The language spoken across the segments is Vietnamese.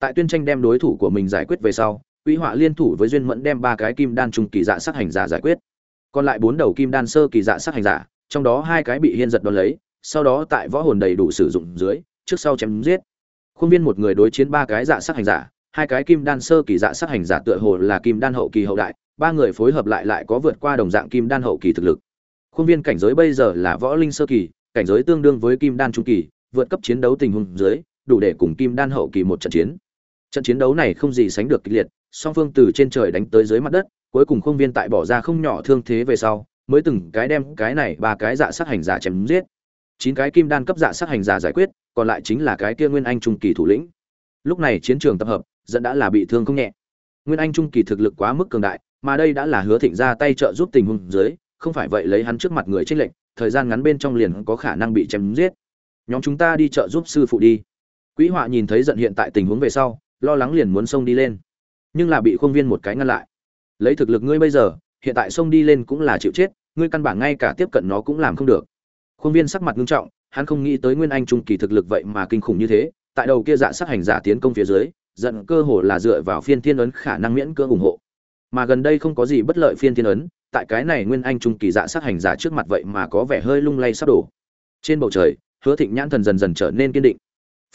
tại tuyên tranh đem đối thủ của mình giải quyết về sau quỹ họa liên thủ với duyên mẫn đem ba cái kim đan trung kỳ dạ sát hành giả giải quyết. Còn lại bốn đầu kim đan sơ kỳ dạ sát hành giả, trong đó hai cái bị hiên giật đón lấy, sau đó tại võ hồn đầy đủ sử dụng dưới, trước sau chém giết. Khuôn viên một người đối chiến ba cái dạ sát hành giả, hai cái kim đan sơ kỳ dạ sát hành giả tựa hồ là kim đan hậu kỳ hậu đại, ba người phối hợp lại lại có vượt qua đồng dạng kim đan hậu kỳ thực lực. Khuôn viên cảnh giới bây giờ là võ linh sơ kỳ, cảnh giới tương đương với kim đan trung kỳ, vượt cấp chiến đấu tình huống dưới, đủ để cùng kim đan hậu kỳ một trận chiến trận chiến đấu này không gì sánh được kịch liệt, song phương từ trên trời đánh tới dưới mặt đất, cuối cùng không viên tại bỏ ra không nhỏ thương thế về sau, mới từng cái đem cái này ba cái dạ sát hành giả chém giết. Chín cái kim đan cấp dạ sát hành giả giải quyết, còn lại chính là cái kia nguyên anh trung kỳ thủ lĩnh. Lúc này chiến trường tập hợp, dẫn đã là bị thương không nhẹ. Nguyên anh trung kỳ thực lực quá mức cường đại, mà đây đã là hứa thịnh ra tay trợ giúp tình huống dưới, không phải vậy lấy hắn trước mặt người trích lệnh thời gian ngắn bên trong liền có khả năng bị chém giết. Nhóm chúng ta đi trợ giúp sư phụ đi. Quỹ họa nhìn thấy giận hiện tại tình huống về sau lo lắng liền muốn xông đi lên. Nhưng là bị khuôn viên một cái ngăn lại. Lấy thực lực ngươi bây giờ, hiện tại xông đi lên cũng là chịu chết, ngươi căn bản ngay cả tiếp cận nó cũng làm không được. Khuôn viên sắc mặt nghiêm trọng, hắn không nghĩ tới nguyên anh trung kỳ thực lực vậy mà kinh khủng như thế, tại đầu kia dạ sát hành giả tiến công phía dưới, giận cơ hồ là dựa vào phiên thiên ấn khả năng miễn cưỡng ủng hộ. Mà gần đây không có gì bất lợi phiên thiên ấn, tại cái này nguyên anh trung kỳ dạ sát hành giả trước mặt vậy mà có vẻ hơi lung lay sắp đổ. Trên bầu trời, hứa thịnh nhãn thần dần dần trở nên kiên định.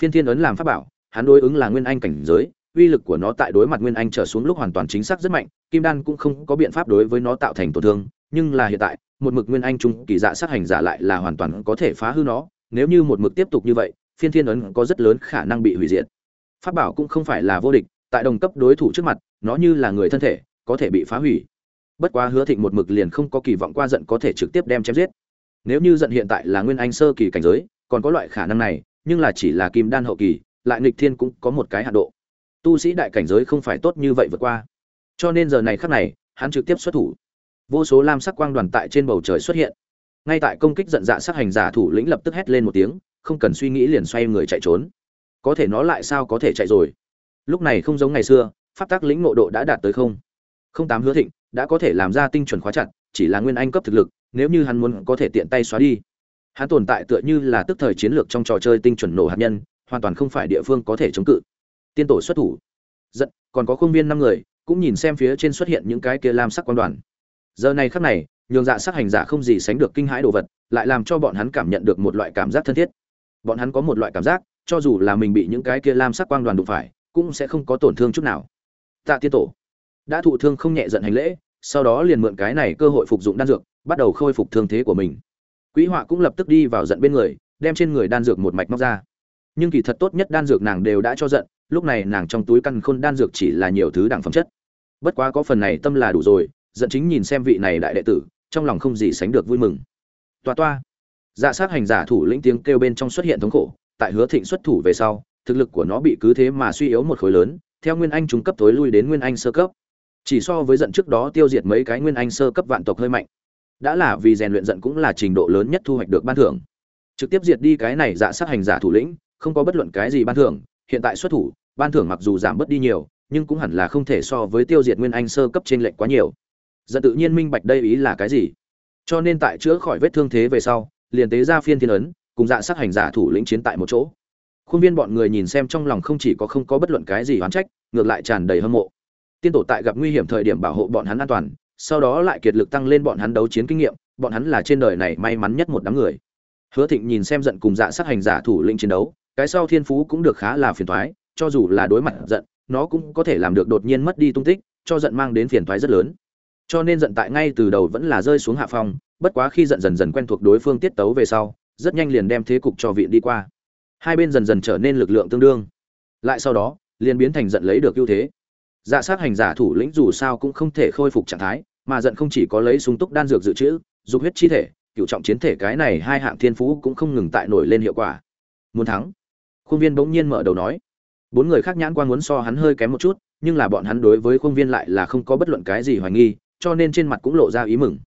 Phiên thiên ấn làm pháp bảo hắn đối ứng là nguyên anh cảnh giới, uy lực của nó tại đối mặt nguyên anh trở xuống lúc hoàn toàn chính xác rất mạnh, kim đan cũng không có biện pháp đối với nó tạo thành tổn thương, nhưng là hiện tại, một mực nguyên anh trung kỳ dạ sát hành giả lại là hoàn toàn có thể phá hư nó, nếu như một mực tiếp tục như vậy, phiên thiên ấn có rất lớn khả năng bị hủy diệt. Pháp bảo cũng không phải là vô địch, tại đồng cấp đối thủ trước mặt, nó như là người thân thể, có thể bị phá hủy. Bất quá hứa thịnh một mực liền không có kỳ vọng qua giận có thể trực tiếp đem chém giết. Nếu như giận hiện tại là nguyên anh sơ kỳ cảnh giới, còn có loại khả năng này, nhưng là chỉ là kim đan hậu kỳ lại nghịch thiên cũng có một cái hạn độ. Tu sĩ đại cảnh giới không phải tốt như vậy vượt qua. Cho nên giờ này khắc này, hắn trực tiếp xuất thủ. Vô số lam sắc quang đoàn tại trên bầu trời xuất hiện. Ngay tại công kích giận dạ sát hành giả thủ lĩnh lập tức hét lên một tiếng, không cần suy nghĩ liền xoay người chạy trốn. Có thể nó lại sao có thể chạy rồi? Lúc này không giống ngày xưa, pháp tác lĩnh ngộ độ đã đạt tới không. Không tám hứa thịnh, đã có thể làm ra tinh chuẩn khóa chặt, chỉ là nguyên anh cấp thực lực, nếu như hắn muốn có thể tiện tay xóa đi. Hắn tồn tại tựa như là tức thời chiến lược trong trò chơi tinh chuẩn nổ hạt nhân hoàn toàn không phải địa phương có thể chống cự. Tiên tổ xuất thủ. Giận, còn có khuôn viên năm người, cũng nhìn xem phía trên xuất hiện những cái kia lam sắc quan đoàn. Giờ này khắc này, nhường dạ sắc hành giả không gì sánh được kinh hãi đồ vật, lại làm cho bọn hắn cảm nhận được một loại cảm giác thân thiết. Bọn hắn có một loại cảm giác, cho dù là mình bị những cái kia lam sắc quang đoàn đụng phải, cũng sẽ không có tổn thương chút nào. Tạ tiên tổ, đã thụ thương không nhẹ giận hành lễ, sau đó liền mượn cái này cơ hội phục dụng đan dược, bắt đầu khôi phục thương thế của mình. Quý họa cũng lập tức đi vào giận bên người, đem trên người đan dược một mạch móc ra nhưng kỳ thật tốt nhất đan dược nàng đều đã cho giận, lúc này nàng trong túi căn khôn đan dược chỉ là nhiều thứ đẳng phẩm chất. Bất quá có phần này tâm là đủ rồi, giận chính nhìn xem vị này đại đệ tử, trong lòng không gì sánh được vui mừng. Toa toa. Dạ sát hành giả thủ lĩnh tiếng kêu bên trong xuất hiện thống khổ, tại hứa thịnh xuất thủ về sau, thực lực của nó bị cứ thế mà suy yếu một khối lớn, theo nguyên anh trung cấp tối lui đến nguyên anh sơ cấp. Chỉ so với giận trước đó tiêu diệt mấy cái nguyên anh sơ cấp vạn tộc hơi mạnh. Đã là vì rèn luyện giận cũng là trình độ lớn nhất thu hoạch được ban thưởng. Trực tiếp diệt đi cái này dạ sát hành giả thủ lĩnh không có bất luận cái gì ban thưởng, hiện tại xuất thủ, ban thưởng mặc dù giảm bớt đi nhiều, nhưng cũng hẳn là không thể so với tiêu diệt nguyên anh sơ cấp trên lệnh quá nhiều. Giận tự nhiên minh bạch đây ý là cái gì. Cho nên tại chữa khỏi vết thương thế về sau, liền tế ra phiên thiên ấn, cùng dạ sát hành giả thủ lĩnh chiến tại một chỗ. Khuôn viên bọn người nhìn xem trong lòng không chỉ có không có bất luận cái gì oán trách, ngược lại tràn đầy hâm mộ. Tiên tổ tại gặp nguy hiểm thời điểm bảo hộ bọn hắn an toàn, sau đó lại kiệt lực tăng lên bọn hắn đấu chiến kinh nghiệm, bọn hắn là trên đời này may mắn nhất một đám người. Hứa thịnh nhìn xem giận cùng dạ sát hành giả thủ lĩnh chiến đấu cái sau thiên phú cũng được khá là phiền toái cho dù là đối mặt giận, nó cũng có thể làm được đột nhiên mất đi tung tích, cho giận mang đến phiền toái rất lớn. Cho nên giận tại ngay từ đầu vẫn là rơi xuống hạ phong, bất quá khi giận dần dần quen thuộc đối phương tiết tấu về sau, rất nhanh liền đem thế cục cho viện đi qua. Hai bên dần dần trở nên lực lượng tương đương. Lại sau đó, liền biến thành giận lấy được ưu thế. Dạ sát hành giả thủ lĩnh dù sao cũng không thể khôi phục trạng thái, mà giận không chỉ có lấy súng túc đan dược dự trữ, dục huyết chi thể, cựu trọng chiến thể cái này hai hạng thiên phú cũng không ngừng tại nổi lên hiệu quả. Muốn thắng khuôn viên bỗng nhiên mở đầu nói. Bốn người khác nhãn quan muốn so hắn hơi kém một chút, nhưng là bọn hắn đối với khuôn viên lại là không có bất luận cái gì hoài nghi, cho nên trên mặt cũng lộ ra ý mừng.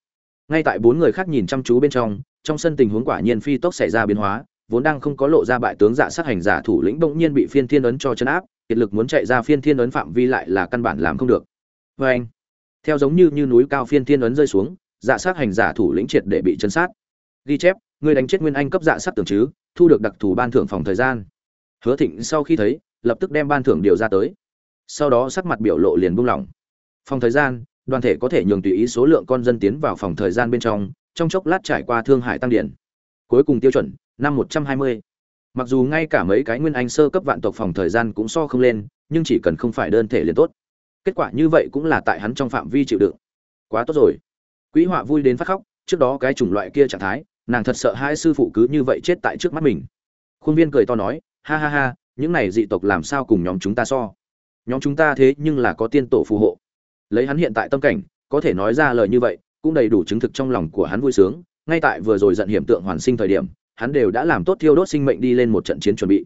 Ngay tại bốn người khác nhìn chăm chú bên trong trong sân tình huống quả nhiên phi tốc xảy ra biến hóa, vốn đang không có lộ ra bại tướng giả sát hành giả thủ lĩnh bỗng nhiên bị phiên thiên ấn cho chấn áp, kiệt lực muốn chạy ra phiên thiên ấn phạm vi lại là căn bản làm không được. Vê anh, theo giống như như núi cao phiên thiên ấn rơi xuống dạ sát hành giả thủ lĩnh triệt để bị chấn sát. Ghi chép, người đánh chết nguyên anh cấp dạ sát tưởng chứ, thu được đặc thù ban thưởng phòng thời gian hứa thịnh sau khi thấy, lập tức đem ban thưởng điều ra tới. Sau đó sắc mặt biểu lộ liền buông lỏng. Phòng thời gian, đoàn thể có thể nhường tùy ý số lượng con dân tiến vào phòng thời gian bên trong trong chốc lát trải qua thương hải tăng điển. Cuối cùng tiêu chuẩn, năm một trăm hai mươi. Mặc dù ngay cả mấy cái nguyên anh sơ cấp vạn tộc phòng thời gian cũng so không lên, nhưng chỉ cần không phải đơn thể liền tốt. Kết quả như vậy cũng là tại hắn trong phạm vi chịu đựng. Quá tốt rồi. Quỹ họa vui đến phát khóc, trước đó cái chủng loại kia trạng thái, nàng thật sợ hai sư phụ cứ như vậy chết tại trước mắt mình. Khuôn viên cười to nói ha ha ha, những này dị tộc làm sao cùng nhóm chúng ta so? Nhóm chúng ta thế nhưng là có tiên tổ phù hộ. Lấy hắn hiện tại tâm cảnh, có thể nói ra lời như vậy, cũng đầy đủ chứng thực trong lòng của hắn vui sướng. Ngay tại vừa rồi giận hiểm tượng hoàn sinh thời điểm, hắn đều đã làm tốt thiêu đốt sinh mệnh đi lên một trận chiến chuẩn bị.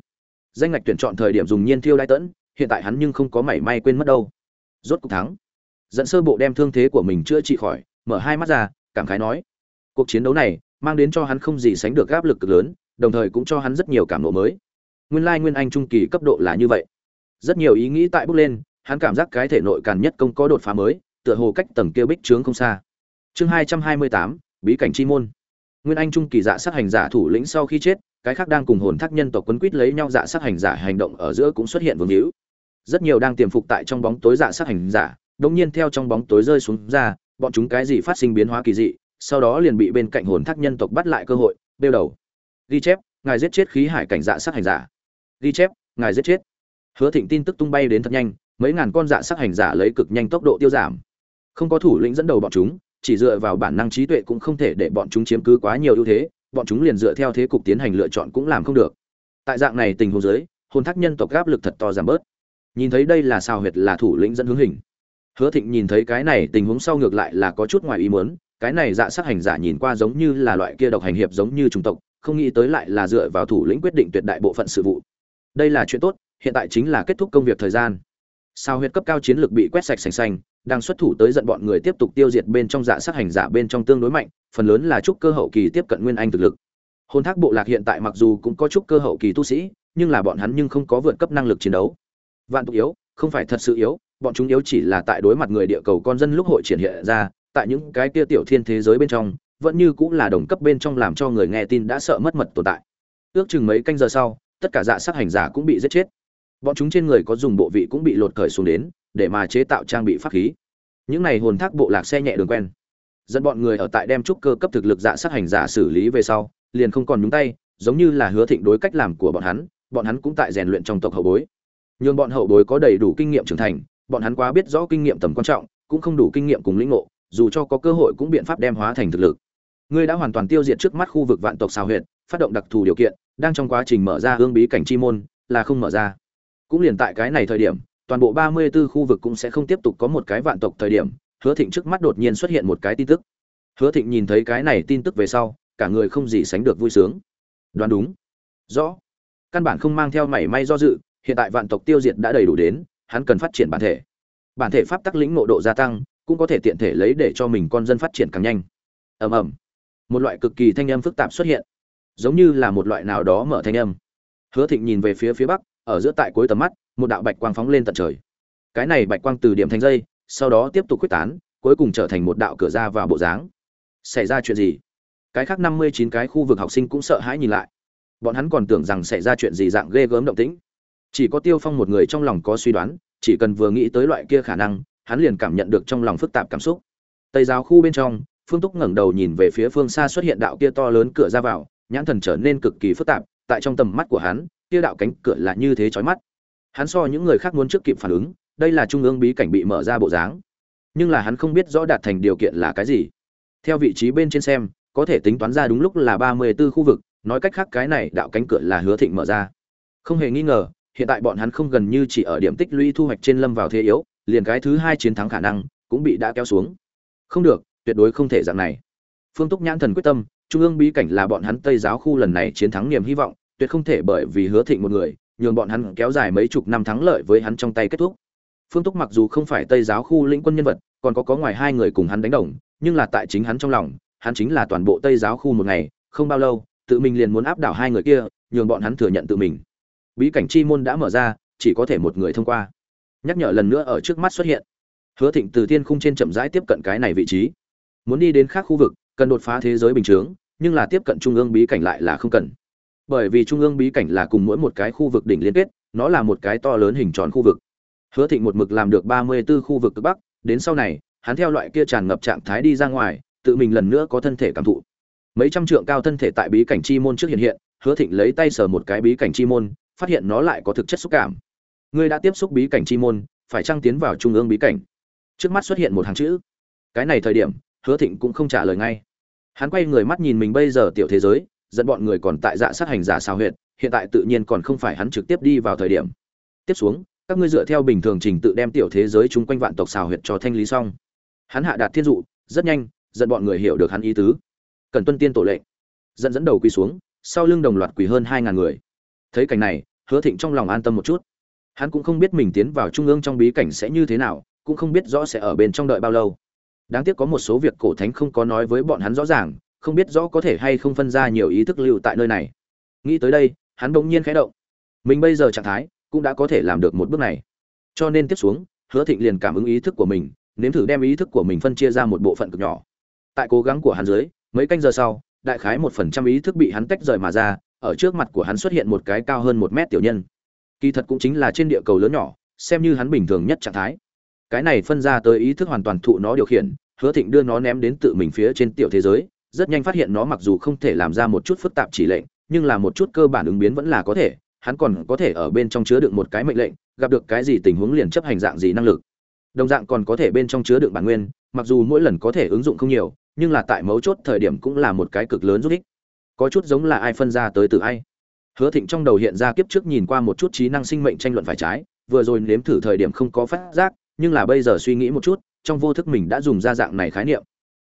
Danh ngạch tuyển chọn thời điểm dùng nhiên thiêu đai tẫn, hiện tại hắn nhưng không có mảy may quên mất đâu. Rốt cục thắng. Dẫn sơ bộ đem thương thế của mình chữa trị khỏi, mở hai mắt ra, cảm khái nói. Cuộc chiến đấu này, mang đến cho hắn không gì sánh được áp lực cực lớn, đồng thời cũng cho hắn rất nhiều cảm nộ mới nguyên lai nguyên anh trung kỳ cấp độ là như vậy. Rất nhiều ý nghĩ tại bước lên, hắn cảm giác cái thể nội càn nhất công có đột phá mới, tựa hồ cách tầng kia bích trướng không xa. Chương hai trăm hai mươi tám, bí cảnh chi môn. Nguyên anh trung kỳ dạ sát hành giả thủ lĩnh sau khi chết, cái khác đang cùng hồn thác nhân tộc quấn quýt lấy nhau dạ sát hành giả hành động ở giữa cũng xuất hiện vương hữu. Rất nhiều đang tiềm phục tại trong bóng tối dạ sát hành giả, đống nhiên theo trong bóng tối rơi xuống ra, bọn chúng cái gì phát sinh biến hóa kỳ dị, sau đó liền bị bên cạnh hồn thác nhân tộc bắt lại cơ hội đeo đầu. Ghi chép, ngài giết chết khí hải cảnh dạ sát hành giả ghi chép, ngài giết chết. Hứa thịnh tin tức tung bay đến thật nhanh, mấy ngàn con dạ sát hành giả lấy cực nhanh tốc độ tiêu giảm. Không có thủ lĩnh dẫn đầu bọn chúng, chỉ dựa vào bản năng trí tuệ cũng không thể để bọn chúng chiếm cứ quá nhiều ưu thế, bọn chúng liền dựa theo thế cục tiến hành lựa chọn cũng làm không được. Tại dạng này tình huống dưới, hồn thác nhân tộc áp lực thật to giảm bớt. Nhìn thấy đây là sao huyệt là thủ lĩnh dẫn hướng hình. Hứa thịnh nhìn thấy cái này tình huống sau ngược lại là có chút ngoài ý muốn, cái này dạ sát hành giả nhìn qua giống như là loại kia độc hành hiệp giống như chủng tộc, không nghĩ tới lại là dựa vào thủ lĩnh quyết định tuyệt đại bộ phận sự vụ đây là chuyện tốt, hiện tại chính là kết thúc công việc thời gian. Sao huyệt cấp cao chiến lược bị quét sạch sành xanh đang xuất thủ tới giận bọn người tiếp tục tiêu diệt bên trong dạ sát hành giả bên trong tương đối mạnh, phần lớn là trúc cơ hậu kỳ tiếp cận nguyên anh thực lực. Hôn thác bộ lạc hiện tại mặc dù cũng có trúc cơ hậu kỳ tu sĩ, nhưng là bọn hắn nhưng không có vượt cấp năng lực chiến đấu. Vạn tục yếu, không phải thật sự yếu, bọn chúng yếu chỉ là tại đối mặt người địa cầu con dân lúc hội triển hiện ra, tại những cái kia tiểu thiên thế giới bên trong, vẫn như cũng là đồng cấp bên trong làm cho người nghe tin đã sợ mất mật tồn tại. Ước chừng mấy canh giờ sau tất cả dạ sát hành giả cũng bị giết chết. Bọn chúng trên người có dùng bộ vị cũng bị lột cởi xuống đến, để mà chế tạo trang bị pháp khí. Những này hồn thác bộ lạc xe nhẹ đường quen. Dẫn bọn người ở tại đem trúc cơ cấp thực lực dạ sát hành giả xử lý về sau, liền không còn nhúng tay, giống như là hứa thịnh đối cách làm của bọn hắn bọn hắn cũng tại rèn luyện trong tộc hậu bối. Nhưng bọn hậu bối có đầy đủ kinh nghiệm trưởng thành, bọn hắn quá biết rõ kinh nghiệm tầm quan trọng, cũng không đủ kinh nghiệm cùng lĩnh ngộ, dù cho có cơ hội cũng biện pháp đem hóa thành thực lực. Ngươi đã hoàn toàn tiêu diệt trước mắt khu vực vạn tộc xào huyệt, phát động đặc thù điều kiện đang trong quá trình mở ra hương bí cảnh chi môn, là không mở ra. Cũng liền tại cái này thời điểm, toàn bộ ba mươi 34 khu vực cũng sẽ không tiếp tục có một cái vạn tộc thời điểm, hứa thịnh trước mắt đột nhiên xuất hiện một cái tin tức. Hứa thịnh nhìn thấy cái này tin tức về sau, cả người không gì sánh được vui sướng. Đoán đúng. Rõ. Căn bản không mang theo mảy may do dự, hiện tại vạn tộc tiêu diệt đã đầy đủ đến, hắn cần phát triển bản thể. Bản thể pháp tắc lĩnh ngộ độ gia tăng, cũng có thể tiện thể lấy để cho mình con dân phát triển càng nhanh. Ầm ầm. Một loại cực kỳ thanh âm phức tạp xuất hiện giống như là một loại nào đó mở thanh âm. Hứa thịnh nhìn về phía phía bắc, ở giữa tại cuối tầm mắt, một đạo bạch quang phóng lên tận trời. Cái này bạch quang từ điểm thành dây, sau đó tiếp tục quyết tán, cuối cùng trở thành một đạo cửa ra vào bộ dáng. Xảy ra chuyện gì? Cái khác năm mươi chín cái khu vực học sinh cũng sợ hãi nhìn lại. Bọn hắn còn tưởng rằng xảy ra chuyện gì dạng ghê gớm động tĩnh. Chỉ có tiêu phong một người trong lòng có suy đoán, chỉ cần vừa nghĩ tới loại kia khả năng, hắn liền cảm nhận được trong lòng phức tạp cảm xúc. Tây giáo khu bên trong, phương túc ngẩng đầu nhìn về phía phương xa xuất hiện đạo kia to lớn cửa ra vào nhãn thần trở nên cực kỳ phức tạp, tại trong tầm mắt của hắn, kia đạo cánh cửa là như thế chói mắt. Hắn so những người khác muốn trước kịp phản ứng, đây là trung ương bí cảnh bị mở ra bộ dáng. Nhưng là hắn không biết rõ đạt thành điều kiện là cái gì. Theo vị trí bên trên xem, có thể tính toán ra đúng lúc là ba mươi 34 khu vực, nói cách khác cái này đạo cánh cửa là hứa thịnh mở ra. Không hề nghi ngờ, hiện tại bọn hắn không gần như chỉ ở điểm tích lũy thu hoạch trên lâm vào thế yếu, liền cái thứ hai chiến thắng khả năng cũng bị đã kéo xuống. Không được, tuyệt đối không thể dạng này. Phương túc nhãn thần quyết tâm trung ương bí cảnh là bọn hắn tây giáo khu lần này chiến thắng niềm hy vọng, tuyệt không thể bởi vì hứa thịnh một người, nhường bọn hắn kéo dài mấy chục năm thắng lợi với hắn trong tay kết thúc. Phương túc mặc dù không phải tây giáo khu lĩnh quân nhân vật, còn có có ngoài hai người cùng hắn đánh đồng, nhưng là tại chính hắn trong lòng, hắn chính là toàn bộ tây giáo khu một ngày, không bao lâu, tự mình liền muốn áp đảo hai người kia, nhường bọn hắn thừa nhận tự mình. Bí cảnh chi môn đã mở ra, chỉ có thể một người thông qua. Nhắc nhở lần nữa ở trước mắt xuất hiện. Hứa thịnh từ thiên khung trên chậm rãi tiếp cận cái này vị trí. Muốn đi đến khác khu vực, cần đột phá thế giới bình chướng nhưng là tiếp cận trung ương bí cảnh lại là không cần. Bởi vì trung ương bí cảnh là cùng mỗi một cái khu vực đỉnh liên kết, nó là một cái to lớn hình tròn khu vực. Hứa thịnh một mực làm được ba mươi 34 khu vực cực bắc, đến sau này, hắn theo loại kia tràn ngập trạng thái đi ra ngoài, tự mình lần nữa có thân thể cảm thụ. Mấy trăm trượng cao thân thể tại bí cảnh chi môn trước hiện hiện, hứa thịnh lấy tay sờ một cái bí cảnh chi môn, phát hiện nó lại có thực chất xúc cảm. Ngươi đã tiếp xúc bí cảnh chi môn, phải trăng tiến vào trung ương bí cảnh? Trước mắt xuất hiện một hàng chữ. Cái này thời điểm, hứa thịnh cũng không trả lời ngay hắn quay người mắt nhìn mình bây giờ tiểu thế giới, dẫn bọn người còn tại dạ sát hành giả xào huyệt, hiện tại tự nhiên còn không phải hắn trực tiếp đi vào thời điểm. Tiếp xuống, các ngươi dựa theo bình thường trình tự đem tiểu thế giới chung quanh vạn tộc xào huyệt cho thanh lý xong. Hắn hạ đạt thiên dụ, rất nhanh, dẫn bọn người hiểu được hắn ý tứ. Cần tuân tiên tổ lệnh. Dẫn dẫn đầu quỳ xuống, sau lưng đồng loạt quỳ hơn hai ngàn người. Thấy cảnh này, hứa thịnh trong lòng an tâm một chút. Hắn cũng không biết mình tiến vào trung ương trong bí cảnh sẽ như thế nào, cũng không biết rõ sẽ ở bên trong đợi bao lâu đáng tiếc có một số việc cổ thánh không có nói với bọn hắn rõ ràng, không biết rõ có thể hay không phân ra nhiều ý thức lưu tại nơi này. Nghĩ tới đây, hắn bỗng nhiên khẽ động. Mình bây giờ trạng thái cũng đã có thể làm được một bước này. Cho nên tiếp xuống, hứa thịnh liền cảm ứng ý thức của mình, nếm thử đem ý thức của mình phân chia ra một bộ phận cực nhỏ. Tại cố gắng của hắn dưới, mấy canh giờ sau, đại khái một phần trăm ý thức bị hắn tách rời mà ra, ở trước mặt của hắn xuất hiện một cái cao hơn một mét tiểu nhân. Kỳ thật cũng chính là trên địa cầu lớn nhỏ, xem như hắn bình thường nhất trạng thái. Cái này phân ra tới ý thức hoàn toàn thụ nó điều khiển hứa thịnh đưa nó ném đến tự mình phía trên tiểu thế giới, rất nhanh phát hiện nó mặc dù không thể làm ra một chút phức tạp chỉ lệnh, nhưng là một chút cơ bản ứng biến vẫn là có thể, hắn còn có thể ở bên trong chứa đựng một cái mệnh lệnh, gặp được cái gì tình huống liền chấp hành dạng gì năng lực. Đồng dạng còn có thể bên trong chứa đựng bản nguyên, mặc dù mỗi lần có thể ứng dụng không nhiều, nhưng là tại mấu chốt thời điểm cũng là một cái cực lớn giúp ích. Có chút giống là ai phân ra tới từ ai. Hứa thịnh trong đầu hiện ra kiếp trước nhìn qua một chút trí năng sinh mệnh tranh luận phải trái, vừa rồi nếm thử thời điểm không có phát giác, nhưng là bây giờ suy nghĩ một chút trong vô thức mình đã dùng ra dạng này khái niệm.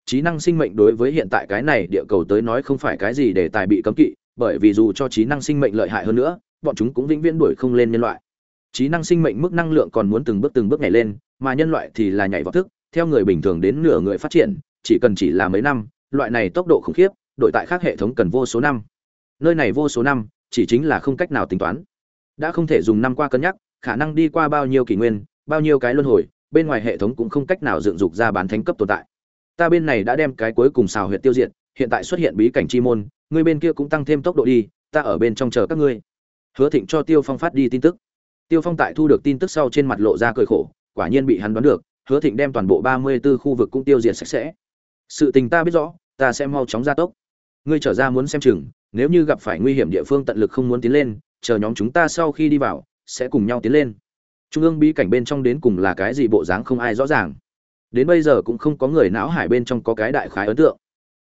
Trí năng sinh mệnh đối với hiện tại cái này địa cầu tới nói không phải cái gì để tài bị cấm kỵ, bởi vì dù cho trí năng sinh mệnh lợi hại hơn nữa, bọn chúng cũng vĩnh viễn đuổi không lên nhân loại. Trí năng sinh mệnh mức năng lượng còn muốn từng bước từng bước nhảy lên, mà nhân loại thì là nhảy vào thức, theo người bình thường đến nửa người phát triển, chỉ cần chỉ là mấy năm, loại này tốc độ khủng khiếp đội tại khác hệ thống cần vô số năm. Nơi này vô số năm, chỉ chính là không cách nào tính toán. Đã không thể dùng năm qua cân nhắc, khả năng đi qua bao nhiêu kỷ nguyên, bao nhiêu cái luân hồi bên ngoài hệ thống cũng không cách nào dựng dục ra bán thánh cấp tồn tại. Ta bên này đã đem cái cuối cùng xào huyệt tiêu diệt, hiện tại xuất hiện bí cảnh chi môn ngươi bên kia cũng tăng thêm tốc độ đi, ta ở bên trong chờ các ngươi. Hứa thịnh cho tiêu phong phát đi tin tức. Tiêu phong tại thu được tin tức sau trên mặt lộ ra cười khổ, quả nhiên bị hắn đoán được, hứa thịnh đem toàn bộ ba mươi 34 khu vực cũng tiêu diệt sạch sẽ. Sự tình ta biết rõ, ta sẽ mau chóng gia tốc. Ngươi trở ra muốn xem chừng, nếu như gặp phải nguy hiểm địa phương tận lực không muốn tiến lên, chờ nhóm chúng ta sau khi đi vào, sẽ cùng nhau tiến lên trung ương bí cảnh bên trong đến cùng là cái gì bộ dáng không ai rõ ràng. Đến bây giờ cũng không có người não hải bên trong có cái đại khái ấn tượng.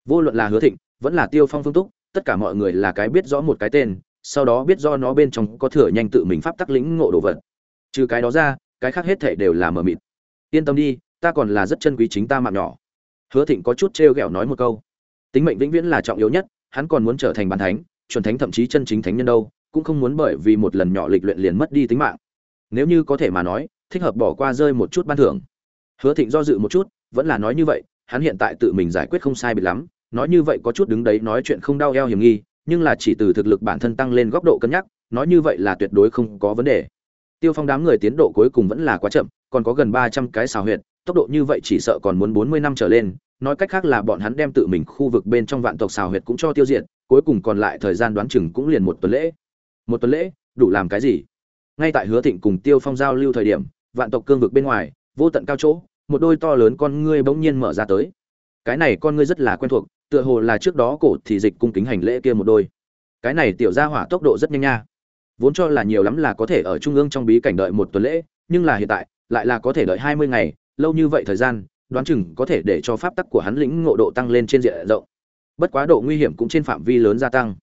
Vô luận là hứa thịnh, vẫn là tiêu phong phương túc, tất cả mọi người là cái biết rõ một cái tên, sau đó biết do nó bên trong có thừa nhanh tự mình pháp tắc lĩnh ngộ đồ vật. Trừ cái đó ra, cái khác hết thể đều là mờ mịt. Yên tâm đi, ta còn là rất chân quý chính ta mạng nhỏ. Hứa thịnh có chút trêu ghẹo nói một câu. Tính mệnh vĩnh viễn là trọng yếu nhất, hắn còn muốn trở thành bàn thánh, chuẩn thánh thậm chí chân chính thánh nhân đâu, cũng không muốn bởi vì một lần nhỏ lịch luyện liền mất đi tính mạng nếu như có thể mà nói, thích hợp bỏ qua rơi một chút ban thưởng. Hứa thịnh do dự một chút, vẫn là nói như vậy, hắn hiện tại tự mình giải quyết không sai biệt lắm, nói như vậy có chút đứng đấy nói chuyện không đau eo hiểm nghi, nhưng là chỉ từ thực lực bản thân tăng lên góc độ cân nhắc, nói như vậy là tuyệt đối không có vấn đề. Tiêu phong đám người tiến độ cuối cùng vẫn là quá chậm, còn có gần ba trăm cái xào huyệt, tốc độ như vậy chỉ sợ còn muốn bốn mươi năm trở lên, nói cách khác là bọn hắn đem tự mình khu vực bên trong vạn tộc xào huyệt cũng cho tiêu diệt, cuối cùng còn lại thời gian đoán chừng cũng liền một tuần lễ. Một tuần lễ, đủ làm cái gì? Ngay tại hứa thịnh cùng tiêu phong giao lưu thời điểm, vạn tộc cương vực bên ngoài, vô tận cao chỗ, một đôi to lớn con ngươi bỗng nhiên mở ra tới. Cái này con ngươi rất là quen thuộc, tựa hồ là trước đó cổ thì dịch cung kính hành lễ kia một đôi. Cái này tiểu ra hỏa tốc độ rất nhanh nha. Vốn cho là nhiều lắm là có thể ở trung ương trong bí cảnh đợi một tuần lễ, nhưng là hiện tại, lại là có thể đợi hai mươi ngày, lâu như vậy thời gian, đoán chừng có thể để cho pháp tắc của hắn lĩnh ngộ độ tăng lên trên diện rộng. Bất quá độ nguy hiểm cũng trên phạm vi lớn gia tăng.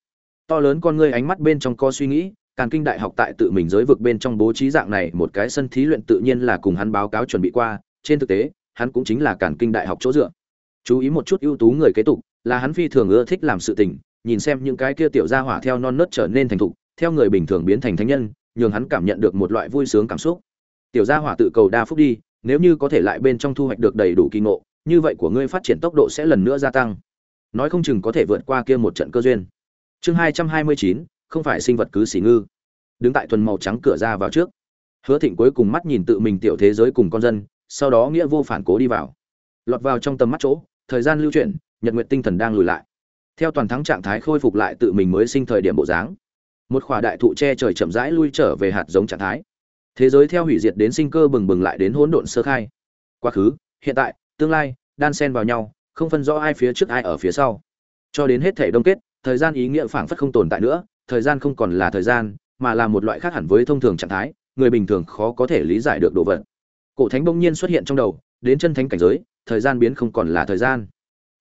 To lớn con ngươi ánh mắt bên trong co suy nghĩ Càn Kinh Đại học tại tự mình giới vực bên trong bố trí dạng này một cái sân thí luyện tự nhiên là cùng hắn báo cáo chuẩn bị qua, trên thực tế, hắn cũng chính là Càn Kinh Đại học chỗ dựa. Chú ý một chút ưu tú người kế tục, là hắn phi thường ưa thích làm sự tình, nhìn xem những cái kia tiểu gia hỏa theo non nớt trở nên thành thục, theo người bình thường biến thành thánh nhân, nhường hắn cảm nhận được một loại vui sướng cảm xúc. Tiểu gia hỏa tự cầu đa phúc đi, nếu như có thể lại bên trong thu hoạch được đầy đủ kỳ ngộ, như vậy của ngươi phát triển tốc độ sẽ lần nữa gia tăng. Nói không chừng có thể vượt qua kia một trận cơ duyên. Chương hai hai mươi chín không phải sinh vật cứ xỉ ngư. Đứng tại thuần màu trắng cửa ra vào trước. Hứa thịnh cuối cùng mắt nhìn tự mình tiểu thế giới cùng con dân, sau đó nghĩa vô phản cố đi vào. Lọt vào trong tầm mắt chỗ, thời gian lưu chuyển, nhật nguyện tinh thần đang lùi lại. Theo toàn thắng trạng thái khôi phục lại tự mình mới sinh thời điểm bộ dáng. Một khỏa đại thụ che trời chậm rãi lui trở về hạt giống trạng thái. Thế giới theo hủy diệt đến sinh cơ bừng bừng lại đến hỗn độn sơ khai. Quá khứ, hiện tại, tương lai, đan xen vào nhau, không phân rõ ai phía trước ai ở phía sau. Cho đến hết thể đông kết, thời gian ý nghĩa phảng phất không tồn tại nữa thời gian không còn là thời gian, mà là một loại khác hẳn với thông thường trạng thái, người bình thường khó có thể lý giải được đồ vật. Cổ thánh bỗng nhiên xuất hiện trong đầu, đến chân thánh cảnh giới, thời gian biến không còn là thời gian.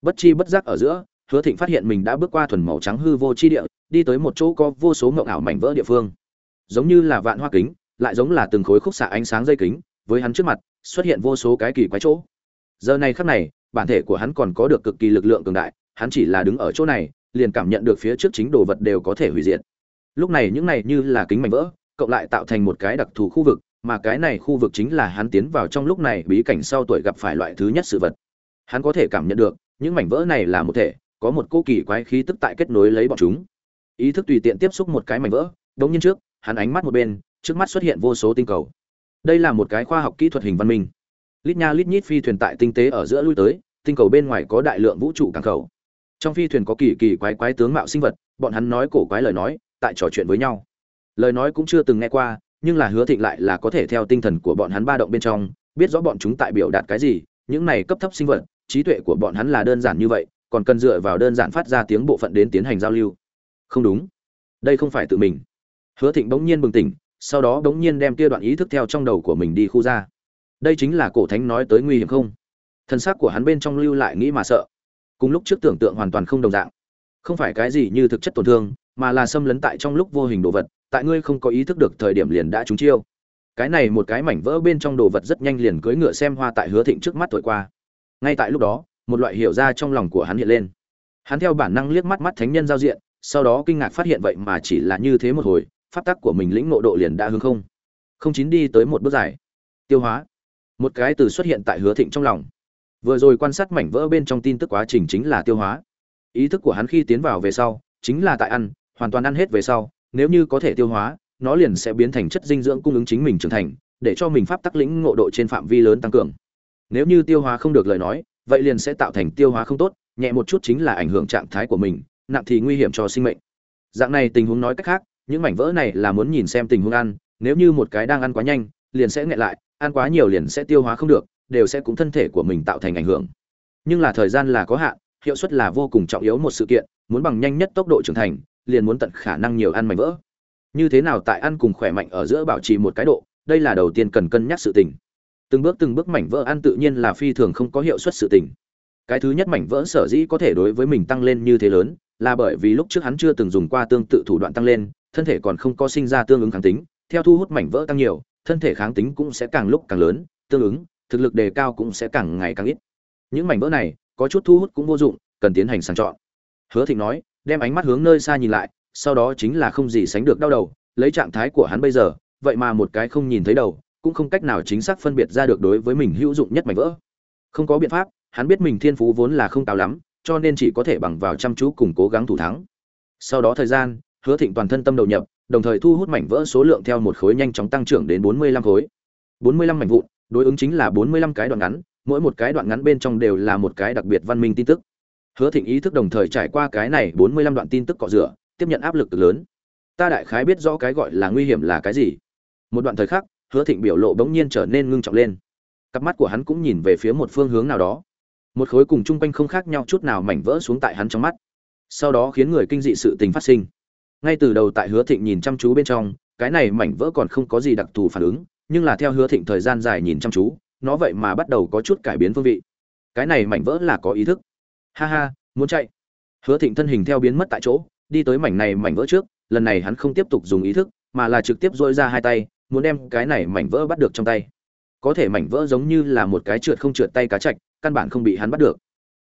Bất chi bất giác ở giữa, hứa thịnh phát hiện mình đã bước qua thuần màu trắng hư vô chi địa, đi tới một chỗ có vô số mộng ảo mảnh vỡ địa phương. Giống như là vạn hoa kính, lại giống là từng khối khúc xạ ánh sáng dây kính, với hắn trước mặt, xuất hiện vô số cái kỳ quái chỗ. Giờ này khắc này, bản thể của hắn còn có được cực kỳ lực lượng cường đại, hắn chỉ là đứng ở chỗ này liền cảm nhận được phía trước chính đồ vật đều có thể hủy diệt. Lúc này những này như là kính mảnh vỡ, cộng lại tạo thành một cái đặc thù khu vực, mà cái này khu vực chính là hắn tiến vào trong lúc này bí cảnh sau tuổi gặp phải loại thứ nhất sự vật. Hắn có thể cảm nhận được, những mảnh vỡ này là một thể, có một cô kỳ quái khí tức tại kết nối lấy bọn chúng. Ý thức tùy tiện tiếp xúc một cái mảnh vỡ, đống nhiên trước, hắn ánh mắt một bên, trước mắt xuất hiện vô số tinh cầu. Đây là một cái khoa học kỹ thuật hình văn minh. Lít nha lít nhít phi thuyền tại tinh tế ở giữa lui tới, tinh cầu bên ngoài có đại lượng vũ trụ càng khẩu trong phi thuyền có kỳ kỳ quái quái tướng mạo sinh vật, bọn hắn nói cổ quái lời nói, tại trò chuyện với nhau. Lời nói cũng chưa từng nghe qua, nhưng là hứa thịnh lại là có thể theo tinh thần của bọn hắn ba động bên trong, biết rõ bọn chúng tại biểu đạt cái gì, những này cấp thấp sinh vật, trí tuệ của bọn hắn là đơn giản như vậy, còn cần dựa vào đơn giản phát ra tiếng bộ phận đến tiến hành giao lưu. Không đúng. Đây không phải tự mình. Hứa thịnh bỗng nhiên bừng tỉnh, sau đó bỗng nhiên đem kia đoạn ý thức theo trong đầu của mình đi khu ra. Đây chính là cổ thánh nói tới nguy hiểm không? Thân xác của hắn bên trong lưu lại nghĩ mà sợ cùng lúc trước tưởng tượng hoàn toàn không đồng dạng. Không phải cái gì như thực chất tổn thương, mà là xâm lấn tại trong lúc vô hình đồ vật, tại ngươi không có ý thức được thời điểm liền đã trúng chiêu. Cái này một cái mảnh vỡ bên trong đồ vật rất nhanh liền cưỡi ngựa xem hoa tại hứa thịnh trước mắt thổi qua. Ngay tại lúc đó, một loại hiểu ra trong lòng của hắn hiện lên. Hắn theo bản năng liếc mắt mắt thánh nhân giao diện, sau đó kinh ngạc phát hiện vậy mà chỉ là như thế một hồi, pháp tắc của mình lĩnh ngộ độ liền đã hướng không. Không chín đi tới một bước dài. Tiêu hóa. Một cái từ xuất hiện tại hứa thịnh trong lòng vừa rồi quan sát mảnh vỡ bên trong tin tức quá trình chính là tiêu hóa. Ý thức của hắn khi tiến vào về sau, chính là tại ăn, hoàn toàn ăn hết về sau, nếu như có thể tiêu hóa, nó liền sẽ biến thành chất dinh dưỡng cung ứng chính mình trưởng thành, để cho mình pháp tắc lĩnh ngộ độ trên phạm vi lớn tăng cường. Nếu như tiêu hóa không được lời nói, vậy liền sẽ tạo thành tiêu hóa không tốt, nhẹ một chút chính là ảnh hưởng trạng thái của mình, nặng thì nguy hiểm cho sinh mệnh. Dạng này tình huống nói cách khác, những mảnh vỡ này là muốn nhìn xem tình huống ăn, nếu như một cái đang ăn quá nhanh, liền sẽ nghẹn lại, ăn quá nhiều liền sẽ tiêu hóa không được đều sẽ cũng thân thể của mình tạo thành ảnh hưởng. Nhưng là thời gian là có hạn, hiệu suất là vô cùng trọng yếu một sự kiện, muốn bằng nhanh nhất tốc độ trưởng thành, liền muốn tận khả năng nhiều ăn mảnh vỡ. Như thế nào tại ăn cùng khỏe mạnh ở giữa bảo trì một cái độ, đây là đầu tiên cần cân nhắc sự tình. Từng bước từng bước mảnh vỡ ăn tự nhiên là phi thường không có hiệu suất sự tình. Cái thứ nhất mảnh vỡ sở dĩ có thể đối với mình tăng lên như thế lớn, là bởi vì lúc trước hắn chưa từng dùng qua tương tự thủ đoạn tăng lên, thân thể còn không có sinh ra tương ứng kháng tính, theo thu hút mảnh vỡ tăng nhiều, thân thể kháng tính cũng sẽ càng lúc càng lớn, tương ứng thực lực đề cao cũng sẽ càng ngày càng ít. Những mảnh vỡ này, có chút thu hút cũng vô dụng, cần tiến hành sàng chọn. Hứa thịnh nói, đem ánh mắt hướng nơi xa nhìn lại, sau đó chính là không gì sánh được đau đầu, lấy trạng thái của hắn bây giờ, vậy mà một cái không nhìn thấy đầu, cũng không cách nào chính xác phân biệt ra được đối với mình hữu dụng nhất mảnh vỡ. Không có biện pháp, hắn biết mình thiên phú vốn là không cao lắm, cho nên chỉ có thể bằng vào chăm chú cùng cố gắng thủ thắng. Sau đó thời gian, hứa thịnh toàn thân tâm đầu nhập, đồng thời thu hút mảnh vỡ số lượng theo một khối nhanh chóng tăng trưởng đến bốn mươi lăm khối. Bốn mươi lăm mảnh vụn đối ứng chính là bốn mươi lăm cái đoạn ngắn, mỗi một cái đoạn ngắn bên trong đều là một cái đặc biệt văn minh tin tức. Hứa thịnh ý thức đồng thời trải qua cái này bốn mươi lăm đoạn tin tức cọ rửa, tiếp nhận áp lực lớn. Ta đại khái biết rõ cái gọi là nguy hiểm là cái gì. Một đoạn thời khắc, hứa thịnh biểu lộ bỗng nhiên trở nên ngưng trọng lên. Cặp mắt của hắn cũng nhìn về phía một phương hướng nào đó. Một khối cùng chung quanh không khác nhau chút nào mảnh vỡ xuống tại hắn trong mắt. Sau đó khiến người kinh dị sự tình phát sinh. Ngay từ đầu tại hứa thịnh nhìn chăm chú bên trong, cái này mảnh vỡ còn không có gì đặc thù phản ứng nhưng là theo hứa thịnh thời gian dài nhìn chăm chú, nó vậy mà bắt đầu có chút cải biến phương vị. Cái này mảnh vỡ là có ý thức. Ha ha, muốn chạy. Hứa thịnh thân hình theo biến mất tại chỗ, đi tới mảnh này mảnh vỡ trước, lần này hắn không tiếp tục dùng ý thức, mà là trực tiếp dỗi ra hai tay, muốn đem cái này mảnh vỡ bắt được trong tay. Có thể mảnh vỡ giống như là một cái trượt không trượt tay cá chạch, căn bản không bị hắn bắt được.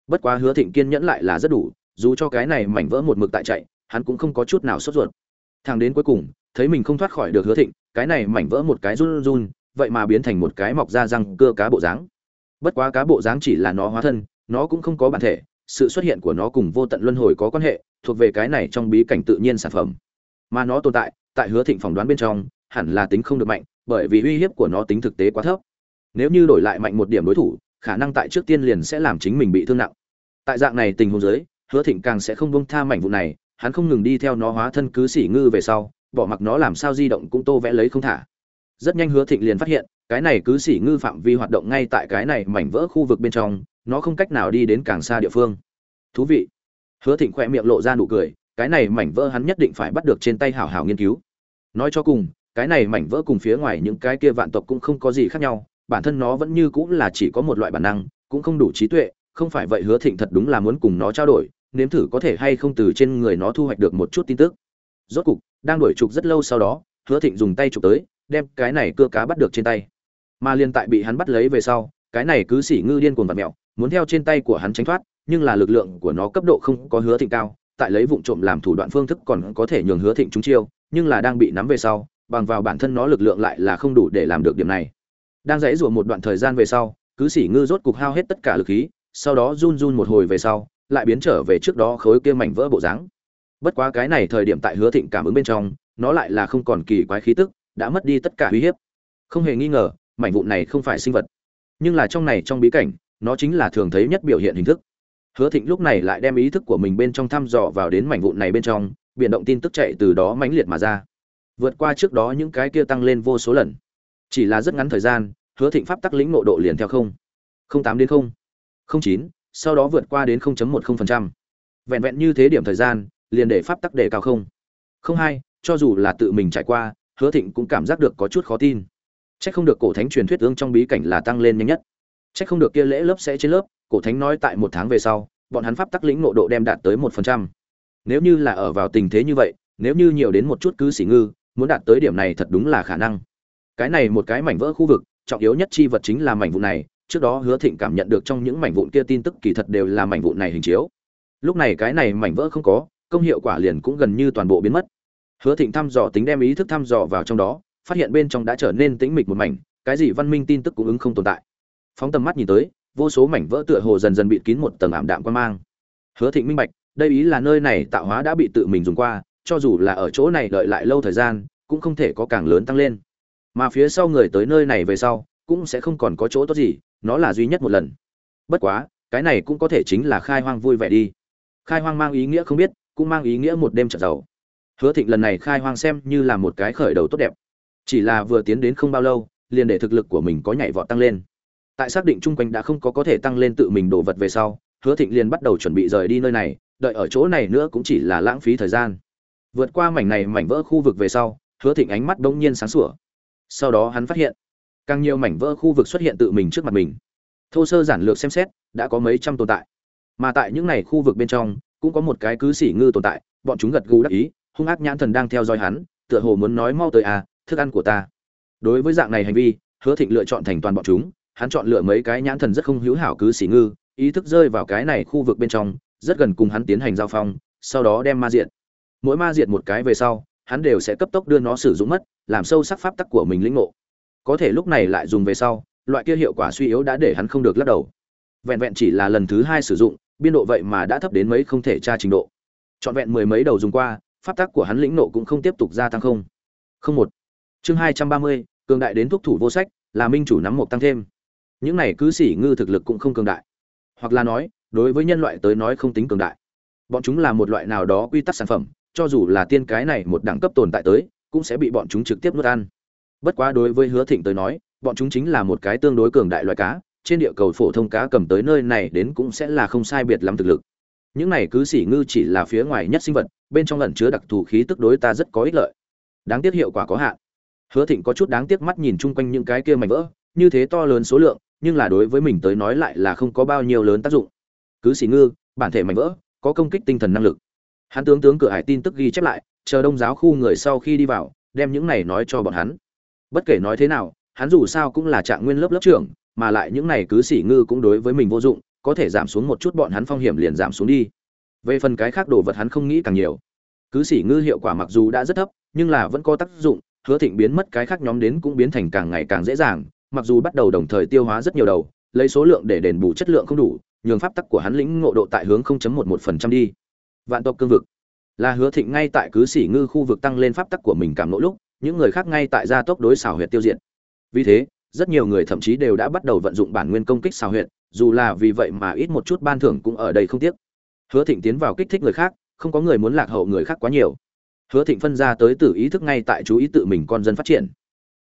Bất quá hứa thịnh kiên nhẫn lại là rất đủ, dù cho cái này mảnh vỡ một mực tại chạy, hắn cũng không có chút nào sốt ruột. Thằng đến cuối cùng thấy mình không thoát khỏi được hứa thịnh, cái này mảnh vỡ một cái run run, vậy mà biến thành một cái mọc ra răng cưa cá bộ dáng. Bất quá cá bộ dáng chỉ là nó hóa thân, nó cũng không có bản thể, sự xuất hiện của nó cùng vô tận luân hồi có quan hệ, thuộc về cái này trong bí cảnh tự nhiên sản phẩm. Mà nó tồn tại tại hứa thịnh phỏng đoán bên trong, hẳn là tính không được mạnh, bởi vì uy hiếp của nó tính thực tế quá thấp. Nếu như đổi lại mạnh một điểm đối thủ, khả năng tại trước tiên liền sẽ làm chính mình bị thương nặng. Tại dạng này tình huống dưới, hứa thịnh càng sẽ không bông tha mảnh vụ này, hắn không ngừng đi theo nó hóa thân cứ xỉ ngư về sau bỏ mặc nó làm sao di động cũng tô vẽ lấy không thả. Rất nhanh hứa thịnh liền phát hiện, cái này cứ xỉ ngư phạm vi hoạt động ngay tại cái này mảnh vỡ khu vực bên trong, nó không cách nào đi đến càng xa địa phương. Thú vị. Hứa thịnh khoe miệng lộ ra nụ cười, cái này mảnh vỡ hắn nhất định phải bắt được trên tay hảo hảo nghiên cứu. Nói cho cùng, cái này mảnh vỡ cùng phía ngoài những cái kia vạn tộc cũng không có gì khác nhau, bản thân nó vẫn như cũng là chỉ có một loại bản năng, cũng không đủ trí tuệ, không phải vậy hứa thịnh thật đúng là muốn cùng nó trao đổi, nếm thử có thể hay không từ trên người nó thu hoạch được một chút tin tức. Rốt cục đang đuổi trục rất lâu sau đó, hứa thịnh dùng tay trục tới, đem cái này cưa cá bắt được trên tay. Mà liên tại bị hắn bắt lấy về sau, cái này cứ xỉ ngư điên cuồng vặt mẹo muốn theo trên tay của hắn tránh thoát, nhưng là lực lượng của nó cấp độ không có hứa thịnh cao, tại lấy vụ trộm làm thủ đoạn phương thức còn có thể nhường hứa thịnh trúng chiêu, nhưng là đang bị nắm về sau, bằng vào bản thân nó lực lượng lại là không đủ để làm được điểm này. Đang dãy rủa một đoạn thời gian về sau, cứ xỉ ngư rốt cục hao hết tất cả lực khí, sau đó run run một hồi về sau, lại biến trở về trước đó khối kia mảnh vỡ bộ dáng bất quá cái này thời điểm tại hứa thịnh cảm ứng bên trong nó lại là không còn kỳ quái khí tức đã mất đi tất cả uy hiếp. Không hề nghi ngờ mảnh vụn này không phải sinh vật. Nhưng là trong này trong bí cảnh nó chính là thường thấy nhất biểu hiện hình thức. Hứa thịnh lúc này lại đem ý thức của mình bên trong thăm dò vào đến mảnh vụn này bên trong biển động tin tức chạy từ đó mãnh liệt mà ra. Vượt qua trước đó những cái kia tăng lên vô số lần. Chỉ là rất ngắn thời gian hứa thịnh pháp tắc lĩnh nộ độ liền theo không. Không tám đến không. Không chín sau đó vượt qua đến 0.10%. Vẹn vẹn như thế điểm thời gian, liền để pháp tắc đề cao không. Không hai, cho dù là tự mình trải qua, Hứa Thịnh cũng cảm giác được có chút khó tin. Chắc không được cổ thánh truyền thuyết ương trong bí cảnh là tăng lên nhanh nhất. Chắc không được kia lễ lớp sẽ trên lớp, cổ thánh nói tại một tháng về sau, bọn hắn pháp tắc lĩnh nộ độ đem đạt tới một phần trăm. Nếu như là ở vào tình thế như vậy, nếu như nhiều đến một chút cứ xỉ ngư, muốn đạt tới điểm này thật đúng là khả năng. Cái này một cái mảnh vỡ khu vực, trọng yếu nhất chi vật chính là mảnh vụ này, trước đó hứa thịnh cảm nhận được trong những mảnh vụn kia tin tức kỳ thật đều là mảnh vụn này hình chiếu lúc này cái này mảnh vỡ không có công hiệu quả liền cũng gần như toàn bộ biến mất. Hứa thịnh thăm dò tính đem ý thức thăm dò vào trong đó, phát hiện bên trong đã trở nên tĩnh mịch một mảnh, cái gì văn minh tin tức cũng ứng không tồn tại. Phóng tầm mắt nhìn tới, vô số mảnh vỡ tựa hồ dần dần bị kín một tầng ảm đạm quan mang. Hứa thịnh minh bạch, đây ý là nơi này tạo hóa đã bị tự mình dùng qua, cho dù là ở chỗ này đợi lại lâu thời gian, cũng không thể có càng lớn tăng lên. Mà phía sau người tới nơi này về sau, cũng sẽ không còn có chỗ tốt gì, nó là duy nhất một lần. Bất quá, cái này cũng có thể chính là khai hoang vui vẻ đi. Khai hoang mang ý nghĩa không biết cũng mang ý nghĩa một đêm trở giàu. Hứa thịnh lần này khai hoang xem như là một cái khởi đầu tốt đẹp. Chỉ là vừa tiến đến không bao lâu, liền để thực lực của mình có nhảy vọt tăng lên. Tại xác định chung quanh đã không có có thể tăng lên tự mình đổ vật về sau, hứa thịnh liền bắt đầu chuẩn bị rời đi nơi này, đợi ở chỗ này nữa cũng chỉ là lãng phí thời gian. Vượt qua mảnh này mảnh vỡ khu vực về sau, hứa thịnh ánh mắt bỗng nhiên sáng sủa. Sau đó hắn phát hiện, càng nhiều mảnh vỡ khu vực xuất hiện tự mình trước mặt mình. Thô sơ giản lược xem xét, đã có mấy trăm tồn tại. Mà tại những này khu vực bên trong cũng có một cái cứ xỉ ngư tồn tại, bọn chúng gật gù đắc ý, hung ác nhãn thần đang theo dõi hắn, tựa hồ muốn nói mau tới à thức ăn của ta. Đối với dạng này hành vi, hứa thịnh lựa chọn thành toàn bọn chúng, hắn chọn lựa mấy cái nhãn thần rất không hữu hảo cứ xỉ ngư, ý thức rơi vào cái này khu vực bên trong, rất gần cùng hắn tiến hành giao phong, sau đó đem ma diện mỗi ma diện một cái về sau, hắn đều sẽ cấp tốc đưa nó sử dụng mất, làm sâu sắc pháp tắc của mình lĩnh ngộ. Có thể lúc này lại dùng về sau, loại kia hiệu quả suy yếu đã để hắn không được lắc đầu. Vẹn vẹn chỉ là lần thứ hai sử dụng biên độ vậy mà đã thấp đến mấy không thể tra trình độ. Trọn vẹn mười mấy đầu dùng qua, pháp tắc của hắn lĩnh nộ cũng không tiếp tục gia tăng không. Không một. Chương hai trăm ba mươi, cường đại đến thuốc thủ vô sách, là minh chủ nắm một tăng thêm. Những này cứ xỉ ngư thực lực cũng không cường đại. Hoặc là nói, đối với nhân loại tới nói không tính cường đại. Bọn chúng là một loại nào đó quy tắc sản phẩm, cho dù là tiên cái này một đẳng cấp tồn tại tới, cũng sẽ bị bọn chúng trực tiếp nuốt ăn. Bất quá đối với hứa thịnh tới nói, bọn chúng chính là một cái tương đối cường đại loại cá trên địa cầu phổ thông cá cầm tới nơi này đến cũng sẽ là không sai biệt lắm thực lực. Những này cứ xỉ ngư chỉ là phía ngoài nhất sinh vật, bên trong ẩn chứa đặc thù khí tức đối ta rất có ích lợi. Đáng tiếc hiệu quả có hạn. Hứa thịnh có chút đáng tiếc mắt nhìn chung quanh những cái kia mảnh vỡ, như thế to lớn số lượng, nhưng là đối với mình tới nói lại là không có bao nhiêu lớn tác dụng. Cứ xỉ ngư, bản thể mảnh vỡ, có công kích tinh thần năng lực. Hắn tướng tướng cửa hải tin tức ghi chép lại, chờ đông giáo khu người sau khi đi vào, đem những này nói cho bọn hắn. Bất kể nói thế nào, hắn dù sao cũng là trạng nguyên lớp lớp trưởng mà lại những này cứ xỉ ngư cũng đối với mình vô dụng có thể giảm xuống một chút bọn hắn phong hiểm liền giảm xuống đi. Về phần cái khác đồ vật hắn không nghĩ càng nhiều. Cứ xỉ ngư hiệu quả mặc dù đã rất thấp nhưng là vẫn có tác dụng hứa thịnh biến mất cái khác nhóm đến cũng biến thành càng ngày càng dễ dàng mặc dù bắt đầu đồng thời tiêu hóa rất nhiều đầu lấy số lượng để đền bù chất lượng không đủ nhường pháp tắc của hắn lĩnh ngộ độ tại hướng 0.11% đi. Vạn tộc cương vực. Là hứa thịnh ngay tại cứ xỉ ngư khu vực tăng lên pháp tắc của mình cảm nỗ lúc những người khác ngay tại gia tốc đối xảo huyệt tiêu diệt. Vì thế, rất nhiều người thậm chí đều đã bắt đầu vận dụng bản nguyên công kích xảo huyệt, dù là vì vậy mà ít một chút ban thưởng cũng ở đây không tiếc. hứa thịnh tiến vào kích thích người khác không có người muốn lạc hậu người khác quá nhiều. Hứa thịnh phân ra tới từ ý thức ngay tại chú ý tự mình con dân phát triển.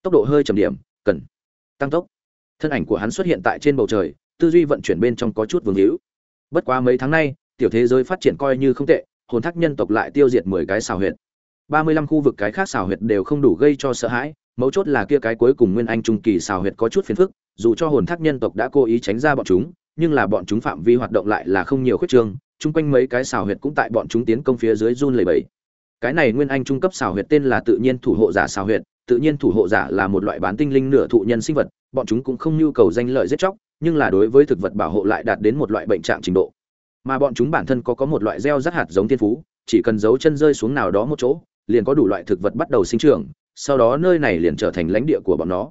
Tốc độ hơi trầm điểm cần tăng tốc. Thân ảnh của hắn xuất hiện tại trên bầu trời tư duy vận chuyển bên trong có chút vương hữu. Bất quá mấy tháng nay tiểu thế giới phát triển coi như không tệ hồn thác nhân tộc lại tiêu diệt mười cái xào huyệt. Ba mươi lăm khu vực cái khác xào huyệt đều không đủ gây cho sợ hãi mấu chốt là kia cái cuối cùng nguyên anh trung kỳ xào huyệt có chút phiền phức, dù cho hồn thác nhân tộc đã cố ý tránh ra bọn chúng, nhưng là bọn chúng phạm vi hoạt động lại là không nhiều khuyết trương, chung quanh mấy cái xào huyệt cũng tại bọn chúng tiến công phía dưới run lầy bẫy cái này nguyên anh trung cấp xào huyệt tên là tự nhiên thủ hộ giả xào huyệt, tự nhiên thủ hộ giả là một loại bán tinh linh nửa thụ nhân sinh vật, bọn chúng cũng không nhu cầu danh lợi giết chóc, nhưng là đối với thực vật bảo hộ lại đạt đến một loại bệnh trạng trình độ. Mà bọn chúng bản thân có có một loại gieo rắc hạt giống thiên phú, chỉ cần giấu chân rơi xuống nào đó một chỗ, liền có đủ loại thực vật bắt đầu sinh trưởng sau đó nơi này liền trở thành lãnh địa của bọn nó.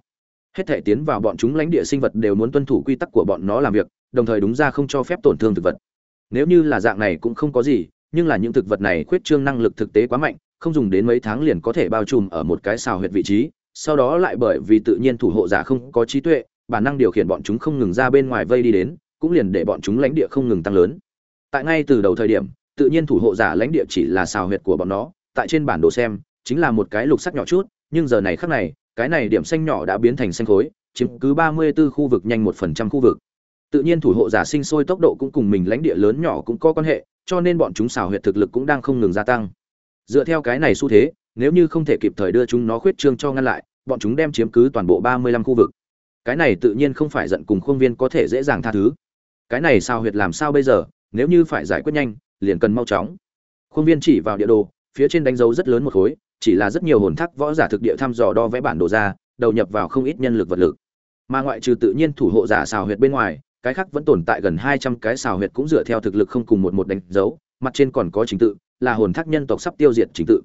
Hết thể tiến vào bọn chúng lãnh địa sinh vật đều muốn tuân thủ quy tắc của bọn nó làm việc, đồng thời đúng ra không cho phép tổn thương thực vật. Nếu như là dạng này cũng không có gì, nhưng là những thực vật này khuyết trương năng lực thực tế quá mạnh, không dùng đến mấy tháng liền có thể bao trùm ở một cái xào huyệt vị trí, sau đó lại bởi vì tự nhiên thủ hộ giả không có trí tuệ, bản năng điều khiển bọn chúng không ngừng ra bên ngoài vây đi đến, cũng liền để bọn chúng lãnh địa không ngừng tăng lớn. Tại ngay từ đầu thời điểm, tự nhiên thủ hộ giả lãnh địa chỉ là xào huyệt của bọn nó, tại trên bản đồ xem, chính là một cái lục sắc nhỏ chút nhưng giờ này khắc này, cái này điểm xanh nhỏ đã biến thành xanh khối, chiếm cứ ba mươi 34 khu vực nhanh một phần trăm khu vực. Tự nhiên thủ hộ giả sinh sôi tốc độ cũng cùng mình lãnh địa lớn nhỏ cũng có quan hệ, cho nên bọn chúng xào huyệt thực lực cũng đang không ngừng gia tăng. Dựa theo cái này xu thế, nếu như không thể kịp thời đưa chúng nó khuyết trương cho ngăn lại, bọn chúng đem chiếm cứ toàn bộ ba mươi lăm khu vực. Cái này tự nhiên không phải giận cùng khuôn viên có thể dễ dàng tha thứ. Cái này sao huyệt làm sao bây giờ, nếu như phải giải quyết nhanh, liền cần mau chóng. Khuôn viên chỉ vào địa đồ, phía trên đánh dấu rất lớn một khối chỉ là rất nhiều hồn thác võ giả thực địa thăm dò đo vẽ bản đồ ra, đầu nhập vào không ít nhân lực vật lực. Mà ngoại trừ tự nhiên thủ hộ giả xào huyệt bên ngoài, cái khác vẫn tồn tại gần hai trăm cái xào huyệt cũng dựa theo thực lực không cùng một một đánh dấu, mặt trên còn có trình tự, là hồn thác nhân tộc sắp tiêu diệt trình tự.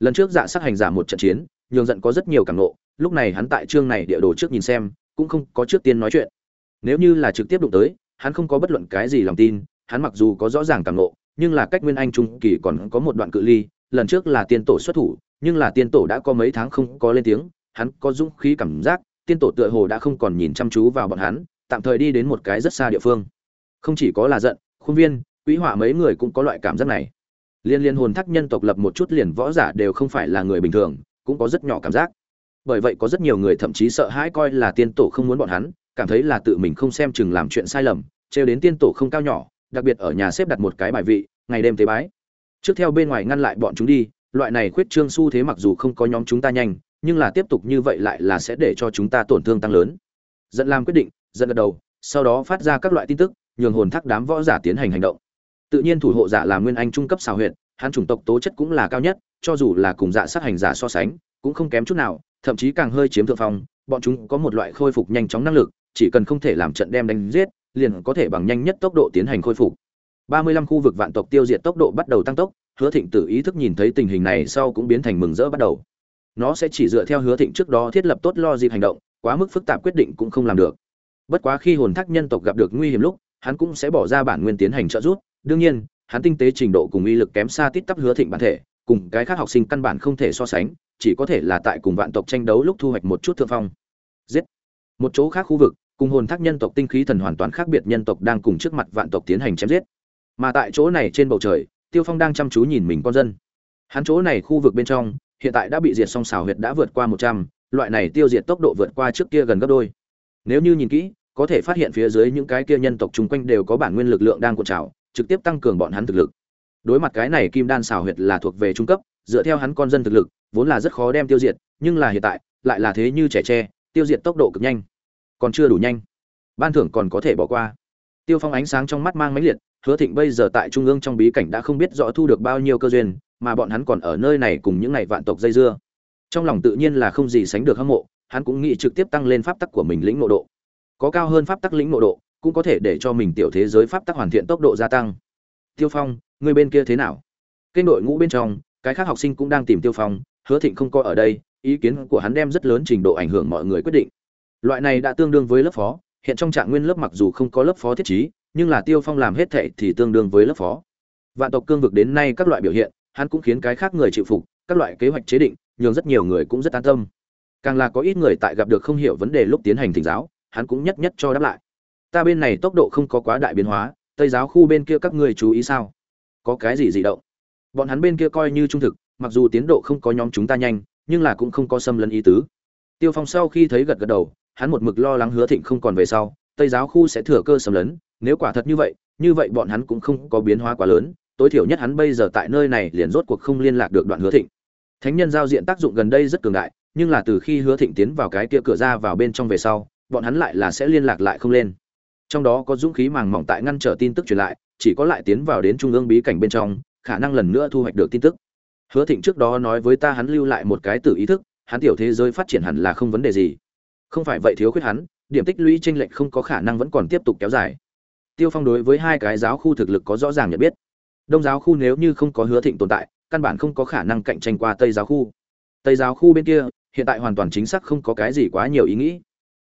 Lần trước dạ sát hành giả một trận chiến, nhường giận có rất nhiều cảm nộ, lúc này hắn tại chương này địa đồ trước nhìn xem, cũng không có trước tiên nói chuyện. Nếu như là trực tiếp đụng tới, hắn không có bất luận cái gì lòng tin, hắn mặc dù có rõ ràng cảm nộ, nhưng là cách nguyên anh trung kỳ còn có một đoạn cự ly, lần trước là tiên tổ xuất thủ nhưng là tiên tổ đã có mấy tháng không có lên tiếng, hắn có dũng khí cảm giác, tiên tổ tựa hồ đã không còn nhìn chăm chú vào bọn hắn, tạm thời đi đến một cái rất xa địa phương. Không chỉ có là giận, khuôn viên, quý họa mấy người cũng có loại cảm giác này. Liên liên hồn thắc nhân tộc lập một chút liền võ giả đều không phải là người bình thường, cũng có rất nhỏ cảm giác. Bởi vậy có rất nhiều người thậm chí sợ hãi coi là tiên tổ không muốn bọn hắn, cảm thấy là tự mình không xem chừng làm chuyện sai lầm, trêu đến tiên tổ không cao nhỏ, đặc biệt ở nhà xếp đặt một cái bài vị, ngày đêm tế bái. Trước theo bên ngoài ngăn lại bọn chúng đi loại này khuyết trương xu thế mặc dù không có nhóm chúng ta nhanh, nhưng là tiếp tục như vậy lại là sẽ để cho chúng ta tổn thương tăng lớn. Dẫn làm quyết định dẫn gật đầu, sau đó phát ra các loại tin tức, nhường hồn thác đám võ giả tiến hành hành động. Tự nhiên thủ hộ giả là nguyên anh trung cấp xào huyện hắn chủng tộc tố chất cũng là cao nhất, cho dù là cùng dạ sát hành giả so sánh, cũng không kém chút nào, thậm chí càng hơi chiếm thượng phong, bọn chúng có một loại khôi phục nhanh chóng năng lực, chỉ cần không thể làm trận đem đánh giết, liền có thể bằng nhanh nhất tốc độ tiến hành khôi phục. 35 khu vực vạn tộc tiêu diệt tốc độ bắt đầu tăng tốc hứa thịnh tự ý thức nhìn thấy tình hình này sau cũng biến thành mừng rỡ bắt đầu. Nó sẽ chỉ dựa theo hứa thịnh trước đó thiết lập tốt lo dịp hành động, quá mức phức tạp quyết định cũng không làm được. Bất quá khi hồn thác nhân tộc gặp được nguy hiểm lúc, hắn cũng sẽ bỏ ra bản nguyên tiến hành trợ giúp. Đương nhiên, hắn tinh tế trình độ cùng uy lực kém xa tít tắp hứa thịnh bản thể, cùng cái khác học sinh căn bản không thể so sánh, chỉ có thể là tại cùng vạn tộc tranh đấu lúc thu hoạch một chút thượng phong. Giết! Một chỗ khác khu vực, cùng hồn thác nhân tộc tinh khí thần hoàn toàn khác biệt nhân tộc đang cùng trước mặt vạn tộc tiến hành chém giết. Mà tại chỗ này trên bầu trời tiêu phong đang chăm chú nhìn mình con dân. Hắn chỗ này khu vực bên trong, hiện tại đã bị diệt song xào huyệt đã vượt qua một trăm, loại này tiêu diệt tốc độ vượt qua trước kia gần gấp đôi. Nếu như nhìn kỹ, có thể phát hiện phía dưới những cái kia nhân tộc chung quanh đều có bản nguyên lực lượng đang cuộn trào, trực tiếp tăng cường bọn hắn thực lực. Đối mặt cái này kim đan xào huyệt là thuộc về trung cấp, dựa theo hắn con dân thực lực, vốn là rất khó đem tiêu diệt, nhưng là hiện tại, lại là thế như trẻ tre, tiêu diệt tốc độ cực nhanh. Còn chưa đủ nhanh. Ban thưởng còn có thể bỏ qua tiêu phong ánh sáng trong mắt mang mấy liệt, hứa thịnh bây giờ tại trung ương trong bí cảnh đã không biết rõ thu được bao nhiêu cơ duyên, mà bọn hắn còn ở nơi này cùng những này vạn tộc dây dưa. Trong lòng tự nhiên là không gì sánh được hâm mộ, hắn cũng nghĩ trực tiếp tăng lên pháp tắc của mình lĩnh ngộ độ. Có cao hơn pháp tắc lĩnh ngộ độ, cũng có thể để cho mình tiểu thế giới pháp tắc hoàn thiện tốc độ gia tăng. Tiêu phong, người bên kia thế nào? Kênh đội ngũ bên trong, cái khác học sinh cũng đang tìm tiêu phong, hứa thịnh không coi ở đây, ý kiến của hắn đem rất lớn trình độ ảnh hưởng mọi người quyết định. Loại này đã tương đương với lớp phó hiện trong trạng nguyên lớp mặc dù không có lớp phó thiết trí, nhưng là tiêu phong làm hết thệ thì tương đương với lớp phó. Vạn tộc cương vực đến nay các loại biểu hiện, hắn cũng khiến cái khác người chịu phục, các loại kế hoạch chế định, nhường rất nhiều người cũng rất an tâm. Càng là có ít người tại gặp được không hiểu vấn đề lúc tiến hành thỉnh giáo, hắn cũng nhất nhất cho đáp lại. Ta bên này tốc độ không có quá đại biến hóa, tây giáo khu bên kia các ngươi chú ý sao? Có cái gì dị động? Bọn hắn bên kia coi như trung thực, mặc dù tiến độ không có nhóm chúng ta nhanh, nhưng là cũng không có xâm lấn ý tứ. Tiêu phong sau khi thấy gật gật đầu hắn một mực lo lắng hứa thịnh không còn về sau, tây giáo khu sẽ thừa cơ xâm lấn, nếu quả thật như vậy như vậy bọn hắn cũng không có biến hóa quá lớn, tối thiểu nhất hắn bây giờ tại nơi này liền rốt cuộc không liên lạc được đoạn hứa thịnh. Thánh nhân giao diện tác dụng gần đây rất cường đại, nhưng là từ khi hứa thịnh tiến vào cái kia cửa ra vào bên trong về sau, bọn hắn lại là sẽ liên lạc lại không lên. Trong đó có dũng khí màng mỏng tại ngăn trở tin tức truyền lại, chỉ có lại tiến vào đến trung ương bí cảnh bên trong, khả năng lần nữa thu hoạch được tin tức. Hứa thịnh trước đó nói với ta hắn lưu lại một cái tự ý thức, hắn tiểu thế giới phát triển hẳn là không vấn đề gì không phải vậy thiếu khuyết hắn, điểm tích lũy tranh lệch không có khả năng vẫn còn tiếp tục kéo dài. Tiêu phong đối với hai cái giáo khu thực lực có rõ ràng nhận biết. Đông giáo khu nếu như không có hứa thịnh tồn tại, căn bản không có khả năng cạnh tranh qua tây giáo khu. Tây giáo khu bên kia, hiện tại hoàn toàn chính xác không có cái gì quá nhiều ý nghĩ.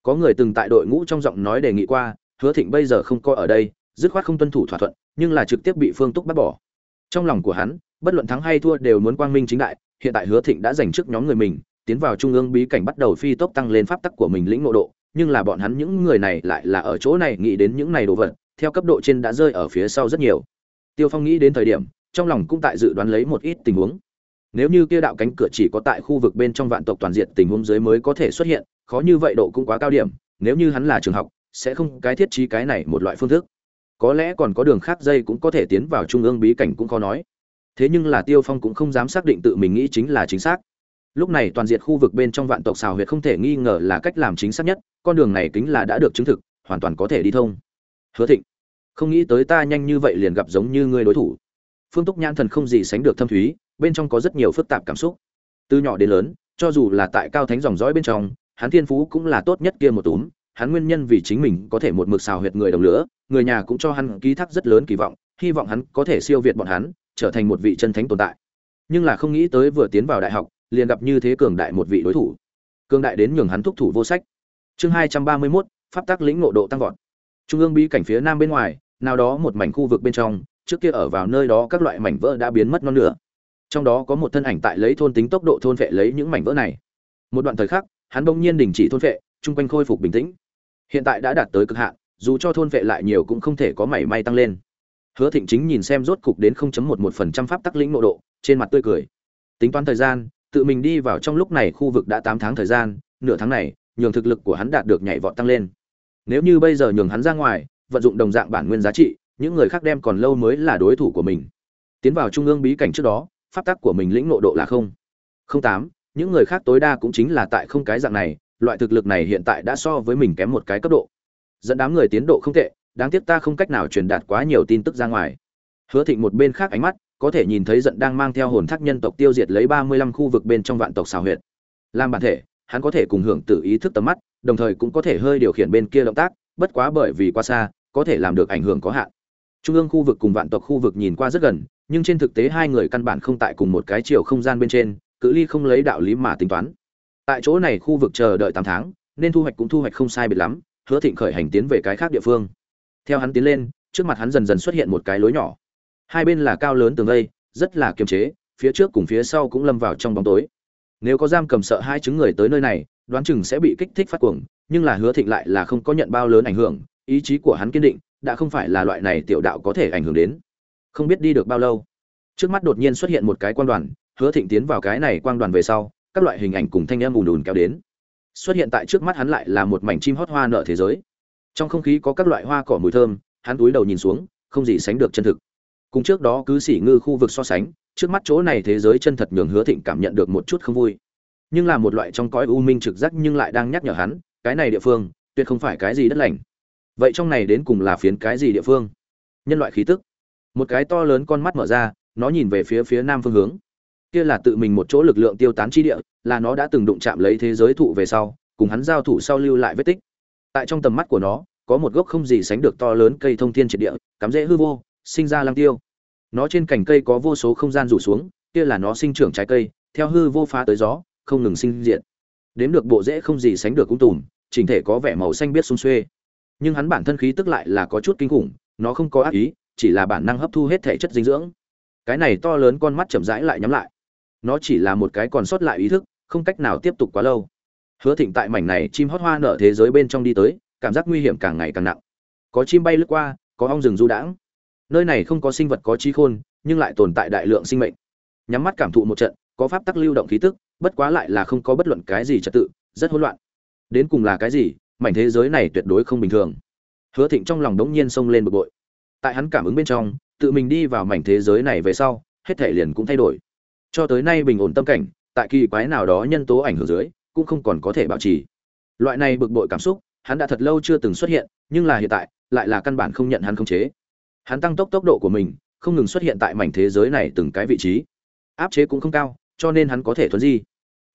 Có người từng tại đội ngũ trong giọng nói đề nghị qua, hứa thịnh bây giờ không coi ở đây, dứt khoát không tuân thủ thỏa thuận, nhưng là trực tiếp bị phương túc bắt bỏ. Trong lòng của hắn, bất luận thắng hay thua đều muốn quang minh chính đại, hiện tại hứa thịnh đã giành trước nhóm người mình tiến vào trung ương bí cảnh bắt đầu phi tốc tăng lên pháp tắc của mình lĩnh ngộ độ, nhưng là bọn hắn những người này lại là ở chỗ này nghĩ đến những này đồ vật, theo cấp độ trên đã rơi ở phía sau rất nhiều. Tiêu phong nghĩ đến thời điểm, trong lòng cũng tại dự đoán lấy một ít tình huống. Nếu như kia đạo cánh cửa chỉ có tại khu vực bên trong vạn tộc toàn diện tình huống dưới mới có thể xuất hiện, khó như vậy độ cũng quá cao điểm, nếu như hắn là trường học, sẽ không cái thiết trí cái này một loại phương thức. Có lẽ còn có đường khác dây cũng có thể tiến vào trung ương bí cảnh cũng khó nói. Thế nhưng là tiêu phong cũng không dám xác định tự mình nghĩ chính là chính xác lúc này toàn diện khu vực bên trong vạn tộc xào huyệt không thể nghi ngờ là cách làm chính xác nhất, con đường này kính là đã được chứng thực, hoàn toàn có thể đi thông. Hứa thịnh, không nghĩ tới ta nhanh như vậy liền gặp giống như ngươi đối thủ. Phương túc nhãn thần không gì sánh được thâm thúy, bên trong có rất nhiều phức tạp cảm xúc. Từ nhỏ đến lớn, cho dù là tại cao thánh dòng dõi bên trong, hắn thiên phú cũng là tốt nhất kia một túm. Hắn nguyên nhân vì chính mình có thể một mực xào huyệt người đồng lửa, người nhà cũng cho hắn ký thác rất lớn kỳ vọng, hy vọng hắn có thể siêu việt bọn hắn, trở thành một vị chân thánh tồn tại. Nhưng là không nghĩ tới vừa tiến vào đại học liền gặp như thế cường đại một vị đối thủ. Cường đại đến nhường hắn thúc thủ vô sách. Chương hai trăm ba mươi mốt, pháp tác lĩnh ngộ độ tăng vọt. Trung ương bí cảnh phía nam bên ngoài, nào đó một mảnh khu vực bên trong, trước kia ở vào nơi đó các loại mảnh vỡ đã biến mất non nửa. Trong đó có một thân ảnh tại lấy thôn tính tốc độ thôn vệ lấy những mảnh vỡ này. Một đoạn thời khắc, hắn bỗng nhiên đình chỉ thôn vệ, chung quanh khôi phục bình tĩnh. Hiện tại đã đạt tới cực hạn, dù cho thôn vệ lại nhiều cũng không thể có mảy may tăng lên. Hứa thịnh chính nhìn xem rốt cục đến 0.11% pháp tắc lĩnh nội độ, trên mặt tươi cười. Tính toán thời gian tự mình đi vào trong lúc này khu vực đã tám tháng thời gian, nửa tháng này, nhường thực lực của hắn đạt được nhảy vọt tăng lên. Nếu như bây giờ nhường hắn ra ngoài, vận dụng đồng dạng bản nguyên giá trị, những người khác đem còn lâu mới là đối thủ của mình. Tiến vào trung ương bí cảnh trước đó, pháp tắc của mình lĩnh ngộ độ là không. Không tám, những người khác tối đa cũng chính là tại không cái dạng này, loại thực lực này hiện tại đã so với mình kém một cái cấp độ. Dẫn đám người tiến độ không tệ, đáng tiếc ta không cách nào truyền đạt quá nhiều tin tức ra ngoài. Hứa thịnh một bên khác ánh mắt có thể nhìn thấy giận đang mang theo hồn thác nhân tộc tiêu diệt lấy ba mươi lăm khu vực bên trong vạn tộc xào huyệt. Làm bản thể, hắn có thể cùng hưởng tự ý thức tầm mắt, đồng thời cũng có thể hơi điều khiển bên kia động tác, bất quá bởi vì quá xa, có thể làm được ảnh hưởng có hạn. Trung ương khu vực cùng vạn tộc khu vực nhìn qua rất gần, nhưng trên thực tế hai người căn bản không tại cùng một cái chiều không gian bên trên, cự ly không lấy đạo lý mà tính toán. Tại chỗ này khu vực chờ đợi tám tháng, nên thu hoạch cũng thu hoạch không sai biệt lắm, hứa thịnh khởi hành tiến về cái khác địa phương. Theo hắn tiến lên, trước mặt hắn dần dần xuất hiện một cái lối nhỏ hai bên là cao lớn tường vây, rất là kiềm chế, phía trước cùng phía sau cũng lâm vào trong bóng tối. Nếu có giam cầm sợ hai chứng người tới nơi này, đoán chừng sẽ bị kích thích phát cuồng, nhưng là hứa thịnh lại là không có nhận bao lớn ảnh hưởng, ý chí của hắn kiên định, đã không phải là loại này tiểu đạo có thể ảnh hưởng đến. Không biết đi được bao lâu, trước mắt đột nhiên xuất hiện một cái quan đoàn, hứa thịnh tiến vào cái này quang đoàn về sau, các loại hình ảnh cùng thanh âm ùn ùn kéo đến. Xuất hiện tại trước mắt hắn lại là một mảnh chim hót hoa nở thế giới. Trong không khí có các loại hoa cỏ mùi thơm, hắn túi đầu nhìn xuống, không gì sánh được chân thực cùng trước đó cứ xỉ ngư khu vực so sánh, trước mắt chỗ này thế giới chân thật nhường hứa thịnh cảm nhận được một chút không vui. Nhưng là một loại trong cõi u minh trực giác nhưng lại đang nhắc nhở hắn, cái này địa phương, tuyệt không phải cái gì đất lành. Vậy trong này đến cùng là phiến cái gì địa phương? Nhân loại khí tức. Một cái to lớn con mắt mở ra, nó nhìn về phía phía nam phương hướng. Kia là tự mình một chỗ lực lượng tiêu tán chi địa, là nó đã từng đụng chạm lấy thế giới thụ về sau, cùng hắn giao thủ sau lưu lại vết tích. Tại trong tầm mắt của nó, có một gốc không gì sánh được to lớn cây thông thiên triệt địa, cắm rễ hư vô sinh ra lăng tiêu. Nó trên cành cây có vô số không gian rủ xuống, kia là nó sinh trưởng trái cây, theo hư vô phá tới gió, không ngừng sinh diện đếm được bộ rễ không gì sánh được cũng tùm, chỉnh thể có vẻ màu xanh biết xung xuê. Nhưng hắn bản thân khí tức lại là có chút kinh khủng, nó không có ác ý, chỉ là bản năng hấp thu hết thể chất dinh dưỡng. Cái này to lớn con mắt chậm rãi lại nhắm lại. Nó chỉ là một cái còn sót lại ý thức, không cách nào tiếp tục quá lâu. Hứa thịnh tại mảnh này chim hót hoa nở thế giới bên trong đi tới, cảm giác nguy hiểm càng ngày càng nặng. Có chim bay lướt qua, có ong rừng du đãng nơi này không có sinh vật có trí khôn, nhưng lại tồn tại đại lượng sinh mệnh. Nhắm mắt cảm thụ một trận, có pháp tắc lưu động khí tức, bất quá lại là không có bất luận cái gì trật tự, rất hỗn loạn. Đến cùng là cái gì, mảnh thế giới này tuyệt đối không bình thường. Hứa thịnh trong lòng đống nhiên xông lên bực bội. Tại hắn cảm ứng bên trong, tự mình đi vào mảnh thế giới này về sau, hết thể liền cũng thay đổi. Cho tới nay bình ổn tâm cảnh, tại kỳ quái nào đó nhân tố ảnh hưởng dưới, cũng không còn có thể bảo trì. Loại này bực bội cảm xúc, hắn đã thật lâu chưa từng xuất hiện, nhưng là hiện tại, lại là căn bản không nhận hắn khống chế hắn tăng tốc tốc độ của mình, không ngừng xuất hiện tại mảnh thế giới này từng cái vị trí. Áp chế cũng không cao, cho nên hắn có thể thuấn di.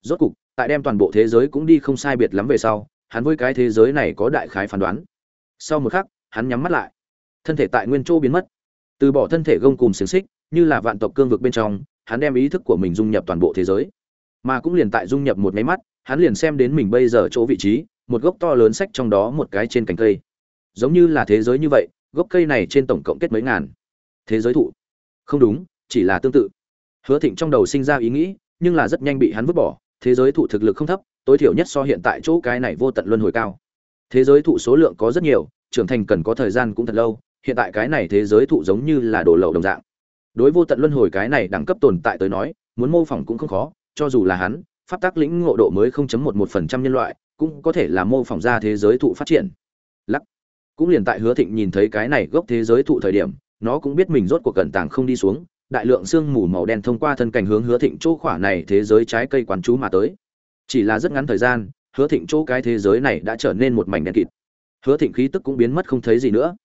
Rốt cục, tại đem toàn bộ thế giới cũng đi không sai biệt lắm về sau, hắn với cái thế giới này có đại khái phán đoán. Sau một khắc, hắn nhắm mắt lại. Thân thể tại nguyên chỗ biến mất. Từ bỏ thân thể gông cùng xiềng xích, như là vạn tộc cương vực bên trong, hắn đem ý thức của mình dung nhập toàn bộ thế giới. Mà cũng liền tại dung nhập một máy mắt, hắn liền xem đến mình bây giờ chỗ vị trí, một gốc to lớn sách trong đó một cái trên cành cây. Giống như là thế giới như vậy gốc cây này trên tổng cộng kết mấy ngàn. Thế giới thụ. Không đúng, chỉ là tương tự. Hứa thịnh trong đầu sinh ra ý nghĩ, nhưng là rất nhanh bị hắn vứt bỏ. Thế giới thụ thực lực không thấp, tối thiểu nhất so hiện tại chỗ cái này vô tận luân hồi cao. Thế giới thụ số lượng có rất nhiều, trưởng thành cần có thời gian cũng thật lâu. Hiện tại cái này thế giới thụ giống như là đồ lậu đồng dạng. Đối vô tận luân hồi cái này đẳng cấp tồn tại tới nói, muốn mô phỏng cũng không khó, cho dù là hắn, pháp tác lĩnh ngộ độ mới 0.11% nhân loại, cũng có thể là mô phỏng ra thế giới thụ phát triển. Lắc cũng liền tại hứa thịnh nhìn thấy cái này gốc thế giới thụ thời điểm, nó cũng biết mình rốt cuộc cẩn tàng không đi xuống, đại lượng sương mù màu đen thông qua thân cảnh hướng hứa thịnh chỗ khỏa này thế giới trái cây quán chú mà tới. Chỉ là rất ngắn thời gian, hứa thịnh chỗ cái thế giới này đã trở nên một mảnh đen kịt. Hứa thịnh khí tức cũng biến mất không thấy gì nữa.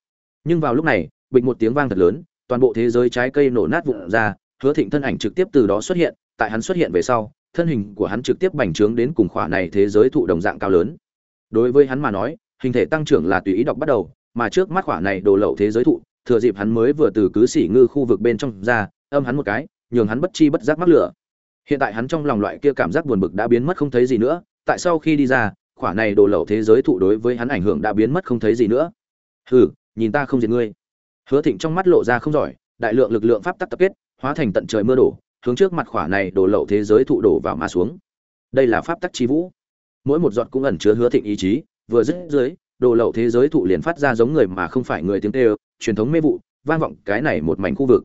Nhưng vào lúc này, bịch một tiếng vang thật lớn, toàn bộ thế giới trái cây nổ nát vụn ra, hứa thịnh thân ảnh trực tiếp từ đó xuất hiện, tại hắn xuất hiện về sau, thân hình của hắn trực tiếp bành trướng đến cùng khỏa này thế giới thụ đồng dạng cao lớn. Đối với hắn mà nói hình thể tăng trưởng là tùy ý đọc bắt đầu, mà trước mắt khỏa này đồ lậu thế giới thụ, thừa dịp hắn mới vừa từ cứ xỉ ngư khu vực bên trong ra, âm hắn một cái, nhường hắn bất chi bất giác mắc lửa. Hiện tại hắn trong lòng loại kia cảm giác buồn bực đã biến mất không thấy gì nữa, tại sau khi đi ra, khỏa này đồ lậu thế giới thụ đối với hắn ảnh hưởng đã biến mất không thấy gì nữa. Hừ, nhìn ta không diệt ngươi. Hứa thịnh trong mắt lộ ra không giỏi, đại lượng lực lượng pháp tắc tập kết, hóa thành tận trời mưa đổ, hướng trước mặt khỏa này đổ lậu thế giới thụ đổ vào mà xuống. Đây là pháp tắc chi vũ. Mỗi một giọt cũng ẩn chứa hứa thịnh ý chí vừa dứt dưới, đồ lậu thế giới thụ liền phát ra giống người mà không phải người tiếng tê truyền thống mê vụ, vang vọng cái này một mảnh khu vực.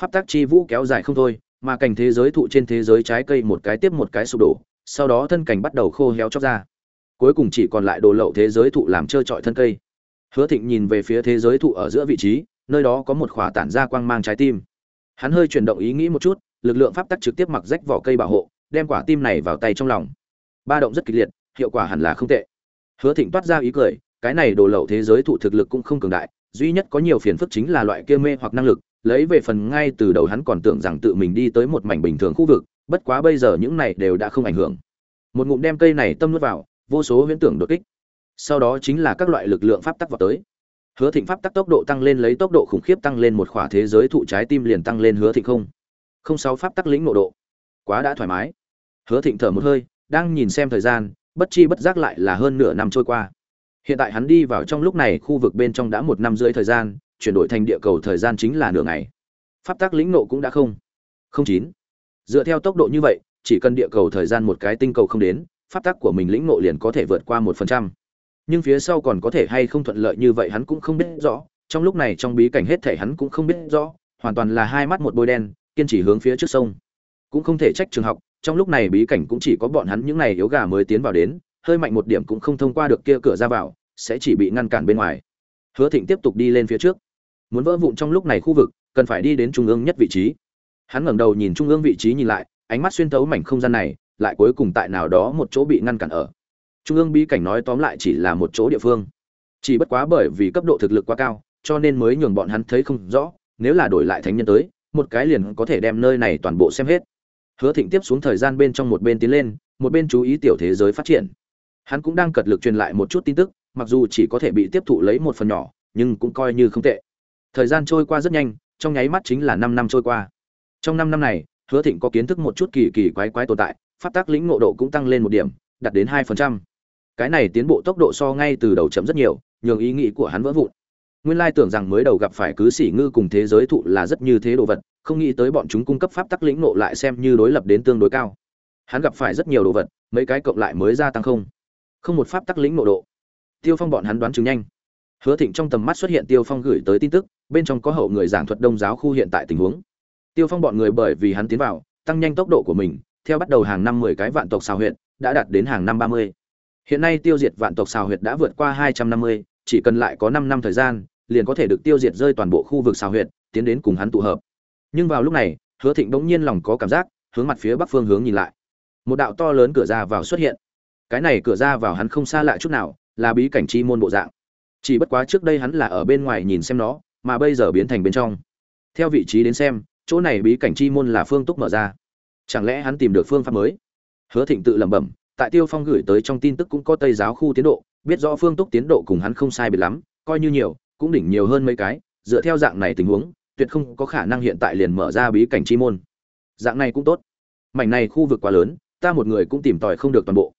Pháp tắc chi vũ kéo dài không thôi, mà cảnh thế giới thụ trên thế giới trái cây một cái tiếp một cái sụp đổ, sau đó thân cảnh bắt đầu khô héo chóc ra. Cuối cùng chỉ còn lại đồ lậu thế giới thụ làm trơ trọi thân cây. Hứa thịnh nhìn về phía thế giới thụ ở giữa vị trí, nơi đó có một khỏa tản ra quang mang trái tim. Hắn hơi chuyển động ý nghĩ một chút, lực lượng pháp tắc trực tiếp mặc rách vỏ cây bảo hộ, đem quả tim này vào tay trong lòng. Ba động rất kịch liệt, hiệu quả hẳn là không tệ hứa thịnh toát ra ý cười, cái này đồ lậu thế giới thụ thực lực cũng không cường đại, duy nhất có nhiều phiền phức chính là loại kia mê hoặc năng lực, lấy về phần ngay từ đầu hắn còn tưởng rằng tự mình đi tới một mảnh bình thường khu vực, bất quá bây giờ những này đều đã không ảnh hưởng. Một ngụm đem cây này tâm nuốt vào, vô số huyễn tưởng đột kích. Sau đó chính là các loại lực lượng pháp tắc vào tới. Hứa thịnh pháp tắc tốc độ tăng lên lấy tốc độ khủng khiếp tăng lên một khỏa thế giới thụ trái tim liền tăng lên hứa thịnh không. Không sáu pháp tắc lĩnh nộ độ. Quá đã thoải mái. Hứa thịnh thở một hơi, đang nhìn xem thời gian bất chi bất giác lại là hơn nửa năm trôi qua. Hiện tại hắn đi vào trong lúc này khu vực bên trong đã một năm rưỡi thời gian, chuyển đổi thành địa cầu thời gian chính là nửa ngày. Pháp tắc lĩnh nộ cũng đã không. Không chín. Dựa theo tốc độ như vậy, chỉ cần địa cầu thời gian một cái tinh cầu không đến, pháp tắc của mình lĩnh nộ liền có thể vượt qua một phần trăm. Nhưng phía sau còn có thể hay không thuận lợi như vậy hắn cũng không biết rõ, trong lúc này trong bí cảnh hết thể hắn cũng không biết rõ, hoàn toàn là hai mắt một bôi đen, kiên trì hướng phía trước sông. Cũng không thể trách trường học trong lúc này bí cảnh cũng chỉ có bọn hắn những này yếu gà mới tiến vào đến, hơi mạnh một điểm cũng không thông qua được kia cửa ra vào, sẽ chỉ bị ngăn cản bên ngoài. Hứa thịnh tiếp tục đi lên phía trước. Muốn vỡ vụn trong lúc này khu vực, cần phải đi đến trung ương nhất vị trí. Hắn ngẩng đầu nhìn trung ương vị trí nhìn lại, ánh mắt xuyên thấu mảnh không gian này, lại cuối cùng tại nào đó một chỗ bị ngăn cản ở. Trung ương bí cảnh nói tóm lại chỉ là một chỗ địa phương. Chỉ bất quá bởi vì cấp độ thực lực quá cao, cho nên mới nhường bọn hắn thấy không rõ, nếu là đổi lại thánh nhân tới, một cái liền có thể đem nơi này toàn bộ xem hết hứa thịnh tiếp xuống thời gian bên trong một bên tiến lên, một bên chú ý tiểu thế giới phát triển. Hắn cũng đang cật lực truyền lại một chút tin tức, mặc dù chỉ có thể bị tiếp thụ lấy một phần nhỏ, nhưng cũng coi như không tệ. Thời gian trôi qua rất nhanh, trong nháy mắt chính là năm năm trôi qua. Trong năm năm này, hứa thịnh có kiến thức một chút kỳ kỳ quái quái tồn tại phát tác lĩnh ngộ độ cũng tăng lên một điểm, đạt đến hai phần trăm. Cái này tiến bộ tốc độ so ngay từ đầu chậm rất nhiều, nhường ý nghĩ của hắn vỡ vụn. Nguyên lai tưởng rằng mới đầu gặp phải cứ sĩ ngư cùng thế giới thụ là rất như thế đồ vật không nghĩ tới bọn chúng cung cấp pháp tắc lĩnh nộ lại xem như đối lập đến tương đối cao. Hắn gặp phải rất nhiều đồ vật, mấy cái cộng lại mới gia tăng không. Không một pháp tắc lĩnh nộ độ. Tiêu phong bọn hắn đoán chứng nhanh. Hứa thịnh trong tầm mắt xuất hiện tiêu phong gửi tới tin tức, bên trong có hậu người giảng thuật đông giáo khu hiện tại tình huống. Tiêu phong bọn người bởi vì hắn tiến vào, tăng nhanh tốc độ của mình, theo bắt đầu hàng năm mười cái vạn tộc xào huyện đã đạt đến hàng năm ba mươi. Hiện nay tiêu diệt vạn tộc xào huyệt đã vượt qua hai trăm năm mươi, chỉ cần lại có năm năm thời gian, liền có thể được tiêu diệt rơi toàn bộ khu vực xào huyệt, tiến đến cùng hắn tụ hợp nhưng vào lúc này, hứa thịnh bỗng nhiên lòng có cảm giác, hướng mặt phía bắc phương hướng nhìn lại. Một đạo to lớn cửa ra vào xuất hiện. Cái này cửa ra vào hắn không xa lạ chút nào, là bí cảnh chi môn bộ dạng. Chỉ bất quá trước đây hắn là ở bên ngoài nhìn xem nó, mà bây giờ biến thành bên trong. Theo vị trí đến xem, chỗ này bí cảnh chi môn là phương túc mở ra. Chẳng lẽ hắn tìm được phương pháp mới? Hứa thịnh tự lẩm bẩm, tại tiêu phong gửi tới trong tin tức cũng có tây giáo khu tiến độ, biết rõ phương túc tiến độ cùng hắn không sai biệt lắm, coi như nhiều, cũng đỉnh nhiều hơn mấy cái, dựa theo dạng này tình huống tuyệt không có khả năng hiện tại liền mở ra bí cảnh chi môn. Dạng này cũng tốt. Mảnh này khu vực quá lớn, ta một người cũng tìm tòi không được toàn bộ.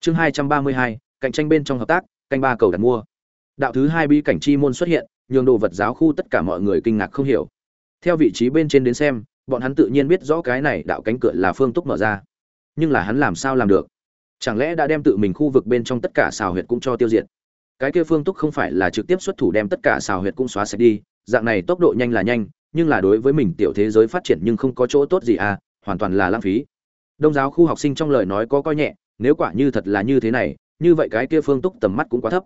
Chương hai trăm ba mươi hai, cạnh tranh bên trong hợp tác, canh ba cầu đặt mua. Đạo thứ hai bí cảnh chi môn xuất hiện, nhường đồ vật giáo khu tất cả mọi người kinh ngạc không hiểu. Theo vị trí bên trên đến xem, bọn hắn tự nhiên biết rõ cái này đạo cánh cửa là phương túc mở ra. Nhưng là hắn làm sao làm được? Chẳng lẽ đã đem tự mình khu vực bên trong tất cả xào huyệt cũng cho tiêu diệt? Cái kia phương túc không phải là trực tiếp xuất thủ đem tất cả xào huyệt cũng xóa sạch đi dạng này tốc độ nhanh là nhanh, nhưng là đối với mình tiểu thế giới phát triển nhưng không có chỗ tốt gì à hoàn toàn là lãng phí. Đông giáo khu học sinh trong lời nói có coi nhẹ, nếu quả như thật là như thế này, như vậy cái kia phương túc tầm mắt cũng quá thấp.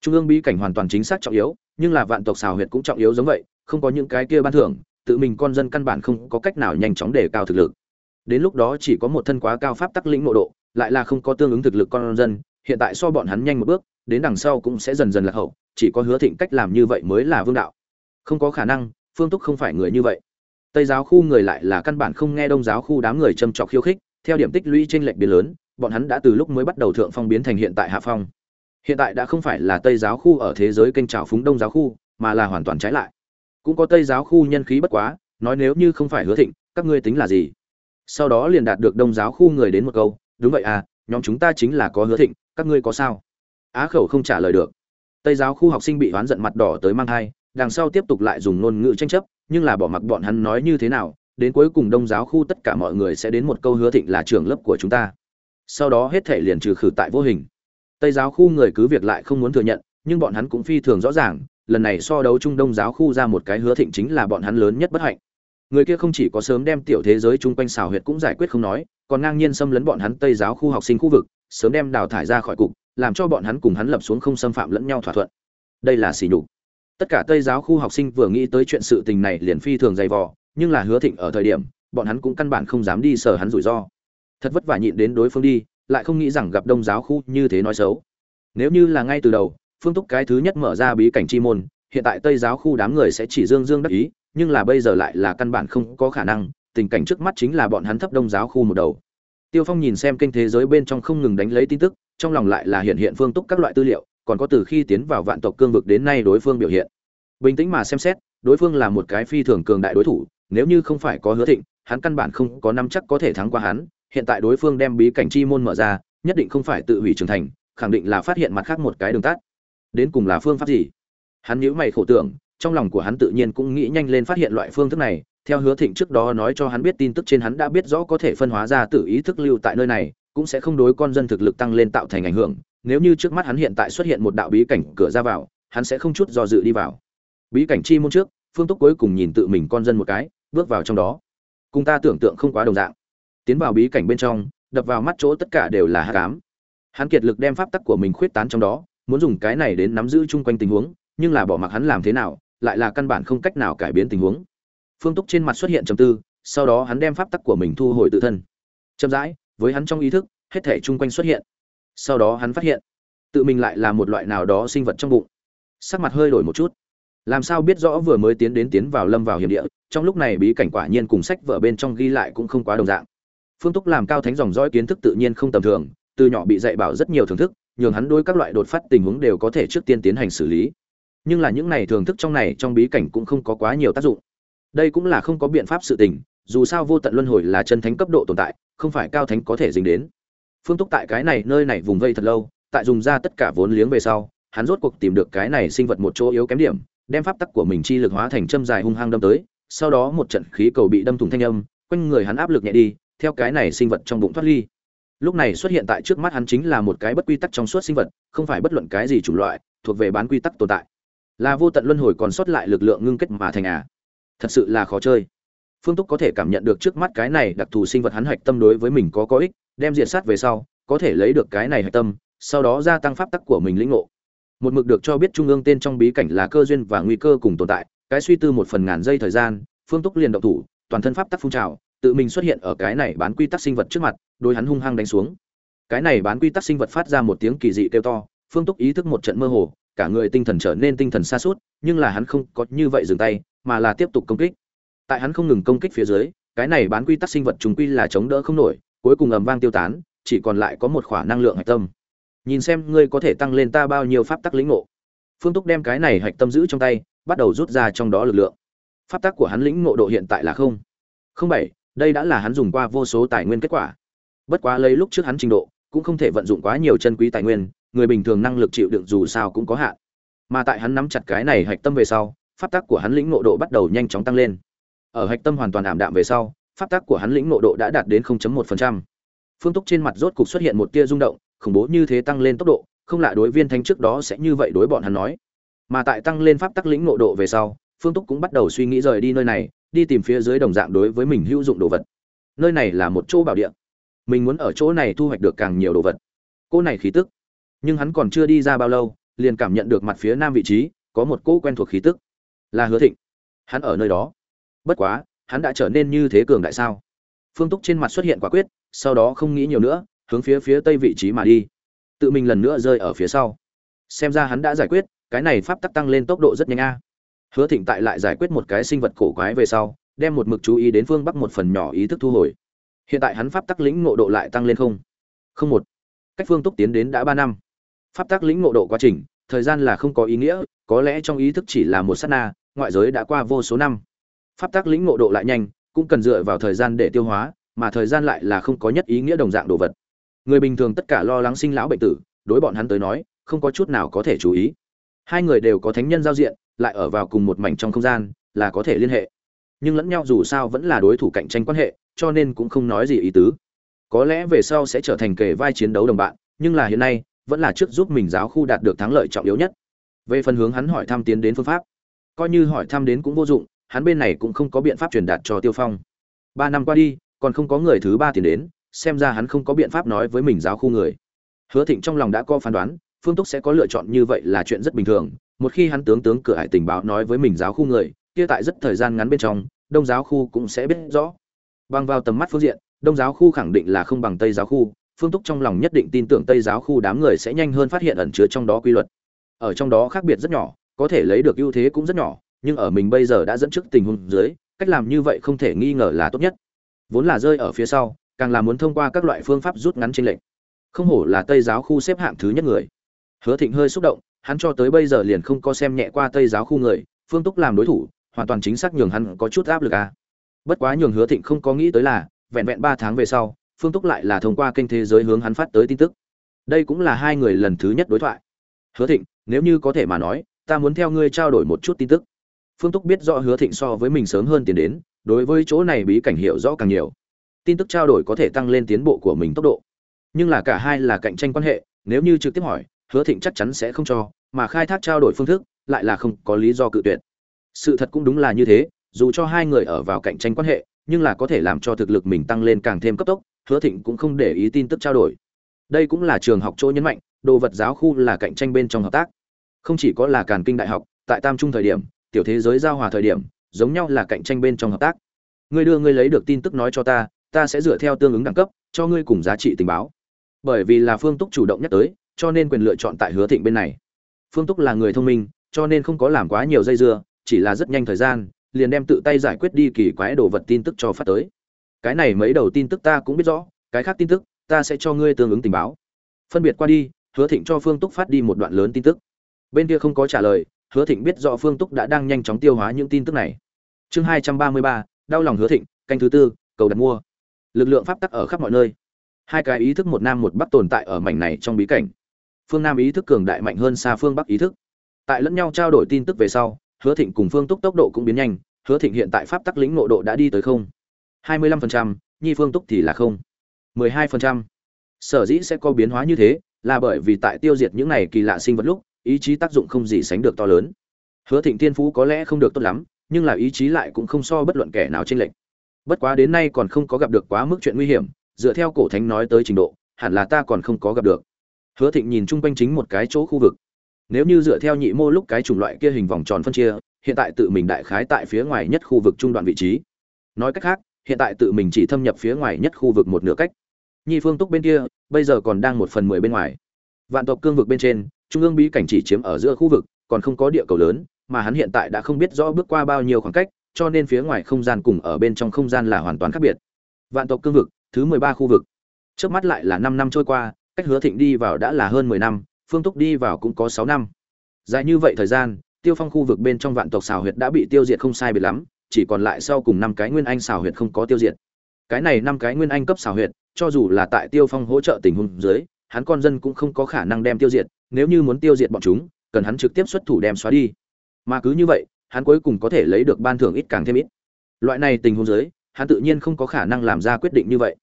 Trung ương bí cảnh hoàn toàn chính xác trọng yếu, nhưng là vạn tộc xào huyệt cũng trọng yếu giống vậy, không có những cái kia ban thưởng, tự mình con dân căn bản không có cách nào nhanh chóng đề cao thực lực. Đến lúc đó chỉ có một thân quá cao pháp tắc lĩnh nội độ, lại là không có tương ứng thực lực con dân, hiện tại so bọn hắn nhanh một bước, đến đằng sau cũng sẽ dần dần lạc hậu, chỉ có hứa thịnh cách làm như vậy mới là vương đạo không có khả năng, phương túc không phải người như vậy. Tây giáo khu người lại là căn bản không nghe đông giáo khu đám người châm trọc khiêu khích, theo điểm tích lũy trên lệnh biến lớn, bọn hắn đã từ lúc mới bắt đầu thượng phong biến thành hiện tại hạ phong. Hiện tại đã không phải là tây giáo khu ở thế giới kênh trào phúng đông giáo khu, mà là hoàn toàn trái lại. Cũng có tây giáo khu nhân khí bất quá, nói nếu như không phải hứa thịnh, các ngươi tính là gì? Sau đó liền đạt được đông giáo khu người đến một câu, đúng vậy à nhóm chúng ta chính là có hứa thịnh, các ngươi có sao? Á khẩu không trả lời được. Tây giáo khu học sinh bị oán giận mặt đỏ tới mang thai đằng sau tiếp tục lại dùng ngôn ngữ tranh chấp, nhưng là bỏ mặc bọn hắn nói như thế nào, đến cuối cùng đông giáo khu tất cả mọi người sẽ đến một câu hứa thịnh là trưởng lớp của chúng ta. Sau đó hết thể liền trừ khử tại vô hình. Tây giáo khu người cứ việc lại không muốn thừa nhận, nhưng bọn hắn cũng phi thường rõ ràng, lần này so đấu trung đông giáo khu ra một cái hứa thịnh chính là bọn hắn lớn nhất bất hạnh. Người kia không chỉ có sớm đem tiểu thế giới chung quanh xào huyệt cũng giải quyết không nói, còn ngang nhiên xâm lấn bọn hắn tây giáo khu học sinh khu vực, sớm đem đào thải ra khỏi cục, làm cho bọn hắn cùng hắn lập xuống không xâm phạm lẫn nhau thỏa thuận. Đây là xỉ nhục tất cả tây giáo khu học sinh vừa nghĩ tới chuyện sự tình này liền phi thường dày vò, nhưng là hứa thịnh ở thời điểm, bọn hắn cũng căn bản không dám đi sở hắn rủi ro. Thật vất vả nhịn đến đối phương đi, lại không nghĩ rằng gặp đông giáo khu như thế nói xấu. Nếu như là ngay từ đầu, phương túc cái thứ nhất mở ra bí cảnh chi môn, hiện tại tây giáo khu đám người sẽ chỉ dương dương đắc ý, nhưng là bây giờ lại là căn bản không có khả năng, tình cảnh trước mắt chính là bọn hắn thấp đông giáo khu một đầu. Tiêu phong nhìn xem kênh thế giới bên trong không ngừng đánh lấy tin tức, trong lòng lại là hiện hiện phương túc các loại tư liệu còn có từ khi tiến vào vạn tộc cương vực đến nay đối phương biểu hiện. Bình tĩnh mà xem xét, đối phương là một cái phi thường cường đại đối thủ, nếu như không phải có hứa thịnh, hắn căn bản không có năm chắc có thể thắng qua hắn. Hiện tại đối phương đem bí cảnh chi môn mở ra, nhất định không phải tự hủy trưởng thành, khẳng định là phát hiện mặt khác một cái đường tắt. Đến cùng là phương pháp gì? Hắn nhíu mày khổ tưởng, trong lòng của hắn tự nhiên cũng nghĩ nhanh lên phát hiện loại phương thức này. Theo hứa thịnh trước đó nói cho hắn biết tin tức trên hắn đã biết rõ có thể phân hóa ra tự ý thức lưu tại nơi này cũng sẽ không đối con dân thực lực tăng lên tạo thành ảnh hưởng. Nếu như trước mắt hắn hiện tại xuất hiện một đạo bí cảnh cửa ra vào, hắn sẽ không chút do dự đi vào. Bí cảnh chi môn trước, phương túc cuối cùng nhìn tự mình con dân một cái, bước vào trong đó. Cùng ta tưởng tượng không quá đồng dạng. Tiến vào bí cảnh bên trong, đập vào mắt chỗ tất cả đều là hát cám hắn kiệt lực đem pháp tắc của mình khuyết tán trong đó, muốn dùng cái này đến nắm giữ chung quanh tình huống, nhưng là bỏ mặc hắn làm thế nào, lại là căn bản không cách nào cải biến tình huống. Phương túc trên mặt xuất hiện trầm tư, sau đó hắn đem pháp tắc của mình thu hồi tự thân. Chậm rãi với hắn trong ý thức, hết thể chung quanh xuất hiện. Sau đó hắn phát hiện, tự mình lại là một loại nào đó sinh vật trong bụng. Sắc mặt hơi đổi một chút. Làm sao biết rõ vừa mới tiến đến tiến vào lâm vào hiểm địa, trong lúc này bí cảnh quả nhiên cùng sách vở bên trong ghi lại cũng không quá đồng dạng. Phương túc làm cao thánh dòng dõi kiến thức tự nhiên không tầm thường, từ nhỏ bị dạy bảo rất nhiều thưởng thức, nhường hắn đôi các loại đột phát tình huống đều có thể trước tiên tiến hành xử lý. Nhưng là những này thưởng thức trong này trong bí cảnh cũng không có quá nhiều tác dụng. Đây cũng là không có biện pháp sự tình, dù sao vô tận luân hồi là chân thánh cấp độ tồn tại không phải cao thánh có thể dính đến. Phương túc tại cái này, nơi này vùng vây thật lâu, tại dùng ra tất cả vốn liếng về sau, hắn rốt cuộc tìm được cái này sinh vật một chỗ yếu kém điểm, đem pháp tắc của mình chi lực hóa thành châm dài hung hăng đâm tới, sau đó một trận khí cầu bị đâm thủng thanh âm, quanh người hắn áp lực nhẹ đi, theo cái này sinh vật trong bụng thoát ly. Lúc này xuất hiện tại trước mắt hắn chính là một cái bất quy tắc trong suốt sinh vật, không phải bất luận cái gì chủng loại, thuộc về bán quy tắc tồn tại. Là vô tận luân hồi còn sót lại lực lượng ngưng kết mà thành à. Thật sự là khó chơi phương túc có thể cảm nhận được trước mắt cái này đặc thù sinh vật hắn hạch tâm đối với mình có có ích, đem diệt sát về sau, có thể lấy được cái này hạch tâm, sau đó gia tăng pháp tắc của mình lĩnh ngộ. Một mực được cho biết trung ương tên trong bí cảnh là cơ duyên và nguy cơ cùng tồn tại, cái suy tư một phần ngàn giây thời gian, phương túc liền động thủ, toàn thân pháp tắc phun trào, tự mình xuất hiện ở cái này bán quy tắc sinh vật trước mặt, đôi hắn hung hăng đánh xuống. Cái này bán quy tắc sinh vật phát ra một tiếng kỳ dị kêu to, phương túc ý thức một trận mơ hồ, cả người tinh thần trở nên tinh thần xa suốt nhưng là hắn không có như vậy dừng tay, mà là tiếp tục công kích tại hắn không ngừng công kích phía dưới, cái này bán quy tắc sinh vật chúng quy là chống đỡ không nổi, cuối cùng ầm vang tiêu tán, chỉ còn lại có một khỏa năng lượng hạch tâm. Nhìn xem ngươi có thể tăng lên ta bao nhiêu pháp tắc lĩnh ngộ. Phương túc đem cái này hạch tâm giữ trong tay, bắt đầu rút ra trong đó lực lượng. Pháp tắc của hắn lĩnh ngộ độ hiện tại là không. Không bảy, đây đã là hắn dùng qua vô số tài nguyên kết quả. Bất quá lấy lúc trước hắn trình độ, cũng không thể vận dụng quá nhiều chân quý tài nguyên, người bình thường năng lực chịu đựng dù sao cũng có hạn. Mà tại hắn nắm chặt cái này hạch tâm về sau, pháp tắc của hắn lĩnh ngộ độ bắt đầu nhanh chóng tăng lên ở hạch tâm hoàn toàn ảm đạm về sau, pháp tắc của hắn lĩnh ngộ độ đã đạt đến 0.1%. phương túc trên mặt rốt cục xuất hiện một tia rung động, khủng bố như thế tăng lên tốc độ, không lạ đối viên thánh trước đó sẽ như vậy đối bọn hắn nói. Mà tại tăng lên pháp tắc lĩnh ngộ độ về sau, phương túc cũng bắt đầu suy nghĩ rời đi nơi này, đi tìm phía dưới đồng dạng đối với mình hữu dụng đồ vật. Nơi này là một chỗ bảo địa. Mình muốn ở chỗ này thu hoạch được càng nhiều đồ vật. Cô này khí tức. Nhưng hắn còn chưa đi ra bao lâu, liền cảm nhận được mặt phía nam vị trí, có một cô quen thuộc khí tức. Là hứa thịnh. Hắn ở nơi đó bất quá, hắn đã trở nên như thế cường đại sao? Phương túc trên mặt xuất hiện quả quyết, sau đó không nghĩ nhiều nữa, hướng phía phía tây vị trí mà đi. Tự mình lần nữa rơi ở phía sau. Xem ra hắn đã giải quyết, cái này pháp tắc tăng lên tốc độ rất nhanh a. Hứa thịnh tại lại giải quyết một cái sinh vật cổ quái về sau, đem một mực chú ý đến phương bắc một phần nhỏ ý thức thu hồi. Hiện tại hắn pháp tắc lĩnh ngộ độ lại tăng lên không? Không một. Cách phương túc tiến đến đã ba năm. Pháp tắc lĩnh ngộ độ quá trình, thời gian là không có ý nghĩa, có lẽ trong ý thức chỉ là một sát na, ngoại giới đã qua vô số năm pháp tắc lĩnh ngộ độ lại nhanh, cũng cần dựa vào thời gian để tiêu hóa, mà thời gian lại là không có nhất ý nghĩa đồng dạng đồ vật. Người bình thường tất cả lo lắng sinh lão bệnh tử, đối bọn hắn tới nói, không có chút nào có thể chú ý. Hai người đều có thánh nhân giao diện, lại ở vào cùng một mảnh trong không gian, là có thể liên hệ. Nhưng lẫn nhau dù sao vẫn là đối thủ cạnh tranh quan hệ, cho nên cũng không nói gì ý tứ. Có lẽ về sau sẽ trở thành kề vai chiến đấu đồng bạn, nhưng là hiện nay, vẫn là trước giúp mình giáo khu đạt được thắng lợi trọng yếu nhất. Về phần hướng hắn hỏi thăm tiến đến phương pháp, coi như hỏi thăm đến cũng vô dụng hắn bên này cũng không có biện pháp truyền đạt cho tiêu phong. Ba năm qua đi, còn không có người thứ ba tiền đến, xem ra hắn không có biện pháp nói với mình giáo khu người. Hứa thịnh trong lòng đã có phán đoán, phương túc sẽ có lựa chọn như vậy là chuyện rất bình thường. Một khi hắn tướng tướng cửa hải tình báo nói với mình giáo khu người, kia tại rất thời gian ngắn bên trong, đông giáo khu cũng sẽ biết rõ. Bằng vào tầm mắt phương diện, đông giáo khu khẳng định là không bằng tây giáo khu. Phương túc trong lòng nhất định tin tưởng tây giáo khu đám người sẽ nhanh hơn phát hiện ẩn chứa trong đó quy luật. Ở trong đó khác biệt rất nhỏ, có thể lấy được ưu thế cũng rất nhỏ nhưng ở mình bây giờ đã dẫn trước tình huống dưới, cách làm như vậy không thể nghi ngờ là tốt nhất. Vốn là rơi ở phía sau, càng là muốn thông qua các loại phương pháp rút ngắn trên lệnh không hổ là tây giáo khu xếp hạng thứ nhất người. Hứa thịnh hơi xúc động, hắn cho tới bây giờ liền không có xem nhẹ qua tây giáo khu người, phương túc làm đối thủ, hoàn toàn chính xác nhường hắn có chút áp lực à. bất quá nhường hứa thịnh không có nghĩ tới là, vẹn vẹn ba tháng về sau, phương túc lại là thông qua kênh thế giới hướng hắn phát tới tin tức. Đây cũng là hai người lần thứ nhất đối thoại. Hứa thịnh, nếu như có thể mà nói, ta muốn theo ngươi trao đổi một chút tin tức phương túc biết rõ hứa thịnh so với mình sớm hơn tiến đến, đối với chỗ này bí cảnh hiểu rõ càng nhiều. Tin tức trao đổi có thể tăng lên tiến bộ của mình tốc độ. Nhưng là cả hai là cạnh tranh quan hệ, nếu như trực tiếp hỏi, hứa thịnh chắc chắn sẽ không cho, mà khai thác trao đổi phương thức lại là không có lý do cự tuyệt. Sự thật cũng đúng là như thế, dù cho hai người ở vào cạnh tranh quan hệ, nhưng là có thể làm cho thực lực mình tăng lên càng thêm cấp tốc, hứa thịnh cũng không để ý tin tức trao đổi. Đây cũng là trường học chỗ nhấn mạnh, đồ vật giáo khu là cạnh tranh bên trong hợp tác. Không chỉ có là càn kinh đại học, tại tam trung thời điểm tiểu thế giới giao hòa thời điểm, giống nhau là cạnh tranh bên trong hợp tác. Ngươi đưa ngươi lấy được tin tức nói cho ta ta sẽ dựa theo tương ứng đẳng cấp, cho ngươi cùng giá trị tình báo. Bởi vì là phương túc chủ động nhắc tới, cho nên quyền lựa chọn tại hứa thịnh bên này. Phương túc là người thông minh, cho nên không có làm quá nhiều dây dưa, chỉ là rất nhanh thời gian, liền đem tự tay giải quyết đi kỳ quái đồ vật tin tức cho phát tới. Cái này mấy đầu tin tức ta cũng biết rõ, cái khác tin tức, ta sẽ cho ngươi tương ứng tình báo. Phân biệt qua đi, hứa thịnh cho phương túc phát đi một đoạn lớn tin tức. Bên kia không có trả lời hứa thịnh biết rõ phương túc đã đang nhanh chóng tiêu hóa những tin tức này. Chương hai trăm ba mươi ba, đau lòng hứa thịnh, canh thứ tư, cầu đặt mua. Lực lượng pháp tắc ở khắp mọi nơi. Hai cái ý thức một nam một bắc tồn tại ở mảnh này trong bí cảnh. Phương nam ý thức cường đại mạnh hơn xa phương bắc ý thức. Tại lẫn nhau trao đổi tin tức về sau, hứa thịnh cùng phương túc tốc độ cũng biến nhanh. Hứa thịnh hiện tại pháp tắc lĩnh ngộ độ đã đi tới không. hai mươi lăm phần trăm, nhi phương túc thì là không. mười hai phần trăm. Sở dĩ sẽ có biến hóa như thế là bởi vì tại tiêu diệt những này kỳ lạ sinh vật lúc ý chí tác dụng không gì sánh được to lớn. Hứa thịnh Thiên phú có lẽ không được tốt lắm, nhưng là ý chí lại cũng không so bất luận kẻ nào trên lệnh bất quá đến nay còn không có gặp được quá mức chuyện nguy hiểm, dựa theo cổ thánh nói tới trình độ, hẳn là ta còn không có gặp được. Hứa thịnh nhìn chung quanh chính một cái chỗ khu vực. Nếu như dựa theo nhị mô lúc cái chủng loại kia hình vòng tròn phân chia, hiện tại tự mình đại khái tại phía ngoài nhất khu vực trung đoạn vị trí. Nói cách khác, hiện tại tự mình chỉ thâm nhập phía ngoài nhất khu vực một nửa cách. Nhi phương túc bên kia, bây giờ còn đang một phần mười bên ngoài. Vạn tộc cương vực bên trên trung ương bí cảnh chỉ chiếm ở giữa khu vực, còn không có địa cầu lớn, mà hắn hiện tại đã không biết rõ bước qua bao nhiêu khoảng cách, cho nên phía ngoài không gian cùng ở bên trong không gian là hoàn toàn khác biệt. Vạn tộc cương vực, thứ mười ba khu vực. Trước mắt lại là năm năm trôi qua, cách hứa thịnh đi vào đã là hơn mười năm, phương túc đi vào cũng có sáu năm. Dài như vậy thời gian, tiêu phong khu vực bên trong vạn tộc xào huyệt đã bị tiêu diệt không sai biệt lắm, chỉ còn lại sau cùng năm cái nguyên anh xào huyệt không có tiêu diệt. Cái này năm cái nguyên anh cấp xào huyệt, cho dù là tại tiêu phong hỗ trợ tình huống dưới, hắn con dân cũng không có khả năng đem tiêu diệt nếu như muốn tiêu diệt bọn chúng, cần hắn trực tiếp xuất thủ đem xóa đi. Mà cứ như vậy, hắn cuối cùng có thể lấy được ban thưởng ít càng thêm ít. Loại này tình huống dưới, hắn tự nhiên không có khả năng làm ra quyết định như vậy.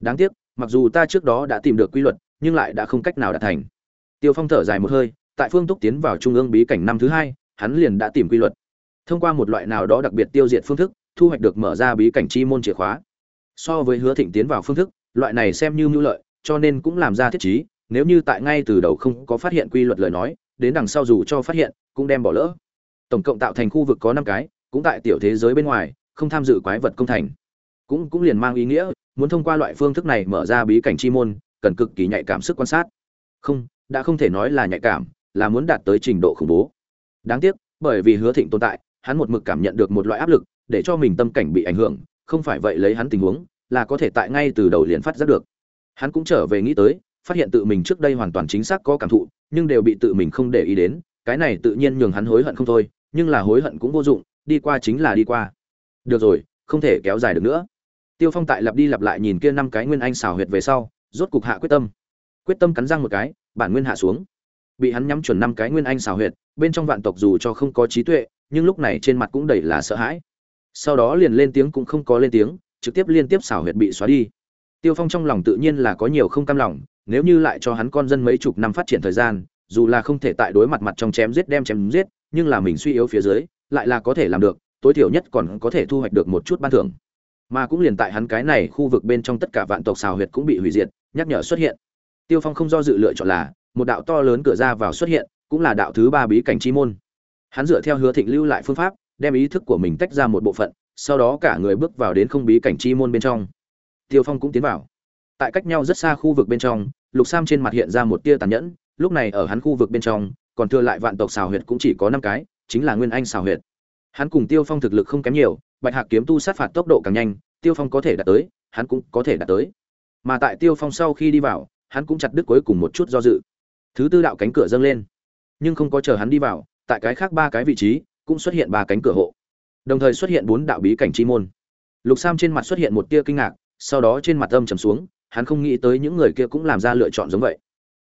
Đáng tiếc, mặc dù ta trước đó đã tìm được quy luật, nhưng lại đã không cách nào đạt thành. Tiêu phong thở dài một hơi, tại phương túc tiến vào trung ương bí cảnh năm thứ hai, hắn liền đã tìm quy luật. Thông qua một loại nào đó đặc biệt tiêu diệt phương thức, thu hoạch được mở ra bí cảnh chi môn chìa khóa. So với hứa thịnh tiến vào phương thức, loại này xem như mưu lợi, cho nên cũng làm ra thiết chí nếu như tại ngay từ đầu không có phát hiện quy luật lời nói, đến đằng sau dù cho phát hiện, cũng đem bỏ lỡ. Tổng cộng tạo thành khu vực có năm cái, cũng tại tiểu thế giới bên ngoài, không tham dự quái vật công thành. Cũng cũng liền mang ý nghĩa, muốn thông qua loại phương thức này mở ra bí cảnh chi môn, cần cực kỳ nhạy cảm sức quan sát. Không, đã không thể nói là nhạy cảm, là muốn đạt tới trình độ khủng bố. Đáng tiếc, bởi vì hứa thịnh tồn tại, hắn một mực cảm nhận được một loại áp lực, để cho mình tâm cảnh bị ảnh hưởng, không phải vậy lấy hắn tình huống, là có thể tại ngay từ đầu liền phát giác được. Hắn cũng trở về nghĩ tới phát hiện tự mình trước đây hoàn toàn chính xác có cảm thụ, nhưng đều bị tự mình không để ý đến, cái này tự nhiên nhường hắn hối hận không thôi, nhưng là hối hận cũng vô dụng, đi qua chính là đi qua. Được rồi, không thể kéo dài được nữa. Tiêu phong tại lặp đi lặp lại nhìn kia năm cái nguyên anh xảo huyệt về sau, rốt cục hạ quyết tâm. Quyết tâm cắn răng một cái, bản nguyên hạ xuống. Bị hắn nhắm chuẩn năm cái nguyên anh xảo huyệt, bên trong vạn tộc dù cho không có trí tuệ, nhưng lúc này trên mặt cũng đầy là sợ hãi. Sau đó liền lên tiếng cũng không có lên tiếng, trực tiếp liên tiếp xảo huyệt bị xóa đi. Tiêu phong trong lòng tự nhiên là có nhiều không cam lòng nếu như lại cho hắn con dân mấy chục năm phát triển thời gian, dù là không thể tại đối mặt mặt trong chém giết đem chém giết, nhưng là mình suy yếu phía dưới, lại là có thể làm được, tối thiểu nhất còn có thể thu hoạch được một chút ban thưởng. Mà cũng liền tại hắn cái này khu vực bên trong tất cả vạn tộc xào huyệt cũng bị hủy diệt, nhắc nhở xuất hiện. Tiêu phong không do dự lựa chọn là, một đạo to lớn cửa ra vào xuất hiện, cũng là đạo thứ ba bí cảnh chi môn. Hắn dựa theo hứa thịnh lưu lại phương pháp, đem ý thức của mình tách ra một bộ phận, sau đó cả người bước vào đến không bí cảnh chi môn bên trong. Tiêu phong cũng tiến vào. Tại cách nhau rất xa khu vực bên trong lục sam trên mặt hiện ra một tia tàn nhẫn, lúc này ở hắn khu vực bên trong, còn thừa lại vạn tộc xào huyệt cũng chỉ có năm cái, chính là nguyên anh xào huyệt. Hắn cùng tiêu phong thực lực không kém nhiều, bạch hạc kiếm tu sát phạt tốc độ càng nhanh, tiêu phong có thể đạt tới, hắn cũng có thể đạt tới. Mà tại tiêu phong sau khi đi vào, hắn cũng chặt đứt cuối cùng một chút do dự. Thứ tư đạo cánh cửa dâng lên. Nhưng không có chờ hắn đi vào, tại cái khác ba cái vị trí, cũng xuất hiện ba cánh cửa hộ. Đồng thời xuất hiện bốn đạo bí cảnh chi môn. Lục sam trên mặt xuất hiện một tia kinh ngạc, sau đó trên mặt âm trầm xuống hắn không nghĩ tới những người kia cũng làm ra lựa chọn giống vậy.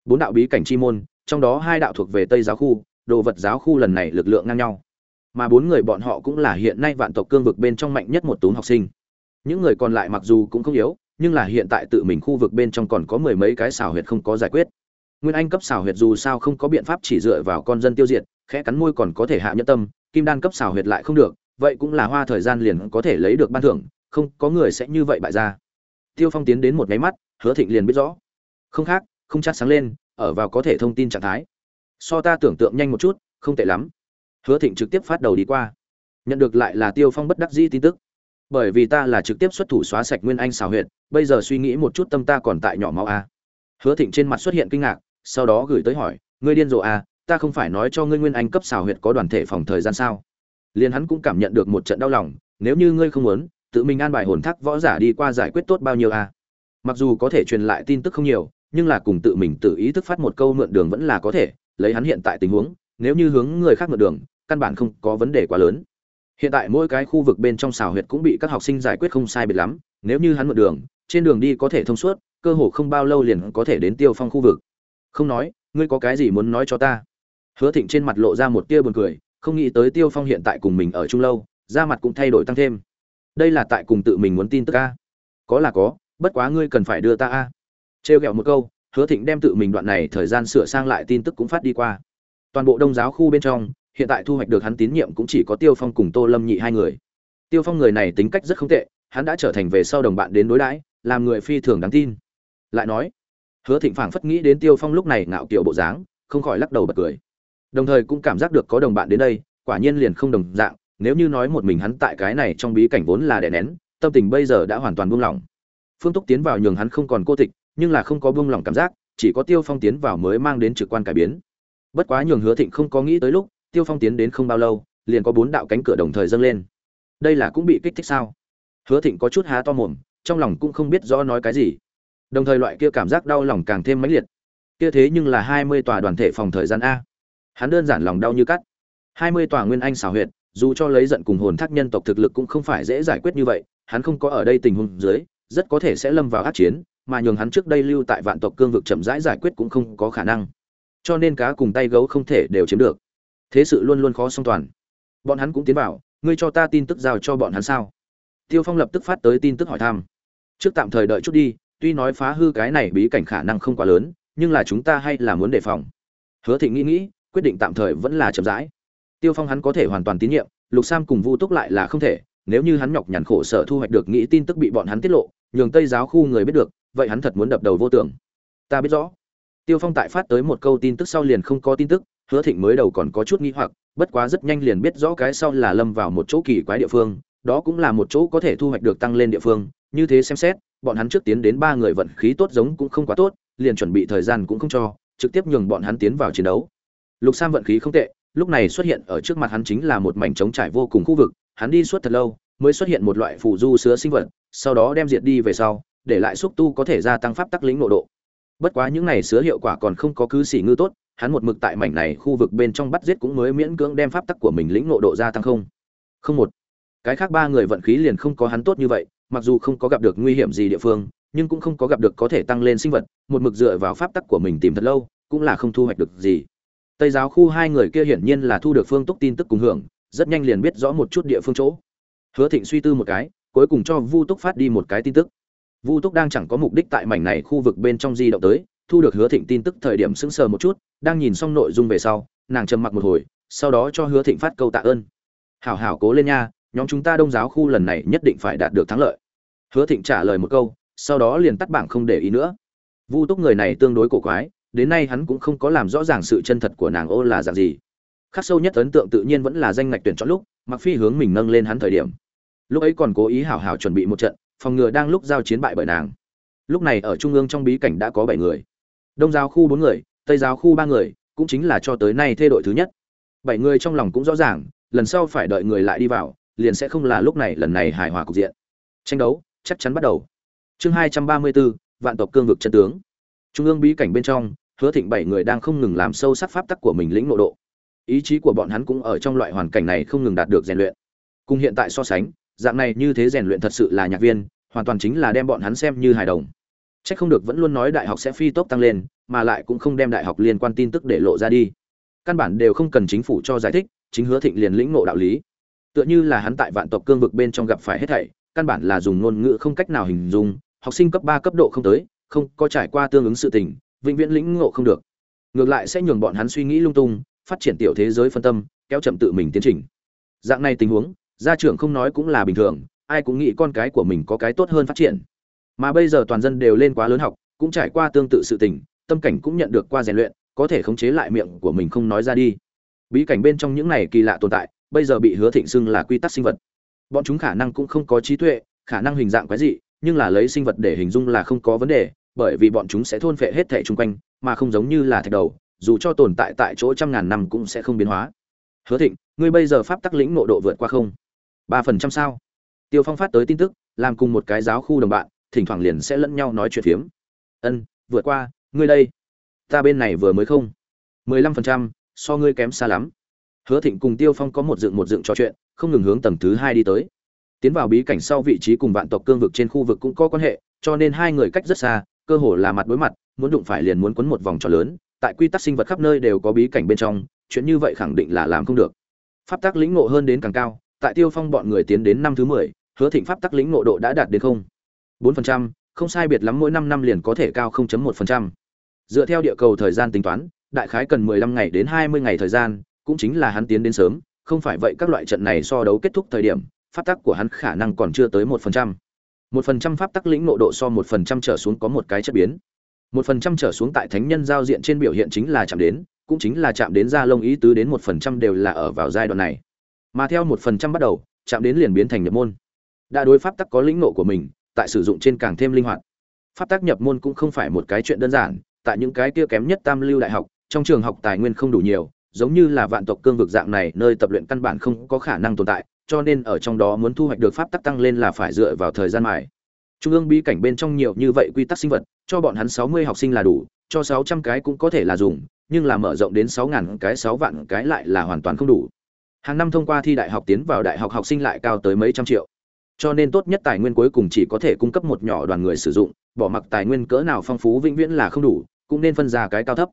Bốn đạo bí cảnh chi môn, trong đó hai đạo thuộc về tây giáo khu, đồ vật giáo khu lần này lực lượng ngang nhau. Mà bốn người bọn họ cũng là hiện nay vạn tộc cương vực bên trong mạnh nhất một túm học sinh. Những người còn lại mặc dù cũng không yếu, nhưng là hiện tại tự mình khu vực bên trong còn có mười mấy cái xào huyệt không có giải quyết. Nguyên anh cấp xào huyệt dù sao không có biện pháp chỉ dựa vào con dân tiêu diệt, khẽ cắn môi còn có thể hạ nhân tâm, kim đan cấp xào huyệt lại không được, vậy cũng là hoa thời gian liền có thể lấy được ban thưởng, không có người sẽ như vậy bại ra tiêu phong tiến đến một nháy mắt, hứa thịnh liền biết rõ. Không khác, không chắc sáng lên, ở vào có thể thông tin trạng thái. So ta tưởng tượng nhanh một chút, không tệ lắm. Hứa thịnh trực tiếp phát đầu đi qua. Nhận được lại là tiêu phong bất đắc dĩ tin tức. Bởi vì ta là trực tiếp xuất thủ xóa sạch nguyên anh xào huyệt, bây giờ suy nghĩ một chút tâm ta còn tại nhỏ máu a hứa thịnh trên mặt xuất hiện kinh ngạc, sau đó gửi tới hỏi, ngươi điên rồ a ta không phải nói cho ngươi nguyên anh cấp xào huyệt có đoàn thể phòng thời gian sao? Liền hắn cũng cảm nhận được một trận đau lòng, nếu như ngươi không muốn tự mình an bài hồn thác võ giả đi qua giải quyết tốt bao nhiêu a? Mặc dù có thể truyền lại tin tức không nhiều, nhưng là cùng tự mình tự ý thức phát một câu mượn đường vẫn là có thể, lấy hắn hiện tại tình huống, nếu như hướng người khác mượn đường, căn bản không có vấn đề quá lớn. Hiện tại mỗi cái khu vực bên trong xào huyệt cũng bị các học sinh giải quyết không sai biệt lắm, nếu như hắn mượn đường, trên đường đi có thể thông suốt, cơ hồ không bao lâu liền có thể đến tiêu phong khu vực. Không nói, ngươi có cái gì muốn nói cho ta? Hứa thịnh trên mặt lộ ra một tia buồn cười, không nghĩ tới tiêu phong hiện tại cùng mình ở chung lâu, da mặt cũng thay đổi tăng thêm đây là tại cùng tự mình muốn tin tức a. Có là có, bất quá ngươi cần phải đưa ta a. Trêu ghẹo một câu, hứa thịnh đem tự mình đoạn này thời gian sửa sang lại tin tức cũng phát đi qua. Toàn bộ đông giáo khu bên trong, hiện tại thu hoạch được hắn tín nhiệm cũng chỉ có tiêu phong cùng tô lâm nhị hai người. Tiêu phong người này tính cách rất không tệ, hắn đã trở thành về sau đồng bạn đến đối đãi, làm người phi thường đáng tin. Lại nói, hứa thịnh phảng phất nghĩ đến tiêu phong lúc này ngạo kiểu bộ dáng, không khỏi lắc đầu bật cười. Đồng thời cũng cảm giác được có đồng bạn đến đây, quả nhiên liền không đồng dạng nếu như nói một mình hắn tại cái này trong bí cảnh vốn là đè nén, tâm tình bây giờ đã hoàn toàn buông lỏng. Phương túc tiến vào nhường hắn không còn cô tịch, nhưng là không có buông lỏng cảm giác, chỉ có tiêu phong tiến vào mới mang đến trực quan cải biến. Bất quá nhường hứa thịnh không có nghĩ tới lúc, tiêu phong tiến đến không bao lâu, liền có bốn đạo cánh cửa đồng thời dâng lên. Đây là cũng bị kích thích sao? Hứa thịnh có chút há to mồm, trong lòng cũng không biết rõ nói cái gì. Đồng thời loại kia cảm giác đau lòng càng thêm mãnh liệt. Kia thế nhưng là hai mươi tòa đoàn thể phòng thời gian a. Hắn đơn giản lòng đau như cắt. Hai mươi tòa nguyên anh xảo huyệt dù cho lấy giận cùng hồn thác nhân tộc thực lực cũng không phải dễ giải quyết như vậy, hắn không có ở đây tình huống dưới, rất có thể sẽ lâm vào át chiến, mà nhường hắn trước đây lưu tại vạn tộc cương vực chậm rãi giải quyết cũng không có khả năng. Cho nên cá cùng tay gấu không thể đều chiếm được. Thế sự luôn luôn khó song toàn. Bọn hắn cũng tiến vào, ngươi cho ta tin tức giao cho bọn hắn sao? Tiêu phong lập tức phát tới tin tức hỏi thăm. Trước tạm thời đợi chút đi, tuy nói phá hư cái này bí cảnh khả năng không quá lớn, nhưng là chúng ta hay là muốn đề phòng. Hứa thịnh nghĩ nghĩ, quyết định tạm thời vẫn là chậm rãi tiêu phong hắn có thể hoàn toàn tín nhiệm, lục sam cùng vu túc lại là không thể, nếu như hắn nhọc nhằn khổ sở thu hoạch được nghĩ tin tức bị bọn hắn tiết lộ, nhường tây giáo khu người biết được, vậy hắn thật muốn đập đầu vô tưởng. Ta biết rõ. Tiêu phong tại phát tới một câu tin tức sau liền không có tin tức, hứa thịnh mới đầu còn có chút nghi hoặc, bất quá rất nhanh liền biết rõ cái sau là lâm vào một chỗ kỳ quái địa phương, đó cũng là một chỗ có thể thu hoạch được tăng lên địa phương, như thế xem xét, bọn hắn trước tiến đến ba người vận khí tốt giống cũng không quá tốt, liền chuẩn bị thời gian cũng không cho, trực tiếp nhường bọn hắn tiến vào chiến đấu. Lục sam vận khí không tệ lúc này xuất hiện ở trước mặt hắn chính là một mảnh trống trải vô cùng khu vực, hắn đi suốt thật lâu mới xuất hiện một loại phù du sứa sinh vật, sau đó đem diệt đi về sau, để lại xúc tu có thể gia tăng pháp tắc lĩnh nội độ. Bất quá những này sứa hiệu quả còn không có cứ xỉ ngư tốt, hắn một mực tại mảnh này khu vực bên trong bắt giết cũng mới miễn cưỡng đem pháp tắc của mình lĩnh nội độ gia tăng không. Không một. Cái khác ba người vận khí liền không có hắn tốt như vậy, mặc dù không có gặp được nguy hiểm gì địa phương, nhưng cũng không có gặp được có thể tăng lên sinh vật, một mực dựa vào pháp tắc của mình tìm thật lâu, cũng là không thu hoạch được gì tây giáo khu hai người kia hiển nhiên là thu được phương túc tin tức cùng hưởng, rất nhanh liền biết rõ một chút địa phương chỗ. Hứa thịnh suy tư một cái, cuối cùng cho vu túc phát đi một cái tin tức. Vu túc đang chẳng có mục đích tại mảnh này khu vực bên trong di động tới, thu được hứa thịnh tin tức thời điểm sững sờ một chút, đang nhìn xong nội dung về sau, nàng trầm mặc một hồi, sau đó cho hứa thịnh phát câu tạ ơn. Hảo hảo cố lên nha, nhóm chúng ta đông giáo khu lần này nhất định phải đạt được thắng lợi. Hứa thịnh trả lời một câu, sau đó liền tắt bảng không để ý nữa. Vu túc người này tương đối cổ quái đến nay hắn cũng không có làm rõ ràng sự chân thật của nàng ô là dạng gì. Khắc sâu nhất ấn tượng tự nhiên vẫn là danh ngạch tuyển chọn lúc mặc phi hướng mình nâng lên hắn thời điểm. Lúc ấy còn cố ý hảo hảo chuẩn bị một trận, phòng ngừa đang lúc giao chiến bại bởi nàng. Lúc này ở trung ương trong bí cảnh đã có bảy người. Đông giáo khu bốn người, tây giáo khu ba người, cũng chính là cho tới nay thay đổi thứ nhất. Bảy người trong lòng cũng rõ ràng, lần sau phải đợi người lại đi vào, liền sẽ không là lúc này lần này hài hòa cục diện. Tranh đấu, chắc chắn bắt đầu. Chương hai trăm ba mươi bốn, vạn tộc cương vực chân tướng. Trung ương bí cảnh bên trong hứa thịnh bảy người đang không ngừng làm sâu sắc pháp tắc của mình lĩnh nội độ ý chí của bọn hắn cũng ở trong loại hoàn cảnh này không ngừng đạt được rèn luyện cùng hiện tại so sánh dạng này như thế rèn luyện thật sự là nhạc viên hoàn toàn chính là đem bọn hắn xem như hài đồng Chắc không được vẫn luôn nói đại học sẽ phi tốc tăng lên, mà lại cũng không đem đại học liên quan tin tức để lộ ra đi. Căn bản đều không cần chính phủ cho giải thích, chính Hứa Thịnh liền lĩnh ngộ đạo lý. Tựa như là hắn tại vạn tộc cương vực bên trong gặp phải hết thảy, căn bản là dùng ngôn ngữ không cách nào hình dung, học sinh cấp ba cấp độ không tới, không có trải qua tương ứng sự tình, vĩnh viễn lĩnh ngộ không được. Ngược lại sẽ nhường bọn hắn suy nghĩ lung tung, phát triển tiểu thế giới phân tâm, kéo chậm tự mình tiến trình. Dạng này tình huống, gia trưởng không nói cũng là bình thường, ai cũng nghĩ con cái của mình có cái tốt hơn phát triển mà bây giờ toàn dân đều lên quá lớn học cũng trải qua tương tự sự tình tâm cảnh cũng nhận được qua rèn luyện có thể khống chế lại miệng của mình không nói ra đi bí cảnh bên trong những này kỳ lạ tồn tại bây giờ bị hứa thịnh xưng là quy tắc sinh vật bọn chúng khả năng cũng không có trí tuệ khả năng hình dạng quái dị nhưng là lấy sinh vật để hình dung là không có vấn đề bởi vì bọn chúng sẽ thôn phệ hết thể chung quanh, mà không giống như là thạch đầu, dù cho tồn tại tại chỗ trăm ngàn năm cũng sẽ không biến hóa. Hứa thịnh, ngươi bây giờ pháp tắc lĩnh nộ độ vượt qua không? Ba phần trăm sao? Tiêu phong phát tới tin tức, làm cùng một cái giáo khu đồng bạn, thỉnh thoảng liền sẽ lẫn nhau nói chuyện phiếm. Ân, vượt qua, ngươi đây. Ta bên này vừa mới không. Mười lăm phần trăm, so ngươi kém xa lắm. Hứa thịnh cùng tiêu phong có một dựng một dựng trò chuyện, không ngừng hướng tầng thứ hai đi tới. Tiến vào bí cảnh sau vị trí cùng vạn tộc cương vực trên khu vực cũng có quan hệ, cho nên hai người cách rất xa cơ hồ là mặt đối mặt muốn đụng phải liền muốn quấn một vòng tròn lớn tại quy tắc sinh vật khắp nơi đều có bí cảnh bên trong chuyện như vậy khẳng định là làm không được. Pháp tắc lĩnh ngộ hơn đến càng cao tại tiêu phong bọn người tiến đến năm thứ mười hứa thịnh pháp tắc lĩnh ngộ độ đã đạt đến không. 4%, không sai biệt lắm mỗi 5 năm liền có thể cao 0.1%. Dựa theo địa cầu thời gian tính toán, đại khái cần 15 ngày đến 20 ngày thời gian, cũng chính là hắn tiến đến sớm, không phải vậy các loại trận này so đấu kết thúc thời điểm, pháp tắc của hắn khả năng còn chưa tới một phần trăm một phần trăm pháp tắc lĩnh nộ độ so một phần trăm trở xuống có một cái chất biến. Một phần trăm trở xuống tại thánh nhân giao diện trên biểu hiện chính là chạm đến, cũng chính là chạm đến ra lông ý tứ đến một phần trăm đều là ở vào giai đoạn này. Mà theo một phần trăm bắt đầu, chạm đến liền biến thành nhập môn. Đã đối pháp tắc có lĩnh nộ của mình, tại sử dụng trên càng thêm linh hoạt. Pháp tắc nhập môn cũng không phải một cái chuyện đơn giản, tại những cái kia kém nhất tam lưu đại học, trong trường học tài nguyên không đủ nhiều, giống như là vạn tộc cương vực dạng này, nơi tập luyện căn bản không có khả năng tồn tại cho nên ở trong đó muốn thu hoạch được pháp tắc tăng lên là phải dựa vào thời gian mài. Trung ương bí cảnh bên trong nhiều như vậy quy tắc sinh vật, cho bọn hắn sáu mươi học sinh là đủ, cho sáu trăm cái cũng có thể là dùng, nhưng là mở rộng đến sáu ngàn cái, sáu vạn cái lại là hoàn toàn không đủ. Hàng năm thông qua thi đại học tiến vào đại học học sinh lại cao tới mấy trăm triệu. Cho nên tốt nhất tài nguyên cuối cùng chỉ có thể cung cấp một nhỏ đoàn người sử dụng, bỏ mặc tài nguyên cỡ nào phong phú vĩnh viễn là không đủ, cũng nên phân ra cái cao thấp.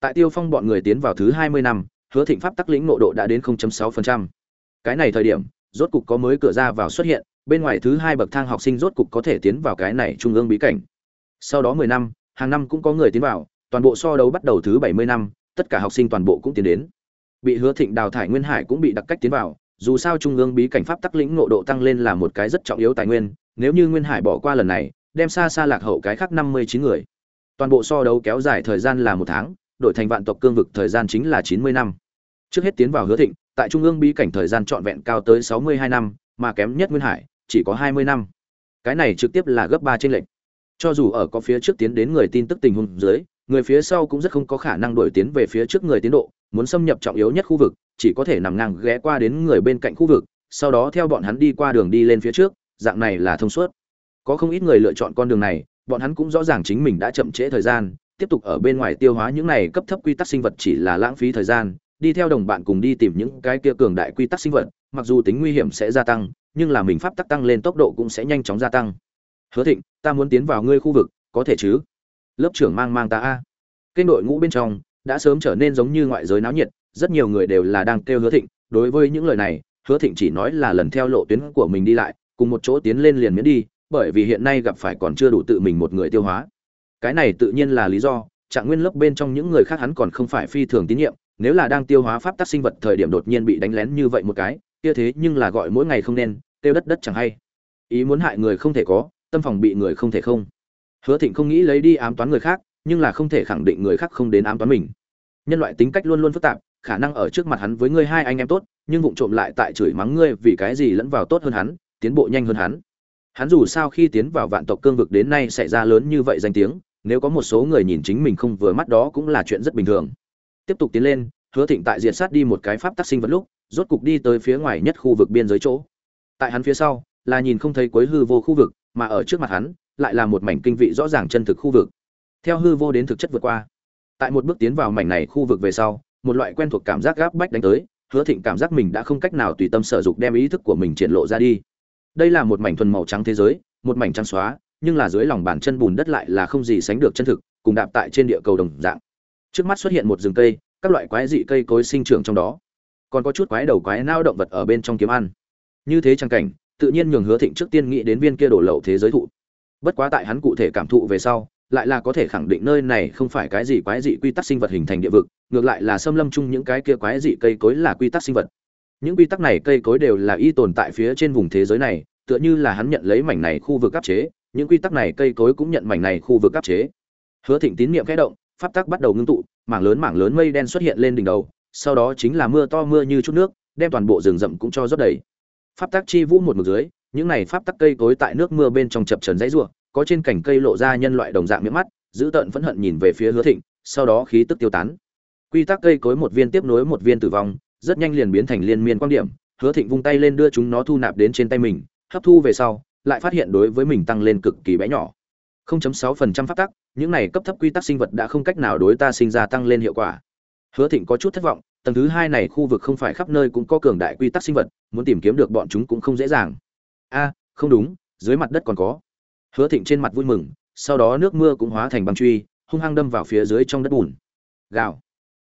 Tại tiêu phong bọn người tiến vào thứ hai mươi năm, hứa thịnh pháp tắc lĩnh nộ độ đã đến 0.6% cái này thời điểm, rốt cục có mới cửa ra vào xuất hiện, bên ngoài thứ hai bậc thang học sinh rốt cục có thể tiến vào cái này trung ương bí cảnh. Sau đó mười năm, hàng năm cũng có người tiến vào, toàn bộ so đấu bắt đầu thứ bảy mươi năm, tất cả học sinh toàn bộ cũng tiến đến. Bị hứa thịnh đào thải nguyên hải cũng bị đặc cách tiến vào, dù sao trung ương bí cảnh pháp tắc lĩnh ngộ độ tăng lên là một cái rất trọng yếu tài nguyên, nếu như nguyên hải bỏ qua lần này, đem xa xa lạc hậu cái khác năm mươi chín người. Toàn bộ so đấu kéo dài thời gian là một tháng, đổi thành vạn tộc cương vực thời gian chính là chín mươi năm trước hết tiến vào hứa thịnh, tại trung ương bí cảnh thời gian trọn vẹn cao tới sáu mươi hai năm, mà kém nhất nguyên hải, chỉ có hai mươi năm. Cái này trực tiếp là gấp ba trên lệnh cho dù ở có phía trước tiến đến người tin tức tình huống dưới, người phía sau cũng rất không có khả năng đổi tiến về phía trước người tiến độ, muốn xâm nhập trọng yếu nhất khu vực, chỉ có thể nằm ngang ghé qua đến người bên cạnh khu vực, sau đó theo bọn hắn đi qua đường đi lên phía trước, dạng này là thông suốt. Có không ít người lựa chọn con đường này, bọn hắn cũng rõ ràng chính mình đã chậm trễ thời gian, tiếp tục ở bên ngoài tiêu hóa những này cấp thấp quy tắc sinh vật chỉ là lãng phí thời gian đi theo đồng bạn cùng đi tìm những cái kia cường đại quy tắc sinh vật, mặc dù tính nguy hiểm sẽ gia tăng, nhưng là mình pháp tắc tăng lên tốc độ cũng sẽ nhanh chóng gia tăng. Hứa thịnh, ta muốn tiến vào ngươi khu vực, có thể chứ? Lớp trưởng mang mang ta a. Kênh đội ngũ bên trong, đã sớm trở nên giống như ngoại giới náo nhiệt, rất nhiều người đều là đang kêu hứa thịnh. Đối với những lời này, hứa thịnh chỉ nói là lần theo lộ tuyến của mình đi lại, cùng một chỗ tiến lên liền miễn đi, bởi vì hiện nay gặp phải còn chưa đủ tự mình một người tiêu hóa. Cái này tự nhiên là lý do, trạng nguyên lớp bên trong những người khác hắn còn không phải phi thường tín nhiệm nếu là đang tiêu hóa pháp tắc sinh vật thời điểm đột nhiên bị đánh lén như vậy một cái, kia thế nhưng là gọi mỗi ngày không nên, tiêu đất đất chẳng hay. Ý muốn hại người không thể có, tâm phòng bị người không thể không. Hứa thịnh không nghĩ lấy đi ám toán người khác, nhưng là không thể khẳng định người khác không đến ám toán mình. Nhân loại tính cách luôn luôn phức tạp, khả năng ở trước mặt hắn với ngươi hai anh em tốt, nhưng vụng trộm lại tại chửi mắng ngươi vì cái gì lẫn vào tốt hơn hắn, tiến bộ nhanh hơn hắn. Hắn dù sao khi tiến vào vạn tộc cương vực đến nay xảy ra lớn như vậy danh tiếng, nếu có một số người nhìn chính mình không vừa mắt đó cũng là chuyện rất bình thường tiếp tục tiến lên, hứa thịnh tại diệt sát đi một cái pháp tác sinh vật lúc, rốt cục đi tới phía ngoài nhất khu vực biên giới chỗ. Tại hắn phía sau, là nhìn không thấy cuối hư vô khu vực, mà ở trước mặt hắn, lại là một mảnh kinh vị rõ ràng chân thực khu vực. Theo hư vô đến thực chất vượt qua. Tại một bước tiến vào mảnh này khu vực về sau, một loại quen thuộc cảm giác gáp bách đánh tới, hứa thịnh cảm giác mình đã không cách nào tùy tâm sở dục đem ý thức của mình triển lộ ra đi. Đây là một mảnh thuần màu trắng thế giới, một mảnh trắng xóa, nhưng là dưới lòng bàn chân bùn đất lại là không gì sánh được chân thực, cùng đạp tại trên địa cầu đồng dạng trước mắt xuất hiện một rừng cây, các loại quái dị cây cối sinh trưởng trong đó. Còn có chút quái đầu quái nao động vật ở bên trong kiếm ăn. Như thế trang cảnh, tự nhiên nhường hứa thịnh trước tiên nghĩ đến viên kia đổ lậu thế giới thụ. Bất quá tại hắn cụ thể cảm thụ về sau, lại là có thể khẳng định nơi này không phải cái gì quái dị quy tắc sinh vật hình thành địa vực, ngược lại là xâm lâm chung những cái kia quái dị cây cối là quy tắc sinh vật. Những quy tắc này cây cối đều là y tồn tại phía trên vùng thế giới này, tựa như là hắn nhận lấy mảnh này khu vực áp chế, những quy tắc này cây cối cũng nhận mảnh này khu vực áp chế. Hứa thịnh tín niệm khẽ động pháp tắc bắt đầu ngưng tụ, mảng lớn mảng lớn mây đen xuất hiện lên đỉnh đầu, sau đó chính là mưa to mưa như chút nước, đem toàn bộ rừng rậm cũng cho rót đầy. Pháp tắc chi vũ một mực dưới, những này pháp tắc cây cối tại nước mưa bên trong chập chờn dãy rủa, có trên cành cây lộ ra nhân loại đồng dạng miệng mắt, giữ tợn phẫn hận nhìn về phía hứa thịnh, sau đó khí tức tiêu tán. Quy tắc cây cối một viên tiếp nối một viên tử vong, rất nhanh liền biến thành liên miên quan điểm, hứa thịnh vung tay lên đưa chúng nó thu nạp đến trên tay mình, hấp thu về sau, lại phát hiện đối với mình tăng lên cực kỳ bé nhỏ. 0.6% pháp tắc, những này cấp thấp quy tắc sinh vật đã không cách nào đối ta sinh ra tăng lên hiệu quả. Hứa thịnh có chút thất vọng, tầng thứ hai này khu vực không phải khắp nơi cũng có cường đại quy tắc sinh vật, muốn tìm kiếm được bọn chúng cũng không dễ dàng. A, không đúng, dưới mặt đất còn có. Hứa thịnh trên mặt vui mừng, sau đó nước mưa cũng hóa thành băng truy, hung hăng đâm vào phía dưới trong đất bùn. Gào.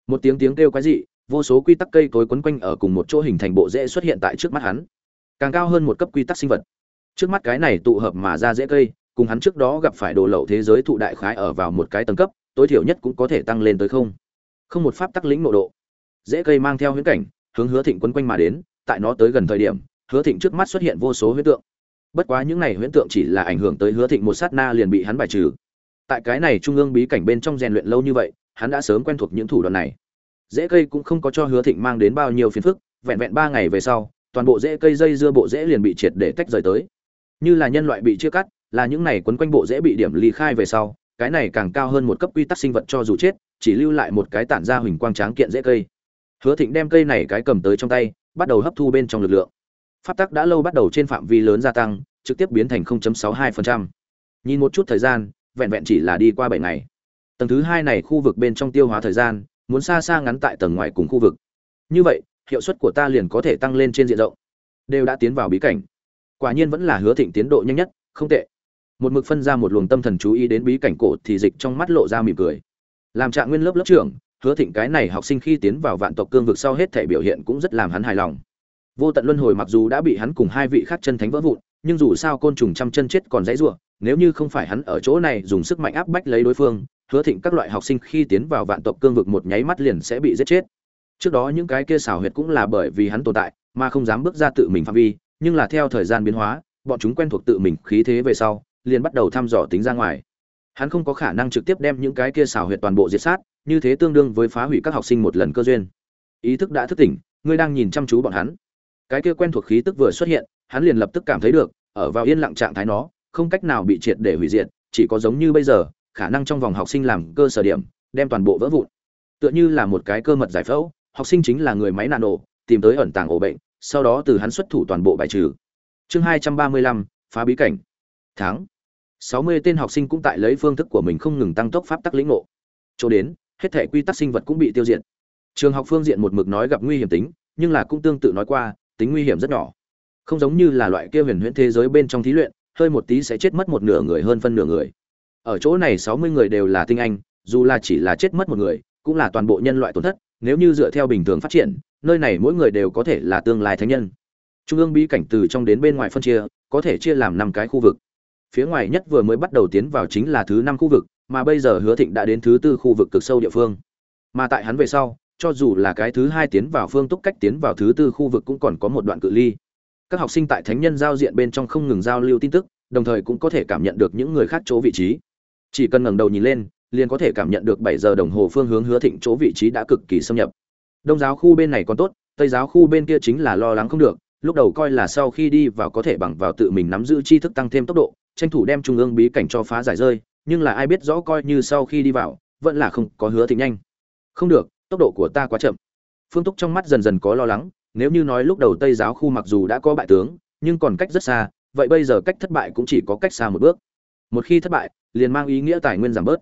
Một tiếng tiếng kêu quái dị, vô số quy tắc cây cối quấn quanh ở cùng một chỗ hình thành bộ rễ xuất hiện tại trước mắt hắn. Càng cao hơn một cấp quy tắc sinh vật. Trước mắt cái này tụ hợp mà ra rễ cây cùng hắn trước đó gặp phải đồ lậu thế giới thụ đại khái ở vào một cái tầng cấp, tối thiểu nhất cũng có thể tăng lên tới không. Không một pháp tắc lĩnh nội độ. Dễ cây mang theo huyễn cảnh, hướng hứa thịnh quấn quanh mà đến, tại nó tới gần thời điểm, hứa thịnh trước mắt xuất hiện vô số huyễn tượng. Bất quá những này huyễn tượng chỉ là ảnh hưởng tới hứa thịnh một sát na liền bị hắn bài trừ. Tại cái này trung ương bí cảnh bên trong rèn luyện lâu như vậy, hắn đã sớm quen thuộc những thủ đoạn này. Dễ cây cũng không có cho hứa thịnh mang đến bao nhiêu phiền phức, vẹn vẹn ba ngày về sau, toàn bộ rễ cây dây dưa bộ rễ liền bị triệt để tách rời tới. Như là nhân loại bị chia cắt là những này quấn quanh bộ dễ bị điểm ly khai về sau, cái này càng cao hơn một cấp quy tắc sinh vật cho dù chết, chỉ lưu lại một cái tản ra huỳnh quang tráng kiện dễ cây. Hứa thịnh đem cây này cái cầm tới trong tay, bắt đầu hấp thu bên trong lực lượng. Pháp tắc đã lâu bắt đầu trên phạm vi lớn gia tăng, trực tiếp biến thành 0.62%. nhìn một chút thời gian, vẹn vẹn chỉ là đi qua bảy ngày. Tầng thứ hai này khu vực bên trong tiêu hóa thời gian, muốn xa xa ngắn tại tầng ngoài cùng khu vực. Như vậy, hiệu suất của ta liền có thể tăng lên trên diện rộng. Đều đã tiến vào bí cảnh. Quả nhiên vẫn là hứa thịnh tiến độ nhanh nhất, không tệ một mực phân ra một luồng tâm thần chú ý đến bí cảnh cổ thì dịch trong mắt lộ ra mỉm cười. Làm trạng nguyên lớp lớp trưởng, hứa thịnh cái này học sinh khi tiến vào vạn tộc cương vực sau hết thể biểu hiện cũng rất làm hắn hài lòng. Vô tận luân hồi mặc dù đã bị hắn cùng hai vị khác chân thánh vỡ vụn, nhưng dù sao côn trùng trăm chân chết còn dãy rủa, nếu như không phải hắn ở chỗ này dùng sức mạnh áp bách lấy đối phương, hứa thịnh các loại học sinh khi tiến vào vạn tộc cương vực một nháy mắt liền sẽ bị giết chết. Trước đó những cái kia xảo huyệt cũng là bởi vì hắn tồn tại, mà không dám bước ra tự mình phạm vi, nhưng là theo thời gian biến hóa, bọn chúng quen thuộc tự mình khí thế về sau liền bắt đầu thăm dò tính ra ngoài. Hắn không có khả năng trực tiếp đem những cái kia xảo huyệt toàn bộ diệt sát, như thế tương đương với phá hủy các học sinh một lần cơ duyên. Ý thức đã thức tỉnh, ngươi đang nhìn chăm chú bọn hắn. Cái kia quen thuộc khí tức vừa xuất hiện, hắn liền lập tức cảm thấy được, ở vào yên lặng trạng thái nó, không cách nào bị triệt để hủy diệt, chỉ có giống như bây giờ, khả năng trong vòng học sinh làm cơ sở điểm, đem toàn bộ vỡ vụn. Tựa như là một cái cơ mật giải phẫu, học sinh chính là người máy nano, tìm tới ẩn tàng ổ bệnh, sau đó từ hắn xuất thủ toàn bộ bài trừ. Chương hai trăm ba mươi lăm, phá bí cảnh. Tháng sáu mươi tên học sinh cũng tại lấy phương thức của mình không ngừng tăng tốc pháp tắc lĩnh ngộ. Chỗ đến, hết thể quy tắc sinh vật cũng bị tiêu diệt. Trường học phương diện một mực nói gặp nguy hiểm tính, nhưng là cũng tương tự nói qua, tính nguy hiểm rất nhỏ. Không giống như là loại kia huyền huyễn thế giới bên trong thí luyện, hơi một tí sẽ chết mất một nửa người hơn phân nửa người. Ở chỗ này sáu mươi người đều là tinh anh, dù là chỉ là chết mất một người, cũng là toàn bộ nhân loại tổn thất, nếu như dựa theo bình thường phát triển, nơi này mỗi người đều có thể là tương lai thánh nhân. Trung ương bí cảnh từ trong đến bên ngoài phân chia, có thể chia làm năm cái khu vực phía ngoài nhất vừa mới bắt đầu tiến vào chính là thứ năm khu vực, mà bây giờ hứa thịnh đã đến thứ tư khu vực cực sâu địa phương. Mà tại hắn về sau, cho dù là cái thứ hai tiến vào phương túc cách tiến vào thứ tư khu vực cũng còn có một đoạn cự ly. Các học sinh tại thánh nhân giao diện bên trong không ngừng giao lưu tin tức, đồng thời cũng có thể cảm nhận được những người khác chỗ vị trí. Chỉ cần ngẩng đầu nhìn lên, liền có thể cảm nhận được bảy giờ đồng hồ phương hướng hứa thịnh chỗ vị trí đã cực kỳ xâm nhập. Đông giáo khu bên này còn tốt, tây giáo khu bên kia chính là lo lắng không được, lúc đầu coi là sau khi đi vào có thể bằng vào tự mình nắm giữ tri thức tăng thêm tốc độ tranh thủ đem trung ương bí cảnh cho phá giải rơi, nhưng là ai biết rõ coi như sau khi đi vào, vẫn là không có hứa thịnh nhanh. Không được, tốc độ của ta quá chậm. Phương túc trong mắt dần dần có lo lắng, nếu như nói lúc đầu tây giáo khu mặc dù đã có bại tướng, nhưng còn cách rất xa, vậy bây giờ cách thất bại cũng chỉ có cách xa một bước. Một khi thất bại, liền mang ý nghĩa tài nguyên giảm bớt.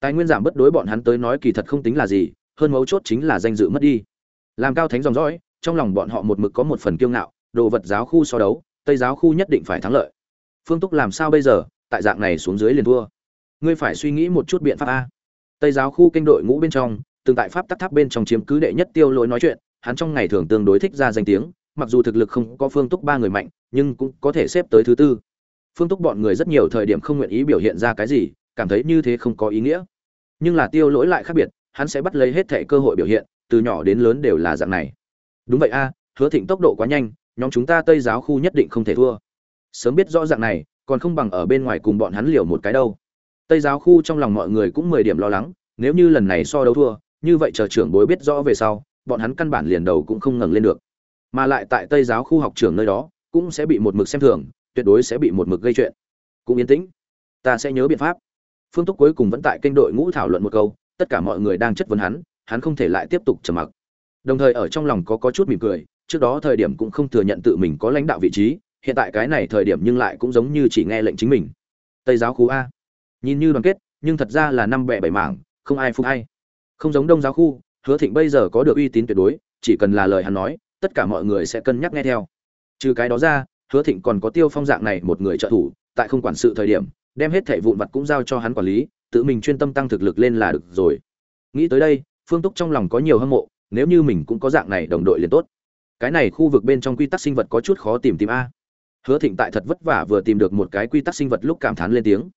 Tài nguyên giảm bớt đối bọn hắn tới nói kỳ thật không tính là gì, hơn mấu chốt chính là danh dự mất đi. Làm cao thánh dòng dõi, trong lòng bọn họ một mực có một phần kiêu ngạo, đồ vật giáo khu so đấu, tây giáo khu nhất định phải thắng lợi phương túc làm sao bây giờ? Tại dạng này xuống dưới liền thua. Ngươi phải suy nghĩ một chút biện pháp a. Tây giáo khu kinh đội ngũ bên trong, từng tại pháp tắc tháp bên trong chiếm cứ đệ nhất tiêu lỗi nói chuyện, hắn trong ngày thường tương đối thích ra danh tiếng, mặc dù thực lực không có phương túc ba người mạnh, nhưng cũng có thể xếp tới thứ tư. Phương túc bọn người rất nhiều thời điểm không nguyện ý biểu hiện ra cái gì, cảm thấy như thế không có ý nghĩa. Nhưng là tiêu lỗi lại khác biệt, hắn sẽ bắt lấy hết thẻ cơ hội biểu hiện, từ nhỏ đến lớn đều là dạng này. Đúng vậy a, hứa thịnh tốc độ quá nhanh, nhóm chúng ta tây giáo khu nhất định không thể thua sớm biết rõ dạng này, còn không bằng ở bên ngoài cùng bọn hắn liều một cái đâu. Tây giáo khu trong lòng mọi người cũng mười điểm lo lắng, nếu như lần này so đấu thua, như vậy chờ trưởng bối biết rõ về sau, bọn hắn căn bản liền đầu cũng không ngẩng lên được. Mà lại tại tây giáo khu học trường nơi đó, cũng sẽ bị một mực xem thường, tuyệt đối sẽ bị một mực gây chuyện. Cũng yên tĩnh. Ta sẽ nhớ biện pháp. Phương túc cuối cùng vẫn tại kênh đội ngũ thảo luận một câu, tất cả mọi người đang chất vấn hắn hắn không thể lại tiếp tục trầm mặc. Đồng thời ở trong lòng có có chút mỉm cười, trước đó thời điểm cũng không thừa nhận tự mình có lãnh đạo vị trí hiện tại cái này thời điểm nhưng lại cũng giống như chỉ nghe lệnh chính mình. Tây giáo khu a. Nhìn như đoàn kết, nhưng thật ra là năm bẻ bảy mảng, không ai phục hay không giống đông giáo khu, hứa thịnh bây giờ có được uy tín tuyệt đối, chỉ cần là lời hắn nói, tất cả mọi người sẽ cân nhắc nghe theo. Trừ cái đó ra, hứa thịnh còn có tiêu phong dạng này một người trợ thủ, tại không quản sự thời điểm, đem hết thẻ vụn vặt cũng giao cho hắn quản lý, tự mình chuyên tâm tăng thực lực lên là được rồi. Nghĩ tới đây, phương túc trong lòng có nhiều hâm mộ, nếu như mình cũng có dạng này đồng đội liền tốt. Cái này khu vực bên trong quy tắc sinh vật có chút khó tìm tìm a hứa thịnh tại thật vất vả vừa tìm được một cái quy tắc sinh vật lúc cảm thán lên tiếng.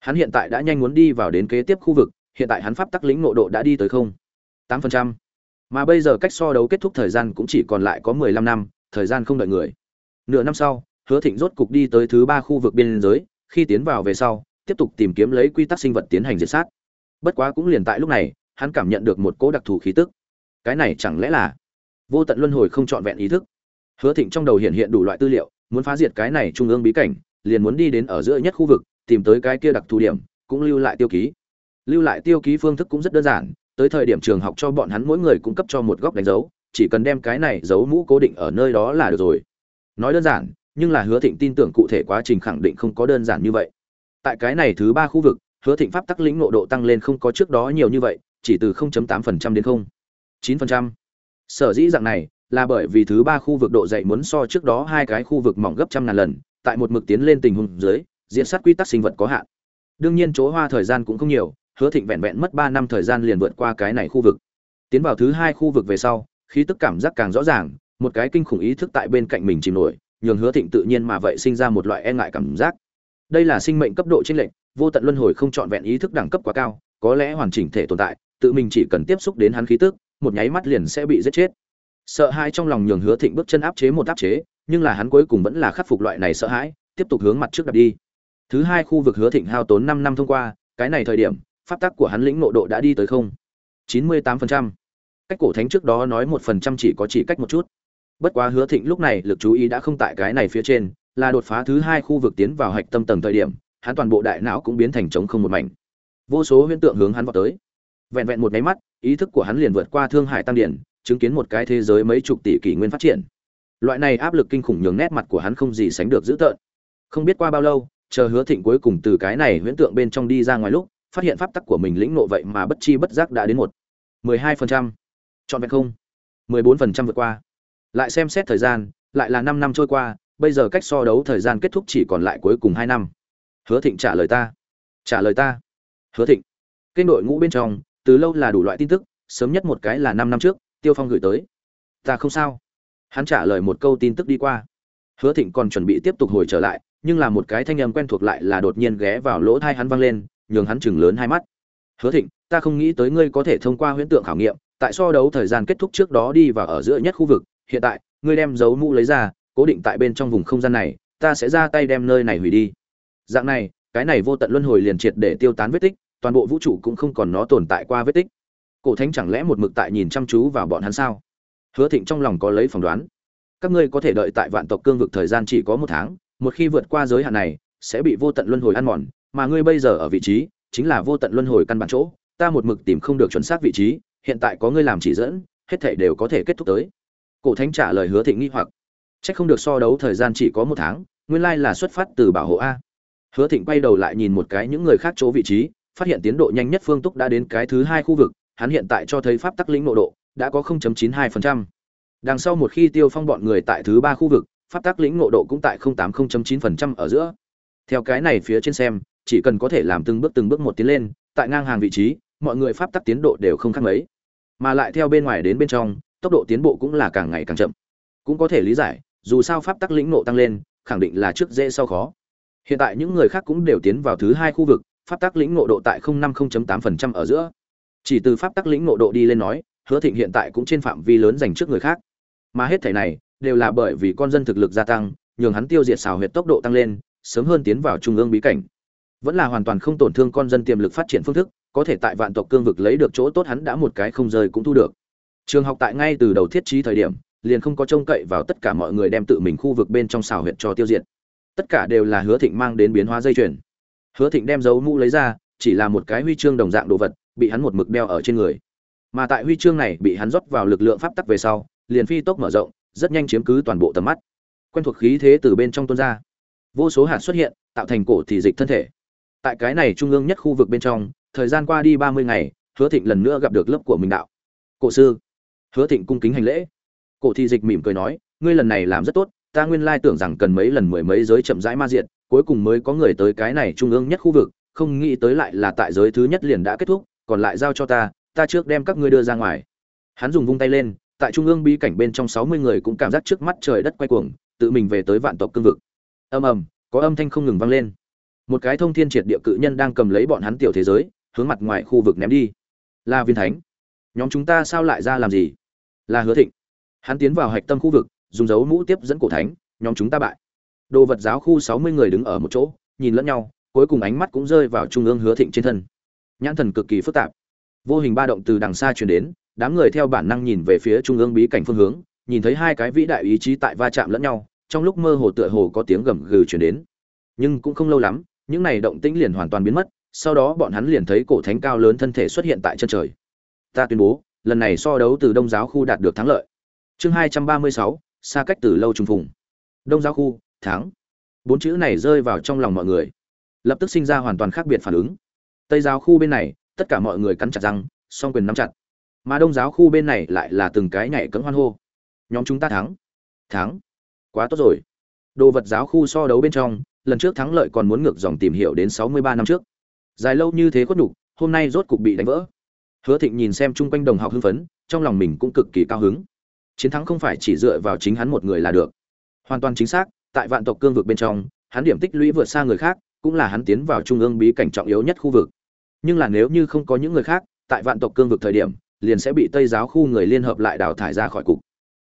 Hắn hiện tại đã nhanh muốn đi vào đến kế tiếp khu vực, hiện tại hắn pháp tắc lĩnh ngộ độ đã đi tới không. Tám phần trăm. Mà bây giờ cách so đấu kết thúc thời gian cũng chỉ còn lại có mười lăm năm, thời gian không đợi người. Nửa năm sau, hứa thịnh rốt cục đi tới thứ ba khu vực biên giới, khi tiến vào về sau, tiếp tục tìm kiếm lấy quy tắc sinh vật tiến hành diệt sát. Bất quá cũng liền tại lúc này, hắn cảm nhận được một cỗ đặc thù khí tức. Cái này chẳng lẽ là vô tận luân hồi không trọn vẹn ý thức? Hứa thịnh trong đầu hiện hiện đủ loại tư liệu muốn phá diệt cái này trung ương bí cảnh, liền muốn đi đến ở giữa nhất khu vực, tìm tới cái kia đặc thù điểm, cũng lưu lại tiêu ký. Lưu lại tiêu ký phương thức cũng rất đơn giản, tới thời điểm trường học cho bọn hắn mỗi người cung cấp cho một góc đánh dấu, chỉ cần đem cái này giấu mũ cố định ở nơi đó là được rồi. Nói đơn giản, nhưng là hứa thịnh tin tưởng cụ thể quá trình khẳng định không có đơn giản như vậy. Tại cái này thứ ba khu vực, hứa thịnh pháp tắc lĩnh nộ độ tăng lên không có trước đó nhiều như vậy, chỉ từ 0.8% đến 0.9%. sở dĩ dạng này là bởi vì thứ ba khu vực độ dậy muốn so trước đó hai cái khu vực mỏng gấp trăm ngàn lần, tại một mực tiến lên tình huống dưới diện sát quy tắc sinh vật có hạn. Đương nhiên chỗ hoa thời gian cũng không nhiều, hứa thịnh vẹn vẹn mất ba năm thời gian liền vượt qua cái này khu vực. Tiến vào thứ hai khu vực về sau, khí tức cảm giác càng rõ ràng, một cái kinh khủng ý thức tại bên cạnh mình chìm nổi, nhường hứa thịnh tự nhiên mà vậy sinh ra một loại e ngại cảm giác. Đây là sinh mệnh cấp độ trên lệnh vô tận luân hồi không chọn vẹn ý thức đẳng cấp quá cao, có lẽ hoàn chỉnh thể tồn tại, tự mình chỉ cần tiếp xúc đến hắn khí tức, một nháy mắt liền sẽ bị giết chết sợ hãi trong lòng nhường hứa thịnh bước chân áp chế một áp chế, nhưng là hắn cuối cùng vẫn là khắc phục loại này sợ hãi, tiếp tục hướng mặt trước đặt đi. Thứ hai khu vực hứa thịnh hao tốn năm năm thông qua, cái này thời điểm, pháp tắc của hắn lĩnh nộ độ đã đi tới không. Chín mươi tám phần trăm. Cách cổ thánh trước đó nói một phần trăm chỉ có chỉ cách một chút. Bất quá hứa thịnh lúc này lực chú ý đã không tại cái này phía trên, là đột phá thứ hai khu vực tiến vào hạch tâm tầng thời điểm, hắn toàn bộ đại não cũng biến thành trống không một mảnh. Vô số huyễn tượng hướng hắn vào tới. Vẹn vẹn một máy mắt, ý thức của hắn liền vượt qua thương hải tăng điển chứng kiến một cái thế giới mấy chục tỷ kỷ nguyên phát triển. Loại này áp lực kinh khủng nhường nét mặt của hắn không gì sánh được dữ tợn. Không biết qua bao lâu, chờ hứa thịnh cuối cùng từ cái này huyễn tượng bên trong đi ra ngoài lúc, phát hiện pháp tắc của mình lĩnh nộ vậy mà bất chi bất giác đã đến một. mười hai phần trăm. Trọn vẹn không? mười bốn phần trăm vượt qua. Lại xem xét thời gian, lại là năm năm trôi qua, bây giờ cách so đấu thời gian kết thúc chỉ còn lại cuối cùng hai năm. Hứa thịnh trả lời ta. Trả lời ta. Hứa thịnh. Kênh đội ngũ bên trong, từ lâu là đủ loại tin tức, sớm nhất một cái là năm năm trước tiêu phong gửi tới. Ta không sao. Hắn trả lời một câu tin tức đi qua. Hứa thịnh còn chuẩn bị tiếp tục hồi trở lại, nhưng là một cái thanh âm quen thuộc lại là đột nhiên ghé vào lỗ thai hắn vang lên, nhường hắn chừng lớn hai mắt. Hứa thịnh, ta không nghĩ tới ngươi có thể thông qua huyễn tượng khảo nghiệm, tại so đấu thời gian kết thúc trước đó đi và ở giữa nhất khu vực, hiện tại, ngươi đem dấu mũ lấy ra, cố định tại bên trong vùng không gian này, ta sẽ ra tay đem nơi này hủy đi. Dạng này, cái này vô tận luân hồi liền triệt để tiêu tán vết tích, toàn bộ vũ trụ cũng không còn nó tồn tại qua vết tích cổ thánh chẳng lẽ một mực tại nhìn chăm chú vào bọn hắn sao? Hứa thịnh trong lòng có lấy phỏng đoán. Các ngươi có thể đợi tại vạn tộc cương vực thời gian chỉ có một tháng, một khi vượt qua giới hạn này, sẽ bị vô tận luân hồi ăn mòn. Mà ngươi bây giờ ở vị trí, chính là vô tận luân hồi căn bản chỗ. Ta một mực tìm không được chuẩn xác vị trí, hiện tại có ngươi làm chỉ dẫn, hết thảy đều có thể kết thúc tới. Cổ thánh trả lời hứa thịnh nghi hoặc. Trách không được so đấu thời gian chỉ có một tháng, nguyên lai là xuất phát từ bảo hộ a. Hứa thịnh quay đầu lại nhìn một cái những người khác chỗ vị trí, phát hiện tiến độ nhanh nhất phương túc đã đến cái thứ hai khu vực hắn hiện tại cho thấy pháp tắc lĩnh nộ độ đã có 0.92%. Đằng sau một khi Tiêu Phong bọn người tại thứ ba khu vực, pháp tắc lĩnh ngộ độ cũng tại 0.80.9% ở giữa. Theo cái này phía trên xem, chỉ cần có thể làm từng bước từng bước một tiến lên, tại ngang hàng vị trí, mọi người pháp tắc tiến độ đều không khác mấy. Mà lại theo bên ngoài đến bên trong, tốc độ tiến bộ cũng là càng ngày càng chậm. Cũng có thể lý giải, dù sao pháp tắc lĩnh ngộ tăng lên, khẳng định là trước dễ sau khó. Hiện tại những người khác cũng đều tiến vào thứ hai khu vực, pháp tắc lĩnh ngộ độ tại 050.8% ở giữa. Chỉ từ pháp tắc lĩnh ngộ độ đi lên nói, Hứa Thịnh hiện tại cũng trên phạm vi lớn dành trước người khác. Mà hết thảy này đều là bởi vì con dân thực lực gia tăng, nhường hắn tiêu diệt xào huyệt tốc độ tăng lên, sớm hơn tiến vào trung ương bí cảnh. Vẫn là hoàn toàn không tổn thương con dân tiềm lực phát triển phương thức, có thể tại vạn tộc cương vực lấy được chỗ tốt hắn đã một cái không rời cũng thu được. Trường học tại ngay từ đầu thiết trí thời điểm, liền không có trông cậy vào tất cả mọi người đem tự mình khu vực bên trong xào huyệt cho tiêu diệt. Tất cả đều là Hứa Thịnh mang đến biến hóa dây chuyền. Hứa Thịnh đem dấu mũ lấy ra, chỉ là một cái huy chương đồng dạng đồ vật, bị hắn một mực đeo ở trên người. Mà tại huy chương này bị hắn rót vào lực lượng pháp tắc về sau, liền phi tốc mở rộng, rất nhanh chiếm cứ toàn bộ tầm mắt. Quen thuộc khí thế từ bên trong tuôn ra. Vô số hạt xuất hiện, tạo thành cổ thì dịch thân thể. Tại cái này trung ương nhất khu vực bên trong, thời gian qua đi ba mươi ngày, Hứa Thịnh lần nữa gặp được lớp của mình đạo. Cổ sư. Hứa Thịnh cung kính hành lễ. Cổ thì dịch mỉm cười nói, ngươi lần này làm rất tốt, ta nguyên lai tưởng rằng cần mấy lần mười mấy giới chậm rãi ma diệt, cuối cùng mới có người tới cái này trung ương nhất khu vực, không nghĩ tới lại là tại giới thứ nhất liền đã kết thúc, còn lại giao cho ta, ta trước đem các ngươi đưa ra ngoài. Hắn dùng vung tay lên tại trung ương bí cảnh bên trong sáu mươi người cũng cảm giác trước mắt trời đất quay cuồng tự mình về tới vạn tộc cương vực. Ầm ầm có âm thanh không ngừng vang lên. Một cái thông thiên triệt địa cự nhân đang cầm lấy bọn hắn tiểu thế giới hướng mặt ngoài khu vực ném đi. La viên thánh nhóm chúng ta sao lại ra làm gì? Là hứa thịnh hắn tiến vào hạch tâm khu vực dùng dấu mũ tiếp dẫn cổ thánh nhóm chúng ta bại. Đồ vật giáo khu sáu mươi người đứng ở một chỗ nhìn lẫn nhau cuối cùng ánh mắt cũng rơi vào trung ương hứa thịnh trên thân nhãn thần cực kỳ phức tạp. Vô hình ba động từ đằng xa truyền đến, đám người theo bản năng nhìn về phía trung ương bí cảnh phương hướng, nhìn thấy hai cái vĩ đại ý chí tại va chạm lẫn nhau, trong lúc mơ hồ tựa hồ có tiếng gầm gừ truyền đến. Nhưng cũng không lâu lắm, những này động tĩnh liền hoàn toàn biến mất, sau đó bọn hắn liền thấy cổ thánh cao lớn thân thể xuất hiện tại chân trời. Ta tuyên bố, lần này so đấu từ đông giáo khu đạt được thắng lợi. Chương hai trăm ba mươi sáu, xa cách từ lâu trùng phùng. Đông giáo khu, thắng. Bốn chữ này rơi vào trong lòng mọi người. Lập tức sinh ra hoàn toàn khác biệt phản ứng tây giáo khu bên này, tất cả mọi người cắn chặt răng, song quyền nắm chặt. Mà đông giáo khu bên này lại là từng cái nhảy cấm hoan hô. Nhóm chúng ta thắng. Thắng. Quá tốt rồi. Đồ vật giáo khu so đấu bên trong, lần trước thắng lợi còn muốn ngược dòng tìm hiểu đến sáu mươi ba năm trước. Dài lâu như thế khuất nhục, hôm nay rốt cục bị đánh vỡ. Hứa thịnh nhìn xem chung quanh đồng học hưng phấn, trong lòng mình cũng cực kỳ cao hứng. Chiến thắng không phải chỉ dựa vào chính hắn một người là được. Hoàn toàn chính xác, tại vạn tộc cương vực bên trong, hắn điểm tích lũy vượt xa người khác, cũng là hắn tiến vào trung ương bí cảnh trọng yếu nhất khu vực nhưng là nếu như không có những người khác, tại vạn tộc cương vực thời điểm, liền sẽ bị tây giáo khu người liên hợp lại đào thải ra khỏi cục.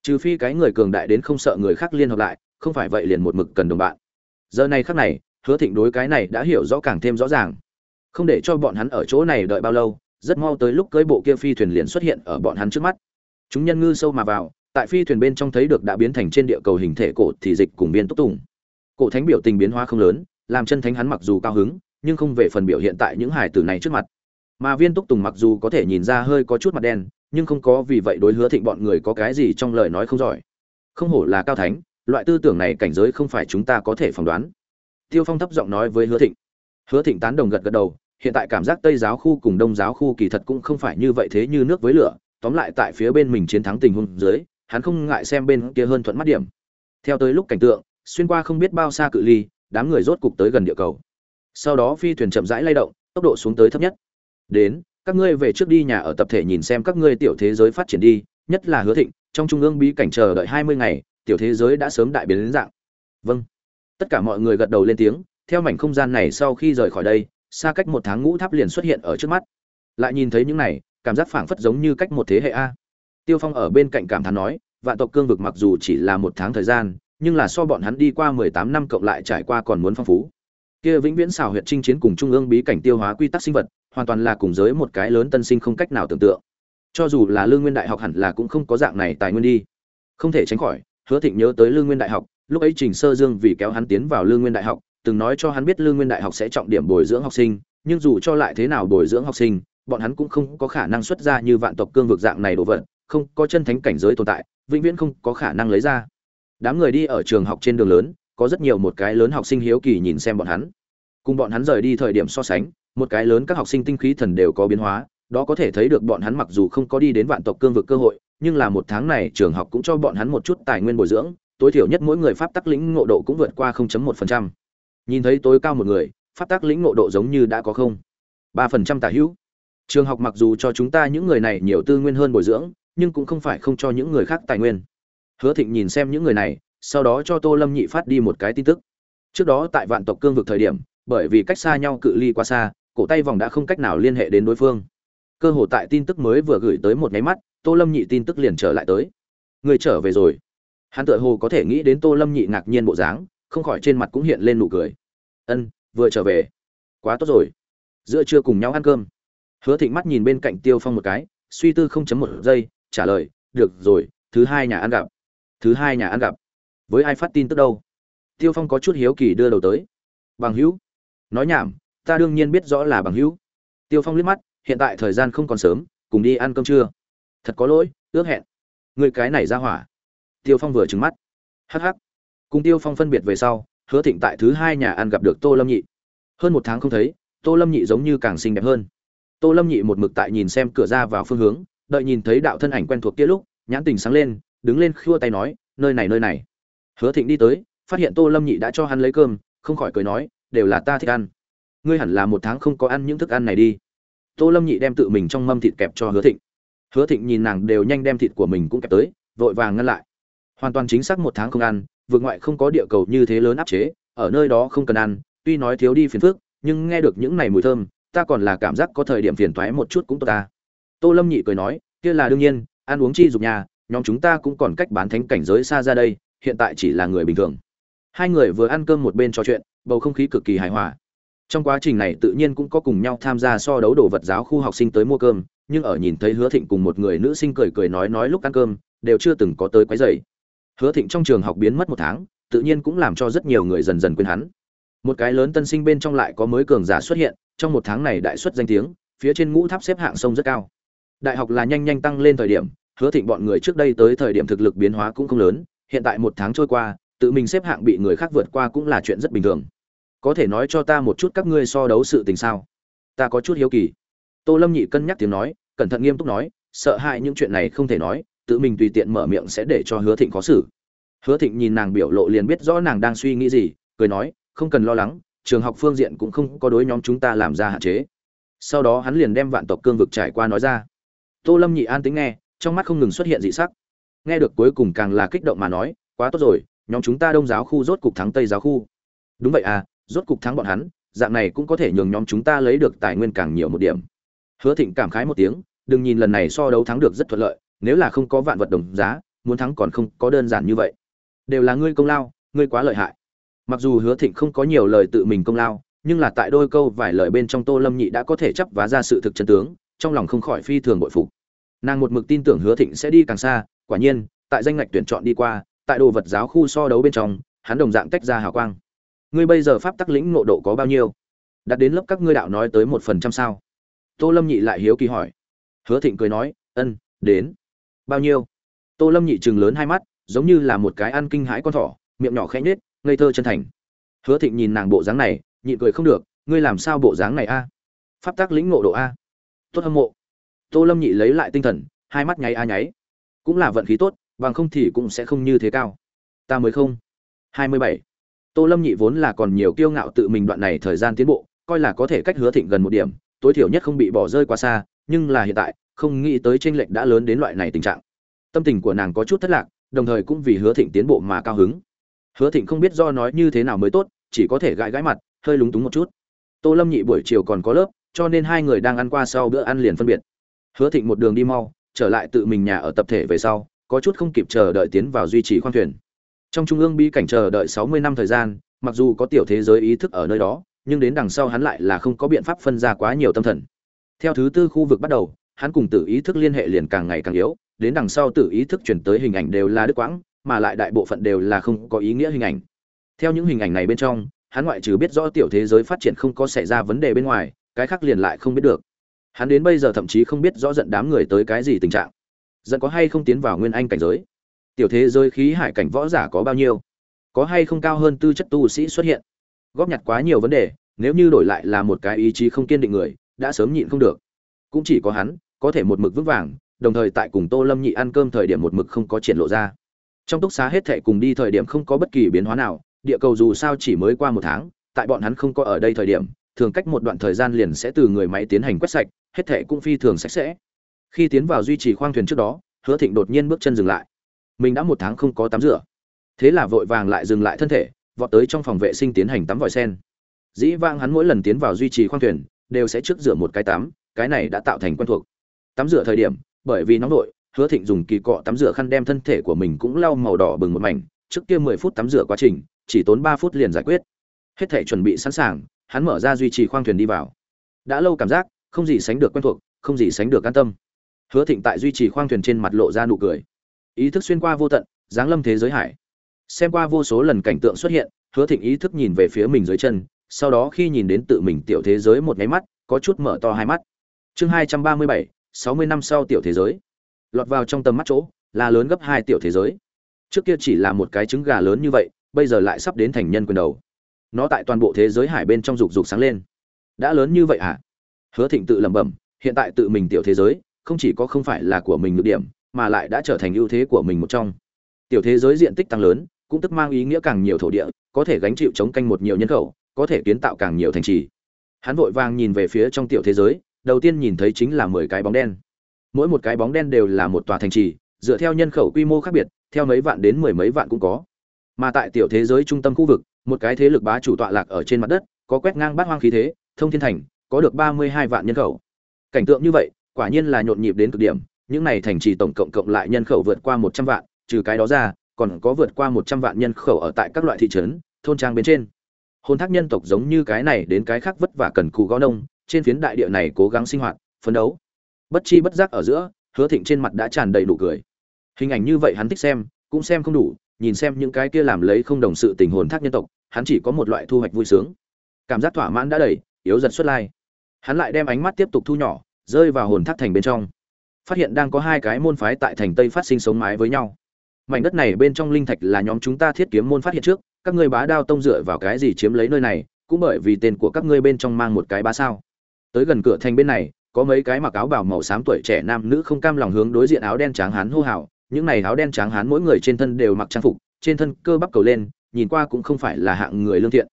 Trừ phi cái người cường đại đến không sợ người khác liên hợp lại, không phải vậy liền một mực cần đồng bạn. Giờ này khác này, hứa thịnh đối cái này đã hiểu rõ càng thêm rõ ràng. Không để cho bọn hắn ở chỗ này đợi bao lâu, rất mau tới lúc cưới bộ kia phi thuyền liền xuất hiện ở bọn hắn trước mắt. Chúng nhân ngư sâu mà vào, tại phi thuyền bên trong thấy được đã biến thành trên địa cầu hình thể cổ thì dịch cùng viên túc tùng. Cổ thánh biểu tình biến hóa không lớn, làm chân thánh hắn mặc dù cao hứng nhưng không về phần biểu hiện tại những hải tử này trước mặt. Mà viên túc tùng mặc dù có thể nhìn ra hơi có chút mặt đen, nhưng không có vì vậy đối hứa thịnh bọn người có cái gì trong lời nói không giỏi. Không hổ là cao thánh, loại tư tưởng này cảnh giới không phải chúng ta có thể phỏng đoán. Tiêu phong thấp giọng nói với hứa thịnh. Hứa thịnh tán đồng gật gật đầu, hiện tại cảm giác tây giáo khu cùng đông giáo khu kỳ thật cũng không phải như vậy thế như nước với lửa, tóm lại tại phía bên mình chiến thắng tình huống dưới, hắn không ngại xem bên kia hơn thuận mắt điểm. Theo tới lúc cảnh tượng, xuyên qua không biết bao xa cự ly, đám người rốt cục tới gần địa cầu sau đó phi thuyền chậm rãi lay động, tốc độ xuống tới thấp nhất. Đến, các ngươi về trước đi nhà ở tập thể nhìn xem các ngươi tiểu thế giới phát triển đi, nhất là hứa thịnh, trong trung ương bí cảnh chờ đợi hai mươi ngày, tiểu thế giới đã sớm đại biến đến dạng. Vâng. Tất cả mọi người gật đầu lên tiếng, theo mảnh không gian này sau khi rời khỏi đây, xa cách một tháng ngũ tháp liền xuất hiện ở trước mắt. Lại nhìn thấy những này, cảm giác phảng phất giống như cách một thế hệ a. Tiêu phong ở bên cạnh cảm thán nói, vạn tộc cương vực mặc dù chỉ là một tháng thời gian, nhưng là so bọn hắn đi qua mười tám năm cộng lại trải qua còn muốn phong phú kia vĩnh viễn xảo huyệt chinh chiến cùng trung ương bí cảnh tiêu hóa quy tắc sinh vật, hoàn toàn là cùng giới một cái lớn tân sinh không cách nào tưởng tượng. Cho dù là lương nguyên đại học hẳn là cũng không có dạng này tài nguyên đi. Không thể tránh khỏi, hứa thịnh nhớ tới lương nguyên đại học, lúc ấy trình sơ dương vì kéo hắn tiến vào lương nguyên đại học, từng nói cho hắn biết lương nguyên đại học sẽ trọng điểm bồi dưỡng học sinh, nhưng dù cho lại thế nào bồi dưỡng học sinh, bọn hắn cũng không có khả năng xuất ra như vạn tộc cương vực dạng này đồ vật, không có chân thánh cảnh giới tồn tại, vĩnh viễn không có khả năng lấy ra. Đám người đi ở trường học trên đường lớn có rất nhiều một cái lớn học sinh hiếu kỳ nhìn xem bọn hắn. Cùng bọn hắn rời đi thời điểm so sánh, một cái lớn các học sinh tinh khí thần đều có biến hóa, đó có thể thấy được bọn hắn mặc dù không có đi đến vạn tộc cương vực cơ hội, nhưng là một tháng này trường học cũng cho bọn hắn một chút tài nguyên bồi dưỡng, tối thiểu nhất mỗi người pháp tắc lĩnh ngộ độ cũng vượt qua 0.1%. nhìn thấy tối cao một người, pháp tắc lĩnh ngộ độ giống như đã có không. ba phần trăm tả hữu. Trường học mặc dù cho chúng ta những người này nhiều tư nguyên hơn bồi dưỡng, nhưng cũng không phải không cho những người khác tài nguyên. Hứa thịnh nhìn xem những người này sau đó cho tô lâm nhị phát đi một cái tin tức. Trước đó tại vạn tộc cương vực thời điểm, bởi vì cách xa nhau cự ly quá xa, cổ tay vòng đã không cách nào liên hệ đến đối phương. Cơ hồ tại tin tức mới vừa gửi tới một nháy mắt, tô lâm nhị tin tức liền trở lại tới. Người trở về rồi. Hắn tự hồ có thể nghĩ đến tô lâm nhị ngạc nhiên bộ dáng, không khỏi trên mặt cũng hiện lên nụ cười. Ân, vừa trở về. Quá tốt rồi. Giữa trưa cùng nhau ăn cơm. Hứa thịnh mắt nhìn bên cạnh tiêu phong một cái, suy tư không chấm một giây, trả lời, được rồi, thứ hai nhà ăn gặp. Thứ hai nhà ăn gặp với ai phát tin tức đâu. Tiêu phong có chút hiếu kỳ đưa đầu tới. Bằng hữu, nói nhảm, ta đương nhiên biết rõ là bằng hữu. Tiêu phong liếc mắt, hiện tại thời gian không còn sớm, cùng đi ăn cơm trưa. Thật có lỗi, ước hẹn. Người cái này ra hỏa. Tiêu phong vừa trừng mắt. Hh cùng tiêu phong phân biệt về sau, hứa thịnh tại thứ hai nhà ăn gặp được tô lâm nhị. Hơn một tháng không thấy, tô lâm nhị giống như càng xinh đẹp hơn. Tô lâm nhị một mực tại nhìn xem cửa ra vào phương hướng, đợi nhìn thấy đạo thân ảnh quen thuộc kia lúc, nhãn tình sáng lên, đứng lên khua tay nói, nơi này nơi này hứa thịnh đi tới, phát hiện tô lâm nhị đã cho hắn lấy cơm, không khỏi cười nói, đều là ta thích ăn. Ngươi hẳn là một tháng không có ăn những thức ăn này đi. Tô lâm nhị đem tự mình trong mâm thịt kẹp cho hứa thịnh. Hứa thịnh nhìn nàng đều nhanh đem thịt của mình cũng kẹp tới, vội vàng ngăn lại. Hoàn toàn chính xác một tháng không ăn, vượt ngoại không có địa cầu như thế lớn áp chế, ở nơi đó không cần ăn, tuy nói thiếu đi phiền phức, nhưng nghe được những này mùi thơm, ta còn là cảm giác có thời điểm phiền toái một chút cũng tốt ta. Tô lâm nhị cười nói, kia là đương nhiên, ăn uống chi dục nhà, nhóm chúng ta cũng còn cách bán thánh cảnh giới xa ra đây hiện tại chỉ là người bình thường. Hai người vừa ăn cơm một bên trò chuyện, bầu không khí cực kỳ hài hòa. Trong quá trình này tự nhiên cũng có cùng nhau tham gia so đấu đồ vật giáo khu học sinh tới mua cơm, nhưng ở nhìn thấy hứa thịnh cùng một người nữ sinh cười cười nói nói lúc ăn cơm, đều chưa từng có tới quấy rầy. Hứa thịnh trong trường học biến mất một tháng, tự nhiên cũng làm cho rất nhiều người dần dần quên hắn. Một cái lớn tân sinh bên trong lại có mới cường giả xuất hiện, trong một tháng này đại xuất danh tiếng, phía trên ngũ tháp xếp hạng sông rất cao. Đại học là nhanh nhanh tăng lên thời điểm, hứa thịnh bọn người trước đây tới thời điểm thực lực biến hóa cũng không lớn hiện tại một tháng trôi qua, tự mình xếp hạng bị người khác vượt qua cũng là chuyện rất bình thường. Có thể nói cho ta một chút các ngươi so đấu sự tình sao? Ta có chút hiếu kỳ. Tô lâm nhị cân nhắc tiếng nói, cẩn thận nghiêm túc nói, sợ hãi những chuyện này không thể nói, tự mình tùy tiện mở miệng sẽ để cho hứa thịnh khó xử. Hứa thịnh nhìn nàng biểu lộ liền biết rõ nàng đang suy nghĩ gì, cười nói, không cần lo lắng, trường học phương diện cũng không có đối nhóm chúng ta làm ra hạn chế. Sau đó hắn liền đem vạn tộc cương vực trải qua nói ra. Tô lâm nhị an tính nghe, trong mắt không ngừng xuất hiện dị sắc nghe được cuối cùng càng là kích động mà nói, quá tốt rồi, nhóm chúng ta đông giáo khu rốt cục thắng tây giáo khu. Đúng vậy à rốt cục thắng bọn hắn, dạng này cũng có thể nhường nhóm chúng ta lấy được tài nguyên càng nhiều một điểm. Hứa thịnh cảm khái một tiếng, đừng nhìn lần này so đấu thắng được rất thuận lợi, nếu là không có vạn vật đồng giá, muốn thắng còn không có đơn giản như vậy. Đều là ngươi công lao, ngươi quá lợi hại. Mặc dù hứa thịnh không có nhiều lời tự mình công lao, nhưng là tại đôi câu vài lời bên trong tô lâm nhị đã có thể chấp vá ra sự thực chân tướng, trong lòng không khỏi phi thường bội phục. Nàng một mực tin tưởng hứa thịnh sẽ đi càng xa quả nhiên, tại danh ngạch tuyển chọn đi qua, tại đồ vật giáo khu so đấu bên trong, hắn đồng dạng tách ra hào quang. Ngươi bây giờ pháp tắc lĩnh ngộ độ có bao nhiêu? Đạt đến lớp các ngươi đạo nói tới một phần trăm sao? Tô lâm nhị lại hiếu kỳ hỏi. Hứa thịnh cười nói, ân, đến. Bao nhiêu? Tô lâm nhị chừng lớn hai mắt, giống như là một cái ăn kinh hãi con thỏ, miệng nhỏ khẽ nhết ngây thơ chân thành. Hứa thịnh nhìn nàng bộ dáng này, nhịn cười không được, ngươi làm sao bộ dáng này a? Pháp tác lĩnh ngộ độ a? Tốt hâm mộ. Tô lâm nhị lấy lại tinh thần, hai mắt nháy a nháy cũng là vận khí tốt, bằng không thì cũng sẽ không như thế cao. Ta mới không. Hai mươi bảy. Tô lâm nhị vốn là còn nhiều kiêu ngạo tự mình đoạn này thời gian tiến bộ, coi là có thể cách hứa thịnh gần một điểm, tối thiểu nhất không bị bỏ rơi quá xa, nhưng là hiện tại, không nghĩ tới tranh lệch đã lớn đến loại này tình trạng. Tâm tình của nàng có chút thất lạc, đồng thời cũng vì hứa thịnh tiến bộ mà cao hứng. Hứa thịnh không biết do nói như thế nào mới tốt, chỉ có thể gãi gãi mặt, hơi lúng túng một chút. Tô lâm nhị buổi chiều còn có lớp, cho nên hai người đang ăn qua sau bữa ăn liền phân biệt. Hứa thịnh một đường đi mau trở lại tự mình nhà ở tập thể về sau, có chút không kịp chờ đợi tiến vào duy trì khoang thuyền. Trong trung ương bi cảnh chờ đợi sáu mươi năm thời gian, mặc dù có tiểu thế giới ý thức ở nơi đó, nhưng đến đằng sau hắn lại là không có biện pháp phân ra quá nhiều tâm thần. Theo thứ tư khu vực bắt đầu, hắn cùng tự ý thức liên hệ liền càng ngày càng yếu, đến đằng sau tự ý thức chuyển tới hình ảnh đều là đứt quãng, mà lại đại bộ phận đều là không có ý nghĩa hình ảnh. Theo những hình ảnh này bên trong, hắn ngoại trừ biết rõ tiểu thế giới phát triển không có xảy ra vấn đề bên ngoài, cái khác liền lại không biết được hắn đến bây giờ thậm chí không biết rõ giận đám người tới cái gì tình trạng. Giận có hay không tiến vào nguyên anh cảnh giới? Tiểu thế giới khí hải cảnh võ giả có bao nhiêu? Có hay không cao hơn tư chất tu sĩ xuất hiện? Góp nhặt quá nhiều vấn đề, nếu như đổi lại là một cái ý chí không kiên định người, đã sớm nhịn không được. Cũng chỉ có hắn, có thể một mực vững vàng, đồng thời tại cùng tô lâm nhị ăn cơm thời điểm một mực không có triển lộ ra. Trong túc xá hết thệ cùng đi thời điểm không có bất kỳ biến hóa nào, địa cầu dù sao chỉ mới qua một tháng, tại bọn hắn không có ở đây thời điểm, thường cách một đoạn thời gian liền sẽ từ người máy tiến hành quét sạch hết thệ cũng phi thường sạch sẽ. Khi tiến vào duy trì khoang thuyền trước đó, hứa thịnh đột nhiên bước chân dừng lại. Mình đã một tháng không có tắm rửa. Thế là vội vàng lại dừng lại thân thể, vọt tới trong phòng vệ sinh tiến hành tắm vòi sen. Dĩ vang hắn mỗi lần tiến vào duy trì khoang thuyền, đều sẽ trước rửa một cái tắm, cái này đã tạo thành quen thuộc. Tắm rửa thời điểm, bởi vì nóng nội, hứa thịnh dùng kỳ cọ tắm rửa khăn đem thân thể của mình cũng lau màu đỏ bừng một mảnh, trước kia mười phút tắm rửa quá trình, chỉ tốn ba phút liền giải quyết. Hết thể chuẩn bị sẵn sàng, hắn mở ra duy trì khoang thuyền đi vào. Đã lâu cảm giác không gì sánh được quen thuộc, không gì sánh được an tâm. Hứa thịnh tại duy trì khoang thuyền trên mặt lộ ra nụ cười. Ý thức xuyên qua vô tận, giáng lâm thế giới hải. Xem qua vô số lần cảnh tượng xuất hiện, hứa thịnh ý thức nhìn về phía mình dưới chân, sau đó khi nhìn đến tự mình tiểu thế giới một nháy mắt, có chút mở to hai mắt. Chương hai trăm ba mươi bảy, sáu mươi năm sau tiểu thế giới. Lọt vào trong tầm mắt chỗ, là lớn gấp hai tiểu thế giới. Trước kia chỉ là một cái trứng gà lớn như vậy, bây giờ lại sắp đến thành nhân quyền đầu. Nó tại toàn bộ thế giới hải bên trong dục dục sáng lên. Đã lớn như vậy hả? Hứa thịnh tự lẩm bẩm, hiện tại tự mình tiểu thế giới, không chỉ có không phải là của mình nhược điểm, mà lại đã trở thành ưu thế của mình một trong. Tiểu thế giới diện tích tăng lớn, cũng tức mang ý nghĩa càng nhiều thổ địa, có thể gánh chịu chống canh một nhiều nhân khẩu, có thể kiến tạo càng nhiều thành trì. Hắn vội vàng nhìn về phía trong tiểu thế giới, đầu tiên nhìn thấy chính là mười cái bóng đen. Mỗi một cái bóng đen đều là một tòa thành trì, dựa theo nhân khẩu quy mô khác biệt, theo mấy vạn đến mười mấy vạn cũng có. Mà tại tiểu thế giới trung tâm khu vực, một cái thế lực bá chủ tọa lạc ở trên mặt đất, có quét ngang bát hoang khí thế, thông thiên thành có được ba mươi hai vạn nhân khẩu. Cảnh tượng như vậy, quả nhiên là nhộn nhịp đến cực điểm, những này thành trì tổng cộng cộng lại nhân khẩu vượt qua một trăm vạn, trừ cái đó ra, còn có vượt qua một trăm vạn nhân khẩu ở tại các loại thị trấn, thôn trang bên trên. Hồn thác nhân tộc giống như cái này đến cái khác vất vả cần cù gõ nông, trên phiến đại địa này cố gắng sinh hoạt, phấn đấu. Bất chi bất giác ở giữa, hứa thịnh trên mặt đã tràn đầy nụ cười. Hình ảnh như vậy hắn thích xem, cũng xem không đủ, nhìn xem những cái kia làm lấy không đồng sự tình hồn thác nhân tộc, hắn chỉ có một loại thu hoạch vui sướng. Cảm giác thỏa mãn đã đầy, yếu dần xuất lai hắn lại đem ánh mắt tiếp tục thu nhỏ, rơi vào hồn thác thành bên trong. Phát hiện đang có hai cái môn phái tại thành tây phát sinh sống mái với nhau. Mảnh đất này bên trong linh thạch là nhóm chúng ta thiết kiếm môn phát hiện trước, các ngươi bá đao tông dựa vào cái gì chiếm lấy nơi này, cũng bởi vì tên của các ngươi bên trong mang một cái bá sao. Tới gần cửa thành bên này, có mấy cái mặc áo bào màu xám tuổi trẻ nam nữ không cam lòng hướng đối diện áo đen trắng hán hô hào. Những này áo đen trắng hán mỗi người trên thân đều mặc trang phục, trên thân cơ bắp cầu lên, nhìn qua cũng không phải là hạng người lương thiện.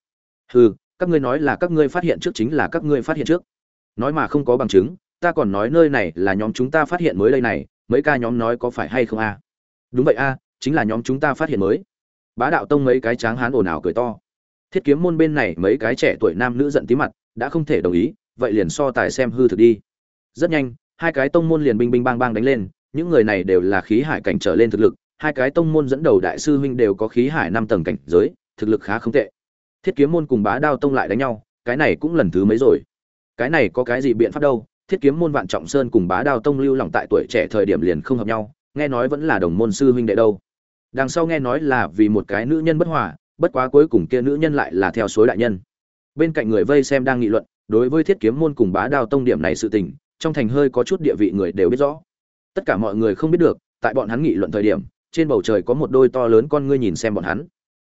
Hừ, các ngươi nói là các ngươi phát hiện trước chính là các ngươi phát hiện trước nói mà không có bằng chứng, ta còn nói nơi này là nhóm chúng ta phát hiện mới đây này, mấy ca nhóm nói có phải hay không a? Đúng vậy a, chính là nhóm chúng ta phát hiện mới. Bá đạo tông mấy cái tráng hán ồn ào cười to. Thiết kiếm môn bên này mấy cái trẻ tuổi nam nữ giận tí mặt, đã không thể đồng ý, vậy liền so tài xem hư thực đi. Rất nhanh, hai cái tông môn liền binh binh bang bang đánh lên, những người này đều là khí hải cảnh trở lên thực lực, hai cái tông môn dẫn đầu đại sư huynh đều có khí hải năm tầng cảnh giới, thực lực khá không tệ. Thiết kiếm môn cùng bá đao tông lại đánh nhau, cái này cũng lần thứ mấy rồi? Cái này có cái gì biện pháp đâu, thiết kiếm môn vạn trọng sơn cùng bá đao tông lưu lòng tại tuổi trẻ thời điểm liền không hợp nhau, nghe nói vẫn là đồng môn sư huynh đệ đâu. Đằng sau nghe nói là vì một cái nữ nhân bất hòa, bất quá cuối cùng kia nữ nhân lại là theo suối đại nhân. Bên cạnh người vây xem đang nghị luận, đối với thiết kiếm môn cùng bá đao tông điểm này sự tình, trong thành hơi có chút địa vị người đều biết rõ. Tất cả mọi người không biết được, tại bọn hắn nghị luận thời điểm, trên bầu trời có một đôi to lớn con ngươi nhìn xem bọn hắn.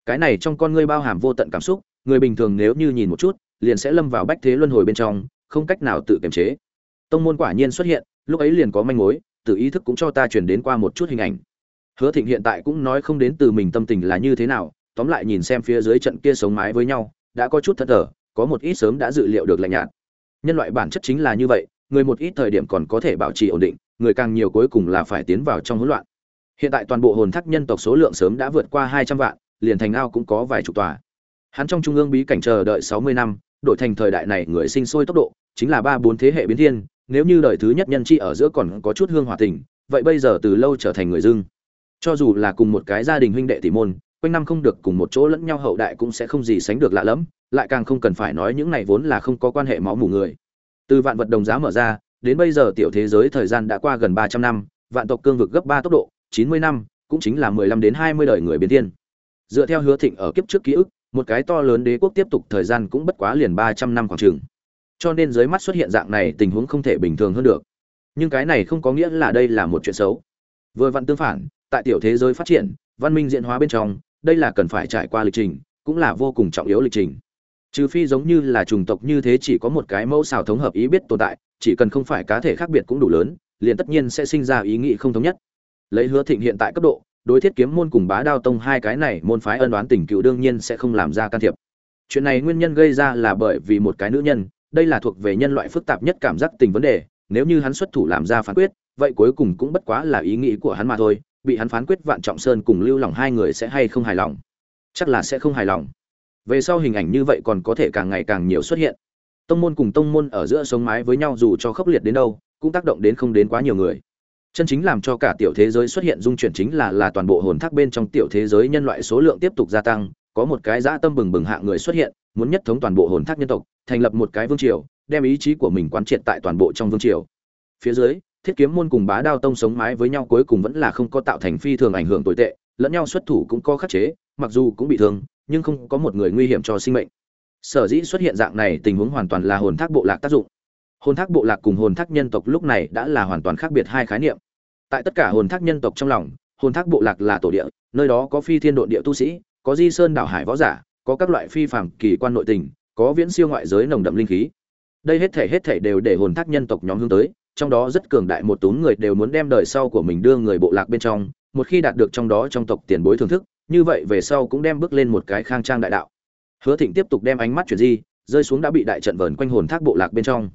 Cái này trong con ngươi bao hàm vô tận cảm xúc, người bình thường nếu như nhìn một chút liền sẽ lâm vào bách thế luân hồi bên trong, không cách nào tự kiềm chế. Tông môn quả nhiên xuất hiện, lúc ấy liền có manh mối, tự ý thức cũng cho ta truyền đến qua một chút hình ảnh. Hứa thịnh hiện tại cũng nói không đến từ mình tâm tình là như thế nào, tóm lại nhìn xem phía dưới trận kia sống mái với nhau, đã có chút thật thở có một ít sớm đã dự liệu được lạnh nhạt. Nhân loại bản chất chính là như vậy, người một ít thời điểm còn có thể bảo trì ổn định, người càng nhiều cuối cùng là phải tiến vào trong hỗn loạn. Hiện tại toàn bộ hồn thác nhân tộc số lượng sớm đã vượt qua hai trăm vạn, liền thành ao cũng có vài chục tòa. Hắn trong trung ương bí cảnh chờ đợi sáu mươi năm đổi thành thời đại này người sinh sôi tốc độ, chính là ba bốn thế hệ biến thiên, nếu như đời thứ nhất nhân chi ở giữa còn có chút hương hòa tình, vậy bây giờ từ lâu trở thành người dưng. Cho dù là cùng một cái gia đình huynh đệ tỷ môn, quanh năm không được cùng một chỗ lẫn nhau hậu đại cũng sẽ không gì sánh được lạ lẫm, lại càng không cần phải nói những này vốn là không có quan hệ máu mủ người. Từ vạn vật đồng giá mở ra, đến bây giờ tiểu thế giới thời gian đã qua gần ba trăm năm, vạn tộc cương vực gấp ba tốc độ, chín mươi năm, cũng chính là mười lăm đến hai mươi đời người biến thiên. Dựa theo hứa thịnh ở kiếp trước ký ức một cái to lớn đế quốc tiếp tục thời gian cũng bất quá liền ba trăm năm khoảng trường cho nên dưới mắt xuất hiện dạng này tình huống không thể bình thường hơn được. Nhưng cái này không có nghĩa là đây là một chuyện xấu. Vừa vặn tương phản, tại tiểu thế giới phát triển, văn minh diễn hóa bên trong, đây là cần phải trải qua lịch trình, cũng là vô cùng trọng yếu lịch trình. Trừ phi giống như là chủng tộc như thế chỉ có một cái mẫu xào thống hợp ý biết tồn tại, chỉ cần không phải cá thể khác biệt cũng đủ lớn, liền tất nhiên sẽ sinh ra ý nghĩ không thống nhất. Lấy hứa thịnh hiện tại cấp độ đối thiết kiếm môn cùng bá đao tông hai cái này môn phái ân đoán tình cựu đương nhiên sẽ không làm ra can thiệp. Chuyện này nguyên nhân gây ra là bởi vì một cái nữ nhân, đây là thuộc về nhân loại phức tạp nhất cảm giác tình vấn đề, nếu như hắn xuất thủ làm ra phán quyết, vậy cuối cùng cũng bất quá là ý nghĩ của hắn mà thôi, bị hắn phán quyết vạn trọng sơn cùng lưu lòng hai người sẽ hay không hài lòng? Chắc là sẽ không hài lòng. Về sau hình ảnh như vậy còn có thể càng ngày càng nhiều xuất hiện. Tông môn cùng tông môn ở giữa sống mái với nhau dù cho khốc liệt đến đâu, cũng tác động đến không đến quá nhiều người chân chính làm cho cả tiểu thế giới xuất hiện dung chuyển chính là là toàn bộ hồn thác bên trong tiểu thế giới nhân loại số lượng tiếp tục gia tăng, có một cái dã tâm bừng bừng hạ người xuất hiện, muốn nhất thống toàn bộ hồn thác nhân tộc, thành lập một cái vương triều, đem ý chí của mình quán triệt tại toàn bộ trong vương triều. Phía dưới, thiết kiếm môn cùng bá đao tông sống mái với nhau cuối cùng vẫn là không có tạo thành phi thường ảnh hưởng tồi tệ, lẫn nhau xuất thủ cũng có khắc chế, mặc dù cũng bị thương, nhưng không có một người nguy hiểm cho sinh mệnh. Sở dĩ xuất hiện dạng này tình huống hoàn toàn là hồn thác bộ lạc tác dụng hồn thác bộ lạc cùng hồn thác nhân tộc lúc này đã là hoàn toàn khác biệt hai khái niệm. Tại tất cả hồn thác nhân tộc trong lòng, hồn thác bộ lạc là tổ địa, nơi đó có phi thiên độ địa tu sĩ, có di sơn đảo hải võ giả, có các loại phi phàm kỳ quan nội tình, có viễn siêu ngoại giới nồng đậm linh khí. Đây hết thể hết thể đều để hồn thác nhân tộc nhóm hướng tới, trong đó rất cường đại một túm người đều muốn đem đời sau của mình đưa người bộ lạc bên trong, một khi đạt được trong đó trong tộc tiền bối thưởng thức, như vậy về sau cũng đem bước lên một cái khang trang đại đạo. Hứa thịnh tiếp tục đem ánh mắt chuyển di, rơi xuống đã bị đại trận vờn quanh hồn thác bộ lạc bên trong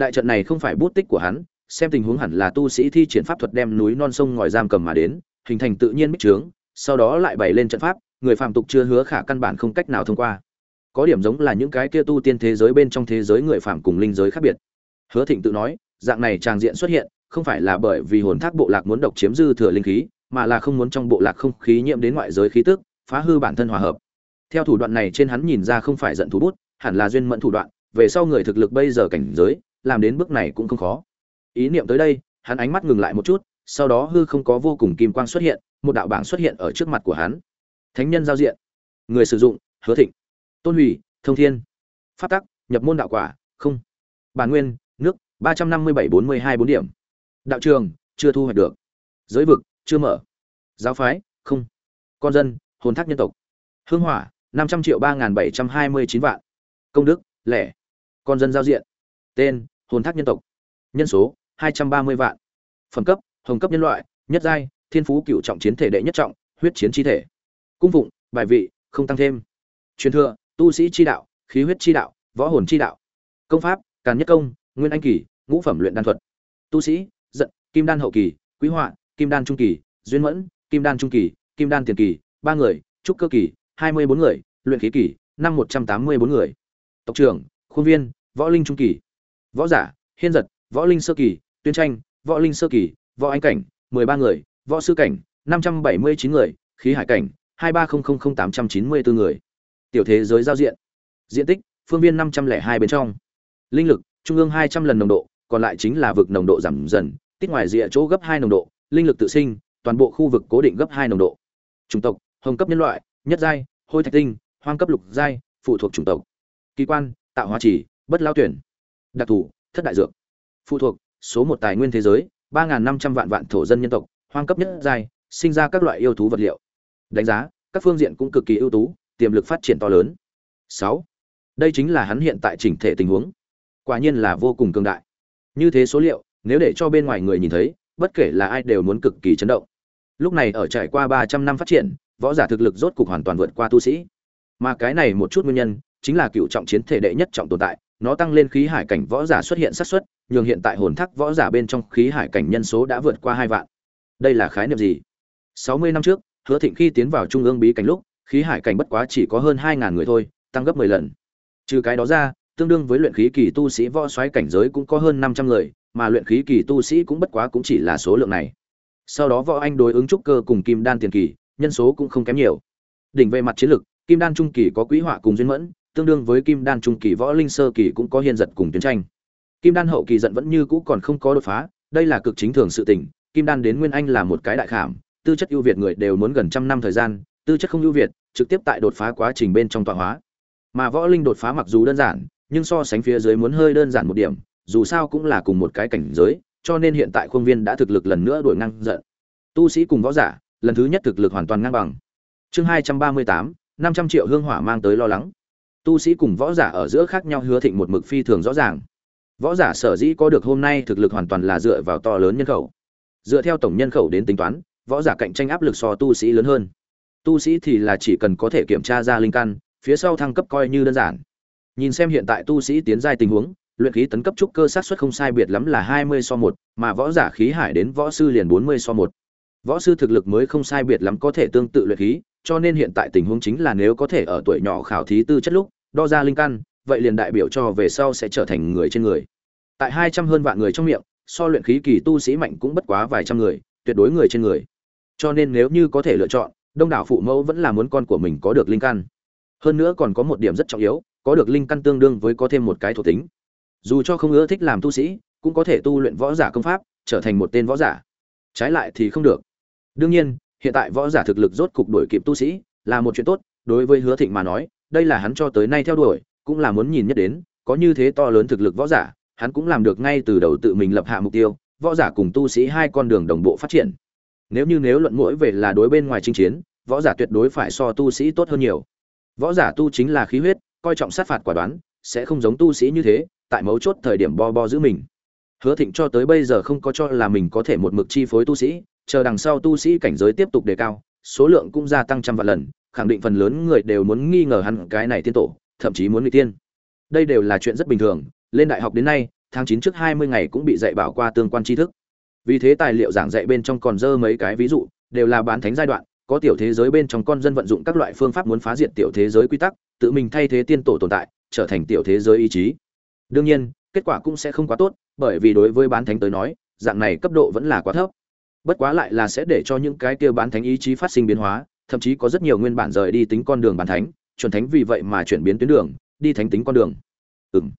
đại trận này không phải bút tích của hắn, xem tình huống hẳn là tu sĩ thi triển pháp thuật đem núi non sông ngòi giam cầm mà đến, hình thành tự nhiên bích trướng, sau đó lại bày lên trận pháp, người phạm tục chưa hứa khả căn bản không cách nào thông qua. Có điểm giống là những cái kia tu tiên thế giới bên trong thế giới người phạm cùng linh giới khác biệt. Hứa thịnh tự nói, dạng này tràng diện xuất hiện, không phải là bởi vì hồn thác bộ lạc muốn độc chiếm dư thừa linh khí, mà là không muốn trong bộ lạc không khí nhiễm đến ngoại giới khí tức, phá hư bản thân hòa hợp. Theo thủ đoạn này trên hắn nhìn ra không phải giận thú bút, hẳn là duyên mẫn thủ đoạn, về sau người thực lực bây giờ cảnh giới làm đến bước này cũng không khó. Ý niệm tới đây, hắn ánh mắt ngừng lại một chút, sau đó hư không có vô cùng kim quang xuất hiện, một đạo bảng xuất hiện ở trước mặt của hắn. Thánh nhân giao diện. Người sử dụng, hứa thịnh. Tôn hủy, thông thiên. Phát tắc, nhập môn đạo quả, không. Bản nguyên, nước, ba trăm năm mươi bảy bốn mươi hai bốn điểm. Đạo trường, chưa thu hoạch được. Giới vực, chưa mở. Giáo phái, không. Con dân, hồn thác nhân tộc. Hương hỏa, năm trăm triệu ba n bảy trăm hai mươi chín vạn. Công đức, lẻ. Con dân giao diện tên, hồn thác nhân tộc. Nhân số, hai trăm ba mươi vạn. Phẩm cấp, hồng cấp nhân loại, nhất giai, thiên phú cựu trọng chiến thể đệ nhất trọng, huyết chiến chi thể. Cung phụng, bài vị, không tăng thêm. Truyền thừa, tu sĩ chi đạo, khí huyết chi đạo, võ hồn chi đạo. Công pháp, càn nhất công, nguyên anh kỳ, ngũ phẩm luyện đan thuật. Tu sĩ, giận, kim đan hậu kỳ, quý họa, kim đan trung kỳ, duyên mẫn, kim đan trung kỳ, kim đan tiền kỳ, ba người, trúc cơ kỳ, hai mươi bốn người, luyện khí kỳ, năm một trăm tám mươi bốn người. Tộc trưởng, khuôn viên, võ linh trung kỳ võ giả, hiên giật, võ linh sơ kỳ, tuyên tranh, võ linh sơ kỳ, võ anh cảnh, mười ba người, võ sư cảnh, năm trăm bảy mươi chín người, khí hải cảnh, hai ba không không tám trăm chín mươi bốn người. Tiểu thế giới giao diện. Diện tích, phương viên năm trăm lẻ hai bên trong. Linh lực, trung ương hai trăm lần nồng độ, còn lại chính là vực nồng độ giảm dần, tích ngoài rìa chỗ gấp hai nồng độ, linh lực tự sinh, toàn bộ khu vực cố định gấp hai nồng độ. Chủng tộc, hồng cấp nhân loại, nhất giai, hôi thạch tinh, hoang cấp lục giai, phụ thuộc chủng tộc. Kỳ quan, tạo hóa chỉ bất lao tuyển đặc thù, thất đại dược. Phụ thuộc, số một tài nguyên thế giới, ba năm trăm vạn vạn thổ dân nhân tộc, hoang cấp nhất giai, sinh ra các loại yêu thú vật liệu. Đánh giá, các phương diện cũng cực kỳ ưu tú, tiềm lực phát triển to lớn. Sáu, đây chính là hắn hiện tại chỉnh thể tình huống. Quả nhiên là vô cùng cường đại. Như thế số liệu, nếu để cho bên ngoài người nhìn thấy, bất kể là ai đều muốn cực kỳ chấn động. Lúc này ở trải qua ba trăm năm phát triển, võ giả thực lực rốt cục hoàn toàn vượt qua tu sĩ. Mà cái này một chút nguyên nhân, chính là cựu trọng chiến thể đệ nhất trọng tồn tại nó tăng lên khí hải cảnh võ giả xuất hiện xác suất, nhường hiện tại hồn thác võ giả bên trong khí hải cảnh nhân số đã vượt qua hai vạn. Đây là khái niệm gì? Sáu mươi năm trước, hứa thịnh khi tiến vào trung ương bí cảnh lúc, khí hải cảnh bất quá chỉ có hơn hai ngàn người thôi, tăng gấp mười lần. Trừ cái đó ra, tương đương với luyện khí kỳ tu sĩ võ xoáy cảnh giới cũng có hơn năm trăm người, mà luyện khí kỳ tu sĩ cũng bất quá cũng chỉ là số lượng này. Sau đó võ anh đối ứng trúc cơ cùng kim đan tiền kỳ, nhân số cũng không kém nhiều. Đỉnh về mặt chiến lực, kim đan trung kỳ có quý họa cùng duyên mẫn tương đương với kim đan trung kỳ võ linh sơ kỳ cũng có hiên giật cùng tiến tranh. Kim đan hậu kỳ giận vẫn như cũ còn không có đột phá, đây là cực chính thường sự tình, kim đan đến nguyên anh là một cái đại khảm, tư chất ưu việt người đều muốn gần trăm năm thời gian, tư chất không ưu việt, trực tiếp tại đột phá quá trình bên trong tọa hóa. Mà võ linh đột phá mặc dù đơn giản, nhưng so sánh phía dưới muốn hơi đơn giản một điểm, dù sao cũng là cùng một cái cảnh giới, cho nên hiện tại khuôn viên đã thực lực lần nữa đuổi ngang giận. Tu sĩ cùng võ giả, lần thứ nhất thực lực hoàn toàn ngang bằng. Chương hai trăm ba mươi tám, năm trăm triệu hương hỏa mang tới lo lắng tu sĩ cùng võ giả ở giữa khác nhau hứa thịnh một mực phi thường rõ ràng. Võ giả sở dĩ có được hôm nay thực lực hoàn toàn là dựa vào to lớn nhân khẩu. Dựa theo tổng nhân khẩu đến tính toán, võ giả cạnh tranh áp lực so tu sĩ lớn hơn. Tu sĩ thì là chỉ cần có thể kiểm tra ra linh căn, phía sau thăng cấp coi như đơn giản. Nhìn xem hiện tại tu sĩ tiến giai tình huống, luyện khí tấn cấp trúc cơ sát xuất không sai biệt lắm là hai mươi so một, mà võ giả khí hải đến võ sư liền bốn mươi so một. Võ sư thực lực mới không sai biệt lắm có thể tương tự luyện khí cho nên hiện tại tình huống chính là nếu có thể ở tuổi nhỏ khảo thí tư chất lúc, đo ra linh căn, vậy liền đại biểu cho về sau sẽ trở thành người trên người. Tại hai trăm hơn vạn người trong miệng, so luyện khí kỳ tu sĩ mạnh cũng bất quá vài trăm người, tuyệt đối người trên người. Cho nên nếu như có thể lựa chọn, đông đảo phụ mẫu vẫn là muốn con của mình có được linh căn. Hơn nữa còn có một điểm rất trọng yếu, có được linh căn tương đương với có thêm một cái thuộc tính. Dù cho không ưa thích làm tu sĩ, cũng có thể tu luyện võ giả công pháp, trở thành một tên võ giả. Trái lại thì không được. Đương nhiên hiện tại võ giả thực lực rốt cục đuổi kịp tu sĩ, là một chuyện tốt, đối với hứa thịnh mà nói, đây là hắn cho tới nay theo đuổi, cũng là muốn nhìn nhất đến, có như thế to lớn thực lực võ giả, hắn cũng làm được ngay từ đầu tự mình lập hạ mục tiêu, võ giả cùng tu sĩ hai con đường đồng bộ phát triển. Nếu như nếu luận mỗi về là đối bên ngoài chinh chiến, võ giả tuyệt đối phải so tu sĩ tốt hơn nhiều. Võ giả tu chính là khí huyết, coi trọng sát phạt quả đoán, sẽ không giống tu sĩ như thế, tại mấu chốt thời điểm bo bo giữ mình. Hứa thịnh cho tới bây giờ không có cho là mình có thể một mực chi phối tu sĩ chờ đằng sau tu sĩ cảnh giới tiếp tục đề cao, số lượng cũng gia tăng trăm vạn lần, khẳng định phần lớn người đều muốn nghi ngờ hắn cái này tiên tổ, thậm chí muốn bị tiên. Đây đều là chuyện rất bình thường, lên đại học đến nay, tháng chín trước hai mươi ngày cũng bị dạy bảo qua tương quan tri thức. Vì thế tài liệu giảng dạy bên trong còn dơ mấy cái ví dụ, đều là bán thánh giai đoạn, có tiểu thế giới bên trong con dân vận dụng các loại phương pháp muốn phá diệt tiểu thế giới quy tắc, tự mình thay thế tiên tổ tồn tại, trở thành tiểu thế giới ý chí. Đương nhiên, kết quả cũng sẽ không quá tốt, bởi vì đối với bán thánh tới nói, dạng này cấp độ vẫn là quá thấp bất quá lại là sẽ để cho những cái kia bán thánh ý chí phát sinh biến hóa, thậm chí có rất nhiều nguyên bản rời đi tính con đường bán thánh, chuẩn thánh vì vậy mà chuyển biến tuyến đường, đi thánh tính con đường. Ừm.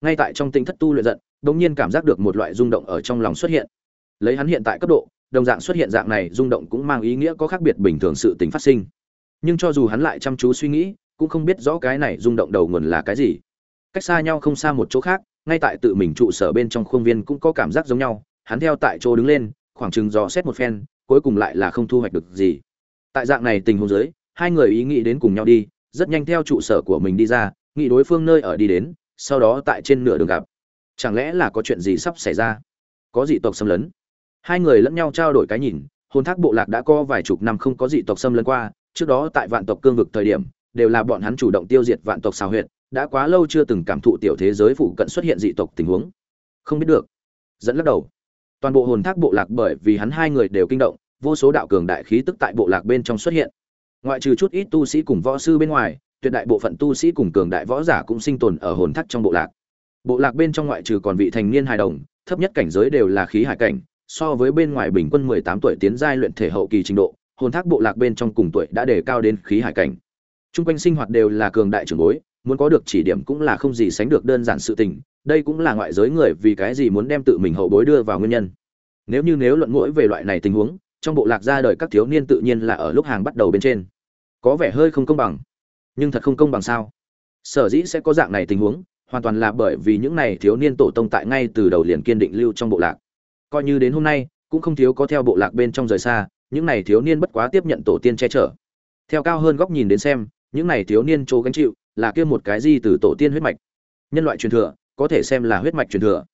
Ngay tại trong tính thất tu luyện giận, đống nhiên cảm giác được một loại rung động ở trong lòng xuất hiện. Lấy hắn hiện tại cấp độ, đồng dạng xuất hiện dạng này rung động cũng mang ý nghĩa có khác biệt bình thường sự tình phát sinh. Nhưng cho dù hắn lại chăm chú suy nghĩ, cũng không biết rõ cái này rung động đầu nguồn là cái gì. Cách xa nhau không xa một chỗ khác, ngay tại tự mình trụ sở bên trong khuôn viên cũng có cảm giác giống nhau, hắn theo tại chỗ đứng lên khoảng chừng dò xét một phen, cuối cùng lại là không thu hoạch được gì. Tại dạng này tình huống dưới, hai người ý nghĩ đến cùng nhau đi, rất nhanh theo trụ sở của mình đi ra, nghĩ đối phương nơi ở đi đến, sau đó tại trên nửa đường gặp. Chẳng lẽ là có chuyện gì sắp xảy ra? Có dị tộc xâm lấn. Hai người lẫn nhau trao đổi cái nhìn, hồn thác bộ lạc đã có vài chục năm không có dị tộc xâm lấn qua, trước đó tại vạn tộc cương vực thời điểm, đều là bọn hắn chủ động tiêu diệt vạn tộc xào huyệt, đã quá lâu chưa từng cảm thụ tiểu thế giới phụ cận xuất hiện dị tộc tình huống. Không biết được. Dẫn lắc đầu toàn bộ hồn thác bộ lạc bởi vì hắn hai người đều kinh động vô số đạo cường đại khí tức tại bộ lạc bên trong xuất hiện. Ngoại trừ chút ít tu sĩ cùng võ sư bên ngoài tuyệt đại bộ phận tu sĩ cùng cường đại võ giả cũng sinh tồn ở hồn thác trong bộ lạc. Bộ lạc bên trong ngoại trừ còn vị thành niên hài đồng thấp nhất cảnh giới đều là khí hải cảnh so với bên ngoài bình quân 18 tuổi tiến giai luyện thể hậu kỳ trình độ hồn thác bộ lạc bên trong cùng tuổi đã đề cao đến khí hải cảnh. Trung quanh sinh hoạt đều là cường đại trưởng bối, muốn có được chỉ điểm cũng là không gì sánh được đơn giản sự tình, đây cũng là ngoại giới người vì cái gì muốn đem tự mình hậu bối đưa vào nguyên nhân. Nếu như nếu luận mũi về loại này tình huống, trong bộ lạc ra đời các thiếu niên tự nhiên là ở lúc hàng bắt đầu bên trên. Có vẻ hơi không công bằng. Nhưng thật không công bằng sao? Sở dĩ sẽ có dạng này tình huống, hoàn toàn là bởi vì những này thiếu niên tổ tông tại ngay từ đầu liền kiên định lưu trong bộ lạc. Coi như đến hôm nay, cũng không thiếu có theo bộ lạc bên trong rời xa, những này thiếu niên bất quá tiếp nhận tổ tiên che chở. Theo cao hơn góc nhìn đến xem, những này thiếu niên chỗ gánh chịu là kia một cái gì từ tổ tiên huyết mạch. Nhân loại truyền thừa, có thể xem là huyết mạch truyền thừa.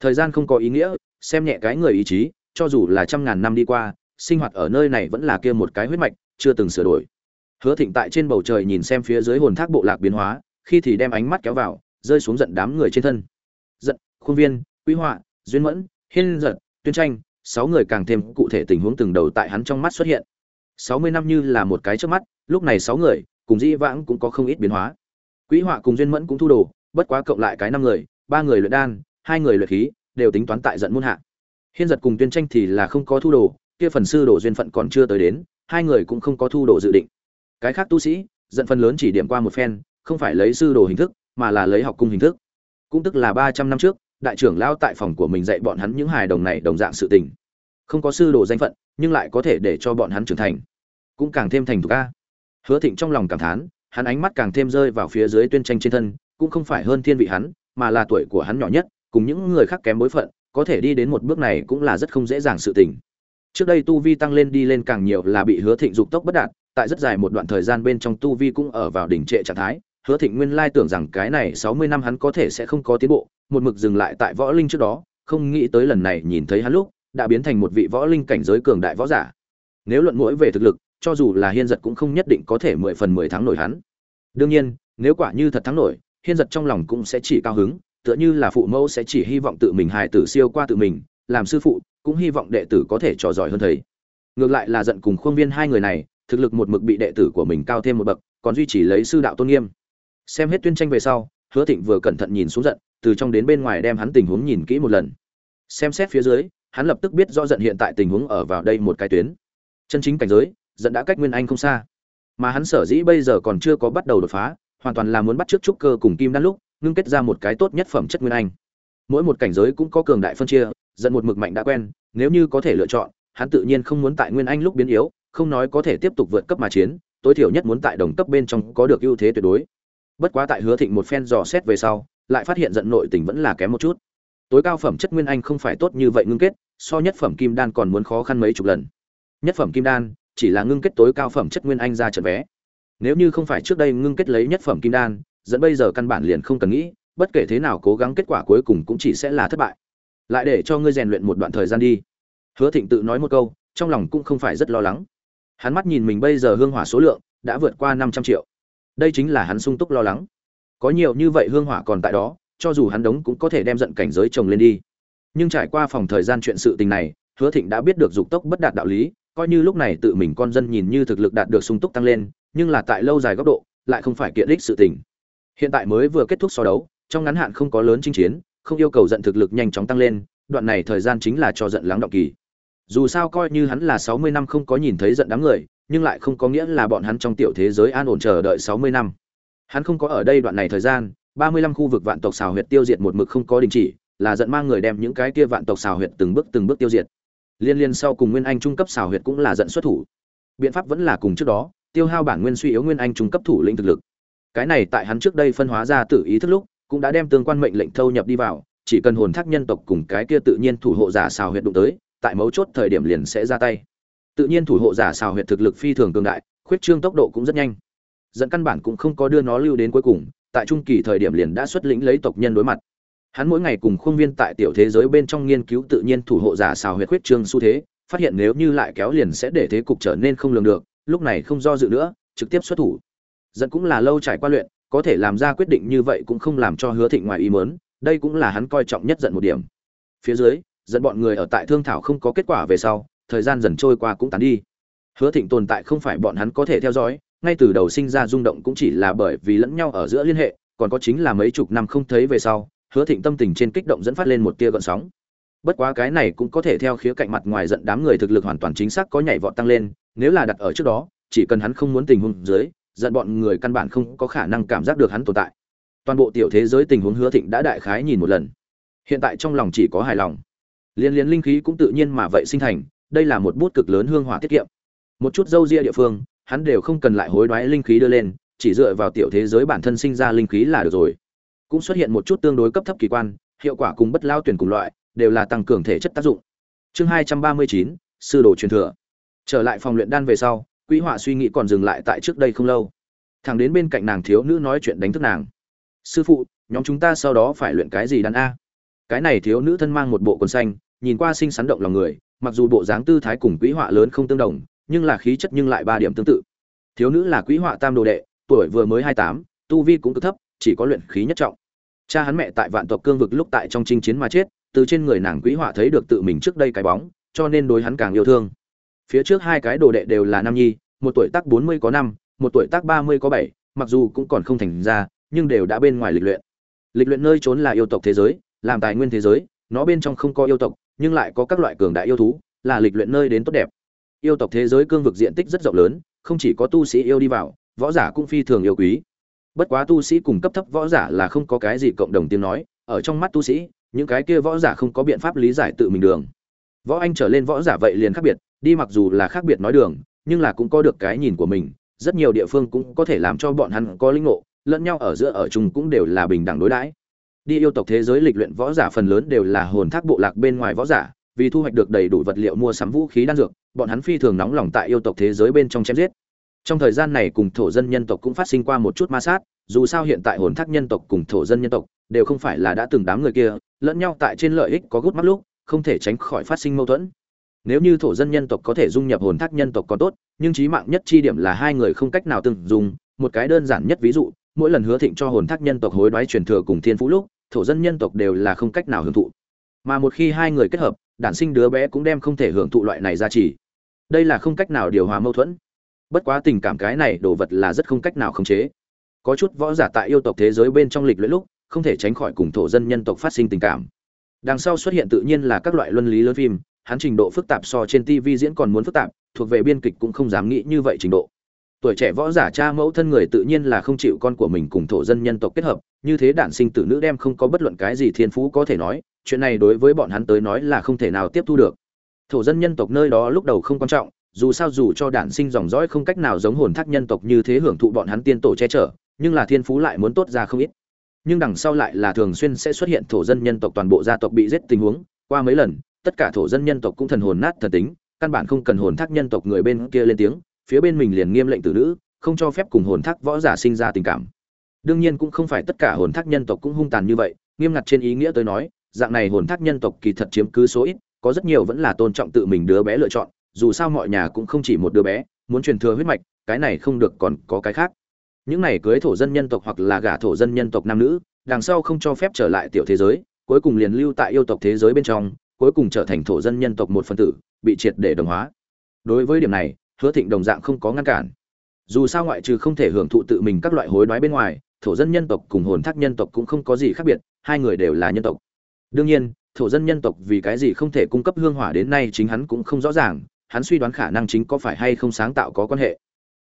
Thời gian không có ý nghĩa, xem nhẹ cái người ý chí, cho dù là trăm ngàn năm đi qua, sinh hoạt ở nơi này vẫn là kia một cái huyết mạch, chưa từng sửa đổi. Hứa thịnh tại trên bầu trời nhìn xem phía dưới hồn thác bộ lạc biến hóa, khi thì đem ánh mắt kéo vào, rơi xuống giận đám người trên thân. Giận, khuôn viên quý họa, duyên mẫn, hiên giật tuyên tranh, sáu người càng thêm cụ thể tình huống từng đầu tại hắn trong mắt xuất hiện. Sáu mươi năm như là một cái trước mắt, lúc này sáu người, cùng dĩ vãng cũng có không ít biến hóa quý họa cùng duyên mẫn cũng thu đồ bất quá cộng lại cái năm người ba người luyện đan hai người luyện khí đều tính toán tại giận môn hạ. Hiên giật cùng tuyên tranh thì là không có thu đồ kia phần sư đồ duyên phận còn chưa tới đến hai người cũng không có thu đồ dự định. Cái khác tu sĩ giận phần lớn chỉ điểm qua một phen không phải lấy sư đồ hình thức mà là lấy học cung hình thức. Cũng tức là ba trăm năm trước đại trưởng lao tại phòng của mình dạy bọn hắn những hài đồng này đồng dạng sự tình. Không có sư đồ danh phận nhưng lại có thể để cho bọn hắn trưởng thành. Cũng càng thêm thành thục a. Hứa Thịnh trong lòng cảm thán, hắn ánh mắt càng thêm rơi vào phía dưới tuyên tranh trên thân, cũng không phải hơn thiên vị hắn, mà là tuổi của hắn nhỏ nhất, cùng những người khác kém bối phận, có thể đi đến một bước này cũng là rất không dễ dàng sự tình. Trước đây tu vi tăng lên đi lên càng nhiều là bị Hứa Thịnh dục tốc bất đạt, tại rất dài một đoạn thời gian bên trong tu vi cũng ở vào đỉnh trệ trạng thái. Hứa Thịnh nguyên lai tưởng rằng cái này 60 năm hắn có thể sẽ không có tiến bộ, một mực dừng lại tại võ linh trước đó, không nghĩ tới lần này nhìn thấy hắn lúc, đã biến thành một vị võ linh cảnh giới cường đại võ giả. Nếu luận mũi về thực lực, cho dù là hiên giật cũng không nhất định có thể mười phần mười thắng nổi hắn. Đương nhiên, nếu quả như thật thắng nổi, hiên giật trong lòng cũng sẽ chỉ cao hứng, tựa như là phụ mẫu sẽ chỉ hy vọng tự mình hài tử siêu qua tự mình, làm sư phụ cũng hy vọng đệ tử có thể trò giỏi hơn thầy. Ngược lại là giận cùng khuôn viên hai người này, thực lực một mực bị đệ tử của mình cao thêm một bậc, còn duy trì lấy sư đạo tôn nghiêm. Xem hết tuyên tranh về sau, hứa thịnh vừa cẩn thận nhìn xuống giận, từ trong đến bên ngoài đem hắn tình huống nhìn kỹ một lần. Xem xét phía dưới, hắn lập tức biết rõ giận hiện tại tình huống ở vào đây một cái tuyến. Chân chính cảnh giới dẫn đã cách nguyên anh không xa. Mà hắn sở dĩ bây giờ còn chưa có bắt đầu đột phá, hoàn toàn là muốn bắt trước trúc cơ cùng kim đan lúc, ngưng kết ra một cái tốt nhất phẩm chất nguyên anh. Mỗi một cảnh giới cũng có cường đại phân chia dẫn một mực mạnh đã quen, nếu như có thể lựa chọn, hắn tự nhiên không muốn tại nguyên anh lúc biến yếu, không nói có thể tiếp tục vượt cấp mà chiến, tối thiểu nhất muốn tại đồng cấp bên trong có được ưu thế tuyệt đối. Bất quá tại hứa thịnh một phen dò xét về sau, lại phát hiện giận nội tình vẫn là kém một chút. Tối cao phẩm chất nguyên anh không phải tốt như vậy ngưng kết, so nhất phẩm kim đan còn muốn khó khăn mấy chục lần. Nhất phẩm kim đan chỉ là ngưng kết tối cao phẩm chất nguyên anh ra trận vé. Nếu như không phải trước đây ngưng kết lấy nhất phẩm kim đan, dẫn bây giờ căn bản liền không cần nghĩ, bất kể thế nào cố gắng kết quả cuối cùng cũng chỉ sẽ là thất bại. Lại để cho ngươi rèn luyện một đoạn thời gian đi. Hứa thịnh tự nói một câu, trong lòng cũng không phải rất lo lắng. Hắn mắt nhìn mình bây giờ hương hỏa số lượng đã vượt qua năm trăm triệu. Đây chính là hắn sung túc lo lắng. Có nhiều như vậy hương hỏa còn tại đó, cho dù hắn đống cũng có thể đem giận cảnh giới chồng lên đi. Nhưng trải qua phòng thời gian chuyện sự tình này, hứa thịnh đã biết được dục tốc bất đạt đạo lý coi như lúc này tự mình con dân nhìn như thực lực đạt được sung túc tăng lên, nhưng là tại lâu dài góc độ, lại không phải kiện đích sự tình. Hiện tại mới vừa kết thúc so đấu, trong ngắn hạn không có lớn chinh chiến, không yêu cầu giận thực lực nhanh chóng tăng lên, đoạn này thời gian chính là cho giận lắng động kỳ. Dù sao coi như hắn là sáu mươi năm không có nhìn thấy giận đám người, nhưng lại không có nghĩa là bọn hắn trong tiểu thế giới an ổn chờ đợi sáu mươi năm. Hắn không có ở đây đoạn này thời gian, ba mươi lăm khu vực vạn tộc xào huyệt tiêu diệt một mực không có đình chỉ, là giận mang người đem những cái kia vạn tộc xào huyệt từng bước từng bước tiêu diệt liên liên sau cùng nguyên anh trung cấp xào huyệt cũng là giận xuất thủ. Biện pháp vẫn là cùng trước đó, tiêu hao bản nguyên suy yếu nguyên anh trung cấp thủ lĩnh thực lực. Cái này tại hắn trước đây phân hóa ra tự ý thức lúc, cũng đã đem tương quan mệnh lệnh thâu nhập đi vào, chỉ cần hồn thác nhân tộc cùng cái kia tự nhiên thủ hộ giả xào huyệt đụng tới, tại mấu chốt thời điểm liền sẽ ra tay. Tự nhiên thủ hộ giả xào huyệt thực lực phi thường cường đại, khuyết trương tốc độ cũng rất nhanh. Dẫn căn bản cũng không có đưa nó lưu đến cuối cùng, tại trung kỳ thời điểm liền đã xuất lĩnh lấy tộc nhân đối mặt hắn mỗi ngày cùng khuôn viên tại tiểu thế giới bên trong nghiên cứu tự nhiên thủ hộ giả xào huyệt huyết trương xu thế, phát hiện nếu như lại kéo liền sẽ để thế cục trở nên không lường được, lúc này không do dự nữa, trực tiếp xuất thủ. Dẫn cũng là lâu trải qua luyện, có thể làm ra quyết định như vậy cũng không làm cho hứa thịnh ngoài ý mớn đây cũng là hắn coi trọng nhất giận một điểm. Phía dưới dẫn bọn người ở tại thương thảo không có kết quả về sau, thời gian dần trôi qua cũng tán đi. Hứa thịnh tồn tại không phải bọn hắn có thể theo dõi, ngay từ đầu sinh ra rung động cũng chỉ là bởi vì lẫn nhau ở giữa liên hệ, còn có chính là mấy chục năm không thấy về sau hứa thịnh tâm tình trên kích động dẫn phát lên một tia gợn sóng. Bất quá cái này cũng có thể theo khía cạnh mặt ngoài giận đám người thực lực hoàn toàn chính xác có nhảy vọt tăng lên, nếu là đặt ở trước đó, chỉ cần hắn không muốn tình huống dưới, giận bọn người căn bản không có khả năng cảm giác được hắn tồn tại. Toàn bộ tiểu thế giới tình huống hứa thịnh đã đại khái nhìn một lần. Hiện tại trong lòng chỉ có hài lòng. Liên liên linh khí cũng tự nhiên mà vậy sinh thành, đây là một bút cực lớn hương hỏa tiết kiệm. Một chút dâu ria địa phương, hắn đều không cần lại hối đoái linh khí đưa lên, chỉ dựa vào tiểu thế giới bản thân sinh ra linh khí là được rồi cũng xuất hiện một chút tương đối cấp thấp kỳ quan, hiệu quả cùng bất lao tuyển cùng loại, đều là tăng cường thể chất tác dụng. Chương hai trăm ba mươi chín, sư đồ truyền thừa. Trở lại phòng luyện đan về sau, quý họa suy nghĩ còn dừng lại tại trước đây không lâu. Thằng đến bên cạnh nàng thiếu nữ nói chuyện đánh thức nàng. Sư phụ, nhóm chúng ta sau đó phải luyện cái gì đan a? Cái này thiếu nữ thân mang một bộ quần xanh, nhìn qua xinh xắn động lòng người, mặc dù bộ dáng tư thái cùng quý họa lớn không tương đồng, nhưng là khí chất nhưng lại ba điểm tương tự. Thiếu nữ là quý họa tam đồ đệ, tuổi vừa mới hai tám, tu vi cũng cực thấp chỉ có luyện khí nhất trọng. Cha hắn mẹ tại vạn tộc cương vực lúc tại trong chinh chiến mà chết, từ trên người nàng quý họa thấy được tự mình trước đây cái bóng, cho nên đối hắn càng yêu thương. Phía trước hai cái đồ đệ đều là nam nhi, một tuổi tác bốn mươi có năm, một tuổi tác ba mươi có bảy, mặc dù cũng còn không thành ra, nhưng đều đã bên ngoài lịch luyện. Lịch luyện nơi trốn là yêu tộc thế giới, làm tài nguyên thế giới, nó bên trong không có yêu tộc, nhưng lại có các loại cường đại yêu thú, là lịch luyện nơi đến tốt đẹp. Yêu tộc thế giới cương vực diện tích rất rộng lớn, không chỉ có tu sĩ yêu đi vào, võ giả cũng phi thường yêu quý bất quá tu sĩ cùng cấp thấp võ giả là không có cái gì cộng đồng tiếng nói, ở trong mắt tu sĩ, những cái kia võ giả không có biện pháp lý giải tự mình đường. Võ anh trở lên võ giả vậy liền khác biệt, đi mặc dù là khác biệt nói đường, nhưng là cũng có được cái nhìn của mình, rất nhiều địa phương cũng có thể làm cho bọn hắn có linh ngộ, lẫn nhau ở giữa ở chung cũng đều là bình đẳng đối đãi. Đi yêu tộc thế giới lịch luyện võ giả phần lớn đều là hồn thác bộ lạc bên ngoài võ giả, vì thu hoạch được đầy đủ vật liệu mua sắm vũ khí đan dược, bọn hắn phi thường nóng lòng tại yêu tộc thế giới bên trong chém giết trong thời gian này cùng thổ dân nhân tộc cũng phát sinh qua một chút ma sát, dù sao hiện tại hồn thác nhân tộc cùng thổ dân nhân tộc đều không phải là đã từng đám người kia, lẫn nhau tại trên lợi ích có gút mắt lúc, không thể tránh khỏi phát sinh mâu thuẫn. Nếu như thổ dân nhân tộc có thể dung nhập hồn thác nhân tộc còn tốt, nhưng trí mạng nhất chi điểm là hai người không cách nào từng dùng. Một cái đơn giản nhất ví dụ, mỗi lần hứa thịnh cho hồn thác nhân tộc hối đoái truyền thừa cùng thiên phú lúc, thổ dân nhân tộc đều là không cách nào hưởng thụ. Mà một khi hai người kết hợp, đản sinh đứa bé cũng đem không thể hưởng thụ loại này ra chỉ. Đây là không cách nào điều hòa mâu thuẫn bất quá tình cảm cái này đồ vật là rất không cách nào khống chế. Có chút võ giả tại yêu tộc thế giới bên trong lịch luyện lúc, không thể tránh khỏi cùng thổ dân nhân tộc phát sinh tình cảm. Đằng sau xuất hiện tự nhiên là các loại luân lý lớn phim, hắn trình độ phức tạp so trên tv diễn còn muốn phức tạp, thuộc về biên kịch cũng không dám nghĩ như vậy trình độ. Tuổi trẻ võ giả cha mẫu thân người tự nhiên là không chịu con của mình cùng thổ dân nhân tộc kết hợp, như thế đản sinh tử nữ đem không có bất luận cái gì thiên phú có thể nói, chuyện này đối với bọn hắn tới nói là không thể nào tiếp thu được. Thổ dân nhân tộc nơi đó lúc đầu không quan trọng dù sao dù cho đản sinh dòng dõi không cách nào giống hồn thác nhân tộc như thế hưởng thụ bọn hắn tiên tổ che chở, nhưng là thiên phú lại muốn tốt ra không ít. Nhưng đằng sau lại là thường xuyên sẽ xuất hiện thổ dân nhân tộc toàn bộ gia tộc bị giết tình huống. Qua mấy lần, tất cả thổ dân nhân tộc cũng thần hồn nát thần tính, căn bản không cần hồn thác nhân tộc người bên kia lên tiếng, phía bên mình liền nghiêm lệnh tử nữ, không cho phép cùng hồn thác võ giả sinh ra tình cảm. Đương nhiên cũng không phải tất cả hồn thác nhân tộc cũng hung tàn như vậy, nghiêm ngặt trên ý nghĩa tới nói, dạng này hồn thác nhân tộc kỳ thật chiếm cứ số ít, có rất nhiều vẫn là tôn trọng tự mình đứa bé lựa chọn dù sao mọi nhà cũng không chỉ một đứa bé, muốn truyền thừa huyết mạch, cái này không được còn có cái khác. Những này cưới thổ dân nhân tộc hoặc là gả thổ dân nhân tộc nam nữ, đằng sau không cho phép trở lại tiểu thế giới, cuối cùng liền lưu tại yêu tộc thế giới bên trong, cuối cùng trở thành thổ dân nhân tộc một phần tử, bị triệt để đồng hóa. Đối với điểm này, hứa thịnh đồng dạng không có ngăn cản. Dù sao ngoại trừ không thể hưởng thụ tự mình các loại hối đoái bên ngoài, thổ dân nhân tộc cùng hồn thác nhân tộc cũng không có gì khác biệt, hai người đều là nhân tộc. Đương nhiên, thổ dân nhân tộc vì cái gì không thể cung cấp hương hỏa đến nay chính hắn cũng không rõ ràng hắn suy đoán khả năng chính có phải hay không sáng tạo có quan hệ.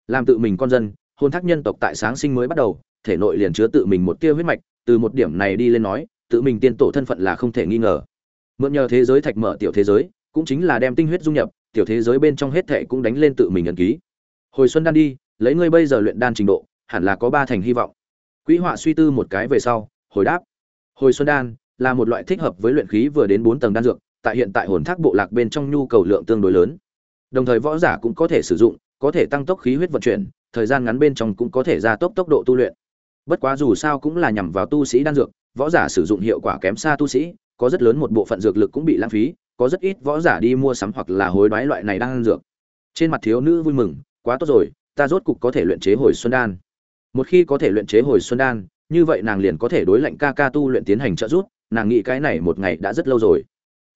Làm tự mình con dân, hôn thác nhân tộc tại sáng sinh mới bắt đầu, thể nội liền chứa tự mình một tia huyết mạch, từ một điểm này đi lên nói, tự mình tiên tổ thân phận là không thể nghi ngờ. Mượn nhờ thế giới thạch mở tiểu thế giới, cũng chính là đem tinh huyết dung nhập, tiểu thế giới bên trong hết thệ cũng đánh lên tự mình ẩn ký. Hồi xuân đan đi, lấy ngươi bây giờ luyện đan trình độ, hẳn là có ba thành hy vọng. Quỹ họa suy tư một cái về sau, hồi đáp. Hồi xuân đan là một loại thích hợp với luyện khí vừa đến bốn tầng đan dược, tại hiện tại hồn thác bộ lạc bên trong nhu cầu lượng tương đối lớn đồng thời võ giả cũng có thể sử dụng, có thể tăng tốc khí huyết vận chuyển, thời gian ngắn bên trong cũng có thể gia tốc tốc độ tu luyện. Bất quá dù sao cũng là nhằm vào tu sĩ đan dược, võ giả sử dụng hiệu quả kém xa tu sĩ, có rất lớn một bộ phận dược lực cũng bị lãng phí, có rất ít võ giả đi mua sắm hoặc là hối đoái loại này đan dược. Trên mặt thiếu nữ vui mừng, quá tốt rồi, ta rốt cục có thể luyện chế hồi xuân đan. Một khi có thể luyện chế hồi xuân đan, như vậy nàng liền có thể đối lệnh ca ca tu luyện tiến hành trợ giúp, nàng nghĩ cái này một ngày đã rất lâu rồi.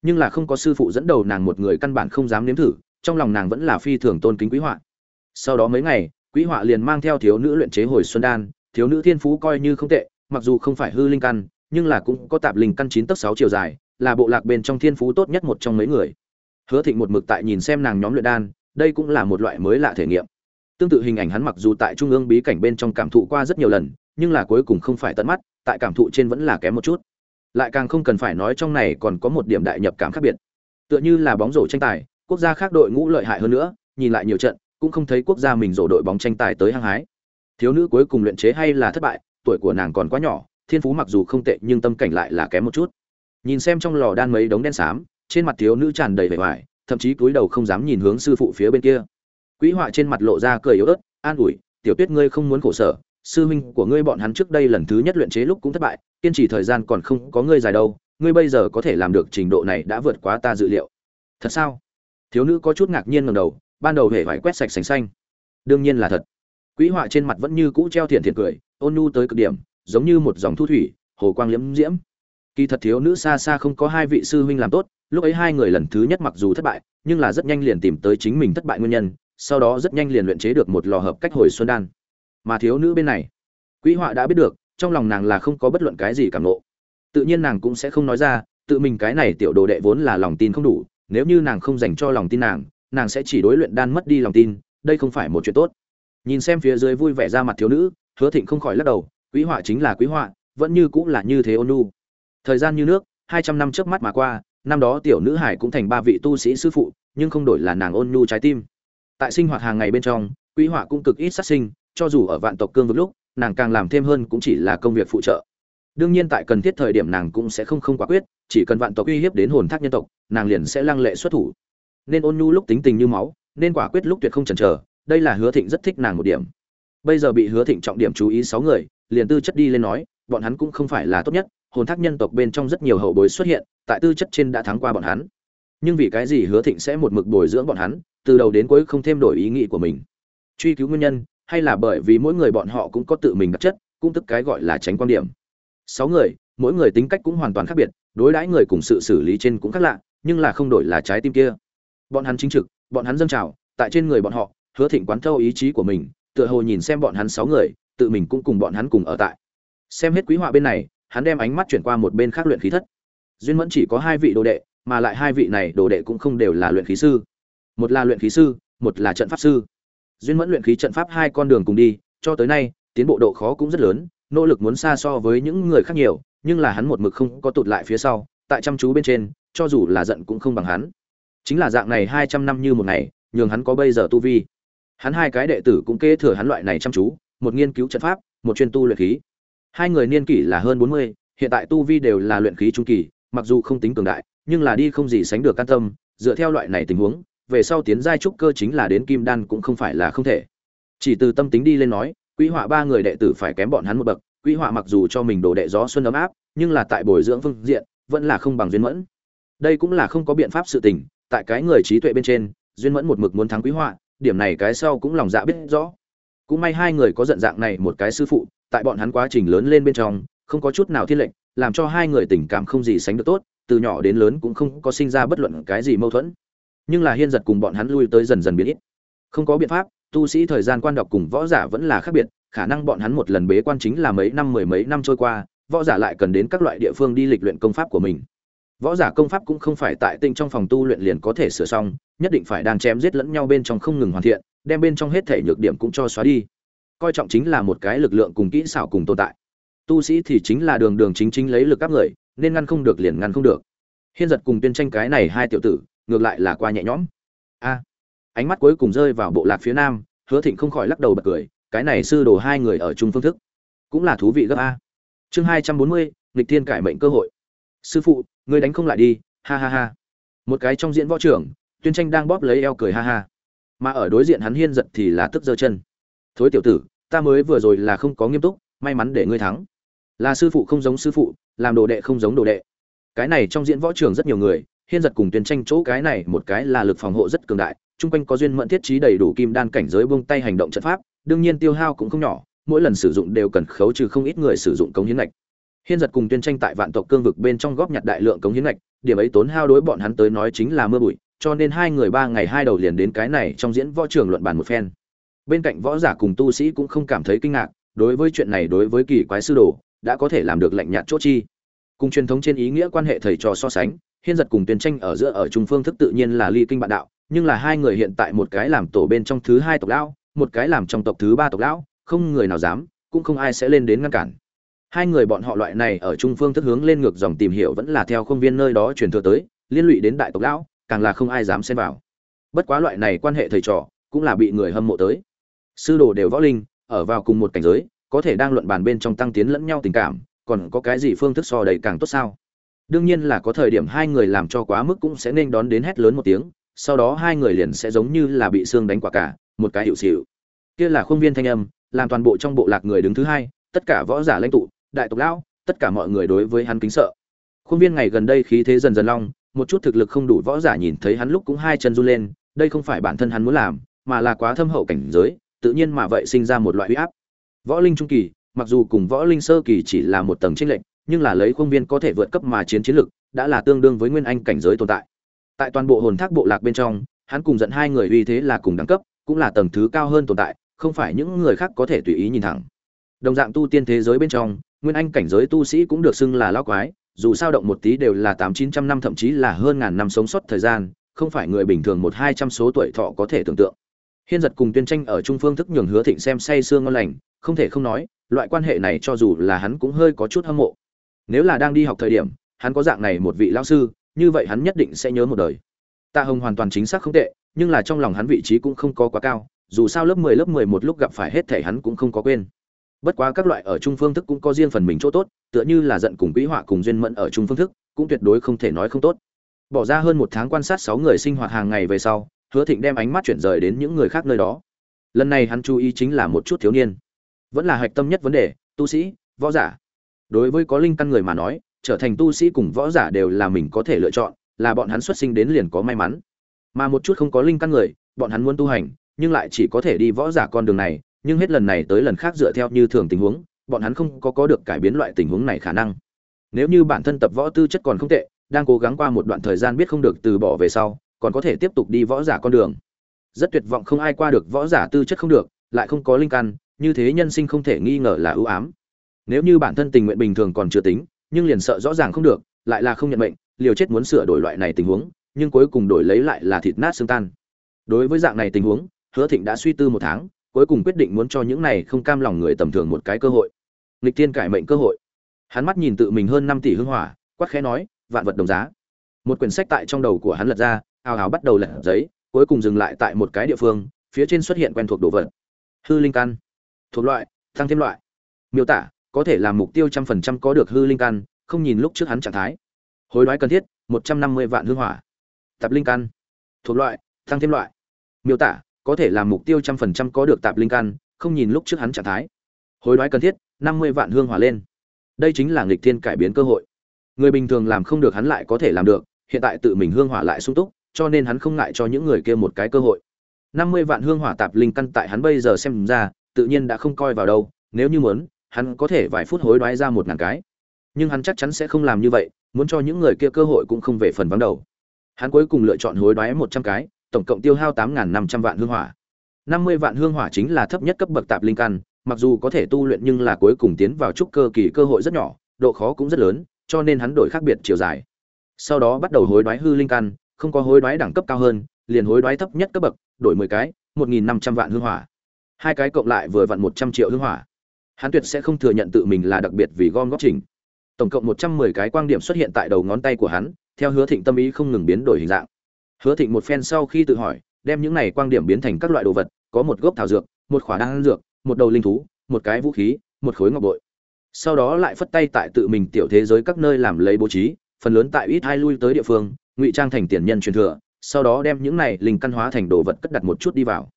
Nhưng là không có sư phụ dẫn đầu nàng một người căn bản không dám nếm thử trong lòng nàng vẫn là phi thường tôn kính quý họa. Sau đó mấy ngày, quý họa liền mang theo thiếu nữ luyện chế hồi xuân đan, thiếu nữ thiên phú coi như không tệ, mặc dù không phải hư linh căn, nhưng là cũng có tạp linh căn chín tấc sáu chiều dài, là bộ lạc bên trong thiên phú tốt nhất một trong mấy người. Hứa thịnh một mực tại nhìn xem nàng nhóm luyện đan, đây cũng là một loại mới lạ thể nghiệm. Tương tự hình ảnh hắn mặc dù tại trung ương bí cảnh bên trong cảm thụ qua rất nhiều lần, nhưng là cuối cùng không phải tận mắt, tại cảm thụ trên vẫn là kém một chút. Lại càng không cần phải nói trong này còn có một điểm đại nhập cảm khác biệt. Tựa như là bóng rổ tranh tài quốc gia khác đội ngũ lợi hại hơn nữa nhìn lại nhiều trận cũng không thấy quốc gia mình rổ đội bóng tranh tài tới hăng hái. Thiếu nữ cuối cùng luyện chế hay là thất bại tuổi của nàng còn quá nhỏ thiên phú mặc dù không tệ nhưng tâm cảnh lại là kém một chút. Nhìn xem trong lò đan mấy đống đen xám trên mặt thiếu nữ tràn đầy vẻ hoài, thậm chí cúi đầu không dám nhìn hướng sư phụ phía bên kia. Quỹ họa trên mặt lộ ra cười yếu ớt an ủi tiểu tuyết ngươi không muốn khổ sở sư huynh của ngươi bọn hắn trước đây lần thứ nhất luyện chế lúc cũng thất bại kiên trì thời gian còn không có ngươi dài đâu ngươi bây giờ có thể làm được trình độ này đã vượt quá ta dự liệu. Thật sao? Thiếu nữ có chút ngạc nhiên ngầm đầu, ban đầu hề phải quét sạch sành xanh. Đương nhiên là thật. Quỹ họa trên mặt vẫn như cũ treo thiện thiện cười, ôn nhu tới cực điểm, giống như một dòng thu thủy, hồ quang liễm diễm. Kỳ thật thiếu nữ xa xa không có hai vị sư huynh làm tốt, lúc ấy hai người lần thứ nhất mặc dù thất bại, nhưng là rất nhanh liền tìm tới chính mình thất bại nguyên nhân, sau đó rất nhanh liền luyện chế được một lò hợp cách hồi xuân đan. Mà thiếu nữ bên này quỹ họa đã biết được, trong lòng nàng là không có bất luận cái gì cảm nộ tự nhiên nàng cũng sẽ không nói ra, tự mình cái này tiểu đồ đệ vốn là lòng tin không đủ nếu như nàng không dành cho lòng tin nàng nàng sẽ chỉ đối luyện đan mất đi lòng tin, đây không phải một chuyện tốt. Nhìn xem phía dưới vui vẻ ra mặt thiếu nữ, hứa thịnh không khỏi lắc đầu, quý họa chính là quý họa, vẫn như cũng là như thế ôn nu thời gian như nước, hai trăm năm trước mắt mà qua, năm đó tiểu nữ hải cũng thành ba vị tu sĩ sư phụ, nhưng không đổi là nàng ôn nhu trái tim. Tại sinh hoạt hàng ngày bên trong, quý họa cũng cực ít sát sinh, cho dù ở vạn tộc cương vực lúc, nàng càng làm thêm hơn cũng chỉ là công việc phụ trợ. Đương nhiên tại cần thiết thời điểm nàng cũng sẽ không không quả quyết chỉ cần vạn tộc uy hiếp đến hồn thác nhân tộc, nàng liền sẽ lăng lệ xuất thủ. Nên ôn nhu lúc tính tình như máu, nên quả quyết lúc tuyệt không chần chờ, đây là hứa thịnh rất thích nàng một điểm. Bây giờ bị hứa thịnh trọng điểm chú ý sáu người, liền tư chất đi lên nói, bọn hắn cũng không phải là tốt nhất, hồn thác nhân tộc bên trong rất nhiều hậu bối xuất hiện, tại tư chất trên đã thắng qua bọn hắn. Nhưng vì cái gì hứa thịnh sẽ một mực bồi dưỡng bọn hắn, từ đầu đến cuối không thêm đổi ý nghĩ của mình? Truy cứu nguyên nhân, hay là bởi vì mỗi người bọn họ cũng có tự mình đặc chất, cũng tức cái gọi là tránh quan điểm? Sáu người, mỗi người tính cách cũng hoàn toàn khác biệt đối đãi người cùng sự xử lý trên cũng khác lạ, nhưng là không đổi là trái tim kia. Bọn hắn chính trực, bọn hắn dâng trào, tại trên người bọn họ, hứa thịnh quán thâu ý chí của mình, tựa hồ nhìn xem bọn hắn sáu người, tự mình cũng cùng bọn hắn cùng ở tại. Xem hết quý họa bên này, hắn đem ánh mắt chuyển qua một bên khác luyện khí thất. Duyên mẫn chỉ có hai vị đồ đệ, mà lại hai vị này đồ đệ cũng không đều là luyện khí sư. Một là luyện khí sư, một là trận pháp sư. Duyên mẫn luyện khí trận pháp hai con đường cùng đi, cho tới nay, tiến bộ độ khó cũng rất lớn nỗ lực muốn xa so với những người khác nhiều, nhưng là hắn một mực không có tụt lại phía sau, tại chăm chú bên trên, cho dù là giận cũng không bằng hắn. Chính là dạng này hai trăm năm như một ngày, nhường hắn có bây giờ tu vi. Hắn hai cái đệ tử cũng kế thừa hắn loại này chăm chú, một nghiên cứu trận pháp, một chuyên tu luyện khí. Hai người niên kỷ là hơn bốn mươi, hiện tại tu vi đều là luyện khí trung kỳ, mặc dù không tính cường đại, nhưng là đi không gì sánh được can tâm, dựa theo loại này tình huống, về sau tiến giai trúc cơ chính là đến kim đan cũng không phải là không thể. Chỉ từ tâm tính đi lên nói quý họa ba người đệ tử phải kém bọn hắn một bậc quý họa mặc dù cho mình đồ đệ gió xuân ấm áp, nhưng là tại bồi dưỡng phương diện, vẫn là không bằng duyên mẫn. Đây cũng là không có biện pháp sự tình, tại cái người trí tuệ bên trên, duyên mẫn một mực muốn thắng quý họa, điểm này cái sau cũng lòng dạ biết rõ. Cũng may hai người có giận dạng này một cái sư phụ, tại bọn hắn quá trình lớn lên bên trong, không có chút nào thiên lệnh, làm cho hai người tình cảm không gì sánh được tốt, từ nhỏ đến lớn cũng không có sinh ra bất luận cái gì mâu thuẫn. Nhưng là hiên giật cùng bọn hắn lui tới dần dần biến ít. Không có biện pháp tu sĩ thời gian quan đọc cùng võ giả vẫn là khác biệt, khả năng bọn hắn một lần bế quan chính là mấy năm, mười mấy năm trôi qua, võ giả lại cần đến các loại địa phương đi lịch luyện công pháp của mình. Võ giả công pháp cũng không phải tại tinh trong phòng tu luyện liền có thể sửa xong, nhất định phải đang chém giết lẫn nhau bên trong không ngừng hoàn thiện, đem bên trong hết thể nhược điểm cũng cho xóa đi. Coi trọng chính là một cái lực lượng cùng kỹ xảo cùng tồn tại. Tu sĩ thì chính là đường đường chính chính lấy lực các người, nên ngăn không được liền ngăn không được. Hiên giật cùng tuyên tranh cái này hai tiểu tử, ngược lại là qua nhẹ nhõm ánh mắt cuối cùng rơi vào bộ lạc phía nam, hứa thịnh không khỏi lắc đầu bật cười, cái này sư đồ hai người ở chung phương thức cũng là thú vị gấp a. Chương hai trăm bốn mươi, nghịch thiên cải mệnh cơ hội. Sư phụ người đánh không lại đi, ha ha ha. Một cái trong diễn võ trưởng, tuyên tranh đang bóp lấy eo cười ha ha. Mà ở đối diện hắn hiên giật thì là tức giơ chân. Thối tiểu tử, ta mới vừa rồi là không có nghiêm túc, may mắn để ngươi thắng. Là sư phụ không giống sư phụ, làm đồ đệ không giống đồ đệ. Cái này trong diễn võ trường rất nhiều người, hiên giật cùng tuyên tranh chỗ cái này một cái là lực phòng hộ rất cường đại chung quanh có duyên mẫn thiết trí đầy đủ kim đan cảnh giới buông tay hành động trận pháp, đương nhiên tiêu hao cũng không nhỏ, mỗi lần sử dụng đều cần khấu trừ không ít người sử dụng cống hiến ngạch. Hiên giật cùng tuyên tranh tại vạn tộc cương vực bên trong góp nhặt đại lượng cống hiến ngạch, điểm ấy tốn hao đối bọn hắn tới nói chính là mưa bụi, cho nên hai người ba ngày hai đầu liền đến cái này trong diễn võ trường luận bàn một phen. Bên cạnh võ giả cùng tu sĩ cũng không cảm thấy kinh ngạc, đối với chuyện này đối với kỳ quái sư đồ, đã có thể làm được lạnh nhạt chốt chi. Cùng truyền thống trên ý nghĩa quan hệ thầy trò so sánh hiên giật cùng tuyên tranh ở giữa ở trung phương thức tự nhiên là ly kinh bạn đạo, nhưng là hai người hiện tại một cái làm tổ bên trong thứ hai tộc lão, một cái làm trong tộc thứ ba tộc lão, không người nào dám, cũng không ai sẽ lên đến ngăn cản. Hai người bọn họ loại này ở trung phương thức hướng lên ngược dòng tìm hiểu vẫn là theo công viên nơi đó truyền thừa tới, liên lụy đến đại tộc lão, càng là không ai dám xen vào. Bất quá loại này quan hệ thầy trò, cũng là bị người hâm mộ tới. Sư đồ đều võ linh, ở vào cùng một cảnh giới, có thể đang luận bàn bên trong tăng tiến lẫn nhau tình cảm, còn có cái gì phương thức so đầy càng tốt sao? Đương nhiên là có thời điểm hai người làm cho quá mức cũng sẽ nên đón đến hét lớn một tiếng, sau đó hai người liền sẽ giống như là bị xương đánh quả cả, một cái hiệu xịu. Kia là khuôn viên thanh âm, làm toàn bộ trong bộ lạc người đứng thứ hai, tất cả võ giả lãnh tụ, đại tộc lão, tất cả mọi người đối với hắn kính sợ. Khuôn viên ngày gần đây khí thế dần dần long, một chút thực lực không đủ võ giả nhìn thấy hắn lúc cũng hai chân run lên, đây không phải bản thân hắn muốn làm, mà là quá thâm hậu cảnh giới, tự nhiên mà vậy sinh ra một loại huy áp. Võ linh trung kỳ, mặc dù cùng võ linh sơ kỳ chỉ là một tầng tranh lệch nhưng là lấy khuôn viên có thể vượt cấp mà chiến chiến lực, đã là tương đương với nguyên anh cảnh giới tồn tại. Tại toàn bộ hồn thác bộ lạc bên trong, hắn cùng dẫn hai người uy thế là cùng đẳng cấp, cũng là tầng thứ cao hơn tồn tại, không phải những người khác có thể tùy ý nhìn thẳng. Đồng dạng tu tiên thế giới bên trong, nguyên anh cảnh giới tu sĩ cũng được xưng là lão quái, dù sao động một tí đều là tám chín trăm năm thậm chí là hơn ngàn năm sống sót thời gian, không phải người bình thường một hai trăm số tuổi thọ có thể tưởng tượng. Hiên giật cùng tuyên tranh ở trung phương thức nhường hứa thịnh xem say xương ngon lành, không thể không nói, loại quan hệ này cho dù là hắn cũng hơi có chút hâm mộ nếu là đang đi học thời điểm, hắn có dạng này một vị lao sư, như vậy hắn nhất định sẽ nhớ một đời. Tạ hồng hoàn toàn chính xác không tệ, nhưng là trong lòng hắn vị trí cũng không có quá cao, dù sao lớp mười lớp mười một lúc gặp phải hết thể hắn cũng không có quên. Bất quá các loại ở trung phương thức cũng có riêng phần mình chỗ tốt, tựa như là giận cùng quỹ họa cùng duyên mẫn ở trung phương thức, cũng tuyệt đối không thể nói không tốt. Bỏ ra hơn một tháng quan sát sáu người sinh hoạt hàng ngày về sau, hứa thịnh đem ánh mắt chuyển rời đến những người khác nơi đó. Lần này hắn chú ý chính là một chút thiếu niên. Vẫn là hạch tâm nhất vấn đề, tu sĩ, võ giả đối với có linh căn người mà nói, trở thành tu sĩ cùng võ giả đều là mình có thể lựa chọn, là bọn hắn xuất sinh đến liền có may mắn. Mà một chút không có linh căn người, bọn hắn muốn tu hành, nhưng lại chỉ có thể đi võ giả con đường này, nhưng hết lần này tới lần khác dựa theo như thường tình huống, bọn hắn không có có được cải biến loại tình huống này khả năng. Nếu như bản thân tập võ tư chất còn không tệ, đang cố gắng qua một đoạn thời gian biết không được từ bỏ về sau, còn có thể tiếp tục đi võ giả con đường. Rất tuyệt vọng không ai qua được võ giả tư chất không được, lại không có linh căn, như thế nhân sinh không thể nghi ngờ là ưu ám nếu như bản thân tình nguyện bình thường còn chưa tính, nhưng liền sợ rõ ràng không được, lại là không nhận mệnh, liều chết muốn sửa đổi loại này tình huống, nhưng cuối cùng đổi lấy lại là thịt nát xương tan. Đối với dạng này tình huống, hứa thịnh đã suy tư một tháng, cuối cùng quyết định muốn cho những này không cam lòng người tầm thường một cái cơ hội. Nghịch tiên cải mệnh cơ hội. Hắn mắt nhìn tự mình hơn năm tỷ hương hỏa, quắc khẽ nói, vạn vật đồng giá. Một quyển sách tại trong đầu của hắn lật ra, ào ào bắt đầu lật giấy, cuối cùng dừng lại tại một cái địa phương, phía trên xuất hiện quen thuộc đồ vật. Hư linh căn, thuộc loại tăng thêm loại. Miêu tả có thể làm mục tiêu trăm phần trăm có được hư linh căn, không nhìn lúc trước hắn trạng thái. Hối đoái cần thiết, một trăm năm mươi vạn hương hỏa. Tạp linh căn. Thuộc loại tăng thêm loại. Miêu tả, có thể làm mục tiêu trăm phần trăm có được tạp linh căn, không nhìn lúc trước hắn trạng thái. Hối đoái cần thiết, năm mươi vạn hương hỏa lên. Đây chính là nghịch thiên cải biến cơ hội. Người bình thường làm không được hắn lại có thể làm được, hiện tại tự mình hương hỏa lại sung túc, cho nên hắn không ngại cho những người kia một cái cơ hội. Năm mươi vạn hương hỏa tạp linh căn tại hắn bây giờ xem ra, tự nhiên đã không coi vào đâu, nếu như muốn hắn có thể vài phút hối đoái ra một ngàn cái. Nhưng hắn chắc chắn sẽ không làm như vậy, muốn cho những người kia cơ hội cũng không về phần vắng đầu. Hắn cuối cùng lựa chọn hối đoái một trăm cái, tổng cộng tiêu hao tám năm trăm vạn hương hỏa. Năm mươi vạn hương hỏa chính là thấp nhất cấp bậc tạp linh căn, mặc dù có thể tu luyện nhưng là cuối cùng tiến vào trúc cơ kỳ cơ hội rất nhỏ, độ khó cũng rất lớn, cho nên hắn đổi khác biệt chiều dài. Sau đó bắt đầu hối đoái hư linh căn, không có hối đoái đẳng cấp cao hơn, liền hối đoái thấp nhất cấp bậc, đổi mười cái, một nghìn năm trăm vạn hương hỏa. Hai cái cộng lại vừa vặn một trăm triệu hương hỏa hắn tuyệt sẽ không thừa nhận tự mình là đặc biệt vì gom góp trình tổng cộng một trăm mười cái quang điểm xuất hiện tại đầu ngón tay của hắn, theo hứa thịnh tâm ý không ngừng biến đổi hình dạng. Hứa thịnh một phen sau khi tự hỏi, đem những này quang điểm biến thành các loại đồ vật, có một gốc thảo dược, một khỏa đan dược, một đầu linh thú, một cái vũ khí, một khối ngọc bội. Sau đó lại phất tay tại tự mình tiểu thế giới các nơi làm lấy bố trí, phần lớn tại ít hai lui tới địa phương, ngụy trang thành tiền nhân truyền thừa, sau đó đem những này linh căn hóa thành đồ vật cất đặt một chút đi vào.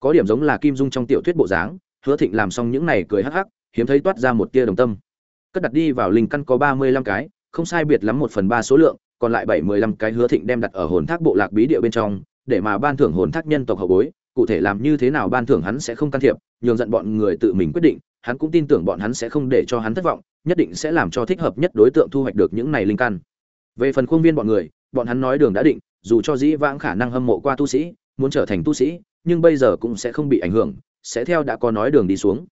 Có điểm giống là kim dung trong tiểu thuyết bộ dáng hứa thịnh làm xong những này cười hắc hắc, hiếm thấy toát ra một tia đồng tâm. Cất đặt đi vào linh căn có ba mươi lăm cái, không sai biệt lắm một phần ba số lượng, còn lại bảy mươi lăm cái hứa thịnh đem đặt ở hồn thác bộ lạc bí địa bên trong, để mà ban thưởng hồn thác nhân tộc hậu bối. Cụ thể làm như thế nào ban thưởng hắn sẽ không can thiệp, nhường giận bọn người tự mình quyết định, hắn cũng tin tưởng bọn hắn sẽ không để cho hắn thất vọng, nhất định sẽ làm cho thích hợp nhất đối tượng thu hoạch được những này linh căn. Về phần khuôn viên bọn người, bọn hắn nói đường đã định, dù cho dĩ vãng khả năng hâm mộ qua tu sĩ, muốn trở thành tu sĩ, nhưng bây giờ cũng sẽ không bị ảnh hưởng sẽ theo đã có nói đường đi xuống.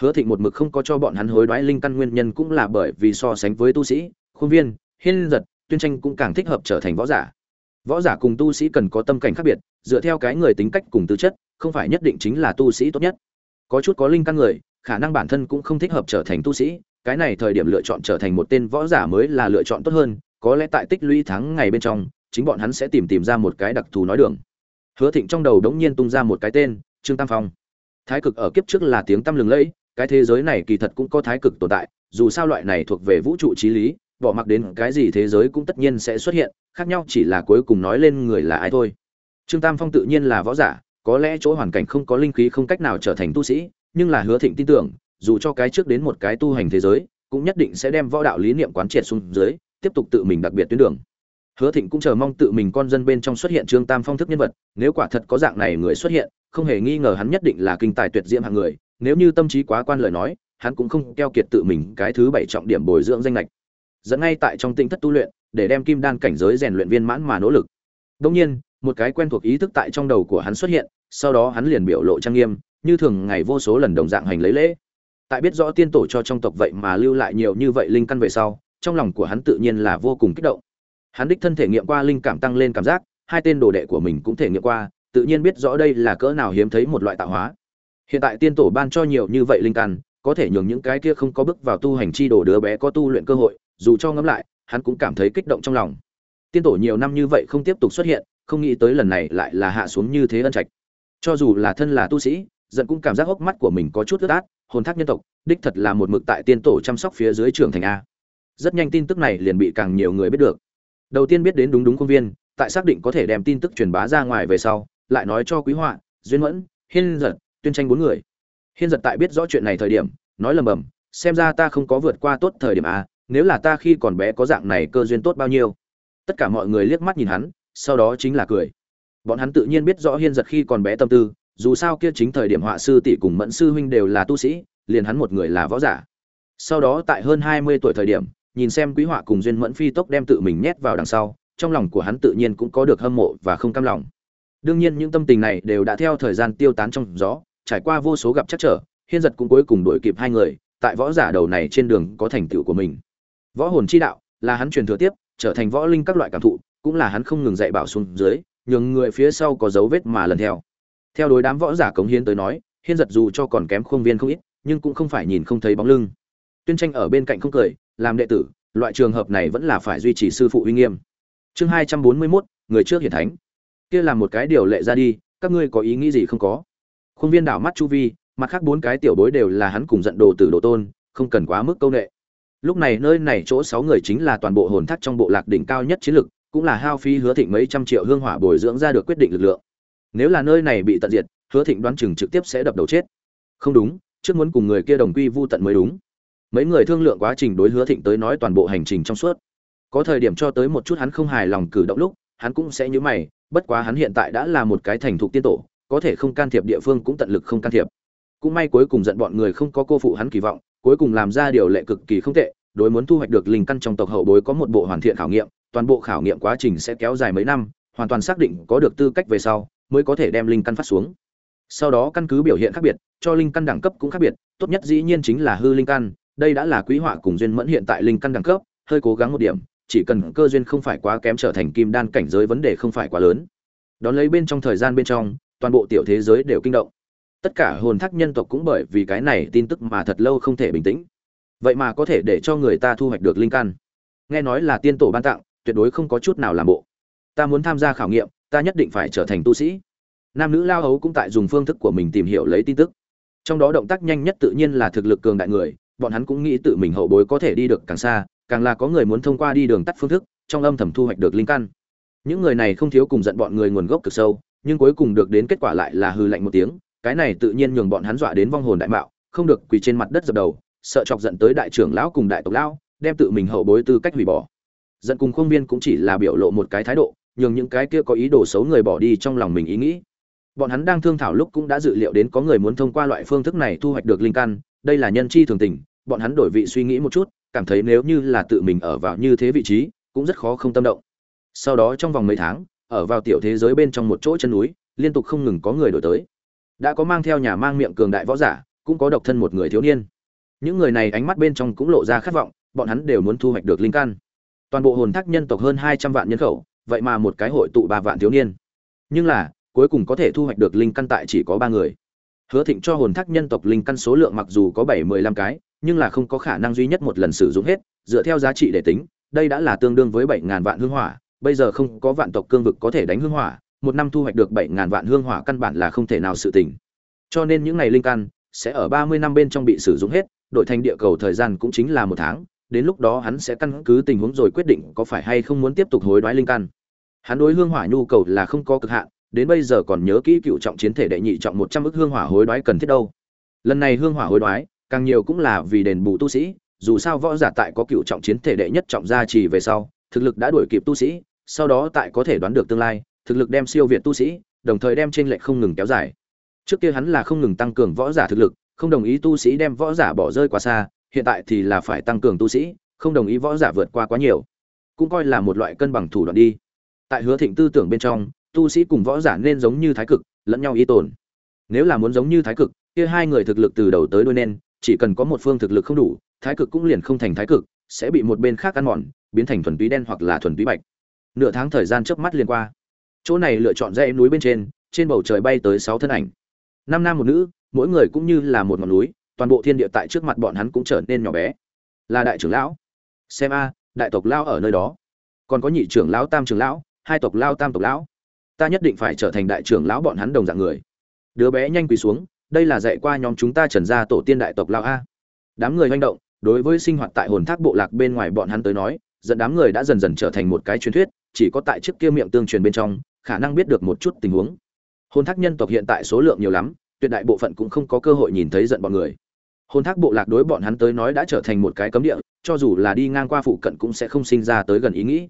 Hứa thịnh một mực không có cho bọn hắn hối đoái linh căn nguyên nhân cũng là bởi vì so sánh với tu sĩ, khuôn viên, hiên giật, tuyên tranh cũng càng thích hợp trở thành võ giả. Võ giả cùng tu sĩ cần có tâm cảnh khác biệt, dựa theo cái người tính cách cùng tư chất, không phải nhất định chính là tu sĩ tốt nhất. Có chút có linh căn người, khả năng bản thân cũng không thích hợp trở thành tu sĩ, cái này thời điểm lựa chọn trở thành một tên võ giả mới là lựa chọn tốt hơn, có lẽ tại tích lũy tháng ngày bên trong, chính bọn hắn sẽ tìm tìm ra một cái đặc thù nói đường. Hứa thịnh trong đầu đống nhiên tung ra một cái tên, trương tam phong thái cực ở kiếp trước là tiếng tăm lừng lẫy, cái thế giới này kỳ thật cũng có thái cực tồn tại, dù sao loại này thuộc về vũ trụ trí lý, bỏ mặc đến cái gì thế giới cũng tất nhiên sẽ xuất hiện, khác nhau chỉ là cuối cùng nói lên người là ai thôi. Trương tam phong tự nhiên là võ giả, có lẽ chỗ hoàn cảnh không có linh khí không cách nào trở thành tu sĩ, nhưng là hứa thịnh tin tưởng, dù cho cái trước đến một cái tu hành thế giới, cũng nhất định sẽ đem võ đạo lý niệm quán triệt xuống dưới, tiếp tục tự mình đặc biệt tuyến đường hứa thịnh cũng chờ mong tự mình con dân bên trong xuất hiện trương tam phong thức nhân vật, nếu quả thật có dạng này người xuất hiện, không hề nghi ngờ hắn nhất định là kinh tài tuyệt diễm hạng người, nếu như tâm trí quá quan lời nói, hắn cũng không keo kiệt tự mình cái thứ bảy trọng điểm bồi dưỡng danh nghịch. dẫn ngay tại trong tinh thất tu luyện, để đem kim đan cảnh giới rèn luyện viên mãn mà nỗ lực. Đương nhiên, một cái quen thuộc ý thức tại trong đầu của hắn xuất hiện, sau đó hắn liền biểu lộ trang nghiêm, như thường ngày vô số lần đồng dạng hành lấy lễ. Tại biết rõ tiên tổ cho trong tộc vậy mà lưu lại nhiều như vậy linh căn về sau, trong lòng của hắn tự nhiên là vô cùng kích động hắn đích thân thể nghiệm qua linh cảm tăng lên cảm giác, hai tên đồ đệ của mình cũng thể nghiệm qua, tự nhiên biết rõ đây là cỡ nào hiếm thấy một loại tạo hóa. Hiện tại tiên tổ ban cho nhiều như vậy linh căn, có thể nhường những cái kia không có bước vào tu hành chi đồ đứa bé có tu luyện cơ hội, dù cho ngẫm lại, hắn cũng cảm thấy kích động trong lòng. Tiên tổ nhiều năm như vậy không tiếp tục xuất hiện, không nghĩ tới lần này lại là hạ xuống như thế ân trạch. Cho dù là thân là tu sĩ, giận cũng cảm giác hốc mắt của mình có chút ướt át, hồn thác nhân tộc, đích thật là một mực tại tiên tổ chăm sóc phía dưới trưởng thành a. Rất nhanh tin tức này liền bị càng nhiều người biết được đầu tiên biết đến đúng đúng công viên, tại xác định có thể đem tin tức truyền bá ra ngoài về sau, lại nói cho quý họa, duyên mẫn, hiên giật, tuyên tranh bốn người. Hiên giật tại biết rõ chuyện này thời điểm, nói lầm bầm, xem ra ta không có vượt qua tốt thời điểm à? nếu là ta khi còn bé có dạng này cơ duyên tốt bao nhiêu? Tất cả mọi người liếc mắt nhìn hắn, sau đó chính là cười. Bọn hắn tự nhiên biết rõ hiên giật khi còn bé tâm tư, dù sao kia chính thời điểm họa sư tỷ cùng mẫn sư huynh đều là tu sĩ, liền hắn một người là võ giả. Sau đó tại hơn hai mươi tuổi thời điểm nhìn xem quý họa cùng duyên mẫn phi tốc đem tự mình nhét vào đằng sau, trong lòng của hắn tự nhiên cũng có được hâm mộ và không cam lòng. Đương nhiên những tâm tình này đều đã theo thời gian tiêu tán trong gió, trải qua vô số gặp chắc trở, hiên giật cũng cuối cùng đuổi kịp hai người, tại võ giả đầu này trên đường có thành tựu của mình. Võ hồn chi đạo là hắn truyền thừa tiếp, trở thành võ linh các loại cảm thụ, cũng là hắn không ngừng dạy bảo xuống dưới, nhường người phía sau có dấu vết mà lần theo. Theo đối đám võ giả cống hiến tới nói, hiên giật dù cho còn kém khuôn viên không ít, nhưng cũng không phải nhìn không thấy bóng lưng. Tuyên tranh ở bên cạnh không cười làm đệ tử, loại trường hợp này vẫn là phải duy trì sư phụ uy nghiêm. Chương hai trăm bốn mươi mốt, người trước hiển thánh. Kia làm một cái điều lệ ra đi, các ngươi có ý nghĩ gì không có? Khuôn viên đảo mắt chu vi, mặt khác bốn cái tiểu bối đều là hắn cùng giận đồ tử đồ tôn, không cần quá mức câu nệ. Lúc này nơi này chỗ sáu người chính là toàn bộ hồn thác trong bộ lạc đỉnh cao nhất chiến lực, cũng là hao phí hứa thịnh mấy trăm triệu hương hỏa bồi dưỡng ra được quyết định lực lượng. Nếu là nơi này bị tận diệt, hứa thịnh đoán chừng trực tiếp sẽ đập đầu chết. Không đúng, trước muốn cùng người kia đồng quy vu tận mới đúng mấy người thương lượng quá trình đối hứa thịnh tới nói toàn bộ hành trình trong suốt. Có thời điểm cho tới một chút hắn không hài lòng cử động lúc, hắn cũng sẽ nhớ mày, bất quá hắn hiện tại đã là một cái thành thục tiên tổ, có thể không can thiệp địa phương cũng tận lực không can thiệp. Cũng may cuối cùng giận bọn người không có cô phụ hắn kỳ vọng, cuối cùng làm ra điều lệ cực kỳ không tệ, đối muốn thu hoạch được linh căn trong tộc hậu bối có một bộ hoàn thiện khảo nghiệm, toàn bộ khảo nghiệm quá trình sẽ kéo dài mấy năm, hoàn toàn xác định có được tư cách về sau, mới có thể đem linh căn phát xuống. Sau đó căn cứ biểu hiện khác biệt, cho linh căn đẳng cấp cũng khác biệt, tốt nhất dĩ nhiên chính là hư linh căn đây đã là quý họa cùng duyên mẫn hiện tại linh căn đẳng cấp, hơi cố gắng một điểm, chỉ cần cơ duyên không phải quá kém trở thành kim đan cảnh giới vấn đề không phải quá lớn. Đón lấy bên trong thời gian bên trong, toàn bộ tiểu thế giới đều kinh động. Tất cả hồn thác nhân tộc cũng bởi vì cái này tin tức mà thật lâu không thể bình tĩnh. Vậy mà có thể để cho người ta thu hoạch được linh căn. Nghe nói là tiên tổ ban tặng, tuyệt đối không có chút nào làm bộ. Ta muốn tham gia khảo nghiệm, ta nhất định phải trở thành tu sĩ. Nam nữ lao hấu cũng tại dùng phương thức của mình tìm hiểu lấy tin tức. Trong đó động tác nhanh nhất tự nhiên là thực lực cường đại người bọn hắn cũng nghĩ tự mình hậu bối có thể đi được càng xa, càng là có người muốn thông qua đi đường tắt phương thức, trong âm thầm thu hoạch được linh căn. Những người này không thiếu cùng giận bọn người nguồn gốc cực sâu, nhưng cuối cùng được đến kết quả lại là hư lạnh một tiếng, cái này tự nhiên nhường bọn hắn dọa đến vong hồn đại mạo, không được quỳ trên mặt đất dập đầu, sợ chọc giận tới đại trưởng lão cùng đại tộc lão, đem tự mình hậu bối tư cách hủy bỏ. Giận cùng không viên cũng chỉ là biểu lộ một cái thái độ, nhường những cái kia có ý đồ xấu người bỏ đi trong lòng mình ý nghĩ. Bọn hắn đang thương thảo lúc cũng đã dự liệu đến có người muốn thông qua loại phương thức này thu hoạch được linh căn, đây là nhân chi thường tình bọn hắn đổi vị suy nghĩ một chút, cảm thấy nếu như là tự mình ở vào như thế vị trí, cũng rất khó không tâm động. Sau đó trong vòng mấy tháng, ở vào tiểu thế giới bên trong một chỗ chân núi, liên tục không ngừng có người đổi tới. Đã có mang theo nhà mang miệng cường đại võ giả, cũng có độc thân một người thiếu niên. Những người này ánh mắt bên trong cũng lộ ra khát vọng, bọn hắn đều muốn thu hoạch được linh căn. Toàn bộ hồn thác nhân tộc hơn hai trăm vạn nhân khẩu, vậy mà một cái hội tụ ba vạn thiếu niên. Nhưng là, cuối cùng có thể thu hoạch được linh căn tại chỉ có ba người. Hứa thịnh cho hồn thác nhân tộc linh căn số lượng mặc dù có bảy mười lăm cái nhưng là không có khả năng duy nhất một lần sử dụng hết, dựa theo giá trị để tính, đây đã là tương đương với bảy ngàn vạn hương hỏa, bây giờ không có vạn tộc cương vực có thể đánh hương hỏa, một năm thu hoạch được bảy ngàn vạn hương hỏa căn bản là không thể nào sự tỉnh. cho nên những ngày linh căn sẽ ở ba mươi năm bên trong bị sử dụng hết, đổi thành địa cầu thời gian cũng chính là một tháng, đến lúc đó hắn sẽ căn cứ tình huống rồi quyết định có phải hay không muốn tiếp tục hối đoái linh căn hắn đối hương hỏa nhu cầu là không có cực hạn, đến bây giờ còn nhớ kỹ cựu trọng chiến thể đệ nhị trọng một trăm ức hương hỏa hối đoái cần thiết đâu lần này hương hỏa hối đoái càng nhiều cũng là vì đền bù tu sĩ, dù sao võ giả tại có cựu trọng chiến thể đệ nhất trọng gia trì về sau, thực lực đã đuổi kịp tu sĩ, sau đó tại có thể đoán được tương lai, thực lực đem siêu việt tu sĩ, đồng thời đem trên lệch không ngừng kéo dài. Trước kia hắn là không ngừng tăng cường võ giả thực lực, không đồng ý tu sĩ đem võ giả bỏ rơi quá xa, hiện tại thì là phải tăng cường tu sĩ, không đồng ý võ giả vượt qua quá nhiều. Cũng coi là một loại cân bằng thủ đoạn đi. Tại hứa thịnh tư tưởng bên trong, tu sĩ cùng võ giả nên giống như thái cực, lẫn nhau y tồn. Nếu là muốn giống như thái cực, kia hai người thực lực từ đầu tới đôi nên chỉ cần có một phương thực lực không đủ, thái cực cũng liền không thành thái cực, sẽ bị một bên khác ăn mòn, biến thành thuần túy đen hoặc là thuần túy bạch. Nửa tháng thời gian trước mắt liền qua. Chỗ này lựa chọn dãy núi bên trên trên bầu trời bay tới sáu thân ảnh. Năm nam một nữ, mỗi người cũng như là một ngọn núi, toàn bộ thiên địa tại trước mặt bọn hắn cũng trở nên nhỏ bé. Là đại trưởng lão. Xem a, đại tộc lao ở nơi đó. Còn có nhị trưởng lão, tam trưởng lão, hai tộc lao tam tộc lão. Ta nhất định phải trở thành đại trưởng lão bọn hắn đồng dạng người. Đứa bé nhanh quỳ xuống đây là dạy qua nhóm chúng ta trần gia tổ tiên đại tộc lao a. Đám người manh động, đối với sinh hoạt tại hồn thác bộ lạc bên ngoài bọn hắn tới nói, dẫn đám người đã dần dần trở thành một cái truyền thuyết, chỉ có tại trước kia miệng tương truyền bên trong, khả năng biết được một chút tình huống. Hồn thác nhân tộc hiện tại số lượng nhiều lắm, tuyệt đại bộ phận cũng không có cơ hội nhìn thấy giận bọn người. Hồn thác bộ lạc đối bọn hắn tới nói đã trở thành một cái cấm địa, cho dù là đi ngang qua phụ cận cũng sẽ không sinh ra tới gần ý nghĩ.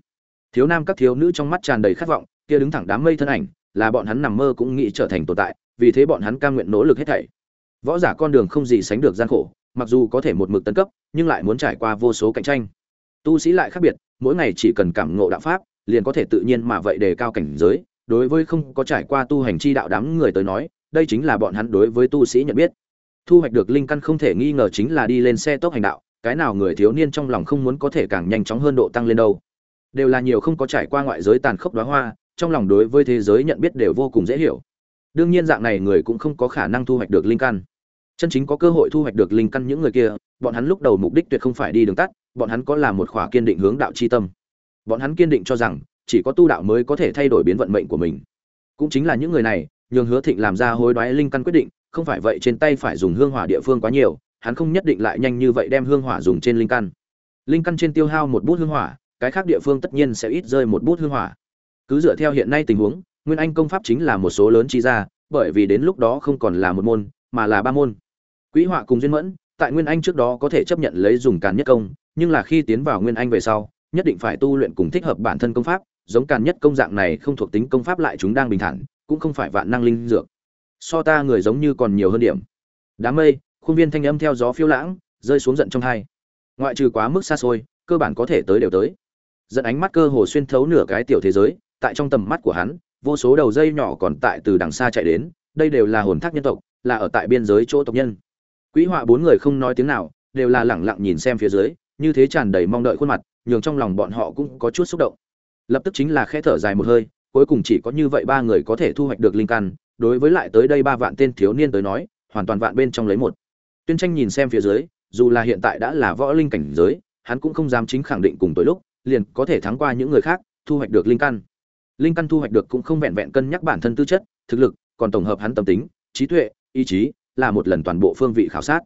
Thiếu nam các thiếu nữ trong mắt tràn đầy khát vọng, kia đứng thẳng đám mây thân ảnh, là bọn hắn nằm mơ cũng nghĩ trở thành tồn tại vì thế bọn hắn cam nguyện nỗ lực hết thảy. Võ giả con đường không gì sánh được gian khổ, mặc dù có thể một mực tấn cấp, nhưng lại muốn trải qua vô số cạnh tranh. Tu sĩ lại khác biệt, mỗi ngày chỉ cần cảm ngộ đạo pháp, liền có thể tự nhiên mà vậy đề cao cảnh giới. Đối với không có trải qua tu hành chi đạo đám người tới nói, đây chính là bọn hắn đối với tu sĩ nhận biết. Thu hoạch được linh căn không thể nghi ngờ chính là đi lên xe tốc hành đạo, cái nào người thiếu niên trong lòng không muốn có thể càng nhanh chóng hơn độ tăng lên đâu. Đều là nhiều không có trải qua ngoại giới tàn khốc đóa hoa, trong lòng đối với thế giới nhận biết đều vô cùng dễ hiểu đương nhiên dạng này người cũng không có khả năng thu hoạch được linh căn. Chân chính có cơ hội thu hoạch được linh căn những người kia, bọn hắn lúc đầu mục đích tuyệt không phải đi đường tắt, bọn hắn có là một khỏa kiên định hướng đạo chi tâm. Bọn hắn kiên định cho rằng, chỉ có tu đạo mới có thể thay đổi biến vận mệnh của mình. Cũng chính là những người này, nhường hứa thịnh làm ra hối đoái linh căn quyết định, không phải vậy trên tay phải dùng hương hỏa địa phương quá nhiều, hắn không nhất định lại nhanh như vậy đem hương hỏa dùng trên linh căn. Linh căn trên tiêu hao một bút hương hỏa, cái khác địa phương tất nhiên sẽ ít rơi một bút hương hỏa. Cứ dựa theo hiện nay tình huống nguyên anh công pháp chính là một số lớn chi ra bởi vì đến lúc đó không còn là một môn, mà là ba môn. Quỹ họa cùng duyên mẫn, tại nguyên anh trước đó có thể chấp nhận lấy dùng càn nhất công, nhưng là khi tiến vào nguyên anh về sau, nhất định phải tu luyện cùng thích hợp bản thân công pháp, giống càn nhất công dạng này không thuộc tính công pháp lại chúng đang bình thản, cũng không phải vạn năng linh dược. So ta người giống như còn nhiều hơn điểm. Đám mây, khuôn viên thanh âm theo gió phiêu lãng, rơi xuống giận trong hai. Ngoại trừ quá mức xa xôi, cơ bản có thể tới đều tới. Dẫn ánh mắt cơ hồ xuyên thấu nửa cái tiểu thế giới, tại trong tầm mắt của hắn vô số đầu dây nhỏ còn tại từ đằng xa chạy đến, đây đều là hồn thác nhân tộc, là ở tại biên giới chỗ tộc nhân. Quý họa bốn người không nói tiếng nào, đều là lẳng lặng nhìn xem phía dưới, như thế tràn đầy mong đợi khuôn mặt, nhường trong lòng bọn họ cũng có chút xúc động. Lập tức chính là khẽ thở dài một hơi, cuối cùng chỉ có như vậy ba người có thể thu hoạch được linh căn, đối với lại tới đây ba vạn tên thiếu niên tới nói, hoàn toàn vạn bên trong lấy một. Tuyên tranh nhìn xem phía dưới, dù là hiện tại đã là võ linh cảnh giới, hắn cũng không dám chính khẳng định cùng tới lúc, liền có thể thắng qua những người khác, thu hoạch được linh căn linh căn thu hoạch được cũng không vẹn vẹn cân nhắc bản thân tư chất, thực lực, còn tổng hợp hắn tâm tính, trí tuệ, ý chí, là một lần toàn bộ phương vị khảo sát.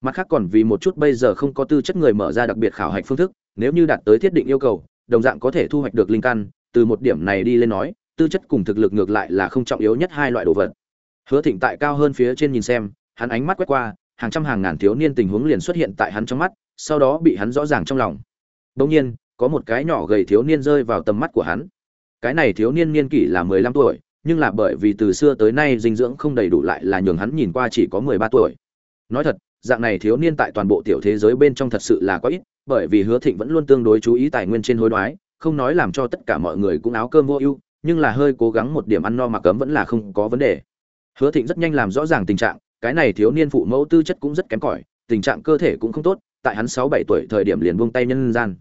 Mặt khác còn vì một chút bây giờ không có tư chất người mở ra đặc biệt khảo hạch phương thức, nếu như đạt tới thiết định yêu cầu, đồng dạng có thể thu hoạch được linh căn, từ một điểm này đi lên nói, tư chất cùng thực lực ngược lại là không trọng yếu nhất hai loại đồ vật. Hứa thịnh tại cao hơn phía trên nhìn xem, hắn ánh mắt quét qua, hàng trăm hàng ngàn thiếu niên tình huống liền xuất hiện tại hắn trong mắt, sau đó bị hắn rõ ràng trong lòng. Đông nhiên, có một cái nhỏ gầy thiếu niên rơi vào tầm mắt của hắn cái này thiếu niên niên kỷ là mười lăm tuổi, nhưng là bởi vì từ xưa tới nay dinh dưỡng không đầy đủ lại là nhường hắn nhìn qua chỉ có mười ba tuổi. Nói thật, dạng này thiếu niên tại toàn bộ tiểu thế giới bên trong thật sự là có ít, bởi vì hứa thịnh vẫn luôn tương đối chú ý tài nguyên trên hối đoái, không nói làm cho tất cả mọi người cũng áo cơm vô ưu, nhưng là hơi cố gắng một điểm ăn no mà cấm vẫn là không có vấn đề. Hứa thịnh rất nhanh làm rõ ràng tình trạng, cái này thiếu niên phụ mẫu tư chất cũng rất kém cỏi, tình trạng cơ thể cũng không tốt, tại hắn sáu bảy tuổi thời điểm liền buông tay nhân gian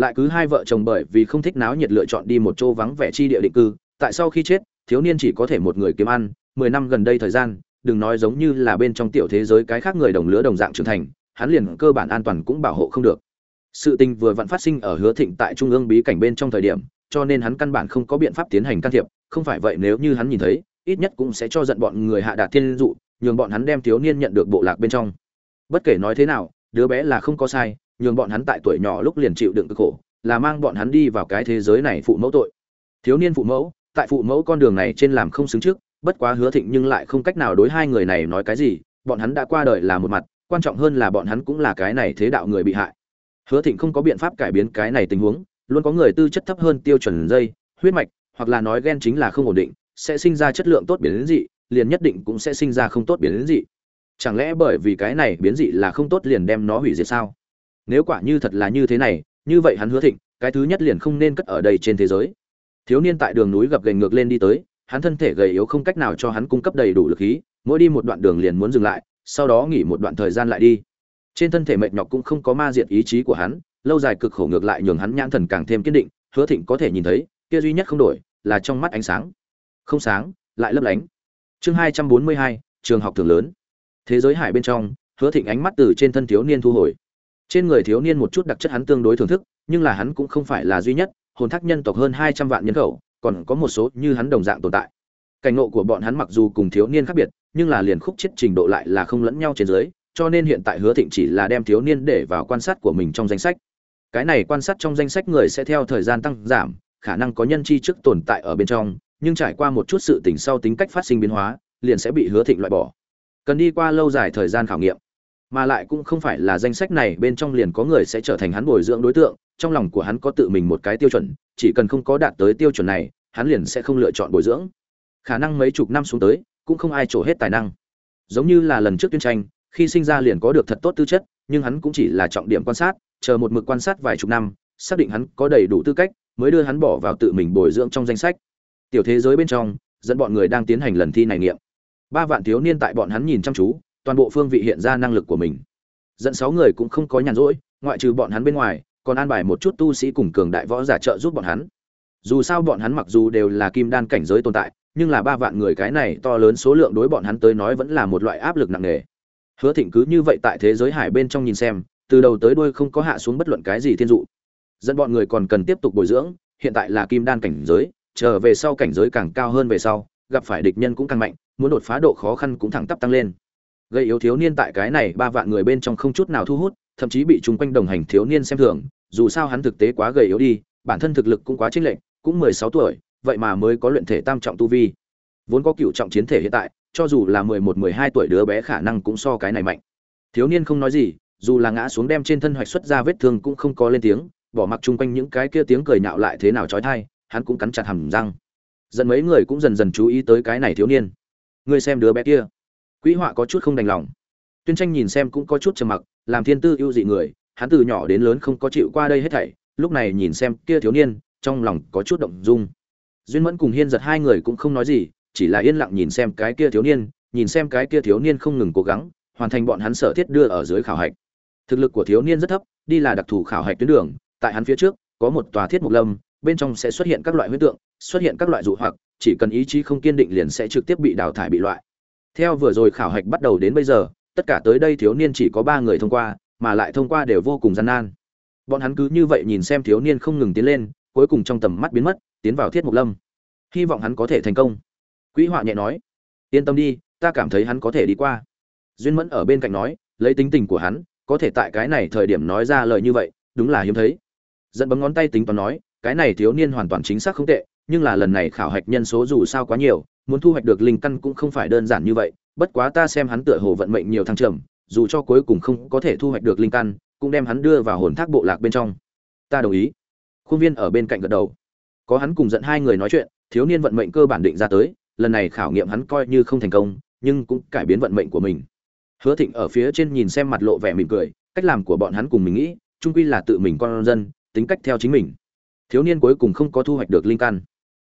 lại cứ hai vợ chồng bởi vì không thích náo nhiệt lựa chọn đi một chỗ vắng vẻ chi địa định cư, tại sau khi chết, thiếu niên chỉ có thể một người kiếm ăn, mười năm gần đây thời gian, đừng nói giống như là bên trong tiểu thế giới cái khác người đồng lứa đồng dạng trưởng thành, hắn liền cơ bản an toàn cũng bảo hộ không được. Sự tình vừa vặn phát sinh ở hứa thịnh tại trung ương bí cảnh bên trong thời điểm, cho nên hắn căn bản không có biện pháp tiến hành can thiệp, không phải vậy nếu như hắn nhìn thấy, ít nhất cũng sẽ cho giận bọn người hạ đạt thiên dụ, nhường bọn hắn đem thiếu niên nhận được bộ lạc bên trong. Bất kể nói thế nào, đứa bé là không có sai nhường bọn hắn tại tuổi nhỏ lúc liền chịu đựng cực khổ, là mang bọn hắn đi vào cái thế giới này phụ mẫu tội. Thiếu niên phụ mẫu, tại phụ mẫu con đường này trên làm không xứng trước, bất quá hứa thịnh nhưng lại không cách nào đối hai người này nói cái gì, bọn hắn đã qua đời là một mặt, quan trọng hơn là bọn hắn cũng là cái này thế đạo người bị hại. Hứa thịnh không có biện pháp cải biến cái này tình huống, luôn có người tư chất thấp hơn tiêu chuẩn dây, huyết mạch, hoặc là nói gen chính là không ổn định, sẽ sinh ra chất lượng tốt biến dị, liền nhất định cũng sẽ sinh ra không tốt biến dị. Chẳng lẽ bởi vì cái này biến dị là không tốt liền đem nó hủy diệt sao? Nếu quả như thật là như thế này, như vậy hắn hứa thịnh, cái thứ nhất liền không nên cất ở đây trên thế giới. Thiếu niên tại đường núi gập gành ngược lên đi tới, hắn thân thể gầy yếu không cách nào cho hắn cung cấp đầy đủ lực khí, mỗi đi một đoạn đường liền muốn dừng lại, sau đó nghỉ một đoạn thời gian lại đi. Trên thân thể mệt nhọc cũng không có ma diện ý chí của hắn, lâu dài cực khổ ngược lại nhường hắn nhãn thần càng thêm kiên định, hứa thịnh có thể nhìn thấy, kia duy nhất không đổi, là trong mắt ánh sáng. Không sáng, lại lấp lánh. Chương hai trăm bốn mươi hai, trường học thường lớn. Thế giới hải bên trong, hứa thịnh ánh mắt từ trên thân thiếu niên thu hồi trên người thiếu niên một chút đặc chất hắn tương đối thưởng thức, nhưng là hắn cũng không phải là duy nhất, hồn thác nhân tộc hơn hai trăm vạn nhân khẩu, còn có một số như hắn đồng dạng tồn tại. Cảnh ngộ của bọn hắn mặc dù cùng thiếu niên khác biệt, nhưng là liền khúc chết trình độ lại là không lẫn nhau trên dưới, cho nên hiện tại hứa thịnh chỉ là đem thiếu niên để vào quan sát của mình trong danh sách. Cái này quan sát trong danh sách người sẽ theo thời gian tăng giảm, khả năng có nhân chi trước tồn tại ở bên trong, nhưng trải qua một chút sự tình sau tính cách phát sinh biến hóa, liền sẽ bị hứa thịnh loại bỏ. Cần đi qua lâu dài thời gian khảo nghiệm mà lại cũng không phải là danh sách này bên trong liền có người sẽ trở thành hắn bồi dưỡng đối tượng, trong lòng của hắn có tự mình một cái tiêu chuẩn, chỉ cần không có đạt tới tiêu chuẩn này, hắn liền sẽ không lựa chọn bồi dưỡng. Khả năng mấy chục năm xuống tới, cũng không ai trổ hết tài năng. Giống như là lần trước tuyên tranh, khi sinh ra liền có được thật tốt tư chất, nhưng hắn cũng chỉ là trọng điểm quan sát, chờ một mực quan sát vài chục năm, xác định hắn có đầy đủ tư cách, mới đưa hắn bỏ vào tự mình bồi dưỡng trong danh sách. Tiểu thế giới bên trong, dẫn bọn người đang tiến hành lần thi này nghiệm. Ba vạn thiếu niên tại bọn hắn nhìn chăm chú toàn bộ phương vị hiện ra năng lực của mình. Dẫn sáu người cũng không có nhàn rỗi, ngoại trừ bọn hắn bên ngoài, còn an bài một chút tu sĩ cùng cường đại võ giả trợ giúp bọn hắn. Dù sao bọn hắn mặc dù đều là kim đan cảnh giới tồn tại, nhưng là ba vạn người cái này to lớn số lượng đối bọn hắn tới nói vẫn là một loại áp lực nặng nề. Hứa thịnh cứ như vậy tại thế giới hải bên trong nhìn xem, từ đầu tới đuôi không có hạ xuống bất luận cái gì thiên dụ. Dẫn bọn người còn cần tiếp tục bồi dưỡng, hiện tại là kim đan cảnh giới, trở về sau cảnh giới càng cao hơn về sau, gặp phải địch nhân cũng càng mạnh, muốn đột phá độ khó khăn cũng thẳng tắp tăng lên gây yếu thiếu niên tại cái này ba vạn người bên trong không chút nào thu hút, thậm chí bị chung quanh đồng hành thiếu niên xem thường, dù sao hắn thực tế quá gầy yếu đi, bản thân thực lực cũng quá chênh lệch, cũng mười sáu tuổi, vậy mà mới có luyện thể tam trọng tu vi. Vốn có cựu trọng chiến thể hiện tại, cho dù là mười một, mười hai tuổi đứa bé khả năng cũng so cái này mạnh. Thiếu niên không nói gì, dù là ngã xuống đem trên thân hoạch xuất ra vết thương cũng không có lên tiếng, bỏ mặc chung quanh những cái kia tiếng cười nhạo lại thế nào trói thai, hắn cũng cắn chặt hầm răng. Dần mấy người cũng dần dần chú ý tới cái này thiếu niên. Ngươi xem đứa bé kia. Quý họa có chút không đành lòng. Tuyên tranh nhìn xem cũng có chút trầm mặc, làm thiên tư ưu dị người, hắn từ nhỏ đến lớn không có chịu qua đây hết thảy, lúc này nhìn xem kia thiếu niên, trong lòng có chút động dung. Duyên mẫn cùng hiên giật hai người cũng không nói gì, chỉ là yên lặng nhìn xem cái kia thiếu niên, nhìn xem cái kia thiếu niên không ngừng cố gắng, hoàn thành bọn hắn sở thiết đưa ở dưới khảo hạch. Thực lực của thiếu niên rất thấp, đi là đặc thù khảo hạch tuyến đường, tại hắn phía trước, có một tòa thiết mục lâm, bên trong sẽ xuất hiện các loại huyết tượng, xuất hiện các loại dụ hoặc, chỉ cần ý chí không kiên định liền sẽ trực tiếp bị đào thải bị loại theo vừa rồi khảo hạch bắt đầu đến bây giờ, tất cả tới đây thiếu niên chỉ có ba người thông qua, mà lại thông qua đều vô cùng gian nan. Bọn hắn cứ như vậy nhìn xem thiếu niên không ngừng tiến lên, cuối cùng trong tầm mắt biến mất, tiến vào thiết mục lâm. Hy vọng hắn có thể thành công. Quỹ họa nhẹ nói, yên tâm đi, ta cảm thấy hắn có thể đi qua. Duyên mẫn ở bên cạnh nói, lấy tính tình của hắn, có thể tại cái này thời điểm nói ra lời như vậy, đúng là hiếm thấy. Dẫn bấm ngón tay tính toán nói, cái này thiếu niên hoàn toàn chính xác không tệ, nhưng là lần này khảo hạch nhân số dù sao quá nhiều muốn thu hoạch được linh căn cũng không phải đơn giản như vậy, bất quá ta xem hắn tựa hồ vận mệnh nhiều thăng trầm, dù cho cuối cùng không có thể thu hoạch được linh căn, cũng đem hắn đưa vào hồn thác bộ lạc bên trong. Ta đồng ý. Khuôn viên ở bên cạnh gật đầu. Có hắn cùng dẫn hai người nói chuyện, thiếu niên vận mệnh cơ bản định ra tới, lần này khảo nghiệm hắn coi như không thành công, nhưng cũng cải biến vận mệnh của mình. Hứa thịnh ở phía trên nhìn xem mặt lộ vẻ mỉm cười, cách làm của bọn hắn cùng mình nghĩ trung quy là tự mình con dân, tính cách theo chính mình. Thiếu niên cuối cùng không có thu hoạch được linh căn.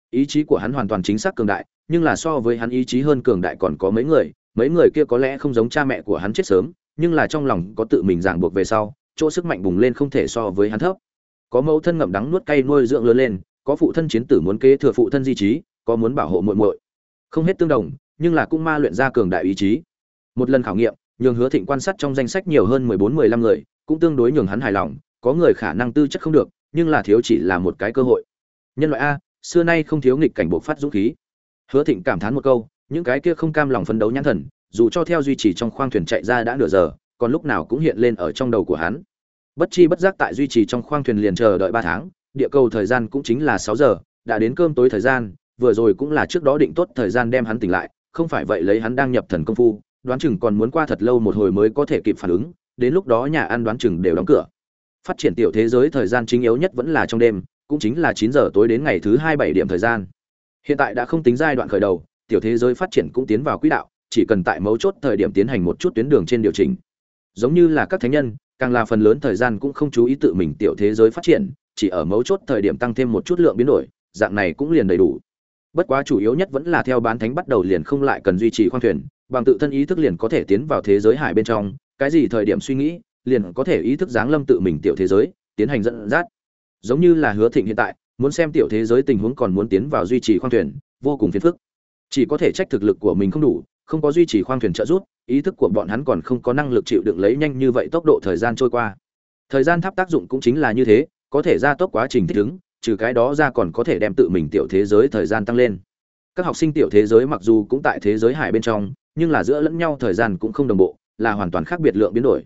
Ý chí của hắn hoàn toàn chính xác cường đại nhưng là so với hắn ý chí hơn cường đại còn có mấy người mấy người kia có lẽ không giống cha mẹ của hắn chết sớm, nhưng là trong lòng có tự mình ràng buộc về sau, chỗ sức mạnh bùng lên không thể so với hắn thấp. Có mẫu thân ngậm đắng nuốt cay nuôi dưỡng lớn lên, có phụ thân chiến tử muốn kế thừa phụ thân di trí, có muốn bảo hộ muội muội. Không hết tương đồng, nhưng là cũng ma luyện ra cường đại ý chí. Một lần khảo nghiệm, nhường hứa thịnh quan sát trong danh sách nhiều hơn mười bốn, mười lăm người, cũng tương đối nhường hắn hài lòng, có người khả năng tư chất không được, nhưng là thiếu chỉ là một cái cơ hội. Nhân loại a, xưa nay không thiếu nghịch cảnh buộc phát dũng khí hứa thịnh cảm thán một câu, những cái kia không cam lòng phấn đấu nhãn thần, dù cho theo duy trì trong khoang thuyền chạy ra đã nửa giờ, còn lúc nào cũng hiện lên ở trong đầu của hắn. Bất chi bất giác tại duy trì trong khoang thuyền liền chờ đợi ba tháng, địa cầu thời gian cũng chính là sáu giờ, đã đến cơm tối thời gian, vừa rồi cũng là trước đó định tốt thời gian đem hắn tỉnh lại, không phải vậy lấy hắn đang nhập thần công phu, đoán chừng còn muốn qua thật lâu một hồi mới có thể kịp phản ứng, đến lúc đó nhà ăn đoán chừng đều đóng cửa. Phát triển tiểu thế giới thời gian chính yếu nhất vẫn là trong đêm, cũng chính là chín giờ tối đến ngày thứ hai bảy điểm thời gian hiện tại đã không tính giai đoạn khởi đầu, tiểu thế giới phát triển cũng tiến vào quỹ đạo, chỉ cần tại mấu chốt thời điểm tiến hành một chút tuyến đường trên điều chỉnh. Giống như là các thánh nhân, càng là phần lớn thời gian cũng không chú ý tự mình tiểu thế giới phát triển, chỉ ở mấu chốt thời điểm tăng thêm một chút lượng biến đổi, dạng này cũng liền đầy đủ. Bất quá chủ yếu nhất vẫn là theo bán thánh bắt đầu liền không lại cần duy trì khoang thuyền, bằng tự thân ý thức liền có thể tiến vào thế giới hải bên trong, cái gì thời điểm suy nghĩ, liền có thể ý thức giáng lâm tự mình tiểu thế giới, tiến hành dẫn dắt. Giống như là hứa thịnh hiện tại muốn xem tiểu thế giới tình huống còn muốn tiến vào duy trì khoang thuyền, vô cùng phiền phức. Chỉ có thể trách thực lực của mình không đủ, không có duy trì khoang thuyền trợ giúp, ý thức của bọn hắn còn không có năng lực chịu đựng lấy nhanh như vậy tốc độ thời gian trôi qua. Thời gian tháp tác dụng cũng chính là như thế, có thể gia tốc quá trình thích ứng, trừ cái đó ra còn có thể đem tự mình tiểu thế giới thời gian tăng lên. Các học sinh tiểu thế giới mặc dù cũng tại thế giới hải bên trong, nhưng là giữa lẫn nhau thời gian cũng không đồng bộ, là hoàn toàn khác biệt lượng biến đổi.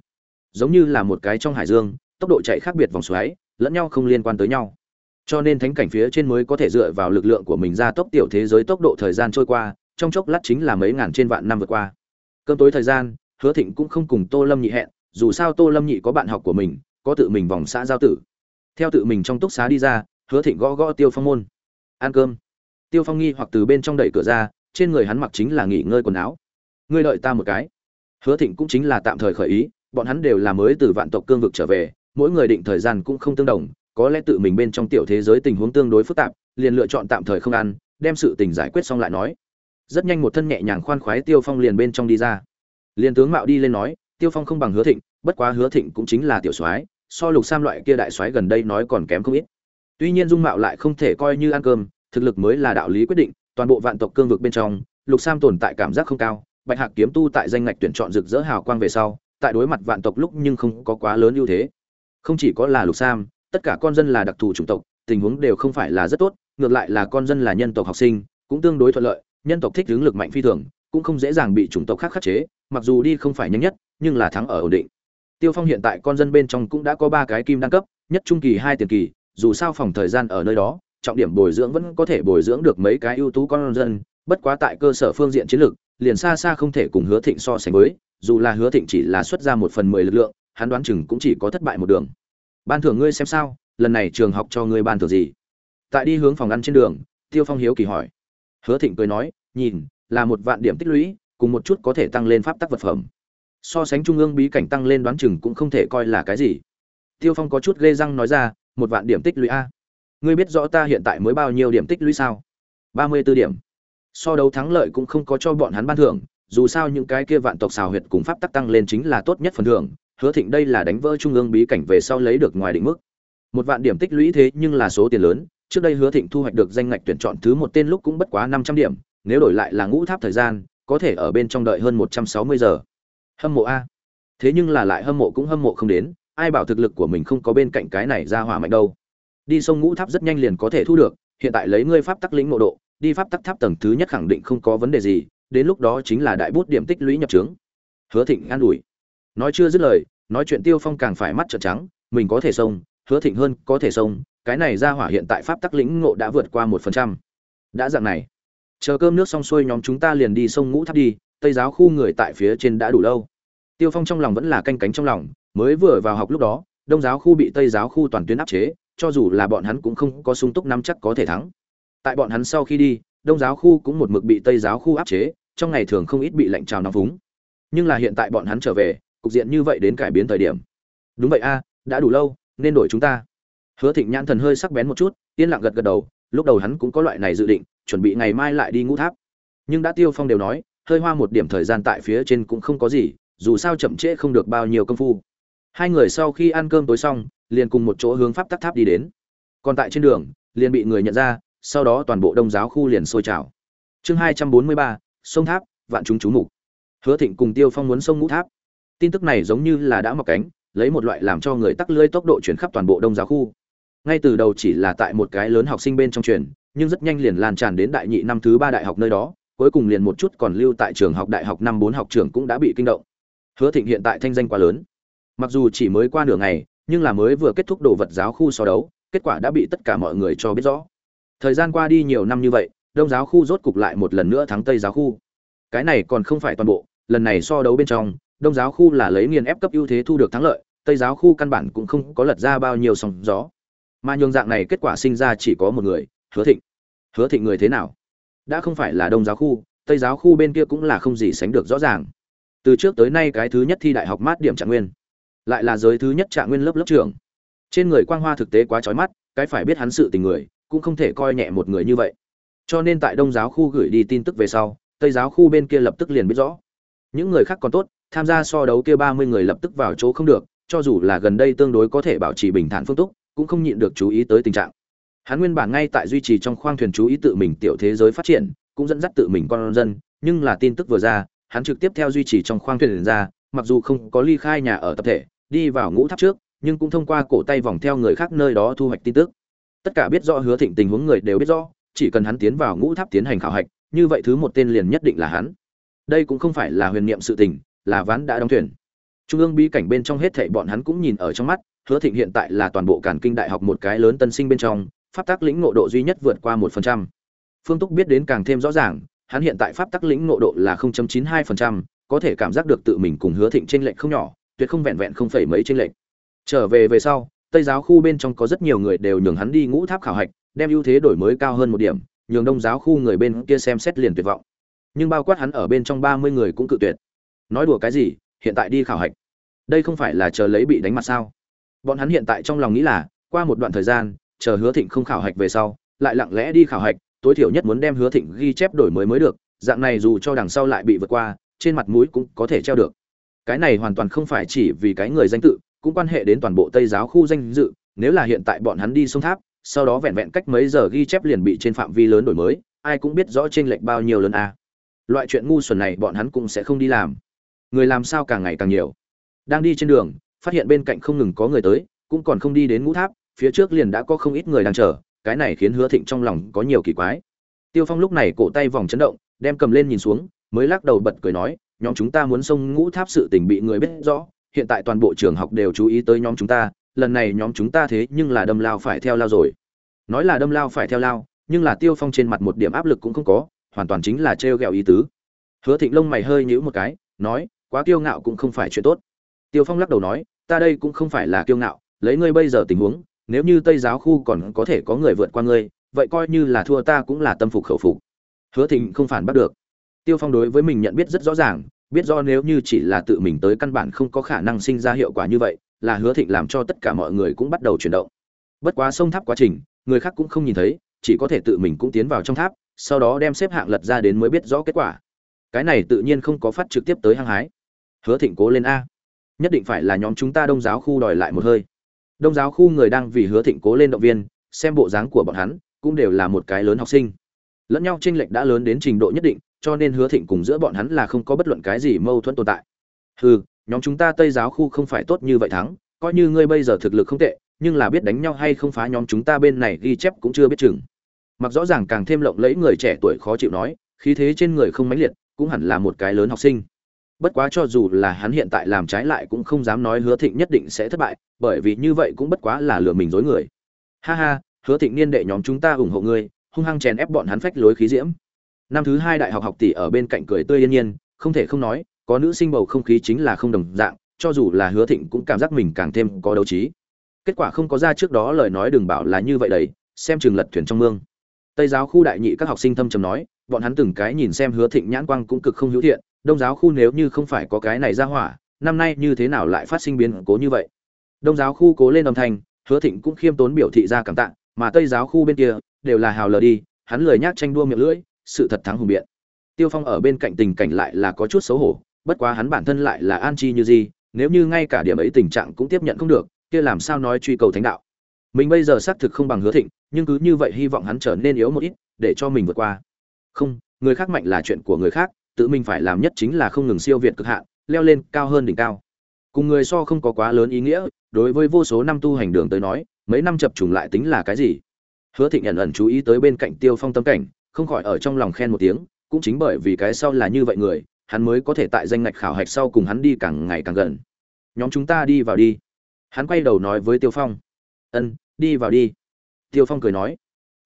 Giống như là một cái trong hải dương, tốc độ chạy khác biệt vòng xoáy, lẫn nhau không liên quan tới nhau cho nên thánh cảnh phía trên mới có thể dựa vào lực lượng của mình ra tốc tiểu thế giới tốc độ thời gian trôi qua, trong chốc lát chính là mấy ngàn trên vạn năm vượt qua. Cơm tối thời gian, hứa thịnh cũng không cùng tô lâm nhị hẹn, dù sao tô lâm nhị có bạn học của mình, có tự mình vòng xã giao tử. Theo tự mình trong túc xá đi ra, hứa thịnh gõ gõ tiêu phong môn. Ăn cơm. Tiêu phong nghi hoặc từ bên trong đẩy cửa ra, trên người hắn mặc chính là nghỉ ngơi quần áo. Ngươi đợi ta một cái. Hứa thịnh cũng chính là tạm thời khởi ý, bọn hắn đều là mới từ vạn tộc cương vực trở về, mỗi người định thời gian cũng không tương đồng có lẽ tự mình bên trong tiểu thế giới tình huống tương đối phức tạp, liền lựa chọn tạm thời không ăn, đem sự tình giải quyết xong lại nói. Rất nhanh một thân nhẹ nhàng khoan khoái tiêu phong liền bên trong đi ra. Liền tướng mạo đi lên nói, tiêu phong không bằng hứa thịnh, bất quá hứa thịnh cũng chính là tiểu soái, so lục sam loại kia đại soái gần đây nói còn kém không ít. Tuy nhiên dung mạo lại không thể coi như ăn cơm, thực lực mới là đạo lý quyết định, toàn bộ vạn tộc cương vực bên trong, lục sam tồn tại cảm giác không cao, bạch hạc kiếm tu tại danh ngạch tuyển chọn rực rỡ hào quang về sau, tại đối mặt vạn tộc lúc nhưng không có quá lớn ưu thế. Không chỉ có là lục sam tất cả con dân là đặc thù chủng tộc, tình huống đều không phải là rất tốt, ngược lại là con dân là nhân tộc học sinh, cũng tương đối thuận lợi, nhân tộc thích ứng lực mạnh phi thường, cũng không dễ dàng bị chủng tộc khác khắc chế, mặc dù đi không phải nhanh nhất, nhưng là thắng ở ổn định. Tiêu phong hiện tại con dân bên trong cũng đã có ba cái kim đăng cấp, nhất trung kỳ, hai tiền kỳ, dù sao phòng thời gian ở nơi đó, trọng điểm bồi dưỡng vẫn có thể bồi dưỡng được mấy cái ưu tú con dân, bất quá tại cơ sở phương diện chiến lược, liền xa xa không thể cùng hứa thịnh so sánh với, dù là hứa thịnh chỉ là xuất ra một phần mười lực lượng, hắn đoán chừng cũng chỉ có thất bại một đường ban thưởng ngươi xem sao, lần này trường học cho ngươi ban thưởng gì? Tại đi hướng phòng ăn trên đường, tiêu phong hiếu kỳ hỏi. Hứa thịnh cười nói, nhìn, là một vạn điểm tích lũy, cùng một chút có thể tăng lên pháp tắc vật phẩm. So sánh trung ương bí cảnh tăng lên đoán chừng cũng không thể coi là cái gì. Tiêu phong có chút ghê răng nói ra, một vạn điểm tích lũy a? Ngươi biết rõ ta hiện tại mới bao nhiêu điểm tích lũy sao? Ba mươi b ố điểm. So đấu thắng lợi cũng không có cho bọn hắn ban thưởng, dù sao những cái kia vạn tộc xào huyệt cùng pháp tắc tăng lên chính là tốt nhất phần thưởng hứa thịnh đây là đánh vỡ trung ương bí cảnh về sau lấy được ngoài định mức. Một vạn điểm tích lũy thế nhưng là số tiền lớn, trước đây hứa thịnh thu hoạch được danh ngạch tuyển chọn thứ một tên lúc cũng bất quá năm trăm điểm, nếu đổi lại là ngũ tháp thời gian, có thể ở bên trong đợi hơn một trăm sáu mươi giờ. Hâm mộ a. Thế nhưng là lại hâm mộ cũng hâm mộ không đến, ai bảo thực lực của mình không có bên cạnh cái này ra hỏa mạnh đâu. Đi sông ngũ tháp rất nhanh liền có thể thu được, hiện tại lấy ngươi pháp tắc lĩnh ngộ độ, đi pháp tắc tháp tầng thứ nhất khẳng định không có vấn đề gì, đến lúc đó chính là đại bút điểm tích lũy nhập trướng. Hứa thịnh an ủi nói chưa dứt lời, nói chuyện tiêu phong càng phải mắt trợn trắng, mình có thể sông hứa thịnh hơn có thể sông cái này ra hỏa hiện tại pháp tắc lĩnh ngộ đã vượt qua một phần trăm. Đã dạng này, chờ cơm nước xong xuôi nhóm chúng ta liền đi sông ngũ tháp đi, tây giáo khu người tại phía trên đã đủ lâu. Tiêu phong trong lòng vẫn là canh cánh trong lòng, mới vừa vào học lúc đó, đông giáo khu bị tây giáo khu toàn tuyến áp chế, cho dù là bọn hắn cũng không có sung túc nắm chắc có thể thắng. Tại bọn hắn sau khi đi, đông giáo khu cũng một mực bị tây giáo khu áp chế, trong ngày thường không ít bị lệnh trào nóng vúng nhưng là hiện tại bọn hắn trở về cục diện như vậy đến cải biến thời điểm. Đúng vậy a, đã đủ lâu, nên đổi chúng ta. Hứa thịnh nhãn thần hơi sắc bén một chút, yên lặng gật gật đầu, lúc đầu hắn cũng có loại này dự định, chuẩn bị ngày mai lại đi ngũ tháp. Nhưng đã tiêu phong đều nói, hơi hoa một điểm thời gian tại phía trên cũng không có gì, dù sao chậm trễ không được bao nhiêu công phu. Hai người sau khi ăn cơm tối xong, liền cùng một chỗ hướng pháp tắc tháp đi đến. Còn tại trên đường, liền bị người nhận ra, sau đó toàn bộ đông giáo khu liền sôi trào. Chương hai trăm bốn mươi ba, sông tháp, vạn chúng chú mục. Hứa thịnh cùng tiêu phong muốn sông ngũ tháp tin tức này giống như là đã mọc cánh, lấy một loại làm cho người tắc lưới tốc độ chuyển khắp toàn bộ đông giáo khu. Ngay từ đầu chỉ là tại một cái lớn học sinh bên trong truyền, nhưng rất nhanh liền lan tràn đến đại nhị năm thứ ba đại học nơi đó, cuối cùng liền một chút còn lưu tại trường học đại học năm bốn học trường cũng đã bị kinh động. Hứa thịnh hiện tại thanh danh quá lớn. Mặc dù chỉ mới qua nửa ngày, nhưng là mới vừa kết thúc đồ vật giáo khu so đấu, kết quả đã bị tất cả mọi người cho biết rõ. Thời gian qua đi nhiều năm như vậy, đông giáo khu rốt cục lại một lần nữa thắng tây giáo khu. Cái này còn không phải toàn bộ, lần này so đấu bên trong đông giáo khu là lấy nghiền ép cấp ưu thế thu được thắng lợi, tây giáo khu căn bản cũng không có lật ra bao nhiêu sóng gió. Mà nhường dạng này kết quả sinh ra chỉ có một người, hứa thịnh. Hứa thịnh người thế nào? Đã không phải là đông giáo khu, tây giáo khu bên kia cũng là không gì sánh được rõ ràng. Từ trước tới nay cái thứ nhất thi đại học mát điểm trạng nguyên, lại là giới thứ nhất trạng nguyên lớp lớp trưởng. Trên người quang hoa thực tế quá trói mắt, cái phải biết hắn sự tình người, cũng không thể coi nhẹ một người như vậy. Cho nên tại đông giáo khu gửi đi tin tức về sau, tây giáo khu bên kia lập tức liền biết rõ. Những người khác còn tốt tham gia so đấu kia ba mươi người lập tức vào chỗ không được, cho dù là gần đây tương đối có thể bảo trì bình thản phương túc, cũng không nhịn được chú ý tới tình trạng. Hắn nguyên bản ngay tại duy trì trong khoang thuyền chú ý tự mình tiểu thế giới phát triển, cũng dẫn dắt tự mình con dân, nhưng là tin tức vừa ra, hắn trực tiếp theo duy trì trong khoang thuyền ra, mặc dù không có ly khai nhà ở tập thể, đi vào ngũ tháp trước, nhưng cũng thông qua cổ tay vòng theo người khác nơi đó thu hoạch tin tức. Tất cả biết rõ hứa thịnh tình huống người đều biết rõ, chỉ cần hắn tiến vào ngũ tháp tiến hành khảo hạch, như vậy thứ một tên liền nhất định là hắn. Đây cũng không phải là huyền niệm sự tình là ván đã đóng thuyền trung ương bí cảnh bên trong hết thảy bọn hắn cũng nhìn ở trong mắt hứa thịnh hiện tại là toàn bộ cản kinh đại học một cái lớn tân sinh bên trong pháp tắc lĩnh ngộ độ duy nhất vượt qua một phần trăm phương túc biết đến càng thêm rõ ràng hắn hiện tại pháp tắc lĩnh ngộ độ là 0.92%, có thể cảm giác được tự mình cùng Hứa Thịnh chênh lệch không nhỏ, tuyệt không vẹn vẹn không phải mấy chênh lệch. Trở về về sau, Tây giáo khu bên trong có rất nhiều người đều nhường hắn đi ngũ tháp khảo hạch, đem ưu thế đổi mới cao hơn một điểm, nhường Đông giáo khu người bên kia xem xét liền tuyệt vọng. Nhưng bao quát hắn ở bên trong 30 người cũng cự tuyệt. Nói đùa cái gì, hiện tại đi khảo hạch. Đây không phải là chờ lấy bị đánh mặt sao? Bọn hắn hiện tại trong lòng nghĩ là, qua một đoạn thời gian, chờ Hứa Thịnh không khảo hạch về sau, lại lặng lẽ đi khảo hạch, tối thiểu nhất muốn đem hứa thịnh ghi chép đổi mới mới được dạng này dù cho đằng sau lại bị vượt qua trên mặt mũi cũng có thể treo được cái này hoàn toàn không phải chỉ vì cái người danh tự cũng quan hệ đến toàn bộ tây giáo khu danh dự nếu là hiện tại bọn hắn đi sông tháp sau đó vẹn vẹn cách mấy giờ ghi chép liền bị trên phạm vi lớn đổi mới ai cũng biết rõ trên lệch bao nhiêu lớn a loại chuyện ngu xuẩn này bọn hắn cũng sẽ không đi làm người làm sao càng ngày càng nhiều. Đang đi trên đường, phát hiện bên cạnh không ngừng có người tới, cũng còn không đi đến ngũ tháp, phía trước liền đã có không ít người đang chờ, cái này khiến hứa thịnh trong lòng có nhiều kỳ quái. Tiêu phong lúc này cổ tay vòng chấn động, đem cầm lên nhìn xuống, mới lắc đầu bật cười nói, nhóm chúng ta muốn xông ngũ tháp sự tình bị người biết rõ, hiện tại toàn bộ trường học đều chú ý tới nhóm chúng ta, lần này nhóm chúng ta thế nhưng là đâm lao phải theo lao rồi. Nói là đâm lao phải theo lao, nhưng là tiêu phong trên mặt một điểm áp lực cũng không có, hoàn toàn chính là trêu ghẹo ý tứ. Hứa thịnh lông mày hơi nhíu một cái, nói quá kiêu ngạo cũng không phải chuyện tốt. Tiêu phong lắc đầu nói, ta đây cũng không phải là kiêu ngạo, lấy ngươi bây giờ tình huống, nếu như tây giáo khu còn có thể có người vượt qua ngươi, vậy coi như là thua ta cũng là tâm phục khẩu phục. Hứa thịnh không phản bắt được. Tiêu phong đối với mình nhận biết rất rõ ràng, biết do nếu như chỉ là tự mình tới căn bản không có khả năng sinh ra hiệu quả như vậy, là hứa thịnh làm cho tất cả mọi người cũng bắt đầu chuyển động. Bất quá sông tháp quá trình, người khác cũng không nhìn thấy, chỉ có thể tự mình cũng tiến vào trong tháp, sau đó đem xếp hạng lật ra đến mới biết rõ kết quả. Cái này tự nhiên không có phát trực tiếp tới hăng hái hứa thịnh cố lên a. Nhất định phải là nhóm chúng ta đông giáo khu đòi lại một hơi. Đông giáo khu người đang vì hứa thịnh cố lên động viên, xem bộ dáng của bọn hắn, cũng đều là một cái lớn học sinh. Lẫn nhau tranh lệch đã lớn đến trình độ nhất định, cho nên hứa thịnh cùng giữa bọn hắn là không có bất luận cái gì mâu thuẫn tồn tại. Hừ, nhóm chúng ta tây giáo khu không phải tốt như vậy thắng, coi như ngươi bây giờ thực lực không tệ, nhưng là biết đánh nhau hay không phá nhóm chúng ta bên này ghi chép cũng chưa biết chừng. Mặc rõ ràng càng thêm lộng lẫy người trẻ tuổi khó chịu nói, khí thế trên người không mãnh liệt, cũng hẳn là một cái lớn học sinh bất quá cho dù là hắn hiện tại làm trái lại cũng không dám nói hứa thịnh nhất định sẽ thất bại, bởi vì như vậy cũng bất quá là lừa mình dối người. Ha ha, hứa thịnh niên đệ nhóm chúng ta ủng hộ ngươi, hung hăng chèn ép bọn hắn phách lối khí diễm. Năm thứ hai đại học học tỷ ở bên cạnh cười tươi yên nhiên, không thể không nói, có nữ sinh bầu không khí chính là không đồng dạng, cho dù là hứa thịnh cũng cảm giác mình càng thêm có đấu trí. Kết quả không có ra trước đó lời nói đừng bảo là như vậy đấy, xem trường lật thuyền trong mương. Tây giáo khu đại nhị các học sinh thâm trầm nói, bọn hắn từng cái nhìn xem hứa thịnh nhãn quang cũng cực không hữu thiện đông giáo khu nếu như không phải có cái này ra hỏa, năm nay như thế nào lại phát sinh biến cố như vậy? Đông giáo khu cố lên âm thanh, hứa thịnh cũng khiêm tốn biểu thị ra cảm tạ, mà tây giáo khu bên kia, đều là hào lờ đi, hắn lười nhác tranh đua miệng lưỡi, sự thật thắng hùng biện. Tiêu phong ở bên cạnh tình cảnh lại là có chút xấu hổ, bất quá hắn bản thân lại là an chi như gì, nếu như ngay cả điểm ấy tình trạng cũng tiếp nhận không được, kia làm sao nói truy cầu thánh đạo? Mình bây giờ xác thực không bằng hứa thịnh, nhưng cứ như vậy hy vọng hắn trở nên yếu một ít, để cho mình vượt qua. Không, người khác mạnh là chuyện của người khác tự mình phải làm nhất chính là không ngừng siêu việt cực hạn, leo lên cao hơn đỉnh cao. Cùng người so không có quá lớn ý nghĩa, đối với vô số năm tu hành đường tới nói, mấy năm chập trùng lại tính là cái gì? Hứa thịnh ẩn ẩn chú ý tới bên cạnh tiêu phong tâm cảnh, không khỏi ở trong lòng khen một tiếng, cũng chính bởi vì cái sau là như vậy người, hắn mới có thể tại danh ngạch khảo hạch sau cùng hắn đi càng ngày càng gần. Nhóm chúng ta đi vào đi. Hắn quay đầu nói với tiêu phong. Ân, đi vào đi. Tiêu phong cười nói.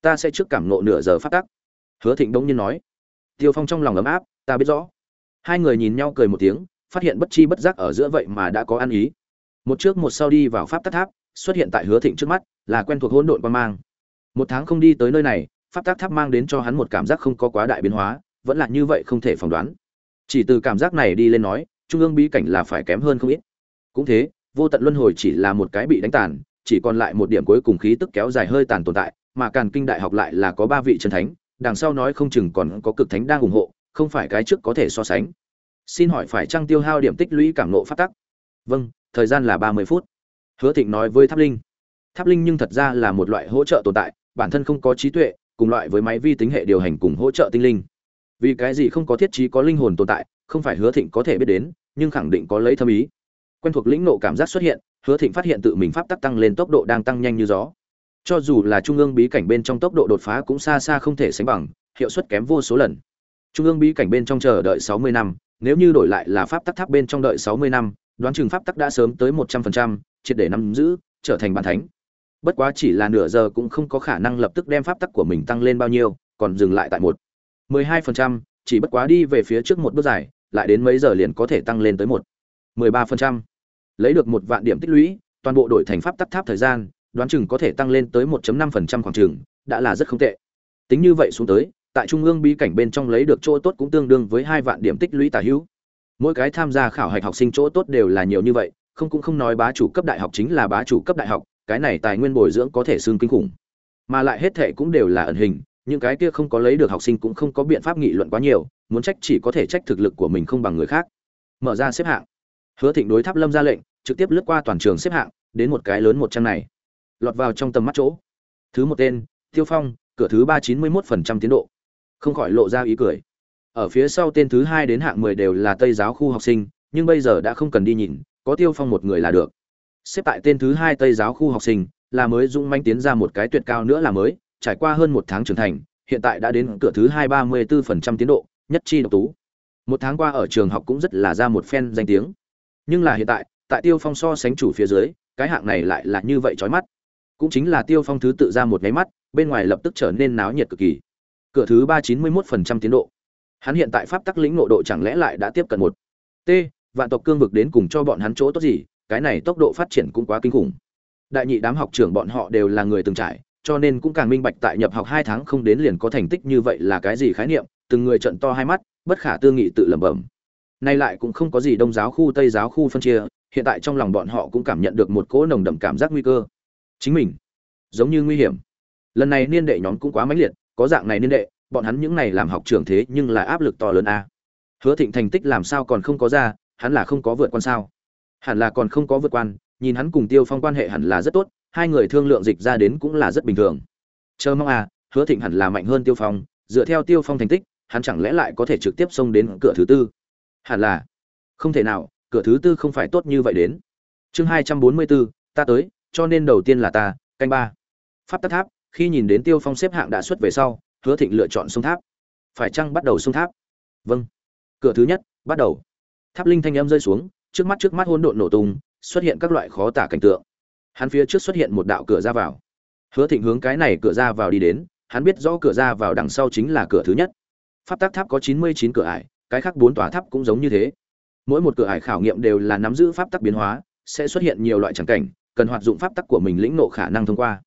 Ta sẽ trước cảm nộ nửa giờ phát tắc. Hứa thịnh đông nhiên nói. Tiêu phong trong lòng ấm áp ta biết rõ. Hai người nhìn nhau cười một tiếng, phát hiện bất chi bất giác ở giữa vậy mà đã có ăn ý. Một trước một sau đi vào pháp tắc tháp, xuất hiện tại hứa thịnh trước mắt, là quen thuộc hỗn độn quan mang. Một tháng không đi tới nơi này, pháp tắc tháp mang đến cho hắn một cảm giác không có quá đại biến hóa, vẫn là như vậy không thể phỏng đoán. Chỉ từ cảm giác này đi lên nói, trung ương bí cảnh là phải kém hơn không ít. Cũng thế, vô tận luân hồi chỉ là một cái bị đánh tàn, chỉ còn lại một điểm cuối cùng khí tức kéo dài hơi tàn tồn tại, mà càn kinh đại học lại là có ba vị chân thánh, đằng sau nói không chừng còn có cực thánh đang ủng hộ không phải cái trước có thể so sánh. Xin hỏi phải trăng tiêu hao điểm tích lũy cảm nộ phát tắc? Vâng thời gian là ba mươi phút. Hứa thịnh nói với tháp linh. Tháp linh nhưng thật ra là một loại hỗ trợ tồn tại, bản thân không có trí tuệ, cùng loại với máy vi tính hệ điều hành cùng hỗ trợ tinh linh. Vì cái gì không có thiết trí có linh hồn tồn tại, không phải hứa thịnh có thể biết đến, nhưng khẳng định có lấy thâm ý. Quen thuộc lĩnh nộ cảm giác xuất hiện, hứa thịnh phát hiện tự mình pháp tắc tăng lên tốc độ đang tăng nhanh như gió. Cho dù là trung ương bí cảnh bên trong tốc độ đột phá cũng xa xa không thể sánh bằng, hiệu suất kém vô số lần trung ương bí cảnh bên trong chờ đợi sáu mươi năm, nếu như đổi lại là pháp tắc tháp bên trong đợi sáu mươi năm, đoán chừng pháp tắc đã sớm tới một trăm phần trăm, triệt để nắm giữ, trở thành bản thánh. Bất quá chỉ là nửa giờ cũng không có khả năng lập tức đem pháp tắc của mình tăng lên bao nhiêu, còn dừng lại tại một. mười hai phần trăm, chỉ bất quá đi về phía trước một bước dài, lại đến mấy giờ liền có thể tăng lên tới một. mười ba phần trăm. Lấy được một vạn điểm tích lũy, toàn bộ đổi thành pháp tắc tháp thời gian, đoán chừng có thể tăng lên tới 1.5% khoảng chừng, đã là rất không tệ. Tính như vậy xuống tới tại trung ương bí cảnh bên trong lấy được chỗ tốt cũng tương đương với hai vạn điểm tích lũy tả hữu. Mỗi cái tham gia khảo hạch học sinh chỗ tốt đều là nhiều như vậy, không cũng không nói bá chủ cấp đại học chính là bá chủ cấp đại học, cái này tài nguyên bồi dưỡng có thể xương kinh khủng. Mà lại hết thệ cũng đều là ẩn hình, những cái kia không có lấy được học sinh cũng không có biện pháp nghị luận quá nhiều, muốn trách chỉ có thể trách thực lực của mình không bằng người khác. Mở ra xếp hạng. Hứa thịnh đối tháp lâm ra lệnh, trực tiếp lướt qua toàn trường xếp hạng, đến một cái lớn một trang này. Lọt vào trong tầm mắt chỗ. Thứ một tên, tiêu phong, cửa thứ ba chín mươi một phần trăm tiến độ không khỏi lộ ra ý cười. Ở phía sau tên thứ hai đến hạng mười đều là tây giáo khu học sinh, nhưng bây giờ đã không cần đi nhìn, có tiêu phong một người là được. Xếp tại tên thứ hai tây giáo khu học sinh, là mới dũng manh tiến ra một cái tuyệt cao nữa là mới, trải qua hơn một tháng trưởng thành, hiện tại đã đến cửa thứ hai ba mươi bốn phần trăm tiến độ, nhất chi độc tú. Một tháng qua ở trường học cũng rất là ra một phen danh tiếng. Nhưng là hiện tại tại tiêu phong so sánh chủ phía dưới, cái hạng này lại là như vậy trói mắt. Cũng chính là tiêu phong thứ tự ra một nháy mắt, bên ngoài lập tức trở nên náo nhiệt cực kỳ cửa thứ ba chín mươi một phần trăm tiến độ. Hắn hiện tại pháp tắc lĩnh nội độ chẳng lẽ lại đã tiếp cận một? T, vạn tộc cương vực đến cùng cho bọn hắn chỗ tốt gì? Cái này tốc độ phát triển cũng quá kinh khủng. Đại nhị đám học trưởng bọn họ đều là người từng trải, cho nên cũng càng minh bạch tại nhập học hai tháng không đến liền có thành tích như vậy là cái gì khái niệm, từng người trận to hai mắt, bất khả tư nghị tự lẩm bẩm. Nay lại cũng không có gì đông giáo khu, tây giáo khu phân chia, hiện tại trong lòng bọn họ cũng cảm nhận được một cỗ nồng đậm cảm giác nguy cơ. Chính mình, giống như nguy hiểm. Lần này niên đệ nhóm cũng quá mãnh liệt có dạng này niên đệ, bọn hắn những này làm học trưởng thế nhưng là áp lực to lớn a. Hứa thịnh thành tích làm sao còn không có ra, hắn là không có vượt quan sao? Hẳn là còn không có vượt quan, nhìn hắn cùng tiêu phong quan hệ hẳn là rất tốt, hai người thương lượng dịch ra đến cũng là rất bình thường. Chờ mong à hứa thịnh hẳn là mạnh hơn tiêu phong, dựa theo tiêu phong thành tích, hắn chẳng lẽ lại có thể trực tiếp xông đến cửa thứ tư? Hẳn là. Không thể nào, cửa thứ tư không phải tốt như vậy đến. Chương hai trăm bốn mươi bốn, ta tới, cho nên đầu tiên là ta, canh ba. Pháp tắc tháp khi nhìn đến tiêu phong xếp hạng đã xuất về sau, hứa thịnh lựa chọn sông tháp. Phải chăng bắt đầu sông tháp? Vâng. Cửa thứ nhất, bắt đầu. Tháp linh thanh âm rơi xuống, trước mắt trước mắt hỗn độn nổ tung, xuất hiện các loại khó tả cảnh tượng. Hắn phía trước xuất hiện một đạo cửa ra vào. Hứa thịnh hướng cái này cửa ra vào đi đến, hắn biết rõ cửa ra vào đằng sau chính là cửa thứ nhất. Pháp tắc tháp có chín mươi chín cửa ải, cái khác bốn tòa tháp cũng giống như thế. Mỗi một cửa ải khảo nghiệm đều là nắm giữ pháp tắc biến hóa, sẽ xuất hiện nhiều loại tràng cảnh, cần hoạt dụng pháp tắc của mình lĩnh nộ khả năng thông qua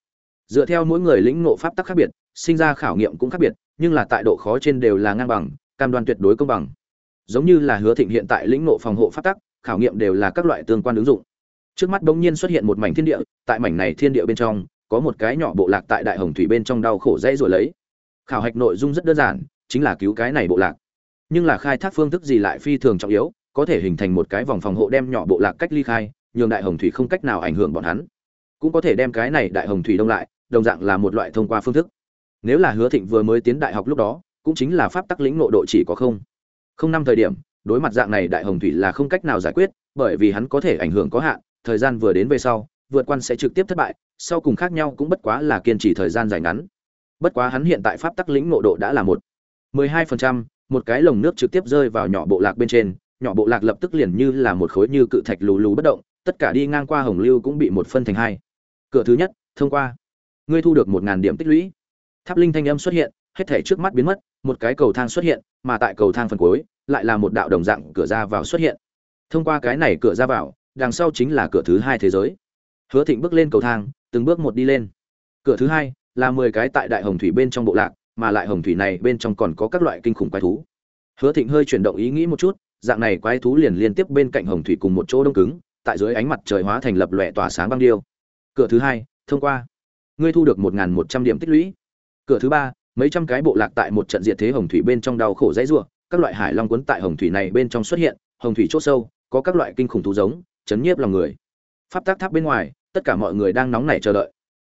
dựa theo mỗi người lĩnh ngộ pháp tắc khác biệt, sinh ra khảo nghiệm cũng khác biệt, nhưng là tại độ khó trên đều là ngang bằng, cam đoan tuyệt đối công bằng. Giống như là hứa thịnh hiện tại lĩnh ngộ phòng hộ pháp tắc, khảo nghiệm đều là các loại tương quan ứng dụng. Trước mắt bỗng nhiên xuất hiện một mảnh thiên địa, tại mảnh này thiên địa bên trong, có một cái nhỏ bộ lạc tại đại hồng thủy bên trong đau khổ dây rồi lấy. Khảo hạch nội dung rất đơn giản, chính là cứu cái này bộ lạc. Nhưng là khai thác phương thức gì lại phi thường trọng yếu, có thể hình thành một cái vòng phòng hộ đem nhỏ bộ lạc cách ly khai, nhường đại hồng thủy không cách nào ảnh hưởng bọn hắn. Cũng có thể đem cái này đại hồng thủy đông lại đồng dạng là một loại thông qua phương thức. Nếu là hứa thịnh vừa mới tiến đại học lúc đó, cũng chính là pháp tắc lĩnh nội độ chỉ có không. Không năm thời điểm, đối mặt dạng này đại hồng thủy là không cách nào giải quyết, bởi vì hắn có thể ảnh hưởng có hạn, thời gian vừa đến về sau, vượt quan sẽ trực tiếp thất bại, sau cùng khác nhau cũng bất quá là kiên trì thời gian dài ngắn. Bất quá hắn hiện tại pháp tắc lĩnh nội độ đã là một. mười hai phần trăm, một cái lồng nước trực tiếp rơi vào nhỏ bộ lạc bên trên, nhỏ bộ lạc lập tức liền như là một khối như cự thạch lù lù bất động, tất cả đi ngang qua hồng lưu cũng bị một phân thành hai. Cửa thứ nhất, thông qua ngươi thu được một ngàn điểm tích lũy. Tháp linh thanh âm xuất hiện, hết thể trước mắt biến mất, một cái cầu thang xuất hiện, mà tại cầu thang phần cuối, lại là một đạo đồng dạng cửa ra vào xuất hiện. Thông qua cái này cửa ra vào, đằng sau chính là cửa thứ hai thế giới. Hứa thịnh bước lên cầu thang, từng bước một đi lên. Cửa thứ hai là mười cái tại đại hồng thủy bên trong bộ lạc, mà lại hồng thủy này bên trong còn có các loại kinh khủng quái thú. Hứa thịnh hơi chuyển động ý nghĩ một chút, dạng này quái thú liền liên tiếp bên cạnh hồng thủy cùng một chỗ đông cứng, tại dưới ánh mặt trời hóa thành lập lòe tỏa sáng băng điêu. Cửa thứ hai thông qua ngươi thu được một một trăm điểm tích lũy. Cửa thứ ba, mấy trăm cái bộ lạc tại một trận diệt thế hồng thủy bên trong đau khổ dãy rủa, các loại hải long quấn tại hồng thủy này bên trong xuất hiện, hồng thủy chỗ sâu, có các loại kinh khủng thú giống, chấn nhiếp lòng người. Pháp tác tháp bên ngoài, tất cả mọi người đang nóng nảy chờ đợi.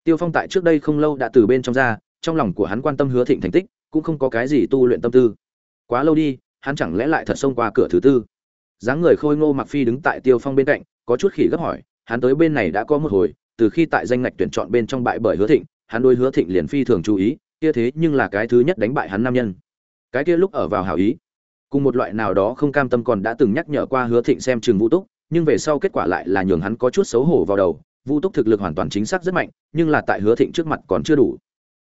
Tiêu phong tại trước đây không lâu đã từ bên trong ra, trong lòng của hắn quan tâm hứa thịnh thành tích, cũng không có cái gì tu luyện tâm tư. Quá lâu đi, hắn chẳng lẽ lại thật xông qua cửa thứ tư? Dáng người khôi ngô mặc phi đứng tại tiêu phong bên cạnh, có chút khỉ gấp hỏi, hắn tới bên này đã có một hồi từ khi tại danh ngạch tuyển chọn bên trong bại bởi hứa thịnh, hắn đôi hứa thịnh liền phi thường chú ý, kia thế nhưng là cái thứ nhất đánh bại hắn nam nhân. Cái kia lúc ở vào hảo ý, cùng một loại nào đó không cam tâm còn đã từng nhắc nhở qua hứa thịnh xem trường vũ túc, nhưng về sau kết quả lại là nhường hắn có chút xấu hổ vào đầu, vũ túc thực lực hoàn toàn chính xác rất mạnh, nhưng là tại hứa thịnh trước mặt còn chưa đủ.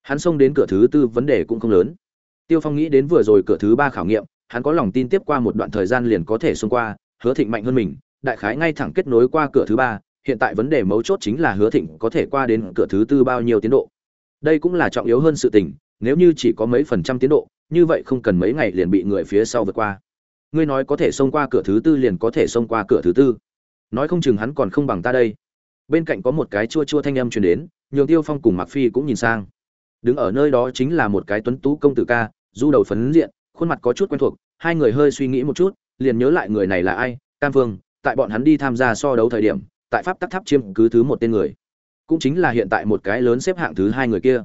Hắn xông đến cửa thứ tư vấn đề cũng không lớn. Tiêu phong nghĩ đến vừa rồi cửa thứ ba khảo nghiệm, hắn có lòng tin tiếp qua một đoạn thời gian liền có thể xông qua, hứa thịnh mạnh hơn mình, đại khái ngay thẳng kết nối qua cửa thứ ba hiện tại vấn đề mấu chốt chính là hứa thịnh có thể qua đến cửa thứ tư bao nhiêu tiến độ. Đây cũng là trọng yếu hơn sự tình, nếu như chỉ có mấy phần trăm tiến độ, như vậy không cần mấy ngày liền bị người phía sau vượt qua. Ngươi nói có thể xông qua cửa thứ tư liền có thể xông qua cửa thứ tư. Nói không chừng hắn còn không bằng ta đây. Bên cạnh có một cái chua chua thanh âm truyền đến, nhường tiêu phong cùng mặc phi cũng nhìn sang. Đứng ở nơi đó chính là một cái tuấn tú công tử ca, du đầu phấn diện, khuôn mặt có chút quen thuộc, hai người hơi suy nghĩ một chút, liền nhớ lại người này là ai, cam vương, tại bọn hắn đi tham gia so đấu thời điểm tại pháp tắc tháp chiêm cứ thứ một tên người. Cũng chính là hiện tại một cái lớn xếp hạng thứ hai người kia.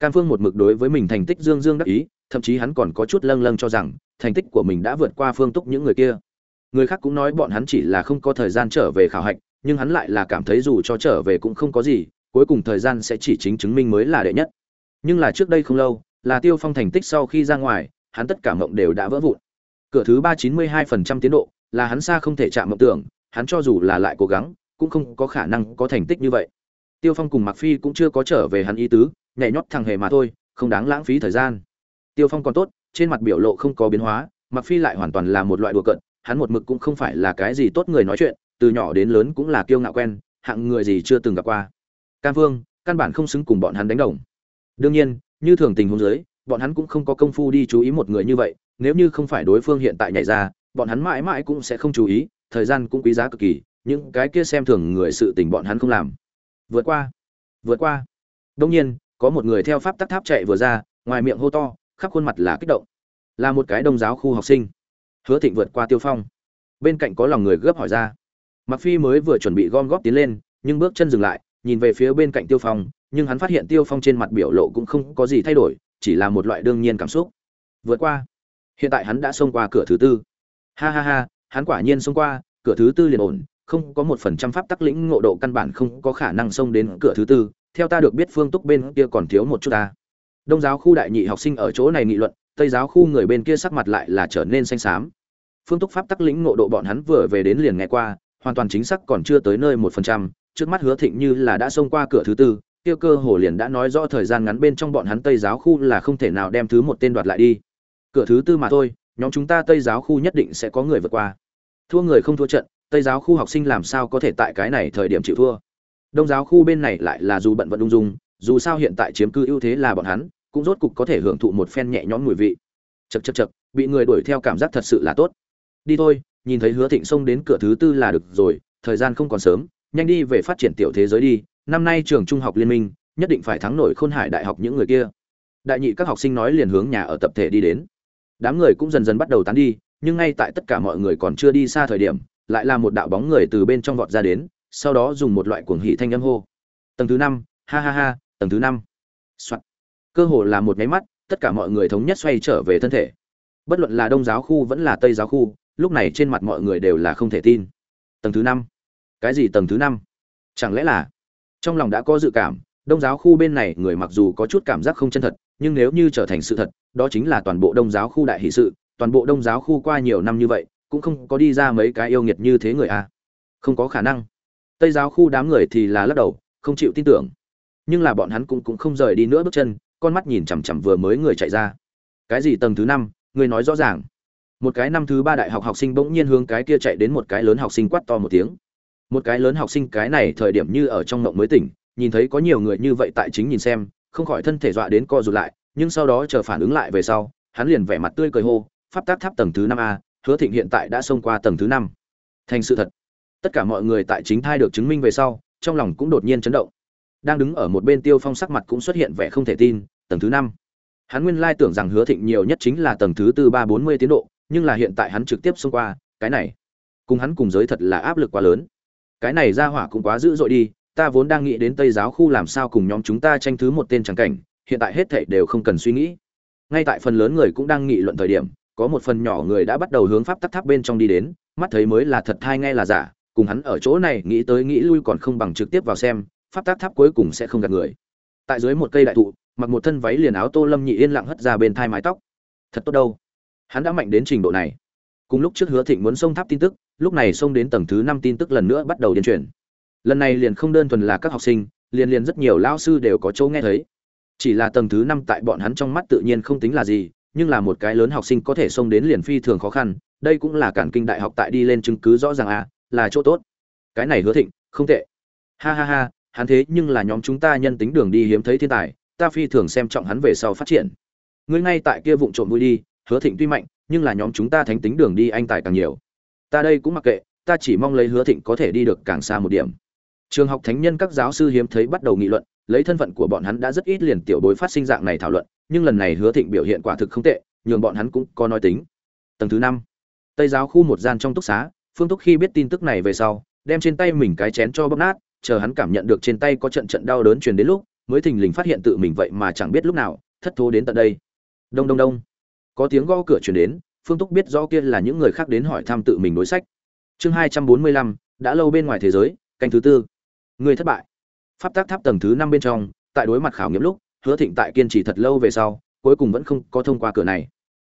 Cam phương một mực đối với mình thành tích dương dương đắc ý, thậm chí hắn còn có chút lâng lâng cho rằng, thành tích của mình đã vượt qua phương túc những người kia. Người khác cũng nói bọn hắn chỉ là không có thời gian trở về khảo hạch, nhưng hắn lại là cảm thấy dù cho trở về cũng không có gì, cuối cùng thời gian sẽ chỉ chính chứng minh mới là đệ nhất. Nhưng là trước đây không lâu, là tiêu phong thành tích sau khi ra ngoài, hắn tất cả mộng đều đã vỡ vụn. Cửa thứ ba chín mươi hai phần trăm tiến độ, là hắn xa không thể chạm mộng tưởng, hắn cho dù là lại cố gắng cũng không có khả năng có thành tích như vậy. Tiêu phong cùng mặc phi cũng chưa có trở về hắn ý tứ, nhảy nhót thằng hề mà thôi, không đáng lãng phí thời gian. Tiêu phong còn tốt, trên mặt biểu lộ không có biến hóa mặc phi lại hoàn toàn là một loại đùa cận hắn một mực cũng không phải là cái gì tốt người nói chuyện, từ nhỏ đến lớn cũng là kiêu ngạo quen, hạng người gì chưa từng gặp qua. Cam vương, căn bản không xứng cùng bọn hắn đánh đồng. Đương nhiên, như thường tình huống dưới, bọn hắn cũng không có công phu đi chú ý một người như vậy, nếu như không phải đối phương hiện tại nhảy ra, bọn hắn mãi mãi cũng sẽ không chú ý, thời gian cũng quý giá cực kỳ những cái kia xem thường người sự tình bọn hắn không làm. Vượt qua vượt qua. Đông nhiên, có một người theo pháp tắc tháp chạy vừa ra, ngoài miệng hô to, khắp khuôn mặt là kích động. Là một cái đông giáo khu học sinh. Hứa thịnh vượt qua tiêu phong. Bên cạnh có lòng người gấp hỏi ra. Mặc phi mới vừa chuẩn bị gom góp tiến lên, nhưng bước chân dừng lại, nhìn về phía bên cạnh tiêu phong, nhưng hắn phát hiện tiêu phong trên mặt biểu lộ cũng không có gì thay đổi, chỉ là một loại đương nhiên cảm xúc. Vượt qua. Hiện tại hắn đã xông qua cửa thứ tư. Ha ha ha, hắn quả nhiên xông qua, cửa thứ tư liền ổn không có một phần trăm pháp tắc lĩnh ngộ độ căn bản không có khả năng xông đến cửa thứ tư. Theo ta được biết phương túc bên kia còn thiếu một chút ta. Đông giáo khu đại nhị học sinh ở chỗ này nghị luận, tây giáo khu người bên kia sắc mặt lại là trở nên xanh xám. Phương túc pháp tắc lĩnh ngộ độ bọn hắn vừa về đến liền nghe qua, hoàn toàn chính xác còn chưa tới nơi một phần trăm. Trước mắt hứa thịnh như là đã xông qua cửa thứ tư, kia cơ hồ liền đã nói rõ thời gian ngắn bên trong bọn hắn tây giáo khu là không thể nào đem thứ một tên đoạt lại đi. Cửa thứ tư mà thôi, nhóm chúng ta tây giáo khu nhất định sẽ có người vượt qua. Thua người không thua trận tây giáo khu học sinh làm sao có thể tại cái này thời điểm chịu thua? Đông giáo khu bên này lại là dù bận vận ung dung, dù sao hiện tại chiếm cư ưu thế là bọn hắn, cũng rốt cục có thể hưởng thụ một phen nhẹ nhõm mùi vị. Chật chật chật bị người đuổi theo cảm giác thật sự là tốt. Đi thôi, nhìn thấy hứa thịnh xông đến cửa thứ tư là được rồi, thời gian không còn sớm, nhanh đi về phát triển tiểu thế giới đi, năm nay trường trung học liên minh, nhất định phải thắng nổi khôn hải đại học những người kia. Đại nhị các học sinh nói liền hướng nhà ở tập thể đi đến. Đám người cũng dần dần bắt đầu tán đi, nhưng ngay tại tất cả mọi người còn chưa đi xa thời điểm lại là một đạo bóng người từ bên trong vọt ra đến, sau đó dùng một loại cuồng hỉ thanh âm hô. Tầng thứ năm, ha ha ha, tầng thứ năm. Soạt. Cơ hồ là một nháy mắt, tất cả mọi người thống nhất xoay trở về thân thể. Bất luận là đông giáo khu vẫn là tây giáo khu, lúc này trên mặt mọi người đều là không thể tin. Tầng thứ năm. Cái gì tầng thứ năm? Chẳng lẽ là trong lòng đã có dự cảm, đông giáo khu bên này người mặc dù có chút cảm giác không chân thật, nhưng nếu như trở thành sự thật, đó chính là toàn bộ đông giáo khu đại hỷ sự, toàn bộ đông giáo khu qua nhiều năm như vậy cũng không có đi ra mấy cái yêu nghiệt như thế người à. Không có khả năng. Tây giáo khu đám người thì là lắc đầu, không chịu tin tưởng. Nhưng là bọn hắn cũng cũng không rời đi nữa bước chân, con mắt nhìn chằm chằm vừa mới người chạy ra. Cái gì tầng thứ năm? Người nói rõ ràng. Một cái năm thứ ba đại học học sinh bỗng nhiên hướng cái kia chạy đến một cái lớn học sinh quát to một tiếng. Một cái lớn học sinh cái này thời điểm như ở trong mộng mới tỉnh, nhìn thấy có nhiều người như vậy tại chính nhìn xem, không khỏi thân thể dọa đến co rụt lại, nhưng sau đó chờ phản ứng lại về sau, hắn liền vẻ mặt tươi cười hô, pháp tác tháp tầng thứ năm a hứa thịnh hiện tại đã xông qua tầng thứ năm. Thành sự thật. Tất cả mọi người tại chính thai được chứng minh về sau, trong lòng cũng đột nhiên chấn động. Đang đứng ở một bên tiêu phong sắc mặt cũng xuất hiện vẻ không thể tin, tầng thứ năm. Hắn nguyên lai tưởng rằng hứa thịnh nhiều nhất chính là tầng thứ tư ba bốn mươi tiến độ, nhưng là hiện tại hắn trực tiếp xông qua, cái này, cùng hắn cùng giới thật là áp lực quá lớn. Cái này ra hỏa cũng quá dữ dội đi, ta vốn đang nghĩ đến tây giáo khu làm sao cùng nhóm chúng ta tranh thứ một tên trắng cảnh, hiện tại hết thảy đều không cần suy nghĩ. Ngay tại phần lớn người cũng đang nghị luận thời điểm có một phần nhỏ người đã bắt đầu hướng pháp tắc tháp bên trong đi đến, mắt thấy mới là thật thai nghe là giả, cùng hắn ở chỗ này nghĩ tới nghĩ lui còn không bằng trực tiếp vào xem, pháp tắc tháp cuối cùng sẽ không gạt người. Tại dưới một cây đại thụ, mặc một thân váy liền áo tô lâm nhị yên lặng hất ra bên thai mái tóc. Thật tốt đâu. Hắn đã mạnh đến trình độ này. Cùng lúc trước hứa thịnh muốn xông tháp tin tức, lúc này xông đến tầng thứ năm tin tức lần nữa bắt đầu điên truyền. Lần này liền không đơn thuần là các học sinh, liền liền rất nhiều lao sư đều có chỗ nghe thấy. Chỉ là tầng thứ năm tại bọn hắn trong mắt tự nhiên không tính là gì nhưng là một cái lớn học sinh có thể xông đến liền phi thường khó khăn, đây cũng là cản kinh đại học tại đi lên chứng cứ rõ ràng à là chỗ tốt. Cái này hứa thịnh, không tệ. Ha ha ha, hắn thế nhưng là nhóm chúng ta nhân tính đường đi hiếm thấy thiên tài, ta phi thường xem trọng hắn về sau phát triển. Ngươi ngay tại kia vụng trộm vui đi, hứa thịnh tuy mạnh, nhưng là nhóm chúng ta thánh tính đường đi anh tài càng nhiều. Ta đây cũng mặc kệ, ta chỉ mong lấy hứa thịnh có thể đi được càng xa một điểm. Trường học thánh nhân các giáo sư hiếm thấy bắt đầu nghị luận, lấy thân phận của bọn hắn đã rất ít liền tiểu bối phát sinh dạng này thảo luận nhưng lần này hứa thịnh biểu hiện quả thực không tệ, nhường bọn hắn cũng có nói tính. Tầng thứ năm, tây giáo khu một gian trong túc xá, phương túc khi biết tin tức này về sau, đem trên tay mình cái chén cho bóp nát, chờ hắn cảm nhận được trên tay có trận trận đau đớn truyền đến lúc, mới thình lình phát hiện tự mình vậy mà chẳng biết lúc nào, thất thố đến tận đây. Đông đông đông. Có tiếng gõ cửa truyền đến, phương túc biết rõ kia là những người khác đến hỏi thăm tự mình đối sách. Chương hai trăm bốn mươi lăm, đã lâu bên ngoài thế giới, canh thứ tư. Người thất bại. Pháp tác tháp tầng thứ năm bên trong, tại đối mặt khảo nghiệm lúc hứa thịnh tại kiên trì thật lâu về sau, cuối cùng vẫn không có thông qua cửa này.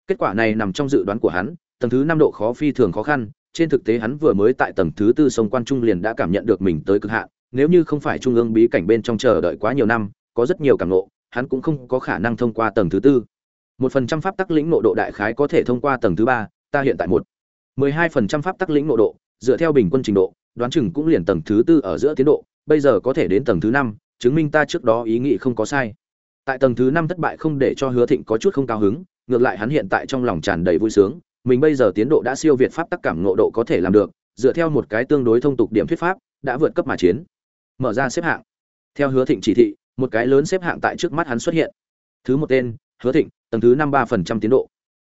Kết quả này nằm trong dự đoán của hắn, tầng thứ năm độ khó phi thường khó khăn, trên thực tế hắn vừa mới tại tầng thứ tư sông quan trung liền đã cảm nhận được mình tới cực hạn, nếu như không phải trung ương bí cảnh bên trong chờ đợi quá nhiều năm, có rất nhiều cảm nộ hắn cũng không có khả năng thông qua tầng thứ tư. Một phần trăm pháp tắc lĩnh nộ độ đại khái có thể thông qua tầng thứ ba, ta hiện tại một. Mười hai phần trăm pháp tắc lĩnh nộ độ, dựa theo bình quân trình độ, đoán chừng cũng liền tầng thứ tư ở giữa tiến độ, bây giờ có thể đến tầng thứ năm, chứng minh ta trước đó ý nghĩ không có sai tại tầng thứ năm thất bại không để cho hứa thịnh có chút không cao hứng, ngược lại hắn hiện tại trong lòng tràn đầy vui sướng, mình bây giờ tiến độ đã siêu việt pháp tắc cảm ngộ độ có thể làm được, dựa theo một cái tương đối thông tục điểm thuyết pháp, đã vượt cấp mà chiến. Mở ra xếp hạng. Theo hứa thịnh chỉ thị, một cái lớn xếp hạng tại trước mắt hắn xuất hiện. Thứ một tên, hứa thịnh, tầng thứ năm ba phần trăm tiến độ.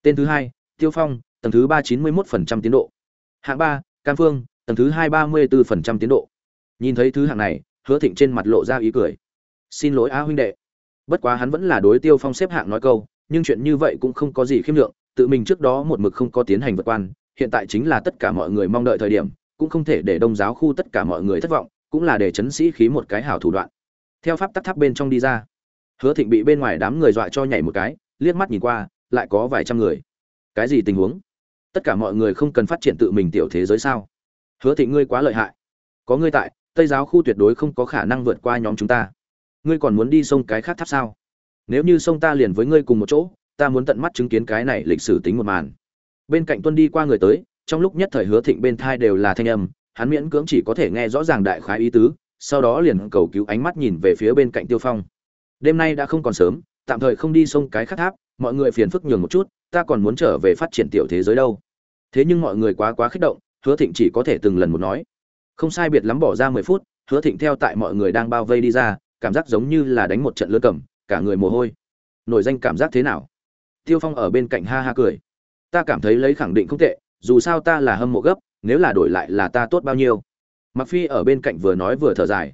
Tên thứ hai, tiêu phong, tầng thứ ba chín mươi một phần trăm tiến độ. Hạng ba, cam phương, tầng thứ hai ba mươi bốn phần trăm tiến độ. Nhìn thấy thứ hạng này, hứa thịnh trên mặt lộ ra ý cười. Xin lỗi a huynh đệ bất quá hắn vẫn là đối tiêu phong xếp hạng nói câu, nhưng chuyện như vậy cũng không có gì khiêm lượng, tự mình trước đó một mực không có tiến hành vượt quan, hiện tại chính là tất cả mọi người mong đợi thời điểm, cũng không thể để đông giáo khu tất cả mọi người thất vọng, cũng là để chấn sĩ khí một cái hảo thủ đoạn. Theo pháp tắc tháp bên trong đi ra, hứa thịnh bị bên ngoài đám người dọa cho nhảy một cái, liếc mắt nhìn qua, lại có vài trăm người. Cái gì tình huống? Tất cả mọi người không cần phát triển tự mình tiểu thế giới sao? Hứa thịnh ngươi quá lợi hại. Có ngươi tại, tây giáo khu tuyệt đối không có khả năng vượt qua nhóm chúng ta ngươi còn muốn đi sông cái khác tháp sao? Nếu như sông ta liền với ngươi cùng một chỗ, ta muốn tận mắt chứng kiến cái này lịch sử tính một màn. Bên cạnh tuân đi qua người tới, trong lúc nhất thời hứa thịnh bên thai đều là thanh âm, hắn miễn cưỡng chỉ có thể nghe rõ ràng đại khái ý tứ, sau đó liền cầu cứu ánh mắt nhìn về phía bên cạnh tiêu phong. Đêm nay đã không còn sớm, tạm thời không đi sông cái khác tháp, mọi người phiền phức nhường một chút, ta còn muốn trở về phát triển tiểu thế giới đâu. Thế nhưng mọi người quá quá kích động, hứa thịnh chỉ có thể từng lần một nói. Không sai biệt lắm bỏ ra mười phút, hứa thịnh theo tại mọi người đang bao vây đi ra cảm giác giống như là đánh một trận lưỡi cầm, cả người mồ hôi. Nổi danh cảm giác thế nào? Tiêu phong ở bên cạnh ha ha cười. Ta cảm thấy lấy khẳng định không tệ, dù sao ta là hâm mộ gấp, nếu là đổi lại là ta tốt bao nhiêu. Mặc phi ở bên cạnh vừa nói vừa thở dài.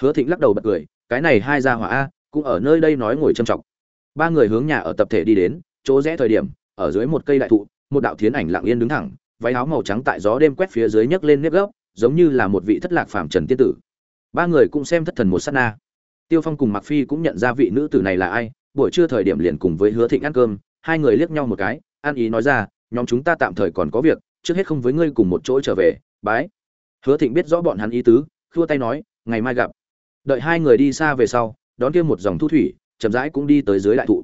Hứa thịnh lắc đầu bật cười, cái này hai gia hỏa a, cũng ở nơi đây nói ngồi châm trọng ba người hướng nhà ở tập thể đi đến, chỗ rẽ thời điểm, ở dưới một cây đại thụ, một đạo thiến ảnh lặng yên đứng thẳng, váy áo màu trắng tại gió đêm quét phía dưới nhấc lên nếp gốc giống như là một vị thất lạc phàm trần tiên tử. Ba người cũng xem thất thần một sát na tiêu phong cùng mặc phi cũng nhận ra vị nữ tử này là ai, buổi trưa thời điểm liền cùng với hứa thịnh ăn cơm, hai người liếc nhau một cái An ý nói ra, nhóm chúng ta tạm thời còn có việc, trước hết không với ngươi cùng một chỗ trở về, bái. Hứa thịnh biết rõ bọn hắn ý tứ, khua tay nói, ngày mai gặp. Đợi hai người đi xa về sau, đón kia một dòng thu thủy, chậm rãi cũng đi tới dưới đại thụ.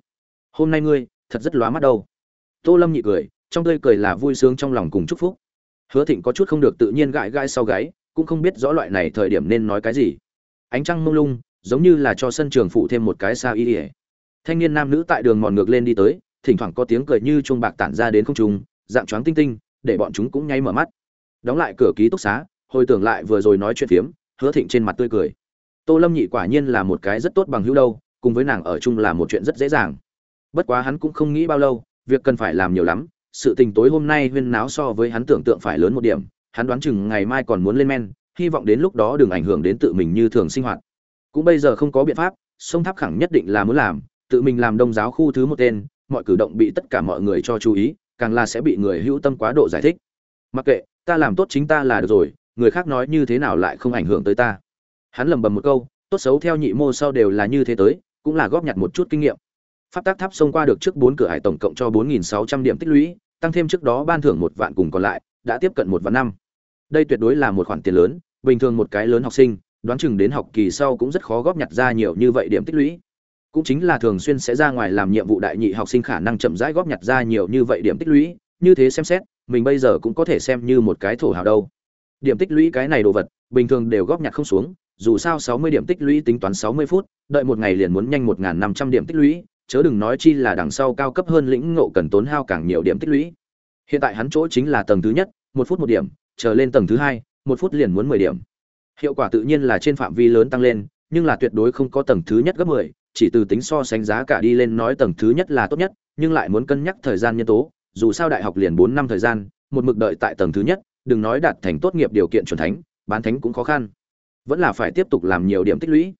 Hôm nay ngươi, thật rất lóa mắt đâu. Tô lâm nhị cười, trong tươi cười là vui sướng trong lòng cùng chúc phúc. Hứa thịnh có chút không được tự nhiên gãi gãi sau gáy, cũng không biết rõ loại này thời điểm nên nói cái gì. Ánh trăng mông lung giống như là cho sân trường phụ thêm một cái sao y ỉa. Thanh niên nam nữ tại đường mòn ngược lên đi tới, thỉnh thoảng có tiếng cười như chuông bạc tản ra đến không trung, dạng choáng tinh tinh, để bọn chúng cũng nháy mở mắt. Đóng lại cửa ký túc xá, hồi tưởng lại vừa rồi nói chuyện phiếm, hứa thịnh trên mặt tươi cười. Tô lâm nhị quả nhiên là một cái rất tốt bằng hữu đâu, cùng với nàng ở chung là một chuyện rất dễ dàng. Bất quá hắn cũng không nghĩ bao lâu, việc cần phải làm nhiều lắm, sự tình tối hôm nay huyên náo so với hắn tưởng tượng phải lớn một điểm, hắn đoán chừng ngày mai còn muốn lên men, hy vọng đến lúc đó đừng ảnh hưởng đến tự mình như thường sinh hoạt cũng bây giờ không có biện pháp, sông tháp khẳng nhất định là muốn làm, tự mình làm đông giáo khu thứ một tên, mọi cử động bị tất cả mọi người cho chú ý, càng là sẽ bị người hữu tâm quá độ giải thích. Mặc kệ, ta làm tốt chính ta là được rồi, người khác nói như thế nào lại không ảnh hưởng tới ta. Hắn lầm bầm một câu, tốt xấu theo nhị mô sau đều là như thế tới, cũng là góp nhặt một chút kinh nghiệm. Pháp tác tháp xông qua được trước bốn cửa hải tổng cộng cho bốn nghìn sáu trăm điểm tích lũy, tăng thêm trước đó ban thưởng một vạn cùng còn lại, đã tiếp cận một vạn năm. Đây tuyệt đối là một khoản tiền lớn, bình thường một cái lớn học sinh đoán chừng đến học kỳ sau cũng rất khó góp nhặt ra nhiều như vậy điểm tích lũy. Cũng chính là thường xuyên sẽ ra ngoài làm nhiệm vụ đại nhị học sinh khả năng chậm rãi góp nhặt ra nhiều như vậy điểm tích lũy, như thế xem xét, mình bây giờ cũng có thể xem như một cái thổ hào đâu. Điểm tích lũy cái này đồ vật, bình thường đều góp nhặt không xuống, dù sao 60 điểm tích lũy tính toán 60 phút, đợi một ngày liền muốn nhanh 1.500 điểm tích lũy, chớ đừng nói chi là đằng sau cao cấp hơn lĩnh ngộ cần tốn hao càng nhiều điểm tích lũy. Hiện tại hắn chỗ chính là tầng thứ nhất, một phút một điểm chờ lên tầng thứ hai, một phút liền muốn 10 điểm hiệu quả tự nhiên là trên phạm vi lớn tăng lên nhưng là tuyệt đối không có tầng thứ nhất gấp 10, chỉ từ tính so sánh giá cả đi lên nói tầng thứ nhất là tốt nhất, nhưng lại muốn cân nhắc thời gian nhân tố, dù sao đại học liền 4 năm thời gian, một mực đợi tại tầng thứ nhất, đừng nói đạt thành tốt nghiệp điều kiện chuẩn thánh, bán thánh cũng khó khăn. Vẫn là phải tiếp tục làm nhiều điểm tích lũy.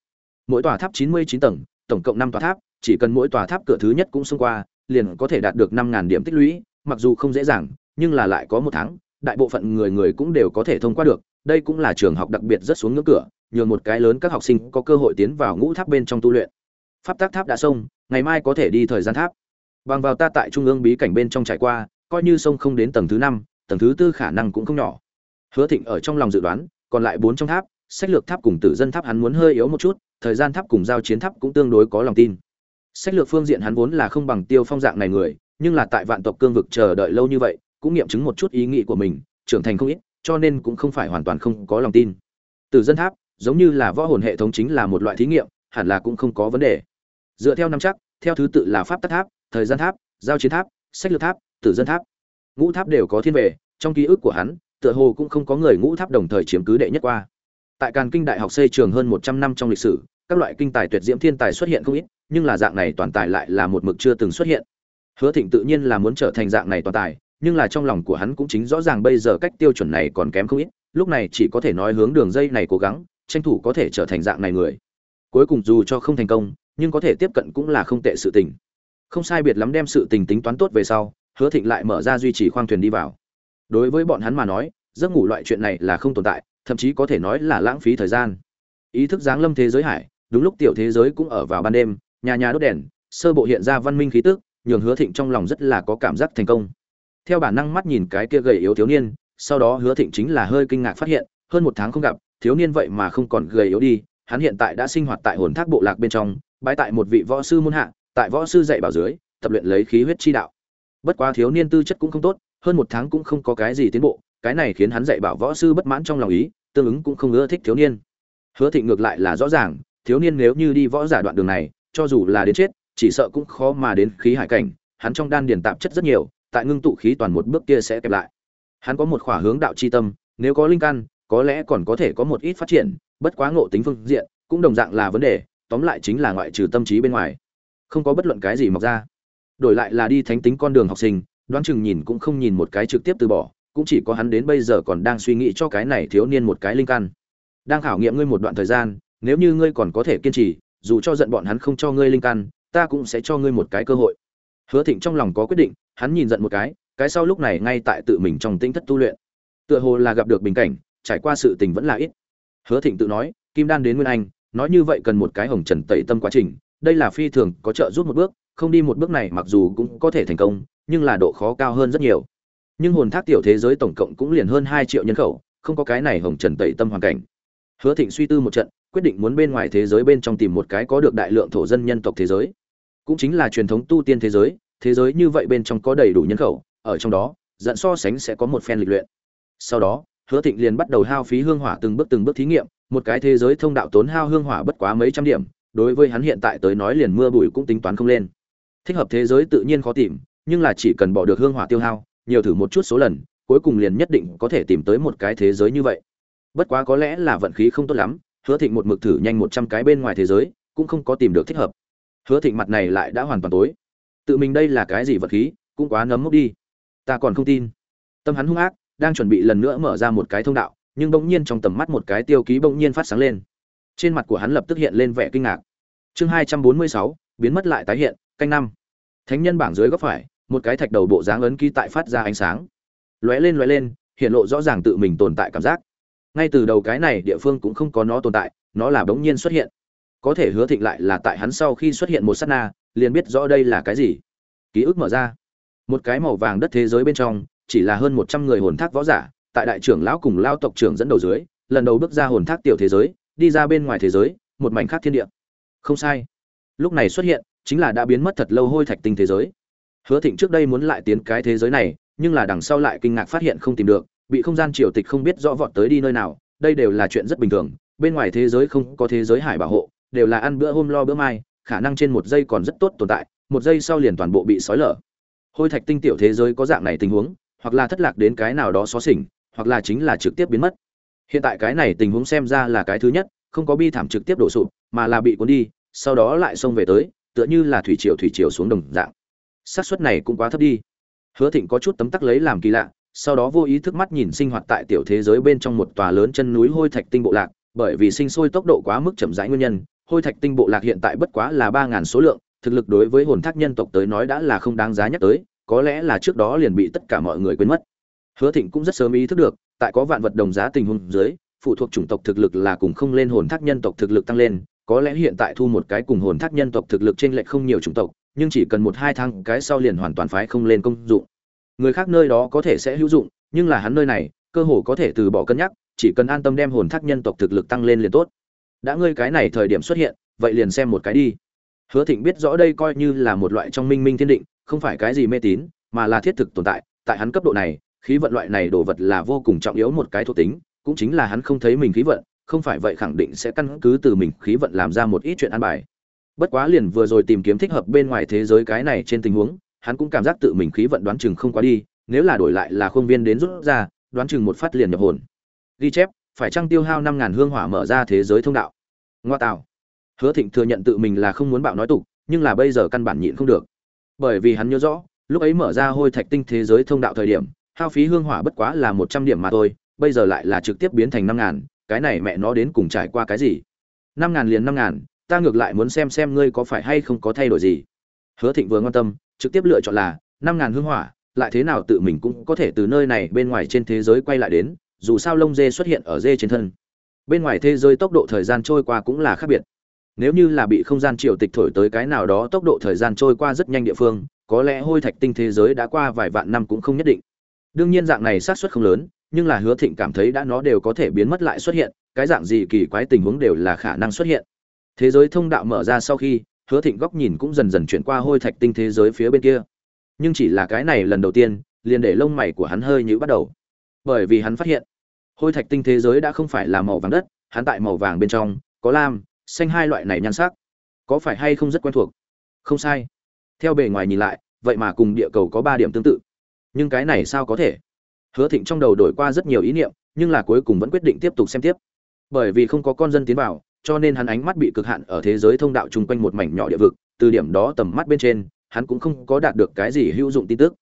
Mỗi tòa tháp 99 tầng, tổng cộng 5 tòa tháp, chỉ cần mỗi tòa tháp cửa thứ nhất cũng xông qua, liền có thể đạt được 5000 điểm tích lũy, mặc dù không dễ dàng, nhưng là lại có một tháng, đại bộ phận người người cũng đều có thể thông qua được, đây cũng là trường học đặc biệt rất xuống ngưỡng cửa, nhường một cái lớn các học sinh có cơ hội tiến vào ngũ tháp bên trong tu luyện. Pháp tác tháp đã xong, ngày mai có thể đi thời gian tháp. Bằng vào ta tại trung ương bí cảnh bên trong trải qua coi như sông không đến tầng thứ năm tầng thứ tư khả năng cũng không nhỏ. Hứa thịnh ở trong lòng dự đoán còn lại bốn trong tháp sách lược tháp cùng tử dân tháp hắn muốn hơi yếu một chút thời gian tháp cùng giao chiến tháp cũng tương đối có lòng tin. Sách lược phương diện hắn vốn là không bằng tiêu phong dạng này người nhưng là tại vạn tộc cương vực chờ đợi lâu như vậy cũng nghiệm chứng một chút ý nghĩ của mình, trưởng thành không ít, cho nên cũng không phải hoàn toàn không có lòng tin. Tử dân tháp, giống như là võ hồn hệ thống chính là một loại thí nghiệm, hẳn là cũng không có vấn đề. Dựa theo năm chắc, theo thứ tự là pháp tắc tháp, thời gian tháp, giao chiến tháp, sách lược tháp, tử dân tháp. Ngũ tháp đều có thiên về, trong ký ức của hắn, tựa hồ cũng không có người ngũ tháp đồng thời chiếm cứ đệ nhất qua. Tại càn kinh đại học xây trường hơn một trăm năm trong lịch sử, các loại kinh tài tuyệt diễm thiên tài xuất hiện không ít, nhưng là dạng này toàn tài lại là một mực chưa từng xuất hiện. Hứa thịnh tự nhiên là muốn trở thành dạng này toàn tài nhưng là trong lòng của hắn cũng chính rõ ràng bây giờ cách tiêu chuẩn này còn kém không ít, lúc này chỉ có thể nói hướng đường dây này cố gắng, tranh thủ có thể trở thành dạng này người. Cuối cùng dù cho không thành công, nhưng có thể tiếp cận cũng là không tệ sự tình. Không sai biệt lắm đem sự tình tính toán tốt về sau, hứa thịnh lại mở ra duy trì khoang thuyền đi vào. Đối với bọn hắn mà nói, giấc ngủ loại chuyện này là không tồn tại, thậm chí có thể nói là lãng phí thời gian. Ý thức giáng lâm thế giới hải, đúng lúc tiểu thế giới cũng ở vào ban đêm, nhà nhà đốt đèn, sơ bộ hiện ra văn minh khí tức, nhường hứa thịnh trong lòng rất là có cảm giác thành công theo bản năng mắt nhìn cái kia gầy yếu thiếu niên, sau đó hứa thịnh chính là hơi kinh ngạc phát hiện, hơn một tháng không gặp, thiếu niên vậy mà không còn gầy yếu đi, hắn hiện tại đã sinh hoạt tại hồn thác bộ lạc bên trong, bái tại một vị võ sư môn hạ, tại võ sư dạy bảo dưới, tập luyện lấy khí huyết chi đạo. Bất quá thiếu niên tư chất cũng không tốt, hơn một tháng cũng không có cái gì tiến bộ, cái này khiến hắn dạy bảo võ sư bất mãn trong lòng ý, tương ứng cũng không ưa thích thiếu niên. Hứa thịnh ngược lại là rõ ràng, thiếu niên nếu như đi võ giả đoạn đường này, cho dù là đến chết, chỉ sợ cũng khó mà đến khí hải cảnh, hắn trong đan điền tạp chất rất nhiều tại ngưng tụ khí toàn một bước kia sẽ kẹp lại. Hắn có một khỏa hướng đạo chi tâm, nếu có linh căn, có lẽ còn có thể có một ít phát triển, bất quá ngộ tính phương diện, cũng đồng dạng là vấn đề, tóm lại chính là ngoại trừ tâm trí bên ngoài. Không có bất luận cái gì mọc ra. Đổi lại là đi thánh tính con đường học sinh, đoán chừng nhìn cũng không nhìn một cái trực tiếp từ bỏ, cũng chỉ có hắn đến bây giờ còn đang suy nghĩ cho cái này thiếu niên một cái linh căn. Đang khảo nghiệm ngươi một đoạn thời gian, nếu như ngươi còn có thể kiên trì, dù cho giận bọn hắn không cho ngươi linh căn, ta cũng sẽ cho ngươi một cái cơ hội hứa thịnh trong lòng có quyết định, hắn nhìn giận một cái cái sau lúc này ngay tại tự mình trong tinh thất tu luyện. Tựa hồ là gặp được bình cảnh, trải qua sự tình vẫn là ít. Hứa thịnh tự nói, kim đan đến nguyên anh, nói như vậy cần một cái hồng trần tẩy tâm quá trình, đây là phi thường, có trợ giúp một bước, không đi một bước này mặc dù cũng có thể thành công, nhưng là độ khó cao hơn rất nhiều. Nhưng hồn thác tiểu thế giới tổng cộng cũng liền hơn hai triệu nhân khẩu, không có cái này hồng trần tẩy tâm hoàn cảnh. Hứa thịnh suy tư một trận, quyết định muốn bên ngoài thế giới bên trong tìm một cái có được đại lượng thổ dân nhân tộc thế giới cũng chính là truyền thống tu tiên thế giới thế giới như vậy bên trong có đầy đủ nhân khẩu, ở trong đó, dẫn so sánh sẽ có một phen lịch luyện. Sau đó, hứa thịnh liền bắt đầu hao phí hương hỏa từng bước từng bước thí nghiệm, một cái thế giới thông đạo tốn hao hương hỏa bất quá mấy trăm điểm, đối với hắn hiện tại tới nói liền mưa bụi cũng tính toán không lên. Thích hợp thế giới tự nhiên khó tìm, nhưng là chỉ cần bỏ được hương hỏa tiêu hao, nhiều thử một chút số lần, cuối cùng liền nhất định có thể tìm tới một cái thế giới như vậy. Bất quá có lẽ là vận khí không tốt lắm, hứa thịnh một mực thử nhanh một trăm cái bên ngoài thế giới, cũng không có tìm được thích hợp hứa thịnh mặt này lại đã hoàn toàn tối. Tự mình đây là cái gì vật khí, cũng quá nấm mốc đi. Ta còn không tin. Tâm hắn hung ác, đang chuẩn bị lần nữa mở ra một cái thông đạo, nhưng bỗng nhiên trong tầm mắt một cái tiêu ký bỗng nhiên phát sáng lên. Trên mặt của hắn lập tức hiện lên vẻ kinh ngạc. Chương hai trăm bốn mươi sáu, biến mất lại tái hiện, canh năm. Thánh nhân bảng dưới góc phải, một cái thạch đầu bộ dáng ấn ký tại phát ra ánh sáng. Lóe lên lóe lên, hiện lộ rõ ràng tự mình tồn tại cảm giác. Ngay từ đầu cái này địa phương cũng không có nó tồn tại, nó là bỗng nhiên xuất hiện có thể hứa thịnh lại là tại hắn sau khi xuất hiện một sát na, liền biết rõ đây là cái gì. Ký ức mở ra. Một cái màu vàng đất thế giới bên trong, chỉ là hơn một trăm người hồn thác võ giả, tại đại trưởng lão cùng lao tộc trưởng dẫn đầu dưới, lần đầu bước ra hồn thác tiểu thế giới, đi ra bên ngoài thế giới, một mảnh khác thiên địa. Không sai. Lúc này xuất hiện, chính là đã biến mất thật lâu hôi thạch tinh thế giới. Hứa thịnh trước đây muốn lại tiến cái thế giới này, nhưng là đằng sau lại kinh ngạc phát hiện không tìm được, bị không gian triều tịch không biết rõ vọt tới đi nơi nào, đây đều là chuyện rất bình thường, bên ngoài thế giới không có thế giới hải bảo hộ đều là ăn bữa hôm lo bữa mai, khả năng trên một giây còn rất tốt tồn tại, một giây sau liền toàn bộ bị sói lở. Hôi thạch tinh tiểu thế giới có dạng này tình huống, hoặc là thất lạc đến cái nào đó xó xỉnh, hoặc là chính là trực tiếp biến mất. Hiện tại cái này tình huống xem ra là cái thứ nhất, không có bi thảm trực tiếp đổ sụp, mà là bị cuốn đi, sau đó lại xông về tới, tựa như là thủy triều thủy triều xuống đồng dạng. Xác suất này cũng quá thấp đi. Hứa thịnh có chút tấm tắc lấy làm kỳ lạ, sau đó vô ý thức mắt nhìn sinh hoạt tại tiểu thế giới bên trong một tòa lớn chân núi hôi thạch tinh bộ lạc, bởi vì sinh sôi tốc độ quá mức chậm rãi nguyên nhân hôi thạch tinh bộ lạc hiện tại bất quá là ba ngàn số lượng, thực lực đối với hồn thác nhân tộc tới nói đã là không đáng giá nhắc tới, có lẽ là trước đó liền bị tất cả mọi người quên mất. Hứa thịnh cũng rất sớm ý thức được, tại có vạn vật đồng giá tình huống dưới, phụ thuộc chủng tộc thực lực là cùng không lên hồn thác nhân tộc thực lực tăng lên, có lẽ hiện tại thu một cái cùng hồn thác nhân tộc thực lực trên lệch không nhiều chủng tộc, nhưng chỉ cần một hai tháng cái sau liền hoàn toàn phái không lên công dụng. Người khác nơi đó có thể sẽ hữu dụng, nhưng là hắn nơi này, cơ hồ có thể từ bỏ cân nhắc, chỉ cần an tâm đem hồn thác nhân tộc thực lực tăng lên liền tốt đã ngươi cái này thời điểm xuất hiện, vậy liền xem một cái đi. Hứa thịnh biết rõ đây coi như là một loại trong minh minh thiên định, không phải cái gì mê tín, mà là thiết thực tồn tại. Tại hắn cấp độ này, khí vận loại này đồ vật là vô cùng trọng yếu một cái thuộc tính, cũng chính là hắn không thấy mình khí vận, không phải vậy khẳng định sẽ căn cứ từ mình khí vận làm ra một ít chuyện an bài. Bất quá liền vừa rồi tìm kiếm thích hợp bên ngoài thế giới cái này trên tình huống, hắn cũng cảm giác tự mình khí vận đoán chừng không quá đi, nếu là đổi lại là khuôn viên đến rút ra, đoán chừng một phát liền nhập hồn. Ghi chép phải chăng tiêu hao năm ngàn hương hỏa mở ra thế giới thông đạo? Ngoa tạo. Hứa thịnh thừa nhận tự mình là không muốn bạo nói tục, nhưng là bây giờ căn bản nhịn không được. Bởi vì hắn nhớ rõ, lúc ấy mở ra hôi thạch tinh thế giới thông đạo thời điểm, hao phí hương hỏa bất quá là một trăm điểm mà thôi, bây giờ lại là trực tiếp biến thành năm ngàn, cái này mẹ nó đến cùng trải qua cái gì? Năm ngàn liền năm ngàn, ta ngược lại muốn xem xem ngươi có phải hay không có thay đổi gì. Hứa thịnh vừa quan tâm, trực tiếp lựa chọn là, năm ngàn hương hỏa, lại thế nào tự mình cũng có thể từ nơi này bên ngoài trên thế giới quay lại đến dù sao lông dê xuất hiện ở dê trên thân. Bên ngoài thế giới tốc độ thời gian trôi qua cũng là khác biệt. Nếu như là bị không gian triều tịch thổi tới cái nào đó tốc độ thời gian trôi qua rất nhanh địa phương, có lẽ hôi thạch tinh thế giới đã qua vài vạn năm cũng không nhất định. Đương nhiên dạng này xác suất không lớn, nhưng là hứa thịnh cảm thấy đã nó đều có thể biến mất lại xuất hiện, cái dạng gì kỳ quái tình huống đều là khả năng xuất hiện. Thế giới thông đạo mở ra sau khi, hứa thịnh góc nhìn cũng dần dần chuyển qua hôi thạch tinh thế giới phía bên kia. Nhưng chỉ là cái này lần đầu tiên, liền để lông mày của hắn hơi nhữ bắt đầu. Bởi vì hắn phát hiện hôi thạch tinh thế giới đã không phải là màu vàng đất, hắn tại màu vàng bên trong, có lam, xanh hai loại này nhan sắc. Có phải hay không rất quen thuộc? Không sai. Theo bề ngoài nhìn lại, vậy mà cùng địa cầu có ba điểm tương tự. Nhưng cái này sao có thể? Hứa thịnh trong đầu đổi qua rất nhiều ý niệm, nhưng là cuối cùng vẫn quyết định tiếp tục xem tiếp. Bởi vì không có con dân tiến vào, cho nên hắn ánh mắt bị cực hạn ở thế giới thông đạo chung quanh một mảnh nhỏ địa vực, từ điểm đó tầm mắt bên trên, hắn cũng không có đạt được cái gì hữu dụng tin tức.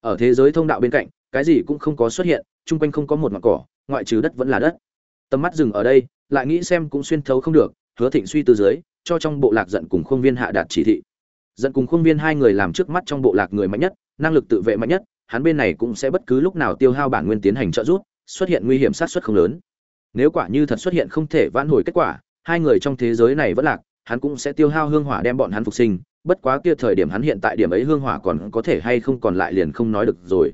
Ở thế giới thông đạo bên cạnh, cái gì cũng không có xuất hiện, chung quanh không có một mặt cỏ ngoại trừ đất vẫn là đất. Tầm mắt dừng ở đây, lại nghĩ xem cũng xuyên thấu không được, hứa thịnh suy từ dưới, cho trong bộ lạc giận cùng khuôn viên hạ đạt chỉ thị. Giận cùng khuôn viên hai người làm trước mắt trong bộ lạc người mạnh nhất, năng lực tự vệ mạnh nhất, hắn bên này cũng sẽ bất cứ lúc nào tiêu hao bản nguyên tiến hành trợ giúp, xuất hiện nguy hiểm sát xuất không lớn. Nếu quả như thật xuất hiện không thể vãn hồi kết quả, hai người trong thế giới này vẫn lạc, hắn cũng sẽ tiêu hao hương hỏa đem bọn hắn phục sinh, bất quá kia thời điểm hắn hiện tại điểm ấy hương hỏa còn có thể hay không còn lại liền không nói được rồi.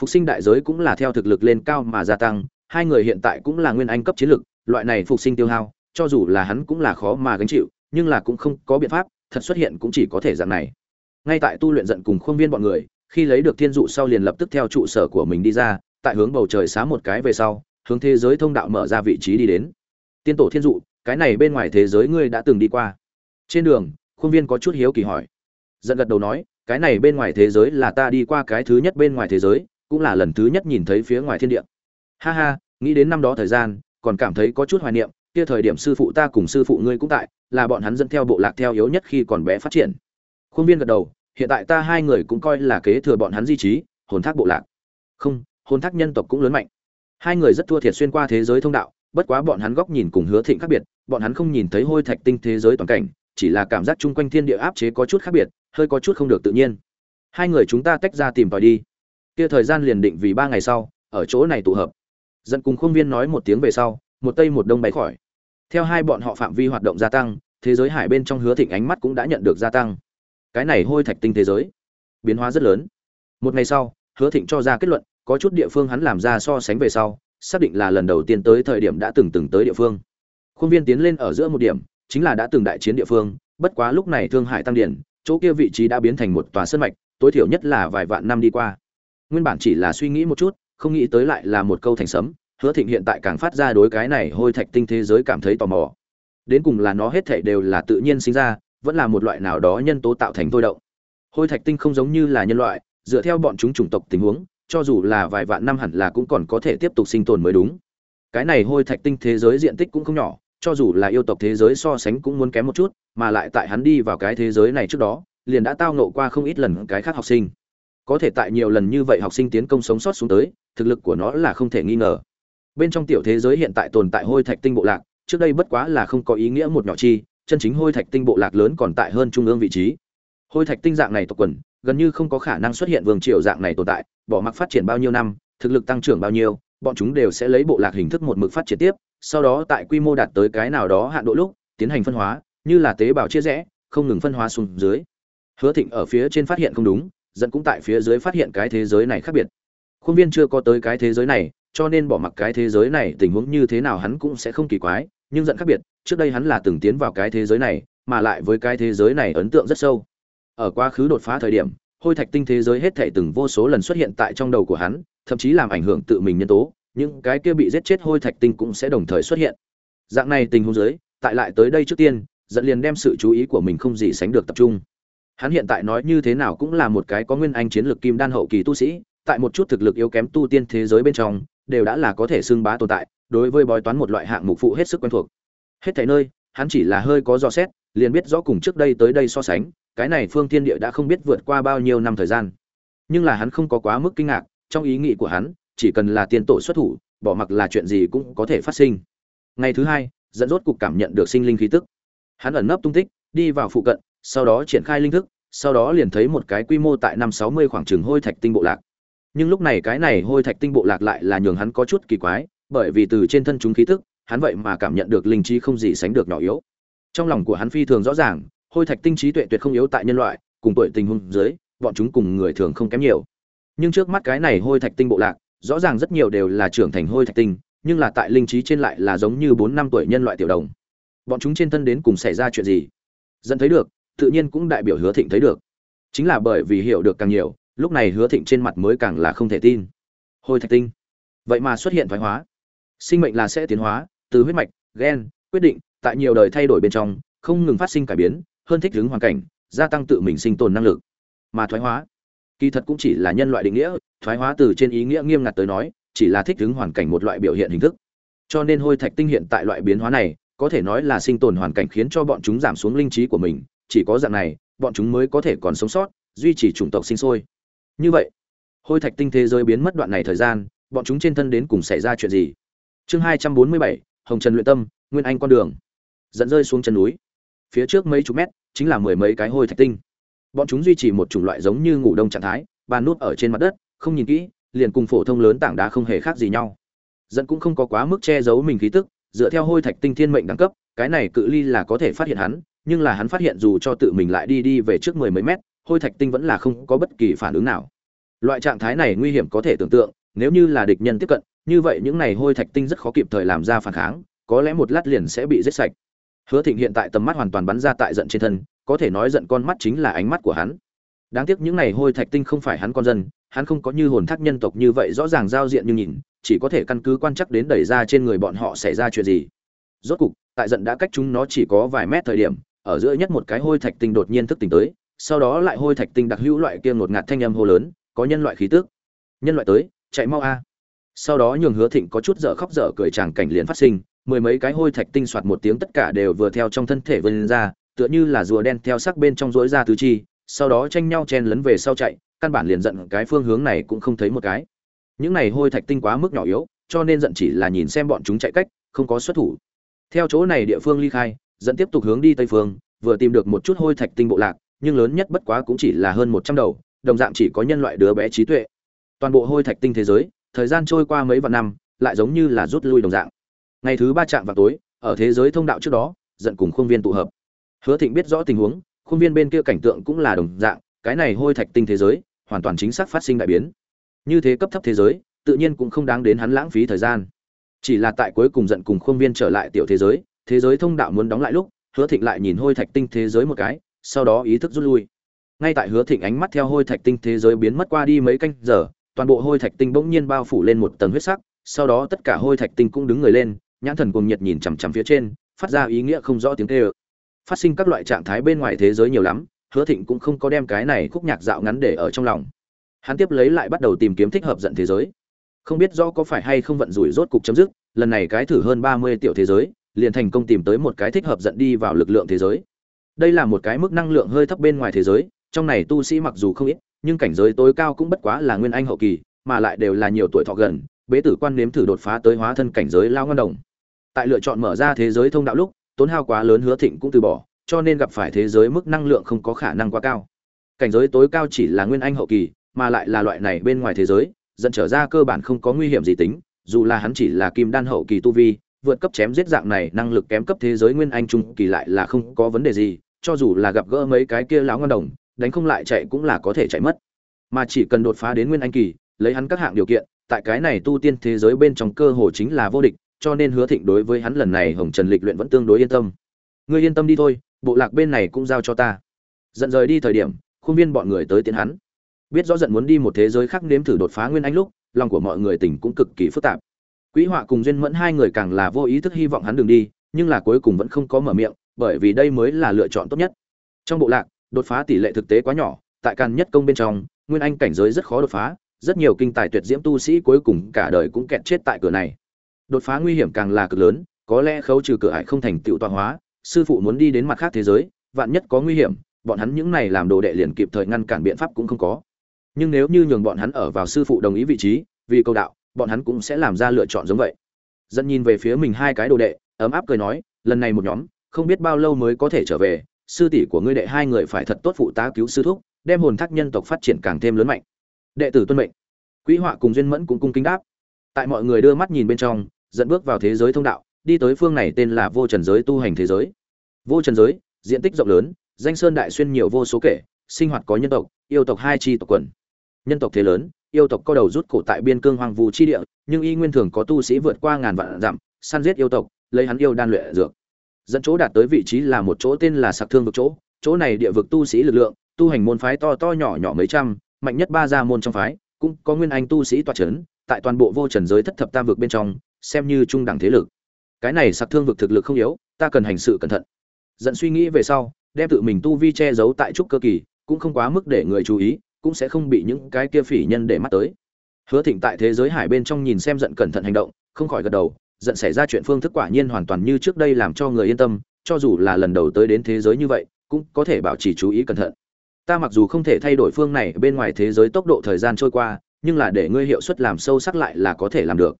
Phục sinh đại giới cũng là theo thực lực lên cao mà gia tăng hai người hiện tại cũng là nguyên anh cấp chiến lực loại này phục sinh tiêu hao, cho dù là hắn cũng là khó mà gánh chịu, nhưng là cũng không có biện pháp, thật xuất hiện cũng chỉ có thể dạng này. Ngay tại tu luyện giận cùng khuôn viên bọn người, khi lấy được thiên dụ sau liền lập tức theo trụ sở của mình đi ra, tại hướng bầu trời xá một cái về sau, hướng thế giới thông đạo mở ra vị trí đi đến. Tiên tổ thiên dụ, cái này bên ngoài thế giới ngươi đã từng đi qua. Trên đường, khuôn viên có chút hiếu kỳ hỏi. Giận gật đầu nói, cái này bên ngoài thế giới là ta đi qua cái thứ nhất bên ngoài thế giới, cũng là lần thứ nhất nhìn thấy phía ngoài thiên địa ha ha, nghĩ đến năm đó thời gian, còn cảm thấy có chút hoài niệm, kia thời điểm sư phụ ta cùng sư phụ ngươi cũng tại, là bọn hắn dẫn theo bộ lạc theo yếu nhất khi còn bé phát triển. Khuôn viên gật đầu, hiện tại ta hai người cũng coi là kế thừa bọn hắn di trí, hồn thác bộ lạc. Không, hồn thác nhân tộc cũng lớn mạnh. Hai người rất thua thiệt xuyên qua thế giới thông đạo, bất quá bọn hắn góc nhìn cùng hứa thịnh khác biệt, bọn hắn không nhìn thấy hôi thạch tinh thế giới toàn cảnh, chỉ là cảm giác chung quanh thiên địa áp chế có chút khác biệt, hơi có chút không được tự nhiên. Hai người chúng ta tách ra tìm tòi đi. Kia thời gian liền định vì ba ngày sau, ở chỗ này tụ hợp dẫn cùng khuôn viên nói một tiếng về sau, một tây một đông bay khỏi. Theo hai bọn họ phạm vi hoạt động gia tăng, thế giới hải bên trong hứa thịnh ánh mắt cũng đã nhận được gia tăng. Cái này hôi thạch tinh thế giới, biến hóa rất lớn. Một ngày sau, hứa thịnh cho ra kết luận, có chút địa phương hắn làm ra so sánh về sau, xác định là lần đầu tiên tới thời điểm đã từng từng tới địa phương. Khuôn viên tiến lên ở giữa một điểm, chính là đã từng đại chiến địa phương, bất quá lúc này thương hải tăng điển, chỗ kia vị trí đã biến thành một tòa sân mạch, tối thiểu nhất là vài vạn năm đi qua. Nguyên bản chỉ là suy nghĩ một chút không nghĩ tới lại là một câu thành sấm, hứa thịnh hiện tại càng phát ra đối cái này hôi thạch tinh thế giới cảm thấy tò mò. Đến cùng là nó hết thảy đều là tự nhiên sinh ra, vẫn là một loại nào đó nhân tố tạo thành thôi động. Hôi thạch tinh không giống như là nhân loại, dựa theo bọn chúng chủng tộc tình huống, cho dù là vài vạn năm hẳn là cũng còn có thể tiếp tục sinh tồn mới đúng. Cái này hôi thạch tinh thế giới diện tích cũng không nhỏ, cho dù là yêu tộc thế giới so sánh cũng muốn kém một chút, mà lại tại hắn đi vào cái thế giới này trước đó, liền đã tao nộ qua không ít lần cái khác học sinh có thể tại nhiều lần như vậy học sinh tiến công sống sót xuống tới, thực lực của nó là không thể nghi ngờ. Bên trong tiểu thế giới hiện tại tồn tại hôi thạch tinh bộ lạc, trước đây bất quá là không có ý nghĩa một nhỏ chi, chân chính hôi thạch tinh bộ lạc lớn còn tại hơn trung ương vị trí. Hôi thạch tinh dạng này tộc quần, gần như không có khả năng xuất hiện vương triều dạng này tồn tại, bỏ mặc phát triển bao nhiêu năm, thực lực tăng trưởng bao nhiêu, bọn chúng đều sẽ lấy bộ lạc hình thức một mực phát triển tiếp, sau đó tại quy mô đạt tới cái nào đó hạn độ lúc, tiến hành phân hóa, như là tế bào chia rẽ, không ngừng phân hóa xuống dưới. Hứa thịnh ở phía trên phát hiện không đúng dẫn cũng tại phía dưới phát hiện cái thế giới này khác biệt. Khuôn viên chưa có tới cái thế giới này, cho nên bỏ mặc cái thế giới này tình huống như thế nào hắn cũng sẽ không kỳ quái, nhưng dẫn khác biệt, trước đây hắn là từng tiến vào cái thế giới này, mà lại với cái thế giới này ấn tượng rất sâu. Ở quá khứ đột phá thời điểm, hôi thạch tinh thế giới hết thảy từng vô số lần xuất hiện tại trong đầu của hắn, thậm chí làm ảnh hưởng tự mình nhân tố, những cái kia bị giết chết hôi thạch tinh cũng sẽ đồng thời xuất hiện. Dạng này tình huống dưới, tại lại tới đây trước tiên, dẫn liền đem sự chú ý của mình không gì sánh được tập trung hắn hiện tại nói như thế nào cũng là một cái có nguyên anh chiến lược kim đan hậu kỳ tu sĩ, tại một chút thực lực yếu kém tu tiên thế giới bên trong, đều đã là có thể xưng bá tồn tại, đối với bói toán một loại hạng mục phụ hết sức quen thuộc. Hết thảy nơi, hắn chỉ là hơi có dò xét, liền biết rõ cùng trước đây tới đây so sánh, cái này phương thiên địa đã không biết vượt qua bao nhiêu năm thời gian. Nhưng là hắn không có quá mức kinh ngạc, trong ý nghĩ của hắn, chỉ cần là tiên tổ xuất thủ, bỏ mặc là chuyện gì cũng có thể phát sinh. Ngày thứ hai, dẫn rốt cục cảm nhận được sinh linh khí tức. Hắn ẩn nấp tung tích, đi vào phụ cận sau đó triển khai linh thức, sau đó liền thấy một cái quy mô tại năm sáu mươi khoảng trường hôi thạch tinh bộ lạc. Nhưng lúc này cái này hôi thạch tinh bộ lạc lại là nhường hắn có chút kỳ quái, bởi vì từ trên thân chúng khí tức, hắn vậy mà cảm nhận được linh trí không gì sánh được nhỏ yếu. Trong lòng của hắn phi thường rõ ràng, hôi thạch tinh trí tuệ tuyệt không yếu tại nhân loại, cùng tuổi tình huống dưới, bọn chúng cùng người thường không kém nhiều. Nhưng trước mắt cái này hôi thạch tinh bộ lạc, rõ ràng rất nhiều đều là trưởng thành hôi thạch tinh, nhưng là tại linh trí trên lại là giống như bốn năm tuổi nhân loại tiểu đồng. Bọn chúng trên thân đến cùng xảy ra chuyện gì? Dẫn thấy được tự nhiên cũng đại biểu hứa thịnh thấy được. Chính là bởi vì hiểu được càng nhiều, lúc này hứa thịnh trên mặt mới càng là không thể tin. Hôi thạch tinh. Vậy mà xuất hiện thoái hóa. Sinh mệnh là sẽ tiến hóa, từ huyết mạch, gen, quyết định, tại nhiều đời thay đổi bên trong, không ngừng phát sinh cải biến, hơn thích ứng hoàn cảnh, gia tăng tự mình sinh tồn năng lực. Mà thoái hóa, kỳ thật cũng chỉ là nhân loại định nghĩa, thoái hóa từ trên ý nghĩa nghiêm ngặt tới nói, chỉ là thích ứng hoàn cảnh một loại biểu hiện hình thức. Cho nên hôi thạch tinh hiện tại loại biến hóa này, có thể nói là sinh tồn hoàn cảnh khiến cho bọn chúng giảm xuống linh trí của mình chỉ có dạng này, bọn chúng mới có thể còn sống sót, duy trì chủng tộc sinh sôi. Như vậy, hôi thạch tinh thế giới biến mất đoạn này thời gian, bọn chúng trên thân đến cùng xảy ra chuyện gì? Chương hai trăm bốn mươi bảy, hồng trần luyện tâm, nguyên anh con đường. Dẫn rơi xuống chân núi. Phía trước mấy chục mét, chính là mười mấy cái hôi thạch tinh. Bọn chúng duy trì một chủng loại giống như ngủ đông trạng thái bàn nút ở trên mặt đất, không nhìn kỹ, liền cùng phổ thông lớn tảng đá không hề khác gì nhau. Dẫn cũng không có quá mức che giấu mình khí tức dựa theo hôi thạch tinh thiên mệnh đẳng cấp, cái này cự ly là có thể phát hiện hắn, nhưng là hắn phát hiện dù cho tự mình lại đi đi về trước mười mấy mét, hôi thạch tinh vẫn là không có bất kỳ phản ứng nào. Loại trạng thái này nguy hiểm có thể tưởng tượng, nếu như là địch nhân tiếp cận, như vậy những này hôi thạch tinh rất khó kịp thời làm ra phản kháng, có lẽ một lát liền sẽ bị giết sạch. Hứa thịnh hiện tại tầm mắt hoàn toàn bắn ra tại giận trên thân, có thể nói giận con mắt chính là ánh mắt của hắn. Đáng tiếc những này hôi thạch tinh không phải hắn con dân hắn không có như hồn thác nhân tộc như vậy rõ ràng giao diện như nhìn, chỉ có thể căn cứ quan chắc đến đẩy ra trên người bọn họ xảy ra chuyện gì. Rốt cục, tại giận đã cách chúng nó chỉ có vài mét thời điểm, ở giữa nhất một cái hôi thạch tinh đột nhiên thức tỉnh tới, sau đó lại hôi thạch tinh đặc hữu loại kia ngột ngạt thanh âm hô lớn, có nhân loại khí tức. Nhân loại tới, chạy mau a. À. Sau đó nhường hứa thịnh có chút dở khóc dở cười chàng cảnh liền phát sinh, mười mấy cái hôi thạch tinh soạt một tiếng tất cả đều vừa theo trong thân thể vươn ra, tựa như là rùa đen theo sắc bên trong rối ra tứ chi, sau đó tranh nhau chen lấn về sau chạy căn bản liền giận cái phương hướng này cũng không thấy một cái. Những này hôi thạch tinh quá mức nhỏ yếu, cho nên giận chỉ là nhìn xem bọn chúng chạy cách, không có xuất thủ. Theo chỗ này địa phương ly khai dẫn tiếp tục hướng đi tây phương, vừa tìm được một chút hôi thạch tinh bộ lạc, nhưng lớn nhất bất quá cũng chỉ là hơn một trăm đầu, đồng dạng chỉ có nhân loại đứa bé trí tuệ. Toàn bộ hôi thạch tinh thế giới, thời gian trôi qua mấy vạn năm, lại giống như là rút lui đồng dạng. Ngày thứ ba chạm vào tối, ở thế giới thông đạo trước đó, giận cùng khuôn viên tụ hợp. Hứa thịnh biết rõ tình huống, khuôn viên bên kia cảnh tượng cũng là đồng dạng, cái này hôi thạch tinh thế giới hoàn toàn chính xác phát sinh đại biến. Như thế cấp thấp thế giới, tự nhiên cũng không đáng đến hắn lãng phí thời gian. Chỉ là tại cuối cùng giận cùng khuôn viên trở lại tiểu thế giới thế giới thông đạo muốn đóng lại lúc, hứa thịnh lại nhìn hôi thạch tinh thế giới một cái, sau đó ý thức rút lui. Ngay tại hứa thịnh ánh mắt theo hôi thạch tinh thế giới biến mất qua đi mấy canh giờ, toàn bộ hôi thạch tinh bỗng nhiên bao phủ lên một tầng huyết sắc, sau đó tất cả hôi thạch tinh cũng đứng người lên, nhãn thần cùng nhiệt nhìn chằm chằm phía trên, phát ra ý nghĩa không rõ tiếng tê ơ phát sinh các loại trạng thái bên ngoài thế giới nhiều lắm hứa thịnh cũng không có đem cái này khúc nhạc dạo ngắn để ở trong lòng. Hắn tiếp lấy lại bắt đầu tìm kiếm thích hợp dẫn thế giới. Không biết do có phải hay không vận rủi rốt cục chấm dứt, lần này cái thử hơn ba mươi tiểu thế giới, liền thành công tìm tới một cái thích hợp dẫn đi vào lực lượng thế giới. Đây là một cái mức năng lượng hơi thấp bên ngoài thế giới, trong này tu sĩ mặc dù không ít, nhưng cảnh giới tối cao cũng bất quá là nguyên anh hậu kỳ, mà lại đều là nhiều tuổi thọ gần, bế tử quan nếm thử đột phá tới hóa thân cảnh giới lao ngân đồng. Tại lựa chọn mở ra thế giới thông đạo lúc, tốn hao quá lớn hứa thịnh cũng từ bỏ cho nên gặp phải thế giới mức năng lượng không có khả năng quá cao. Cảnh giới tối cao chỉ là nguyên anh hậu kỳ, mà lại là loại này bên ngoài thế giới, dẫn trở ra cơ bản không có nguy hiểm gì tính, dù là hắn chỉ là kim đan hậu kỳ tu vi, vượt cấp chém giết dạng này, năng lực kém cấp thế giới nguyên anh trung kỳ lại là không có vấn đề gì, cho dù là gặp gỡ mấy cái kia láo ngon đồng, đánh không lại chạy cũng là có thể chạy mất. Mà chỉ cần đột phá đến nguyên anh kỳ, lấy hắn các hạng điều kiện, tại cái này tu tiên thế giới bên trong cơ hồ chính là vô địch, cho nên hứa thịnh đối với hắn lần này hồng trần lịch luyện vẫn tương đối yên tâm. Ngươi yên tâm đi thôi bộ lạc bên này cũng giao cho ta. Giận rời đi thời điểm, khuôn viên bọn người tới tiến hắn. Biết rõ giận muốn đi một thế giới khác nếm thử đột phá nguyên anh lúc, lòng của mọi người tỉnh cũng cực kỳ phức tạp. Quỹ họa cùng duyên mẫn hai người càng là vô ý thức hy vọng hắn đường đi, nhưng là cuối cùng vẫn không có mở miệng, bởi vì đây mới là lựa chọn tốt nhất. Trong bộ lạc, đột phá tỷ lệ thực tế quá nhỏ, tại càn nhất công bên trong, nguyên anh cảnh giới rất khó đột phá, rất nhiều kinh tài tuyệt diễm tu sĩ cuối cùng cả đời cũng kẹt chết tại cửa này. Đột phá nguy hiểm càng là cực lớn, có lẽ khấu trừ cửa ải không thành tựu tọa hóa sư phụ muốn đi đến mặt khác thế giới, vạn nhất có nguy hiểm, bọn hắn những này làm đồ đệ liền kịp thời ngăn cản biện pháp cũng không có. Nhưng nếu như nhường bọn hắn ở vào sư phụ đồng ý vị trí, vì câu đạo, bọn hắn cũng sẽ làm ra lựa chọn giống vậy. Dẫn nhìn về phía mình hai cái đồ đệ, ấm áp cười nói, lần này một nhóm, không biết bao lâu mới có thể trở về, sư tỷ của ngươi đệ hai người phải thật tốt phụ tá cứu sư thúc, đem hồn thác nhân tộc phát triển càng thêm lớn mạnh. Đệ tử tuân mệnh. Quỹ họa cùng duyên mẫn cũng cung kính đáp. Tại mọi người đưa mắt nhìn bên trong, dẫn bước vào thế giới thông đạo đi tới phương này tên là vô trần giới tu hành thế giới. Vô trần giới, diện tích rộng lớn, danh sơn đại xuyên nhiều vô số kể, sinh hoạt có nhân tộc, yêu tộc hai chi tộc quần. Nhân tộc thế lớn, yêu tộc có đầu rút cổ tại biên cương hoàng vũ chi địa, nhưng y nguyên thường có tu sĩ vượt qua ngàn vạn dặm, săn giết yêu tộc, lấy hắn yêu đan luyện dược. Dẫn chỗ đạt tới vị trí là một chỗ tên là sạc thương vực chỗ chỗ này địa vực tu sĩ lực lượng, tu hành môn phái to to nhỏ nhỏ mấy trăm, mạnh nhất ba gia môn trong phái, cũng có nguyên anh tu sĩ toa chấn, tại toàn bộ vô trần giới thất thập tam vực bên trong, xem như trung đẳng thế lực cái này sặc thương vực thực lực không yếu, ta cần hành sự cẩn thận. Dẫn suy nghĩ về sau, đem tự mình tu vi che giấu tại trúc cơ kỳ, cũng không quá mức để người chú ý, cũng sẽ không bị những cái kia phỉ nhân để mắt tới. Hứa thịnh tại thế giới hải bên trong nhìn xem giận cẩn thận hành động, không khỏi gật đầu, giận xảy ra chuyện phương thức quả nhiên hoàn toàn như trước đây làm cho người yên tâm, cho dù là lần đầu tới đến thế giới như vậy, cũng có thể bảo trì chú ý cẩn thận. Ta mặc dù không thể thay đổi phương này bên ngoài thế giới tốc độ thời gian trôi qua, nhưng là để ngươi hiệu suất làm sâu sắc lại là có thể làm được.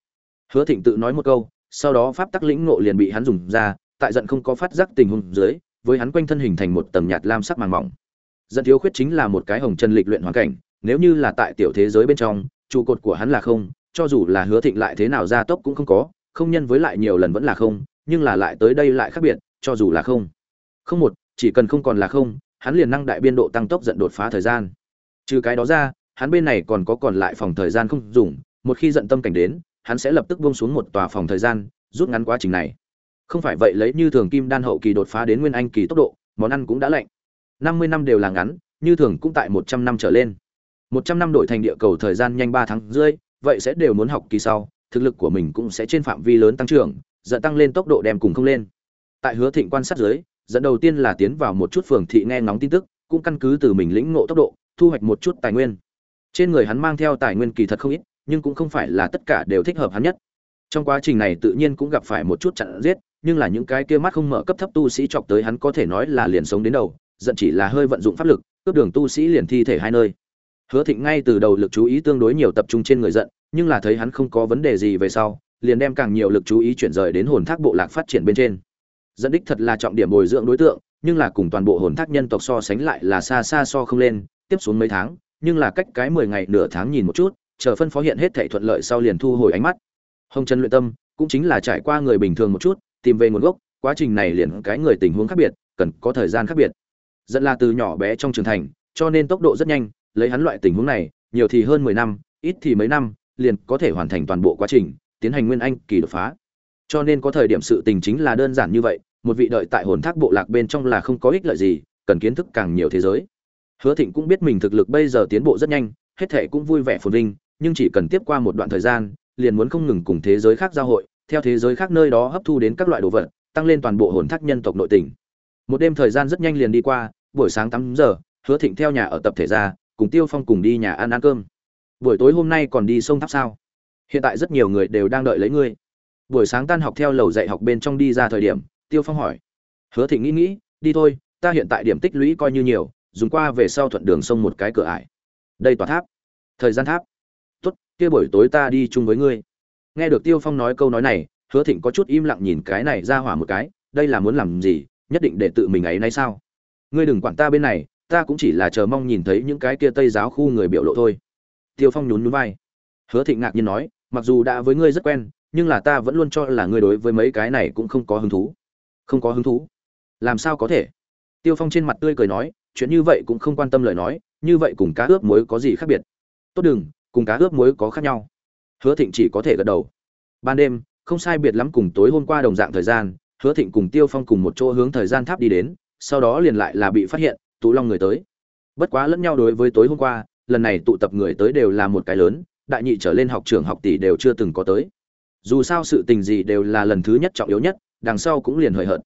Hứa thịnh tự nói một câu sau đó pháp tắc lĩnh ngộ liền bị hắn dùng ra, tại giận không có phát giác tình huống dưới, với hắn quanh thân hình thành một tầng nhạt lam sắc màng mỏng. Giận thiếu khuyết chính là một cái hồng chân lịch luyện hoàn cảnh, nếu như là tại tiểu thế giới bên trong, trụ cột của hắn là không, cho dù là hứa thịnh lại thế nào gia tốc cũng không có, không nhân với lại nhiều lần vẫn là không, nhưng là lại tới đây lại khác biệt, cho dù là không. Không một, chỉ cần không còn là không, hắn liền năng đại biên độ tăng tốc giận đột phá thời gian. Trừ cái đó ra, hắn bên này còn có còn lại phòng thời gian không dùng, một khi giận tâm cảnh đến hắn sẽ lập tức buông xuống một tòa phòng thời gian, rút ngắn quá trình này. Không phải vậy lấy như thường kim đan hậu kỳ đột phá đến nguyên anh kỳ tốc độ, món ăn cũng đã lạnh. Năm mươi năm đều là ngắn, như thường cũng tại một trăm năm trở lên. Một trăm năm đổi thành địa cầu thời gian nhanh ba tháng rưỡi, vậy sẽ đều muốn học kỳ sau, thực lực của mình cũng sẽ trên phạm vi lớn tăng trưởng dẫn tăng lên tốc độ đem cùng không lên. Tại hứa thịnh quan sát dưới dẫn đầu tiên là tiến vào một chút phường thị nghe ngóng tin tức, cũng căn cứ từ mình lĩnh ngộ tốc độ, thu hoạch một chút tài nguyên. Trên người hắn mang theo tài nguyên kỳ thật không ít nhưng cũng không phải là tất cả đều thích hợp hắn nhất. Trong quá trình này tự nhiên cũng gặp phải một chút chặn giết, nhưng là những cái kia mắt không mở cấp thấp tu sĩ chọc tới hắn có thể nói là liền sống đến đầu, giận chỉ là hơi vận dụng pháp lực, cướp đường tu sĩ liền thi thể hai nơi. Hứa thịnh ngay từ đầu lực chú ý tương đối nhiều tập trung trên người giận, nhưng là thấy hắn không có vấn đề gì về sau, liền đem càng nhiều lực chú ý chuyển rời đến hồn thác bộ lạc phát triển bên trên. Dẫn đích thật là trọng điểm bồi dưỡng đối tượng, nhưng là cùng toàn bộ hồn thác nhân tộc so sánh lại là xa xa so không lên, tiếp xuống mấy tháng, nhưng là cách cái mười ngày nửa tháng nhìn một chút chờ phân phó hiện hết thảy thuận lợi sau liền thu hồi ánh mắt. Hồng trần luyện tâm, cũng chính là trải qua người bình thường một chút, tìm về nguồn gốc, quá trình này liền cái người tình huống khác biệt, cần có thời gian khác biệt. Dẫn là từ nhỏ bé trong trưởng thành, cho nên tốc độ rất nhanh, lấy hắn loại tình huống này, nhiều thì hơn mười năm, ít thì mấy năm, liền có thể hoàn thành toàn bộ quá trình, tiến hành nguyên anh kỳ đột phá. Cho nên có thời điểm sự tình chính là đơn giản như vậy, một vị đợi tại hồn thác bộ lạc bên trong là không có ích lợi gì, cần kiến thức càng nhiều thế giới. Hứa thịnh cũng biết mình thực lực bây giờ tiến bộ rất nhanh, hết thể cũng vui vẻ phồn vinh nhưng chỉ cần tiếp qua một đoạn thời gian, liền muốn không ngừng cùng thế giới khác giao hội, theo thế giới khác nơi đó hấp thu đến các loại đồ vật, tăng lên toàn bộ hồn thác nhân tộc nội tình. Một đêm thời gian rất nhanh liền đi qua, buổi sáng tám giờ, hứa thịnh theo nhà ở tập thể ra, cùng tiêu phong cùng đi nhà ăn ăn cơm. Buổi tối hôm nay còn đi sông tháp sao? Hiện tại rất nhiều người đều đang đợi lấy ngươi. Buổi sáng tan học theo lầu dạy học bên trong đi ra thời điểm, tiêu phong hỏi. Hứa thịnh nghĩ nghĩ, đi thôi, ta hiện tại điểm tích lũy coi như nhiều, dùng qua về sau thuận đường sông một cái cửa ải. Đây tòa tháp. Thời gian tháp kia buổi tối ta đi chung với ngươi. Nghe được tiêu phong nói câu nói này, hứa thịnh có chút im lặng nhìn cái này ra hỏa một cái, đây là muốn làm gì, nhất định để tự mình ấy nay sao? Ngươi đừng quản ta bên này, ta cũng chỉ là chờ mong nhìn thấy những cái kia tây giáo khu người biểu lộ thôi. Tiêu phong nhún nhún vai. Hứa thịnh ngạc nhiên nói, mặc dù đã với ngươi rất quen, nhưng là ta vẫn luôn cho là ngươi đối với mấy cái này cũng không có hứng thú. Không có hứng thú? Làm sao có thể? Tiêu phong trên mặt tươi cười nói, chuyện như vậy cũng không quan tâm lời nói, như vậy cùng cá ướp muối có gì khác biệt? Tốt đừng cùng cá ướp muối có khác nhau. Hứa thịnh chỉ có thể gật đầu. Ban đêm, không sai biệt lắm cùng tối hôm qua đồng dạng thời gian, hứa thịnh cùng tiêu phong cùng một chỗ hướng thời gian tháp đi đến, sau đó liền lại là bị phát hiện, tụ long người tới. Bất quá lẫn nhau đối với tối hôm qua, lần này tụ tập người tới đều là một cái lớn, đại nhị trở lên học trường học tỷ đều chưa từng có tới. Dù sao sự tình gì đều là lần thứ nhất trọng yếu nhất, đằng sau cũng liền hời hợt.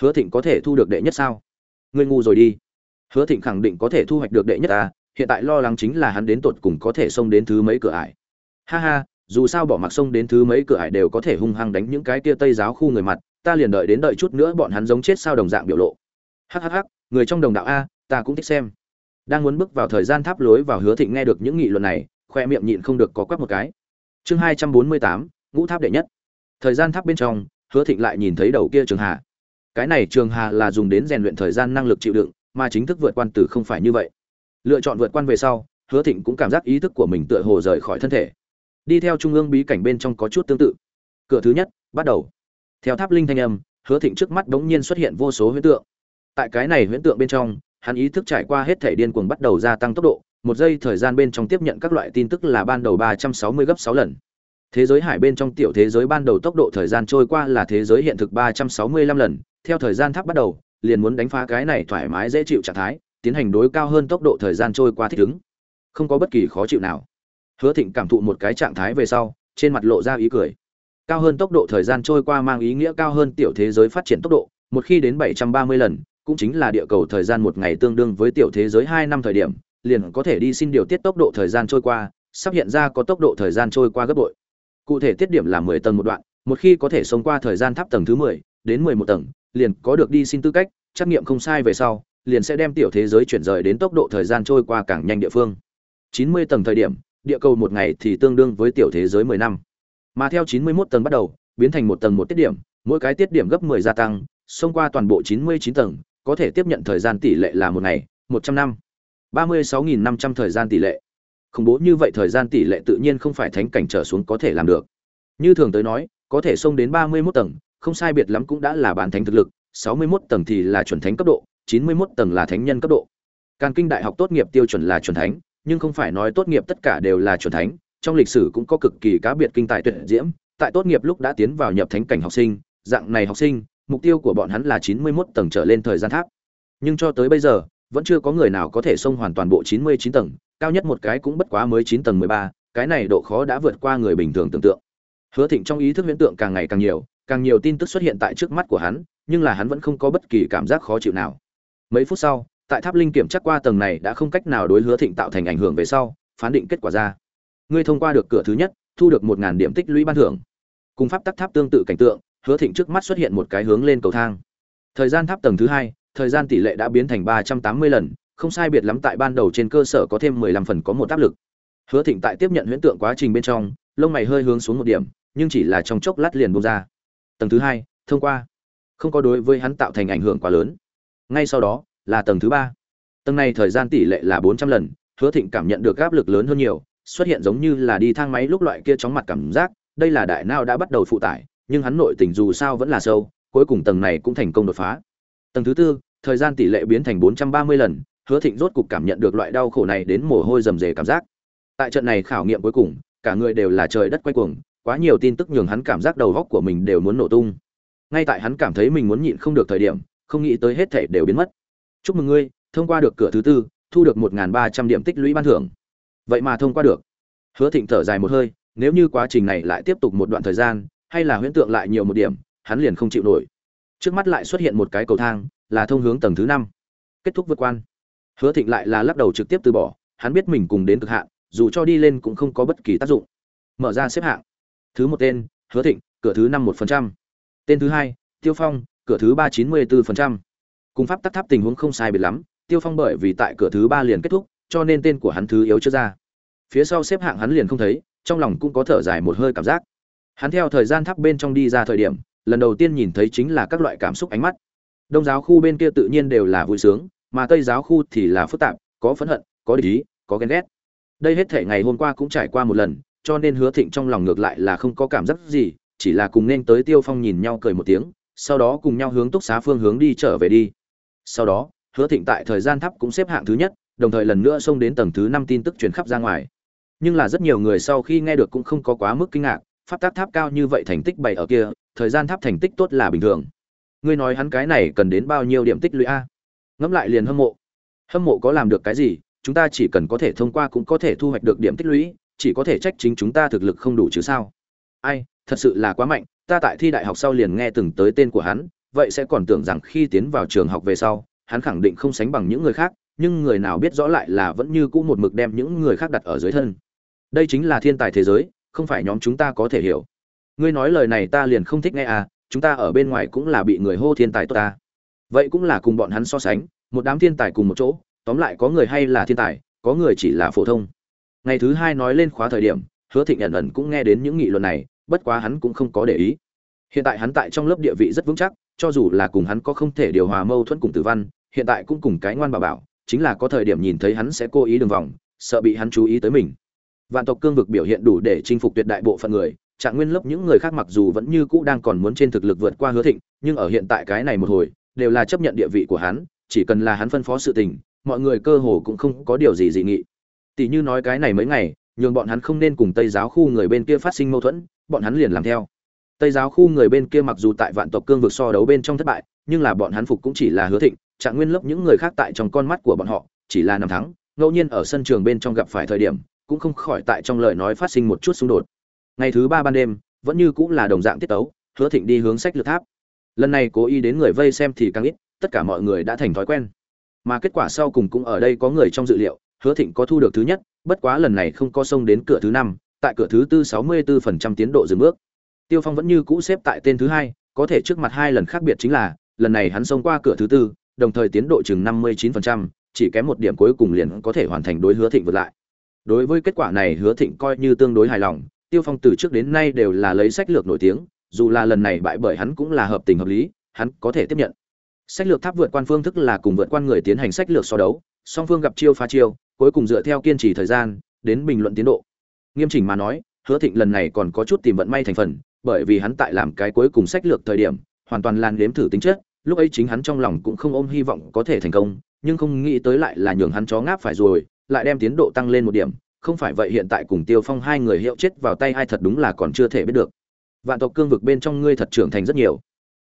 Hứa thịnh có thể thu được đệ nhất sao? Ngươi ngu rồi đi. Hứa thịnh khẳng định có thể thu hoạch được đệ nhất à hiện tại lo lắng chính là hắn đến tột cùng có thể xông đến thứ mấy cửa ải. Ha ha, dù sao bỏ mặc xông đến thứ mấy cửa ải đều có thể hung hăng đánh những cái kia tây giáo khu người mặt, ta liền đợi đến đợi chút nữa bọn hắn giống chết sao đồng dạng biểu lộ. Hhh người trong đồng đạo a, ta cũng thích xem. Đang muốn bước vào thời gian tháp lối vào hứa thịnh nghe được những nghị luận này, khoe miệng nhịn không được có quắc một cái. Chương hai trăm bốn mươi tám, ngũ tháp đệ nhất. Thời gian tháp bên trong, hứa thịnh lại nhìn thấy đầu kia trường hà. Cái này trường hà là dùng đến rèn luyện thời gian năng lực chịu đựng, mà chính thức vượt quan tử không phải như vậy lựa chọn vượt quan về sau, hứa thịnh cũng cảm giác ý thức của mình tựa hồ rời khỏi thân thể. Đi theo trung ương bí cảnh bên trong có chút tương tự. Cửa thứ nhất, bắt đầu. Theo tháp linh thanh âm, hứa thịnh trước mắt đống nhiên xuất hiện vô số huyễn tượng. Tại cái này huyễn tượng bên trong, hắn ý thức trải qua hết thể điên cuồng bắt đầu gia tăng tốc độ, một giây thời gian bên trong tiếp nhận các loại tin tức là ban đầu ba trăm sáu mươi gấp sáu lần. Thế giới hải bên trong tiểu thế giới ban đầu tốc độ thời gian trôi qua là thế giới hiện thực ba trăm sáu mươi lăm lần, theo thời gian tháp bắt đầu, liền muốn đánh phá cái này thoải mái dễ chịu trạng thái tiến hành đối cao hơn tốc độ thời gian trôi qua thích ứng. Không có bất kỳ khó chịu nào. Hứa thịnh cảm thụ một cái trạng thái về sau, trên mặt lộ ra ý cười. Cao hơn tốc độ thời gian trôi qua mang ý nghĩa cao hơn tiểu thế giới phát triển tốc độ, một khi đến 730 lần, cũng chính là địa cầu thời gian một ngày tương đương với tiểu thế giới hai năm thời điểm, liền có thể đi xin điều tiết tốc độ thời gian trôi qua, sắp hiện ra có tốc độ thời gian trôi qua gấp bội. Cụ thể tiết điểm là 10 tầng một đoạn, một khi có thể sống qua thời gian tháp tầng thứ 10 đến 11 tầng, liền có được đi xin tư cách, trắc nghiệm không sai về sau liền sẽ đem tiểu thế giới chuyển rời đến tốc độ thời gian trôi qua càng nhanh địa phương 90 tầng thời điểm địa cầu một ngày thì tương đương với tiểu thế giới 10 năm mà theo 91 tầng bắt đầu, biến thành một tầng một tiết điểm, mỗi cái tiết điểm gấp 10 gia tăng, xông qua toàn bộ 99 tầng, có thể tiếp nhận thời gian tỷ lệ là một ngày, 100 năm. 36.500 thời gian tỷ lệ. Không bố như vậy thời gian tỷ lệ tự nhiên không phải thánh cảnh trở xuống có thể làm được. Như thường tới nói, có thể xông đến 31 tầng, không sai biệt lắm cũng đã là bản thánh thực lực, 61 tầng thì là chuẩn thánh cấp độ, 91 tầng là thánh nhân cấp độ. Càn Kinh đại học tốt nghiệp tiêu chuẩn là chuẩn thánh, nhưng không phải nói tốt nghiệp tất cả đều là chuẩn thánh, trong lịch sử cũng có cực kỳ cá biệt kinh tài tuyệt diễm, tại tốt nghiệp lúc đã tiến vào nhập thánh cảnh học sinh, dạng này học sinh, mục tiêu của bọn hắn là 91 tầng trở lên thời gian tháp. Nhưng cho tới bây giờ, vẫn chưa có người nào có thể xông hoàn toàn bộ 99 tầng, cao nhất một cái cũng bất quá mới 9 tầng 13, cái này độ khó đã vượt qua người bình thường tưởng tượng. Hứa Thịnh trong ý thức huyễn tượng càng ngày càng nhiều, càng nhiều tin tức xuất hiện tại trước mắt của hắn, nhưng là hắn vẫn không có bất kỳ cảm giác khó chịu nào. Mấy phút sau, tại tháp linh kiểm tra qua tầng này đã không cách nào đối Hứa Thịnh tạo thành ảnh hưởng về sau, phán định kết quả ra. Ngươi thông qua được cửa thứ nhất thu được một ngàn điểm tích lũy ban thưởng. Cùng pháp tắc tháp tương tự cảnh tượng hứa thịnh trước mắt xuất hiện một cái hướng lên cầu thang. Thời gian tháp tầng thứ hai thời gian tỷ lệ đã biến thành ba trăm tám mươi lần không sai biệt lắm tại ban đầu trên cơ sở có thêm mười lăm phần có một áp lực. Hứa thịnh tại tiếp nhận huyễn tượng quá trình bên trong lông mày hơi hướng xuống một điểm nhưng chỉ là trong chốc lát liền bông ra. Tầng thứ hai thông qua. Không có đối với hắn tạo thành ảnh hưởng quá lớn ngay sau đó là tầng thứ ba tầng này thời gian tỷ lệ là bốn trăm lần hứa thịnh cảm nhận được áp lực lớn hơn nhiều xuất hiện giống như là đi thang máy lúc loại kia chóng mặt cảm giác, đây là đại não đã bắt đầu phụ tải, nhưng hắn nội tình dù sao vẫn là sâu, cuối cùng tầng này cũng thành công đột phá. Tầng thứ tư, thời gian tỷ lệ biến thành 430 lần, Hứa Thịnh rốt cục cảm nhận được loại đau khổ này đến mồ hôi rầm rề cảm giác. Tại trận này khảo nghiệm cuối cùng, cả người đều là trời đất quay cuồng, quá nhiều tin tức nhường hắn cảm giác đầu óc của mình đều muốn nổ tung. Ngay tại hắn cảm thấy mình muốn nhịn không được thời điểm, không nghĩ tới hết thảy đều biến mất. Chúc mừng ngươi, thông qua được cửa thứ tư, thu được 1300 điểm tích lũy ban thưởng. Vậy mà thông qua được. Hứa thịnh thở dài một hơi nếu như quá trình này lại tiếp tục một đoạn thời gian hay là huyễn tượng lại nhiều một điểm hắn liền không chịu nổi. Trước mắt lại xuất hiện một cái cầu thang là thông hướng tầng thứ năm. Kết thúc vượt quan. Hứa thịnh lại là lắc đầu trực tiếp từ bỏ hắn biết mình cùng đến cực hạn dù cho đi lên cũng không có bất kỳ tác dụng. Mở ra xếp hạng. Thứ một tên hứa thịnh cửa thứ năm một phần trăm. Tên thứ hai tiêu phong cửa thứ ba chín mươi bốn phần trăm. Cùng pháp tắc tháp tình huống không sai biệt lắm, tiêu phong bởi vì tại cửa thứ ba liền kết thúc, cho nên tên của hắn thứ yếu chưa ra. Phía sau xếp hạng hắn liền không thấy, trong lòng cũng có thở dài một hơi cảm giác. Hắn theo thời gian tháp bên trong đi ra thời điểm, lần đầu tiên nhìn thấy chính là các loại cảm xúc ánh mắt. Đông giáo khu bên kia tự nhiên đều là vui sướng, mà tây giáo khu thì là phức tạp, có phẫn hận, có địch ý, có ghen ghét. Đây hết thể ngày hôm qua cũng trải qua một lần, cho nên hứa thịnh trong lòng ngược lại là không có cảm giác gì, chỉ là cùng nên tới tiêu phong nhìn nhau cười một tiếng sau đó cùng nhau hướng túc xá phương hướng đi trở về đi. Sau đó, hứa thịnh tại thời gian tháp cũng xếp hạng thứ nhất, đồng thời lần nữa xông đến tầng thứ năm tin tức truyền khắp ra ngoài. Nhưng là rất nhiều người sau khi nghe được cũng không có quá mức kinh ngạc, pháp tác tháp cao như vậy thành tích bày ở kia, thời gian tháp thành tích tốt là bình thường. Ngươi nói hắn cái này cần đến bao nhiêu điểm tích lũy a? Ngẫm lại liền hâm mộ. Hâm mộ có làm được cái gì, chúng ta chỉ cần có thể thông qua cũng có thể thu hoạch được điểm tích lũy, chỉ có thể trách chính chúng ta thực lực không đủ chứ sao? Ai, thật sự là quá mạnh ta tại thi đại học sau liền nghe từng tới tên của hắn, vậy sẽ còn tưởng rằng khi tiến vào trường học về sau, hắn khẳng định không sánh bằng những người khác, nhưng người nào biết rõ lại là vẫn như cũ một mực đem những người khác đặt ở dưới thân. Đây chính là thiên tài thế giới, không phải nhóm chúng ta có thể hiểu. Ngươi nói lời này ta liền không thích nghe à chúng ta ở bên ngoài cũng là bị người hô thiên tài tốt ta. Vậy cũng là cùng bọn hắn so sánh, một đám thiên tài cùng một chỗ, tóm lại có người hay là thiên tài, có người chỉ là phổ thông. Ngày thứ hai nói lên khóa thời điểm, hứa thịnh ẩn ẩn cũng nghe đến những nghị luận này bất quá hắn cũng không có để ý. Hiện tại hắn tại trong lớp địa vị rất vững chắc, cho dù là cùng hắn có không thể điều hòa mâu thuẫn cùng tử văn, hiện tại cũng cùng cái ngoan bà bảo, chính là có thời điểm nhìn thấy hắn sẽ cố ý đường vòng, sợ bị hắn chú ý tới mình. Vạn tộc cương vực biểu hiện đủ để chinh phục tuyệt đại bộ phận người, trạng nguyên lớp những người khác mặc dù vẫn như cũ đang còn muốn trên thực lực vượt qua hứa thịnh, nhưng ở hiện tại cái này một hồi, đều là chấp nhận địa vị của hắn, chỉ cần là hắn phân phó sự tình, mọi người cơ hồ cũng không có điều gì dị nghị. Tỷ như nói cái này mấy ngày, nhường bọn hắn không nên cùng tây giáo khu người bên kia phát sinh mâu thuẫn bọn hắn liền làm theo. Tây giáo khu người bên kia mặc dù tại vạn tộc cương vực so đấu bên trong thất bại, nhưng là bọn hắn phục cũng chỉ là hứa thịnh, trạng nguyên lớp những người khác tại trong con mắt của bọn họ, chỉ là năm thắng, ngẫu nhiên ở sân trường bên trong gặp phải thời điểm, cũng không khỏi tại trong lời nói phát sinh một chút xung đột. Ngày thứ ba ban đêm, vẫn như cũng là đồng dạng tiết tấu, hứa thịnh đi hướng sách lược tháp. Lần này cố ý đến người vây xem thì càng ít, tất cả mọi người đã thành thói quen. Mà kết quả sau cùng cũng ở đây có người trong dự liệu, hứa thịnh có thu được thứ nhất, bất quá lần này không có sông đến cửa thứ năm tại cửa thứ tư sáu mươi 64% tiến độ dừng bước. Tiêu phong vẫn như cũ xếp tại tên thứ hai có thể trước mặt hai lần khác biệt chính là lần này hắn xông qua cửa thứ tư đồng thời tiến độ chừng năm mươi 59%, chỉ kém một điểm cuối cùng liền có thể hoàn thành đối hứa thịnh vượt lại. Đối với kết quả này hứa thịnh coi như tương đối hài lòng tiêu phong từ trước đến nay đều là lấy sách lược nổi tiếng dù là lần này bại bởi hắn cũng là hợp tình hợp lý hắn có thể tiếp nhận. Sách lược tháp vượt quan phương thức là cùng vượt quan người tiến hành sách lược so đấu song phương gặp chiêu phá chiêu cuối cùng dựa theo kiên trì thời gian đến bình luận tiến độ nghiêm chỉnh mà nói, hứa thịnh lần này còn có chút tìm vận may thành phần, bởi vì hắn tại làm cái cuối cùng sách lược thời điểm, hoàn toàn lan nếm thử tính chất, lúc ấy chính hắn trong lòng cũng không ôm hy vọng có thể thành công, nhưng không nghĩ tới lại là nhường hắn chó ngáp phải rồi, lại đem tiến độ tăng lên một điểm, không phải vậy hiện tại cùng tiêu phong hai người hiệu chết vào tay ai thật đúng là còn chưa thể biết được. Vạn tộc cương vực bên trong ngươi thật trưởng thành rất nhiều.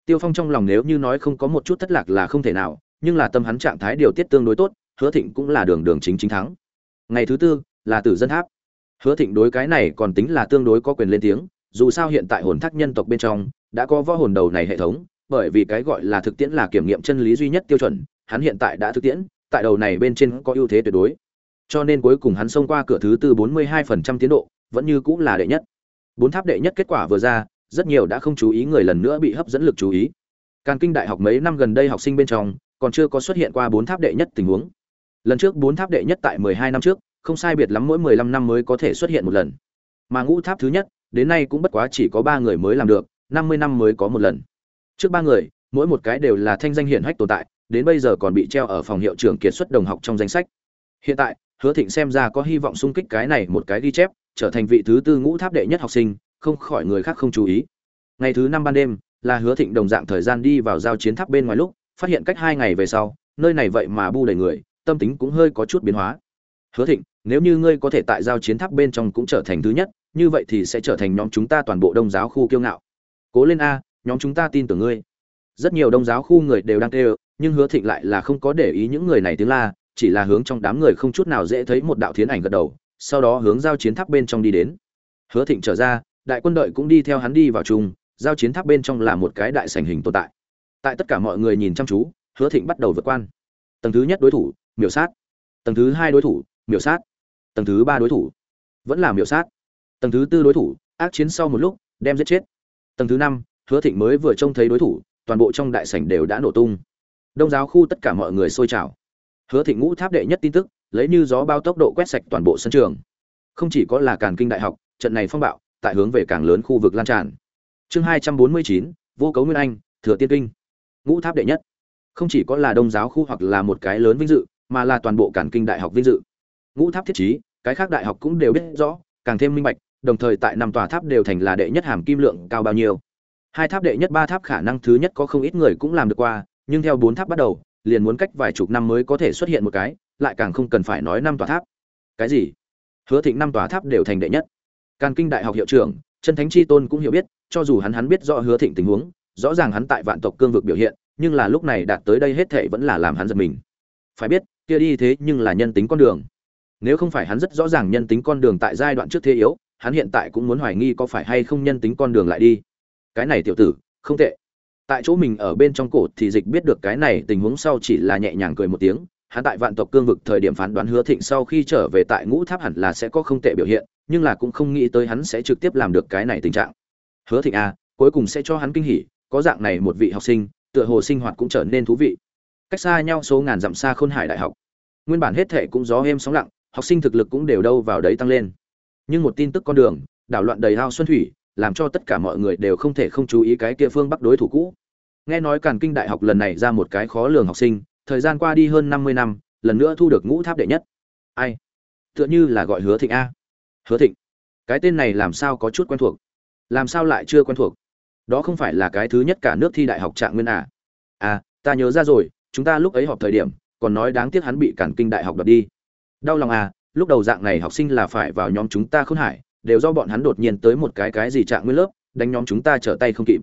Tiêu phong trong lòng nếu như nói không có một chút thất lạc là không thể nào, nhưng là tâm hắn trạng thái điều tiết tương đối tốt, hứa thịnh cũng là đường đường chính chính thắng. Ngày thứ tư, là tử dân tháp hứa thịnh đối cái này còn tính là tương đối có quyền lên tiếng, dù sao hiện tại hồn thác nhân tộc bên trong, đã có võ hồn đầu này hệ thống, bởi vì cái gọi là thực tiễn là kiểm nghiệm chân lý duy nhất tiêu chuẩn, hắn hiện tại đã thực tiễn, tại đầu này bên trên có ưu thế tuyệt đối. Cho nên cuối cùng hắn xông qua cửa thứ tư 42% tiến độ, vẫn như cũng là đệ nhất. Bốn tháp đệ nhất kết quả vừa ra, rất nhiều đã không chú ý người lần nữa bị hấp dẫn lực chú ý. Càn kinh đại học mấy năm gần đây học sinh bên trong, còn chưa có xuất hiện qua bốn tháp đệ nhất tình huống. Lần trước bốn tháp đệ nhất tại 12 năm trước không sai biệt lắm mỗi 15 năm mới có thể xuất hiện một lần. Mà ngũ tháp thứ nhất, đến nay cũng bất quá chỉ có ba người mới làm được 50 năm mới có một lần. Trước ba người, mỗi một cái đều là thanh danh hiển hách tồn tại, đến bây giờ còn bị treo ở phòng hiệu trưởng kiệt xuất đồng học trong danh sách. Hiện tại, hứa thịnh xem ra có hy vọng xung kích cái này một cái ghi chép, trở thành vị thứ tư ngũ tháp đệ nhất học sinh, không khỏi người khác không chú ý. Ngày thứ năm ban đêm, là hứa thịnh đồng dạng thời gian đi vào giao chiến tháp bên ngoài lúc, phát hiện cách hai ngày về sau, nơi này vậy mà bu đầy người, tâm tính cũng hơi có chút biến hóa. Hứa thịnh nếu như ngươi có thể tại giao chiến tháp bên trong cũng trở thành thứ nhất, như vậy thì sẽ trở thành nhóm chúng ta toàn bộ đông giáo khu kiêu ngạo. Cố lên a, nhóm chúng ta tin tưởng ngươi. Rất nhiều đông giáo khu người đều đang kêu, nhưng hứa thịnh lại là không có để ý những người này tiếng la, chỉ là hướng trong đám người không chút nào dễ thấy một đạo thiến ảnh gật đầu, sau đó hướng giao chiến tháp bên trong đi đến. Hứa thịnh trở ra, đại quân đội cũng đi theo hắn đi vào chung, giao chiến tháp bên trong là một cái đại sảnh hình tồn tại. Tại tất cả mọi người nhìn chăm chú, hứa thịnh bắt đầu vượt quan. Tầng thứ nhất đối thủ, miểu sát. Tầng thứ hai đối thủ, miểu sát tầng thứ ba đối thủ. Vẫn là miểu sát. Tầng thứ tư đối thủ, ác chiến sau một lúc, đem giết chết. Tầng thứ năm, hứa thịnh mới vừa trông thấy đối thủ, toàn bộ trong đại sảnh đều đã nổ tung. Đông giáo khu tất cả mọi người sôi trào. Hứa thịnh ngũ tháp đệ nhất tin tức, lấy như gió bao tốc độ quét sạch toàn bộ sân trường. Không chỉ có là càn kinh đại học, trận này phong bạo, tại hướng về càng lớn khu vực lan tràn. Chương hai trăm bốn mươi chín, vô cấu nguyên anh, thừa tiên kinh. Ngũ tháp đệ nhất. Không chỉ có là đông giáo khu hoặc là một cái lớn vinh dự, mà là toàn bộ cản kinh đại học vinh dự. Ngũ tháp thiết chí cái khác đại học cũng đều biết rõ, càng thêm minh bạch, đồng thời tại năm tòa tháp đều thành là đệ nhất hàm kim lượng cao bao nhiêu. Hai tháp đệ nhất, ba tháp khả năng thứ nhất có không ít người cũng làm được qua, nhưng theo bốn tháp bắt đầu, liền muốn cách vài chục năm mới có thể xuất hiện một cái, lại càng không cần phải nói năm tòa tháp. Cái gì? Hứa thịnh năm tòa tháp đều thành đệ nhất. Càng kinh đại học hiệu trưởng chân thánh chi tôn cũng hiểu biết, cho dù hắn hắn biết rõ hứa thịnh tình huống, rõ ràng hắn tại vạn tộc cương vực biểu hiện, nhưng là lúc này đạt tới đây hết thệ vẫn là làm hắn giật mình. Phải biết, kia đi thế nhưng là nhân tính con đường nếu không phải hắn rất rõ ràng nhân tính con đường tại giai đoạn trước thế yếu hắn hiện tại cũng muốn hoài nghi có phải hay không nhân tính con đường lại đi. Cái này tiểu tử không tệ. Tại chỗ mình ở bên trong cổ thì dịch biết được cái này tình huống sau chỉ là nhẹ nhàng cười một tiếng hắn tại vạn tộc cương vực thời điểm phán đoán hứa thịnh sau khi trở về tại ngũ tháp hẳn là sẽ có không tệ biểu hiện nhưng là cũng không nghĩ tới hắn sẽ trực tiếp làm được cái này tình trạng. Hứa thịnh a à, cuối cùng sẽ cho hắn kinh hỉ có dạng này một vị học sinh tựa hồ sinh hoạt cũng trở nên thú vị. Cách xa nhau số ngàn dặm xa khôn hải đại học. Nguyên bản hết thệ cũng gió êm sóng lặng học sinh thực lực cũng đều đâu vào đấy tăng lên. Nhưng một tin tức con đường, đảo loạn đầy hao xuân thủy, làm cho tất cả mọi người đều không thể không chú ý cái kia phương bắc đối thủ cũ. Nghe nói càn kinh đại học lần này ra một cái khó lường học sinh, thời gian qua đi hơn năm mươi năm, lần nữa thu được ngũ tháp đệ nhất. Ai? Tựa như là gọi hứa thịnh a. Hứa thịnh. Cái tên này làm sao có chút quen thuộc? Làm sao lại chưa quen thuộc? Đó không phải là cái thứ nhất cả nước thi đại học trạng nguyên à à ta nhớ ra rồi, chúng ta lúc ấy họp thời điểm, còn nói đáng tiếc hắn bị cản kinh đại học đập đi đau lòng à lúc đầu dạng này học sinh là phải vào nhóm chúng ta khôn hải, đều do bọn hắn đột nhiên tới một cái cái gì trạng nguyên lớp, đánh nhóm chúng ta trở tay không kịp.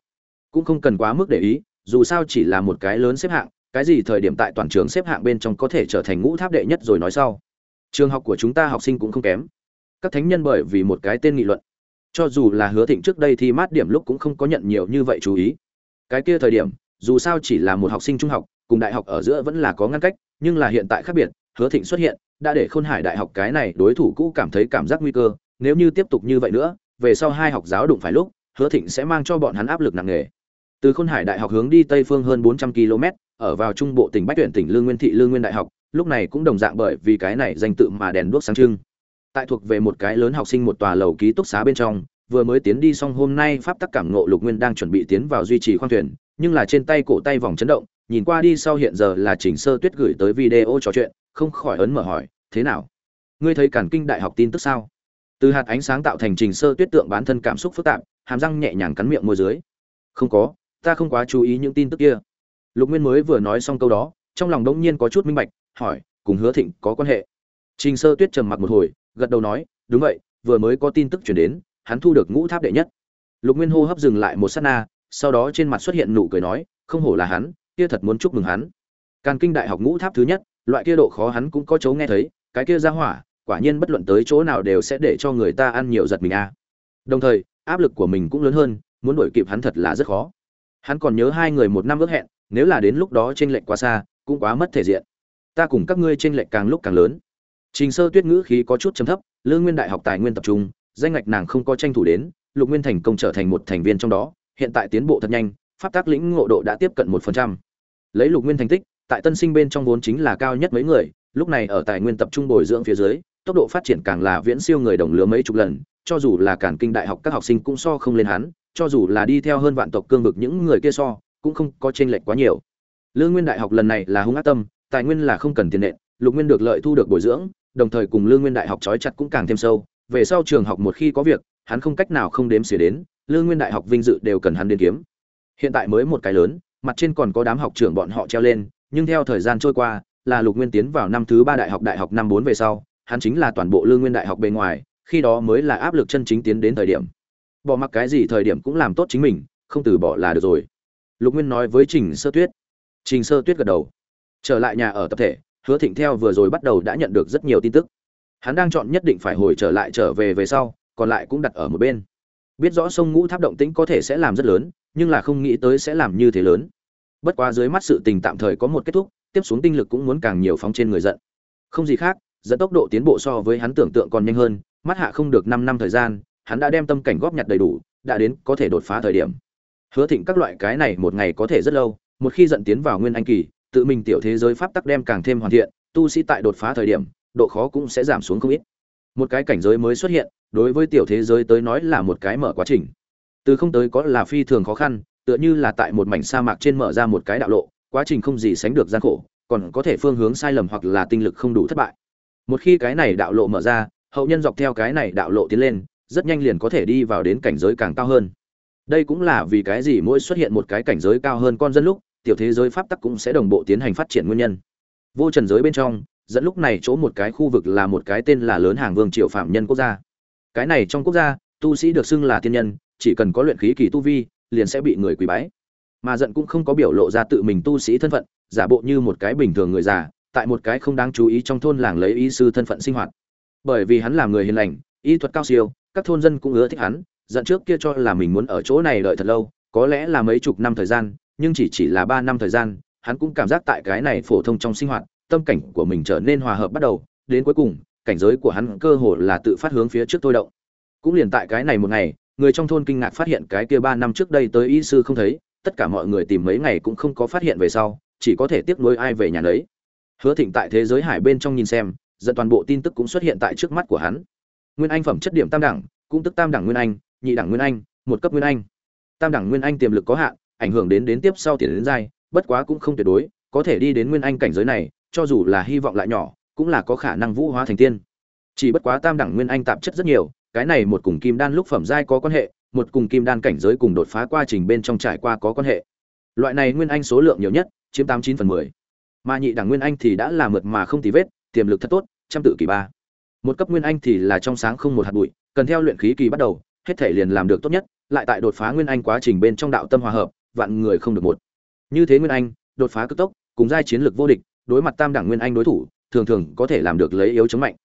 Cũng không cần quá mức để ý, dù sao chỉ là một cái lớn xếp hạng, cái gì thời điểm tại toàn trường xếp hạng bên trong có thể trở thành ngũ tháp đệ nhất rồi nói sau. Trường học của chúng ta học sinh cũng không kém. Các thánh nhân bởi vì một cái tên nghị luận. Cho dù là hứa thịnh trước đây thì mát điểm lúc cũng không có nhận nhiều như vậy chú ý. Cái kia thời điểm, dù sao chỉ là một học sinh trung học, cùng đại học ở giữa vẫn là có ngăn cách, nhưng là hiện tại khác biệt hứa thịnh xuất hiện, đã để khôn hải đại học cái này đối thủ cũ cảm thấy cảm giác nguy cơ, nếu như tiếp tục như vậy nữa, về sau hai học giáo đụng phải lúc, hứa thịnh sẽ mang cho bọn hắn áp lực nặng nề. Từ khôn hải đại học hướng đi tây phương hơn 400 km, ở vào trung bộ tỉnh bách tuyển tỉnh lương nguyên thị lương nguyên đại học, lúc này cũng đồng dạng bởi vì cái này danh tự mà đèn đuốc sáng trưng. Tại thuộc về một cái lớn học sinh một tòa lầu ký túc xá bên trong, vừa mới tiến đi xong hôm nay pháp tắc cảm ngộ lục nguyên đang chuẩn bị tiến vào duy trì khoang thuyền, nhưng là trên tay cổ tay vòng chấn động, nhìn qua đi sau hiện giờ là chỉnh sơ tuyết gửi tới video trò chuyện không khỏi ấn mở hỏi, thế nào? Ngươi thấy cản kinh đại học tin tức sao? Từ hạt ánh sáng tạo thành trình sơ tuyết tượng bán thân cảm xúc phức tạp, hàm răng nhẹ nhàng cắn miệng môi dưới. Không có, ta không quá chú ý những tin tức kia. Lục nguyên mới vừa nói xong câu đó, trong lòng đống nhiên có chút minh bạch, hỏi, cùng hứa thịnh có quan hệ? Trình sơ tuyết trầm mặc một hồi, gật đầu nói, đúng vậy, vừa mới có tin tức chuyển đến, hắn thu được ngũ tháp đệ nhất. Lục nguyên hô hấp dừng lại một s á t na, sau đó trên mặt xuất hiện nụ cười nói, không hổ là hắn, kia thật muốn chúc mừng hắn. Càn kinh đại học ngũ tháp thứ nhất loại kia độ khó hắn cũng có chấu nghe thấy, cái kia ra hỏa, quả nhiên bất luận tới chỗ nào đều sẽ để cho người ta ăn nhiều giật mình a. Đồng thời, áp lực của mình cũng lớn hơn, muốn đuổi kịp hắn thật là rất khó. Hắn còn nhớ hai người một năm ước hẹn, nếu là đến lúc đó t r ê n lệch quá xa, cũng quá mất thể diện. Ta cùng các ngươi t r ê n lệch càng lúc càng lớn. Trình sơ tuyết ngữ khí có chút chấm thấp, lương nguyên đại học tài nguyên tập trung, danh ngạch nàng không có tranh thủ đến, lục nguyên thành công trở thành một thành viên trong đó, hiện tại tiến bộ thật nhanh, pháp tác lĩnh ngộ độ đã tiếp cận một phần trăm. Lấy lục nguyên thành tích tại tân sinh bên trong vốn chính là cao nhất mấy người, lúc này ở tài nguyên tập trung bồi dưỡng phía dưới, tốc độ phát triển càng là viễn siêu người đồng lứa mấy chục lần, cho dù là cản kinh đại học các học sinh cũng so không lên hắn, cho dù là đi theo hơn vạn tộc cương vực những người kia so, cũng không có chênh lệch quá nhiều. Lương nguyên đại học lần này là hung ác tâm, tài nguyên là không cần tiền nện, lục nguyên được lợi thu được bồi dưỡng, đồng thời cùng lương nguyên đại học trói chặt cũng càng thêm sâu, về sau trường học một khi có việc, hắn không cách nào không đếm xỉa đến, lương nguyên đại học vinh dự đều cần hắn đến kiếm. Hiện tại mới một cái lớn, mặt trên còn có đám học trưởng bọn họ treo lên nhưng theo thời gian trôi qua, là lục nguyên tiến vào năm thứ ba đại học đại học năm bốn về sau, hắn chính là toàn bộ lương nguyên đại học bề ngoài, khi đó mới là áp lực chân chính tiến đến thời điểm. Bỏ mặc cái gì thời điểm cũng làm tốt chính mình, không từ bỏ là được rồi. Lục nguyên nói với trình sơ tuyết. Trình sơ tuyết gật đầu. Trở lại nhà ở tập thể, hứa thịnh theo vừa rồi bắt đầu đã nhận được rất nhiều tin tức. Hắn đang chọn nhất định phải hồi trở lại trở về về sau, còn lại cũng đặt ở một bên. Biết rõ sông ngũ tháp động tĩnh có thể sẽ làm rất lớn, nhưng là không nghĩ tới sẽ làm như thế lớn bất quá dưới mắt sự tình tạm thời có một kết thúc, tiếp xuống tinh lực cũng muốn càng nhiều phóng trên người giận. Không gì khác dẫn tốc độ tiến bộ so với hắn tưởng tượng còn nhanh hơn, mắt hạ không được năm năm thời gian, hắn đã đem tâm cảnh góp nhặt đầy đủ, đã đến có thể đột phá thời điểm. Hứa thịnh các loại cái này một ngày có thể rất lâu, một khi dẫn tiến vào nguyên anh kỳ, tự mình tiểu thế giới pháp tắc đem càng thêm hoàn thiện, tu sĩ tại đột phá thời điểm, độ khó cũng sẽ giảm xuống không ít. Một cái cảnh giới mới xuất hiện, đối với tiểu thế giới tới nói là một cái mở quá trình. Từ không tới có là phi thường khó khăn tựa như là tại một mảnh sa mạc trên mở ra một cái đạo lộ, quá trình không gì sánh được gian khổ, còn có thể phương hướng sai lầm hoặc là tinh lực không đủ thất bại. Một khi cái này đạo lộ mở ra, hậu nhân dọc theo cái này đạo lộ tiến lên, rất nhanh liền có thể đi vào đến cảnh giới càng cao hơn. Đây cũng là vì cái gì mỗi xuất hiện một cái cảnh giới cao hơn con dân lúc, tiểu thế giới pháp tắc cũng sẽ đồng bộ tiến hành phát triển nguyên nhân. Vô trần giới bên trong, dẫn lúc này chỗ một cái khu vực là một cái tên là lớn hàng vương triều phạm nhân quốc gia. Cái này trong quốc gia, tu sĩ được xưng là tiên nhân, chỉ cần có luyện khí kỳ tu vi liền sẽ bị người quỳ bái. Mà giận cũng không có biểu lộ ra tự mình tu sĩ thân phận, giả bộ như một cái bình thường người già, tại một cái không đáng chú ý trong thôn làng lấy y sư thân phận sinh hoạt. Bởi vì hắn là người hiền lành, y thuật cao siêu, các thôn dân cũng ưa thích hắn, giận trước kia cho là mình muốn ở chỗ này đợi thật lâu, có lẽ là mấy chục năm thời gian, nhưng chỉ chỉ là ba năm thời gian, hắn cũng cảm giác tại cái này phổ thông trong sinh hoạt, tâm cảnh của mình trở nên hòa hợp bắt đầu, đến cuối cùng, cảnh giới của hắn cơ hồ là tự phát hướng phía trước tôi động. Cũng liền tại cái này một ngày người trong thôn kinh ngạc phát hiện cái kia ba năm trước đây tới y sư không thấy, tất cả mọi người tìm mấy ngày cũng không có phát hiện về sau, chỉ có thể tiếp nối ai về nhà đấy hứa thịnh tại thế giới hải bên trong nhìn xem dẫn toàn bộ tin tức cũng xuất hiện tại trước mắt của hắn. Nguyên anh phẩm chất điểm tam đẳng, cũng tức tam đẳng nguyên anh, nhị đẳng nguyên anh, một cấp nguyên anh. Tam đẳng nguyên anh tiềm lực có hạn, ảnh hưởng đến đến tiếp sau tiền đến giai, bất quá cũng không tuyệt đối, có thể đi đến nguyên anh cảnh giới này, cho dù là hy vọng lại nhỏ, cũng là có khả năng vũ hóa thành tiên. Chỉ bất quá tam đẳng nguyên anh tạp chất rất nhiều cái này một cùng kim đan lúc phẩm giai có quan hệ, một cùng kim đan cảnh giới cùng đột phá quá trình bên trong trải qua có quan hệ. Loại này nguyên anh số lượng nhiều nhất, chiếm tám chín phần mười. Mà nhị đẳng nguyên anh thì đã là mượt mà không tì vết, tiềm lực thật tốt, trăm tự kỳ ba. Một cấp nguyên anh thì là trong sáng không một hạt bụi, cần theo luyện khí kỳ bắt đầu, hết thể liền làm được tốt nhất, lại tại đột phá nguyên anh quá trình bên trong đạo tâm hòa hợp, vạn người không được một. Như thế nguyên anh, đột phá cực tốc, cùng giai chiến lược vô địch, đối mặt tam đẳng nguyên anh đối thủ, thường thường có thể làm được lấy yếu chống mạnh.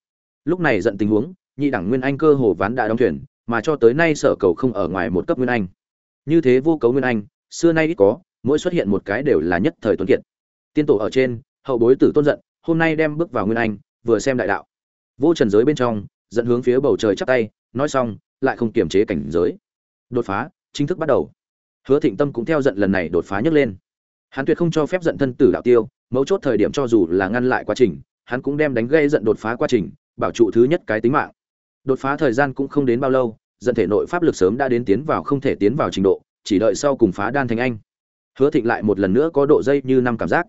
Lúc này giận tình huống nhị đẳng nguyên anh cơ hồ ván đã đóng thuyền, mà cho tới nay sở cầu không ở ngoài một cấp nguyên anh. Như thế vô cấu nguyên anh, xưa nay ít có, mỗi xuất hiện một cái đều là nhất thời tuấn kiệt. Tiên tổ ở trên, hậu bối tử tôn giận, hôm nay đem bước vào nguyên anh, vừa xem đại đạo. Vô trần giới bên trong, dẫn hướng phía bầu trời chắp tay, nói xong, lại không kiềm chế cảnh giới. Đột phá, chính thức bắt đầu. Hứa thịnh tâm cũng theo giận lần này đột phá nhấc lên. Hắn tuyệt không cho phép giận thân tử đạo tiêu, mấu chốt thời điểm cho dù là ngăn lại quá trình, hắn cũng đem đánh gây giận đột phá quá trình, bảo trụ thứ nhất cái tính mạng đột phá thời gian cũng không đến bao lâu dân thể nội pháp lực sớm đã đến tiến vào không thể tiến vào trình độ, chỉ đợi sau cùng phá đan thành anh. Hứa thịnh lại một lần nữa có độ dây như năm cảm giác.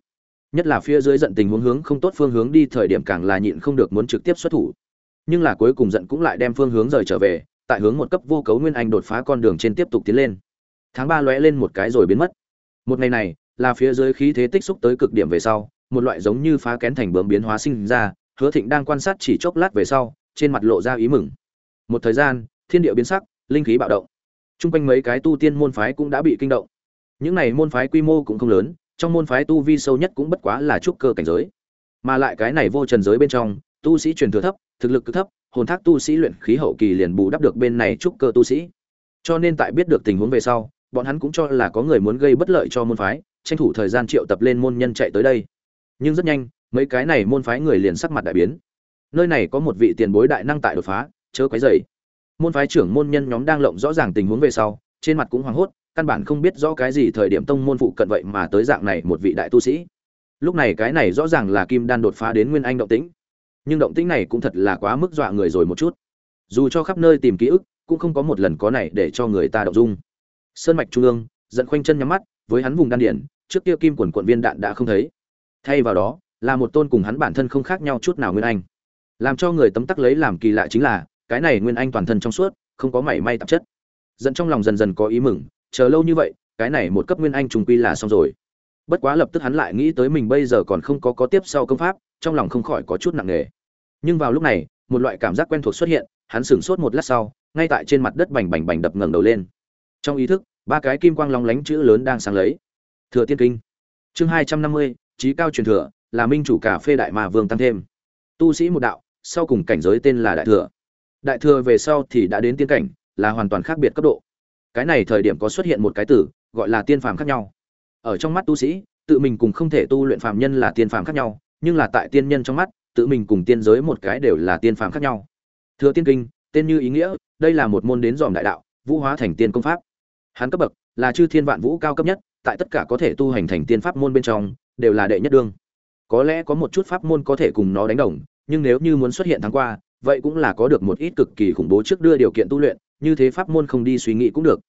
Nhất là phía dưới giận tình huống hướng không tốt phương hướng đi, thời điểm càng là nhịn không được muốn trực tiếp xuất thủ. Nhưng là cuối cùng giận cũng lại đem phương hướng rời trở về, tại hướng một cấp vô cấu nguyên anh đột phá con đường trên tiếp tục tiến lên. Tháng ba lóe lên một cái rồi biến mất. Một ngày này, là phía dưới khí thế tích xúc tới cực điểm về sau, một loại giống như phá kén thành bướm biến hóa sinh ra, hứa thịnh đang quan sát chỉ chốc lát về sau trên mặt lộ ra ý mừng. Một thời gian, thiên địa biến sắc, linh khí bạo động. T r u n g quanh mấy cái tu tiên môn phái cũng đã bị kinh động. Những này môn phái quy mô cũng không lớn, trong môn phái tu vi sâu nhất cũng bất quá là trúc cơ cảnh giới. Mà lại cái này vô trần giới bên trong, tu sĩ truyền thừa thấp, thực lực cực thấp, hồn thác tu sĩ luyện khí hậu kỳ liền bù đắp được bên này trúc cơ tu sĩ. Cho nên tại biết được tình huống về sau, bọn hắn cũng cho là có người muốn gây bất lợi cho môn phái, tranh thủ thời gian triệu tập lên môn nhân chạy tới đây. Nhưng rất nhanh, mấy cái này môn phái người liền sắc mặt đại biến nơi này có một vị tiền bối đại năng tại đột phá, chớ quấy dày môn phái trưởng môn nhân nhóm đang lộng rõ ràng tình huống về sau, trên mặt cũng hoảng hốt, căn bản không biết rõ cái gì thời điểm tông môn phụ cận vậy mà tới dạng này một vị đại tu sĩ. Lúc này cái này rõ ràng là kim đan đột phá đến nguyên anh động tĩnh. Nhưng động tĩnh này cũng thật là quá mức dọa người rồi một chút. Dù cho khắp nơi tìm ký ức, cũng không có một lần có này để cho người ta động dung. Sơn mạch trung ương, giận khoanh chân nhắm mắt, với hắn vùng đan điển, trước kia kim quần quận viên đạn đã không thấy. Thay vào đó, là một tôn cùng hắn bản thân không khác nhau chút nào nguyên anh làm cho người tấm tắc lấy làm kỳ lạ chính là, cái này nguyên anh toàn thân trong suốt, không có mảy may tạp chất. Dẫn trong lòng dần dần có ý mừng, chờ lâu như vậy, cái này một cấp nguyên anh trùng quy là xong rồi. Bất quá lập tức hắn lại nghĩ tới mình bây giờ còn không có có tiếp sau công pháp, trong lòng không khỏi có chút nặng nề. Nhưng vào lúc này, một loại cảm giác quen thuộc xuất hiện, hắn sửng sốt một lát sau, ngay tại trên mặt đất bành bành bành đập ngẩng đầu lên. Trong ý thức, ba cái kim quang long lánh chữ lớn đang sáng lấy. Thừa tiên kinh. Chương hai trăm năm mươi trí cao truyền thừa, là minh chủ cà phê đại mà vương tăng thêm. Tu sĩ một đạo sau cùng cảnh giới tên là đại thừa. Đại thừa về sau thì đã đến tiên cảnh, là hoàn toàn khác biệt cấp độ. Cái này thời điểm có xuất hiện một cái tử gọi là tiên phàm khác nhau. Ở trong mắt tu sĩ, tự mình cùng không thể tu luyện phàm nhân là tiên phàm khác nhau, nhưng là tại tiên nhân trong mắt, tự mình cùng tiên giới một cái đều là tiên phàm khác nhau. Thừa tiên kinh, tên như ý nghĩa, đây là một môn đến dòm đại đạo, vũ hóa thành tiên công pháp. Hắn cấp bậc, là chư thiên vạn vũ cao cấp nhất, tại tất cả có thể tu hành thành tiên pháp môn bên trong, đều là đệ nhất đương. Có lẽ có một chút pháp môn có thể cùng nó đánh đồng nhưng nếu như muốn xuất hiện tháng qua, vậy cũng là có được một ít cực kỳ khủng bố trước đưa điều kiện tu luyện, như thế pháp môn không đi suy nghĩ cũng được.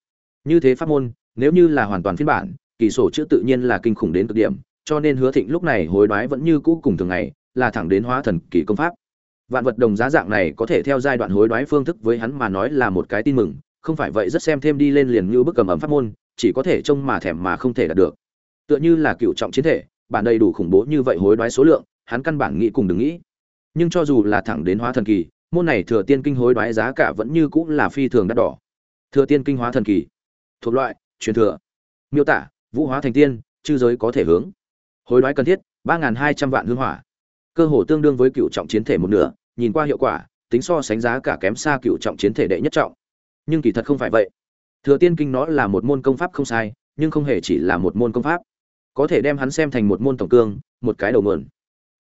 Như thế pháp môn, nếu như là hoàn toàn phiên bản, kỳ sổ chữ tự nhiên là kinh khủng đến cực điểm, cho nên hứa thịnh lúc này hối đoái vẫn như cũ cùng thường ngày, là thẳng đến hóa thần kỳ công pháp. Vạn vật đồng giá dạng này có thể theo giai đoạn hối đoái phương thức với hắn mà nói là một cái tin mừng, không phải vậy rất xem thêm đi lên liền như bức cầm ấm pháp môn, chỉ có thể trông mà thèm mà không thể đạt được. Tựa như là cựu trọng chiến thể, bản đầy đủ khủng bố như vậy hối đoái số lượng, hắn căn bản nghĩ cùng đừng nghĩ nhưng cho dù là thẳng đến hóa thần kỳ, môn này thừa tiên kinh hối đoái giá cả vẫn như cũng là phi thường đắt đỏ. Thừa tiên kinh hóa thần kỳ, thuộc loại, truyền thừa, miêu tả, vũ hóa thành tiên, chư giới có thể hướng. Hối đoái cần thiết, ba hai trăm vạn hương hỏa. Cơ hồ tương đương với cựu trọng chiến thể một nửa, nhìn qua hiệu quả, tính so sánh giá cả kém xa cựu trọng chiến thể đệ nhất trọng. Nhưng kỳ thật không phải vậy. Thừa tiên kinh nó là một môn công pháp không sai, nhưng không hề chỉ là một môn công pháp. Có thể đem hắn xem thành một môn tổng cương, một cái đầu mượn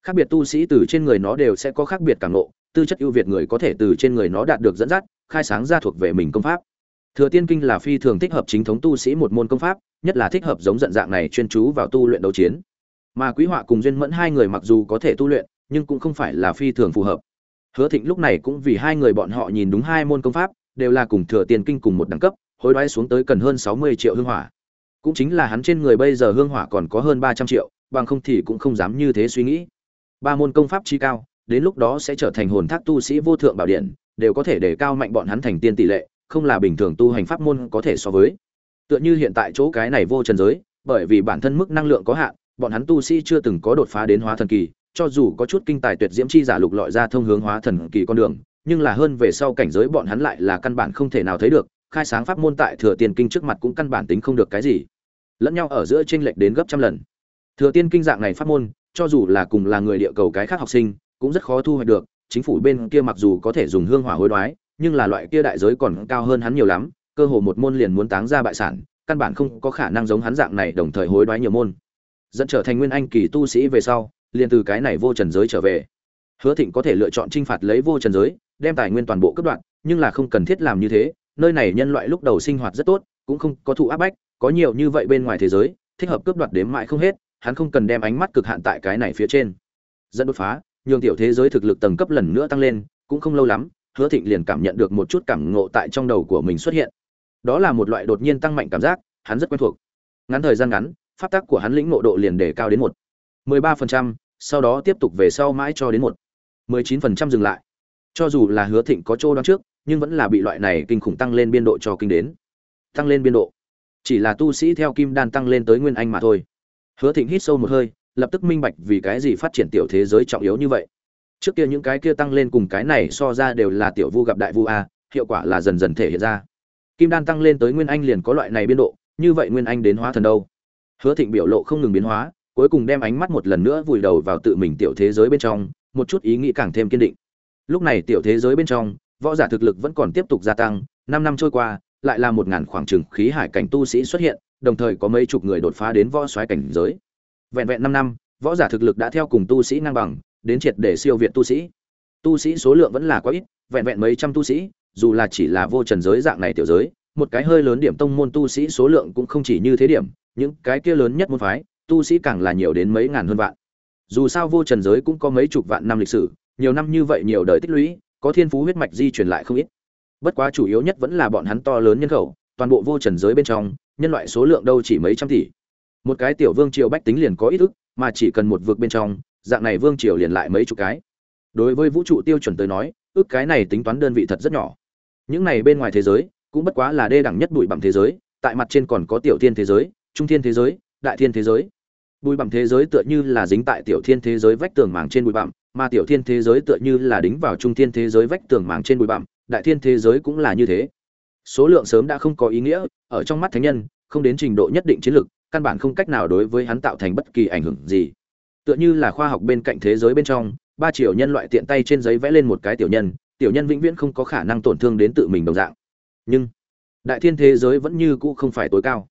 khác biệt tu sĩ từ trên người nó đều sẽ có khác biệt cảm ngộ, tư chất ưu việt người có thể từ trên người nó đạt được dẫn dắt, khai sáng ra thuộc về mình công pháp. Thừa tiên kinh là phi thường thích hợp chính thống tu sĩ một môn công pháp, nhất là thích hợp giống dận dạng này chuyên chú vào tu luyện đấu chiến. Mà quý họa cùng duyên mẫn hai người mặc dù có thể tu luyện, nhưng cũng không phải là phi thường phù hợp. Hứa thịnh lúc này cũng vì hai người bọn họ nhìn đúng hai môn công pháp, đều là cùng thừa tiền kinh cùng một đẳng cấp, hối đoái xuống tới cần hơn sáu mươi triệu hương hỏa. Cũng chính là hắn trên người bây giờ hương hỏa còn có hơn ba trăm triệu, bằng không thì cũng không dám như thế suy nghĩ ba môn công pháp chi cao, đến lúc đó sẽ trở thành hồn thác tu sĩ vô thượng bảo điện, đều có thể để cao mạnh bọn hắn thành tiên tỷ lệ, không là bình thường tu hành pháp môn có thể so với. Tựa như hiện tại chỗ cái này vô trần giới, bởi vì bản thân mức năng lượng có hạn, bọn hắn tu sĩ chưa từng có đột phá đến hóa thần kỳ, cho dù có chút kinh tài tuyệt diễm chi giả lục lọi ra thông hướng hóa thần kỳ con đường, nhưng là hơn về sau cảnh giới bọn hắn lại là căn bản không thể nào thấy được, khai sáng pháp môn tại thừa tiên kinh trước mặt cũng căn bản tính không được cái gì. Lẫn nhau ở giữa tranh lệch đến gấp trăm lần. Thừa tiên kinh dạng này pháp môn cho dù là cùng là người địa cầu cái khác học sinh, cũng rất khó thu hoạch được. Chính phủ bên kia mặc dù có thể dùng hương hỏa hối đoái, nhưng là loại kia đại giới còn cao hơn hắn nhiều lắm, cơ hồ một môn liền muốn táng ra bại sản, căn bản không có khả năng giống hắn dạng này đồng thời hối đoái nhiều môn. Dẫn trở thành nguyên anh kỳ tu sĩ về sau, liền từ cái này vô trần giới trở về. Hứa thịnh có thể lựa chọn t r i n h phạt lấy vô trần giới, đem tài nguyên toàn bộ cấp đoạn nhưng là không cần thiết làm như thế, nơi này nhân loại lúc đầu sinh hoạt rất tốt, cũng không có thụ áp bách, có nhiều như vậy bên ngoài thế giới, thích hợp cướp đoạt đếm mãi không hết hắn không cần đem ánh mắt cực hạn tại cái này phía trên dẫn đột phá nhường tiểu thế giới thực lực tầng cấp lần nữa tăng lên cũng không lâu lắm hứa thịnh liền cảm nhận được một chút cảm ngộ tại trong đầu của mình xuất hiện đó là một loại đột nhiên tăng mạnh cảm giác hắn rất quen thuộc ngắn thời gian ngắn pháp tắc của hắn lĩnh ngộ độ liền đề cao đến một 13%, sau đó tiếp tục về sau mãi cho đến một 19% dừng lại. Cho dù là Hứa Thịnh có chỗ đoán trước, nhưng vẫn là bị loại này kinh khủng tăng lên biên độ cho kinh đến. Tăng lên biên độ. Chỉ là tu sĩ theo kim đan tăng lên tới nguyên anh mà thôi. Hứa Thịnh hít sâu một hơi, lập tức minh bạch vì cái gì phát triển tiểu thế giới trọng yếu như vậy. Trước kia những cái kia tăng lên cùng cái này so ra đều là tiểu vu gặp đại vu a, hiệu quả là dần dần thể hiện ra. Kim đan tăng lên tới nguyên anh liền có loại này biên độ, như vậy nguyên anh đến hóa thần đâu? Hứa Thịnh biểu lộ không ngừng biến hóa, cuối cùng đem ánh mắt một lần nữa vùi đầu vào tự mình tiểu thế giới bên trong, một chút ý nghĩ càng thêm kiên định. Lúc này tiểu thế giới bên trong, võ giả thực lực vẫn còn tiếp tục gia tăng, 5 năm trôi qua, lại là một ngàn khoảng trừng khí hải cảnh tu sĩ xuất hiện, đồng thời có mấy chục người đột phá đến võ soái cảnh giới. Vẹn vẹn 5 năm, võ giả thực lực đã theo cùng tu sĩ ngang bằng, đến triệt để siêu việt tu sĩ. Tu sĩ số lượng vẫn là quá ít, vẹn vẹn mấy trăm tu sĩ, dù là chỉ là vô trần giới dạng này tiểu giới, một cái hơi lớn điểm tông môn tu sĩ số lượng cũng không chỉ như thế điểm, những cái kia lớn nhất môn phái, tu sĩ càng là nhiều đến mấy ngàn hơn vạn. Dù sao vô trần giới cũng có mấy chục vạn năm lịch sử, nhiều năm như vậy nhiều đời tích lũy, có thiên phú huyết mạch di truyền lại không ít. Bất quá chủ yếu nhất vẫn là bọn hắn to lớn nhân khẩu, toàn bộ vô trần giới bên trong, nhân loại số lượng đâu chỉ mấy trăm tỷ. Một cái tiểu vương triều bách tính liền có ít ức, mà chỉ cần một vực bên trong, dạng này vương triều liền lại mấy chục cái. Đối với vũ trụ tiêu chuẩn tới nói, ước cái này tính toán đơn vị thật rất nhỏ. Những này bên ngoài thế giới, cũng bất quá là đê đẳng nhất bụi bặm thế giới, tại mặt trên còn có tiểu thiên thế giới, trung thiên thế giới, đại thiên thế giới bụi bặm thế giới tựa như là dính tại tiểu thiên thế giới vách tường màng trên bụi bặm mà tiểu thiên thế giới tựa như là đính vào trung thiên thế giới vách tường màng trên bụi bặm đại thiên thế giới cũng là như thế số lượng sớm đã không có ý nghĩa, ở trong mắt thánh nhân, không đến trình độ nhất định chiến lược, căn bản không cách nào đối với hắn tạo thành bất kỳ ảnh hưởng gì. Tựa như là khoa học bên cạnh thế giới bên trong, ba triệu nhân loại tiện tay trên giấy vẽ lên một cái tiểu nhân tiểu nhân vĩnh viễn không có khả năng tổn thương đến tự mình đồng dạng. Nhưng, đại thiên thế giới vẫn như cũ không phải tối cao.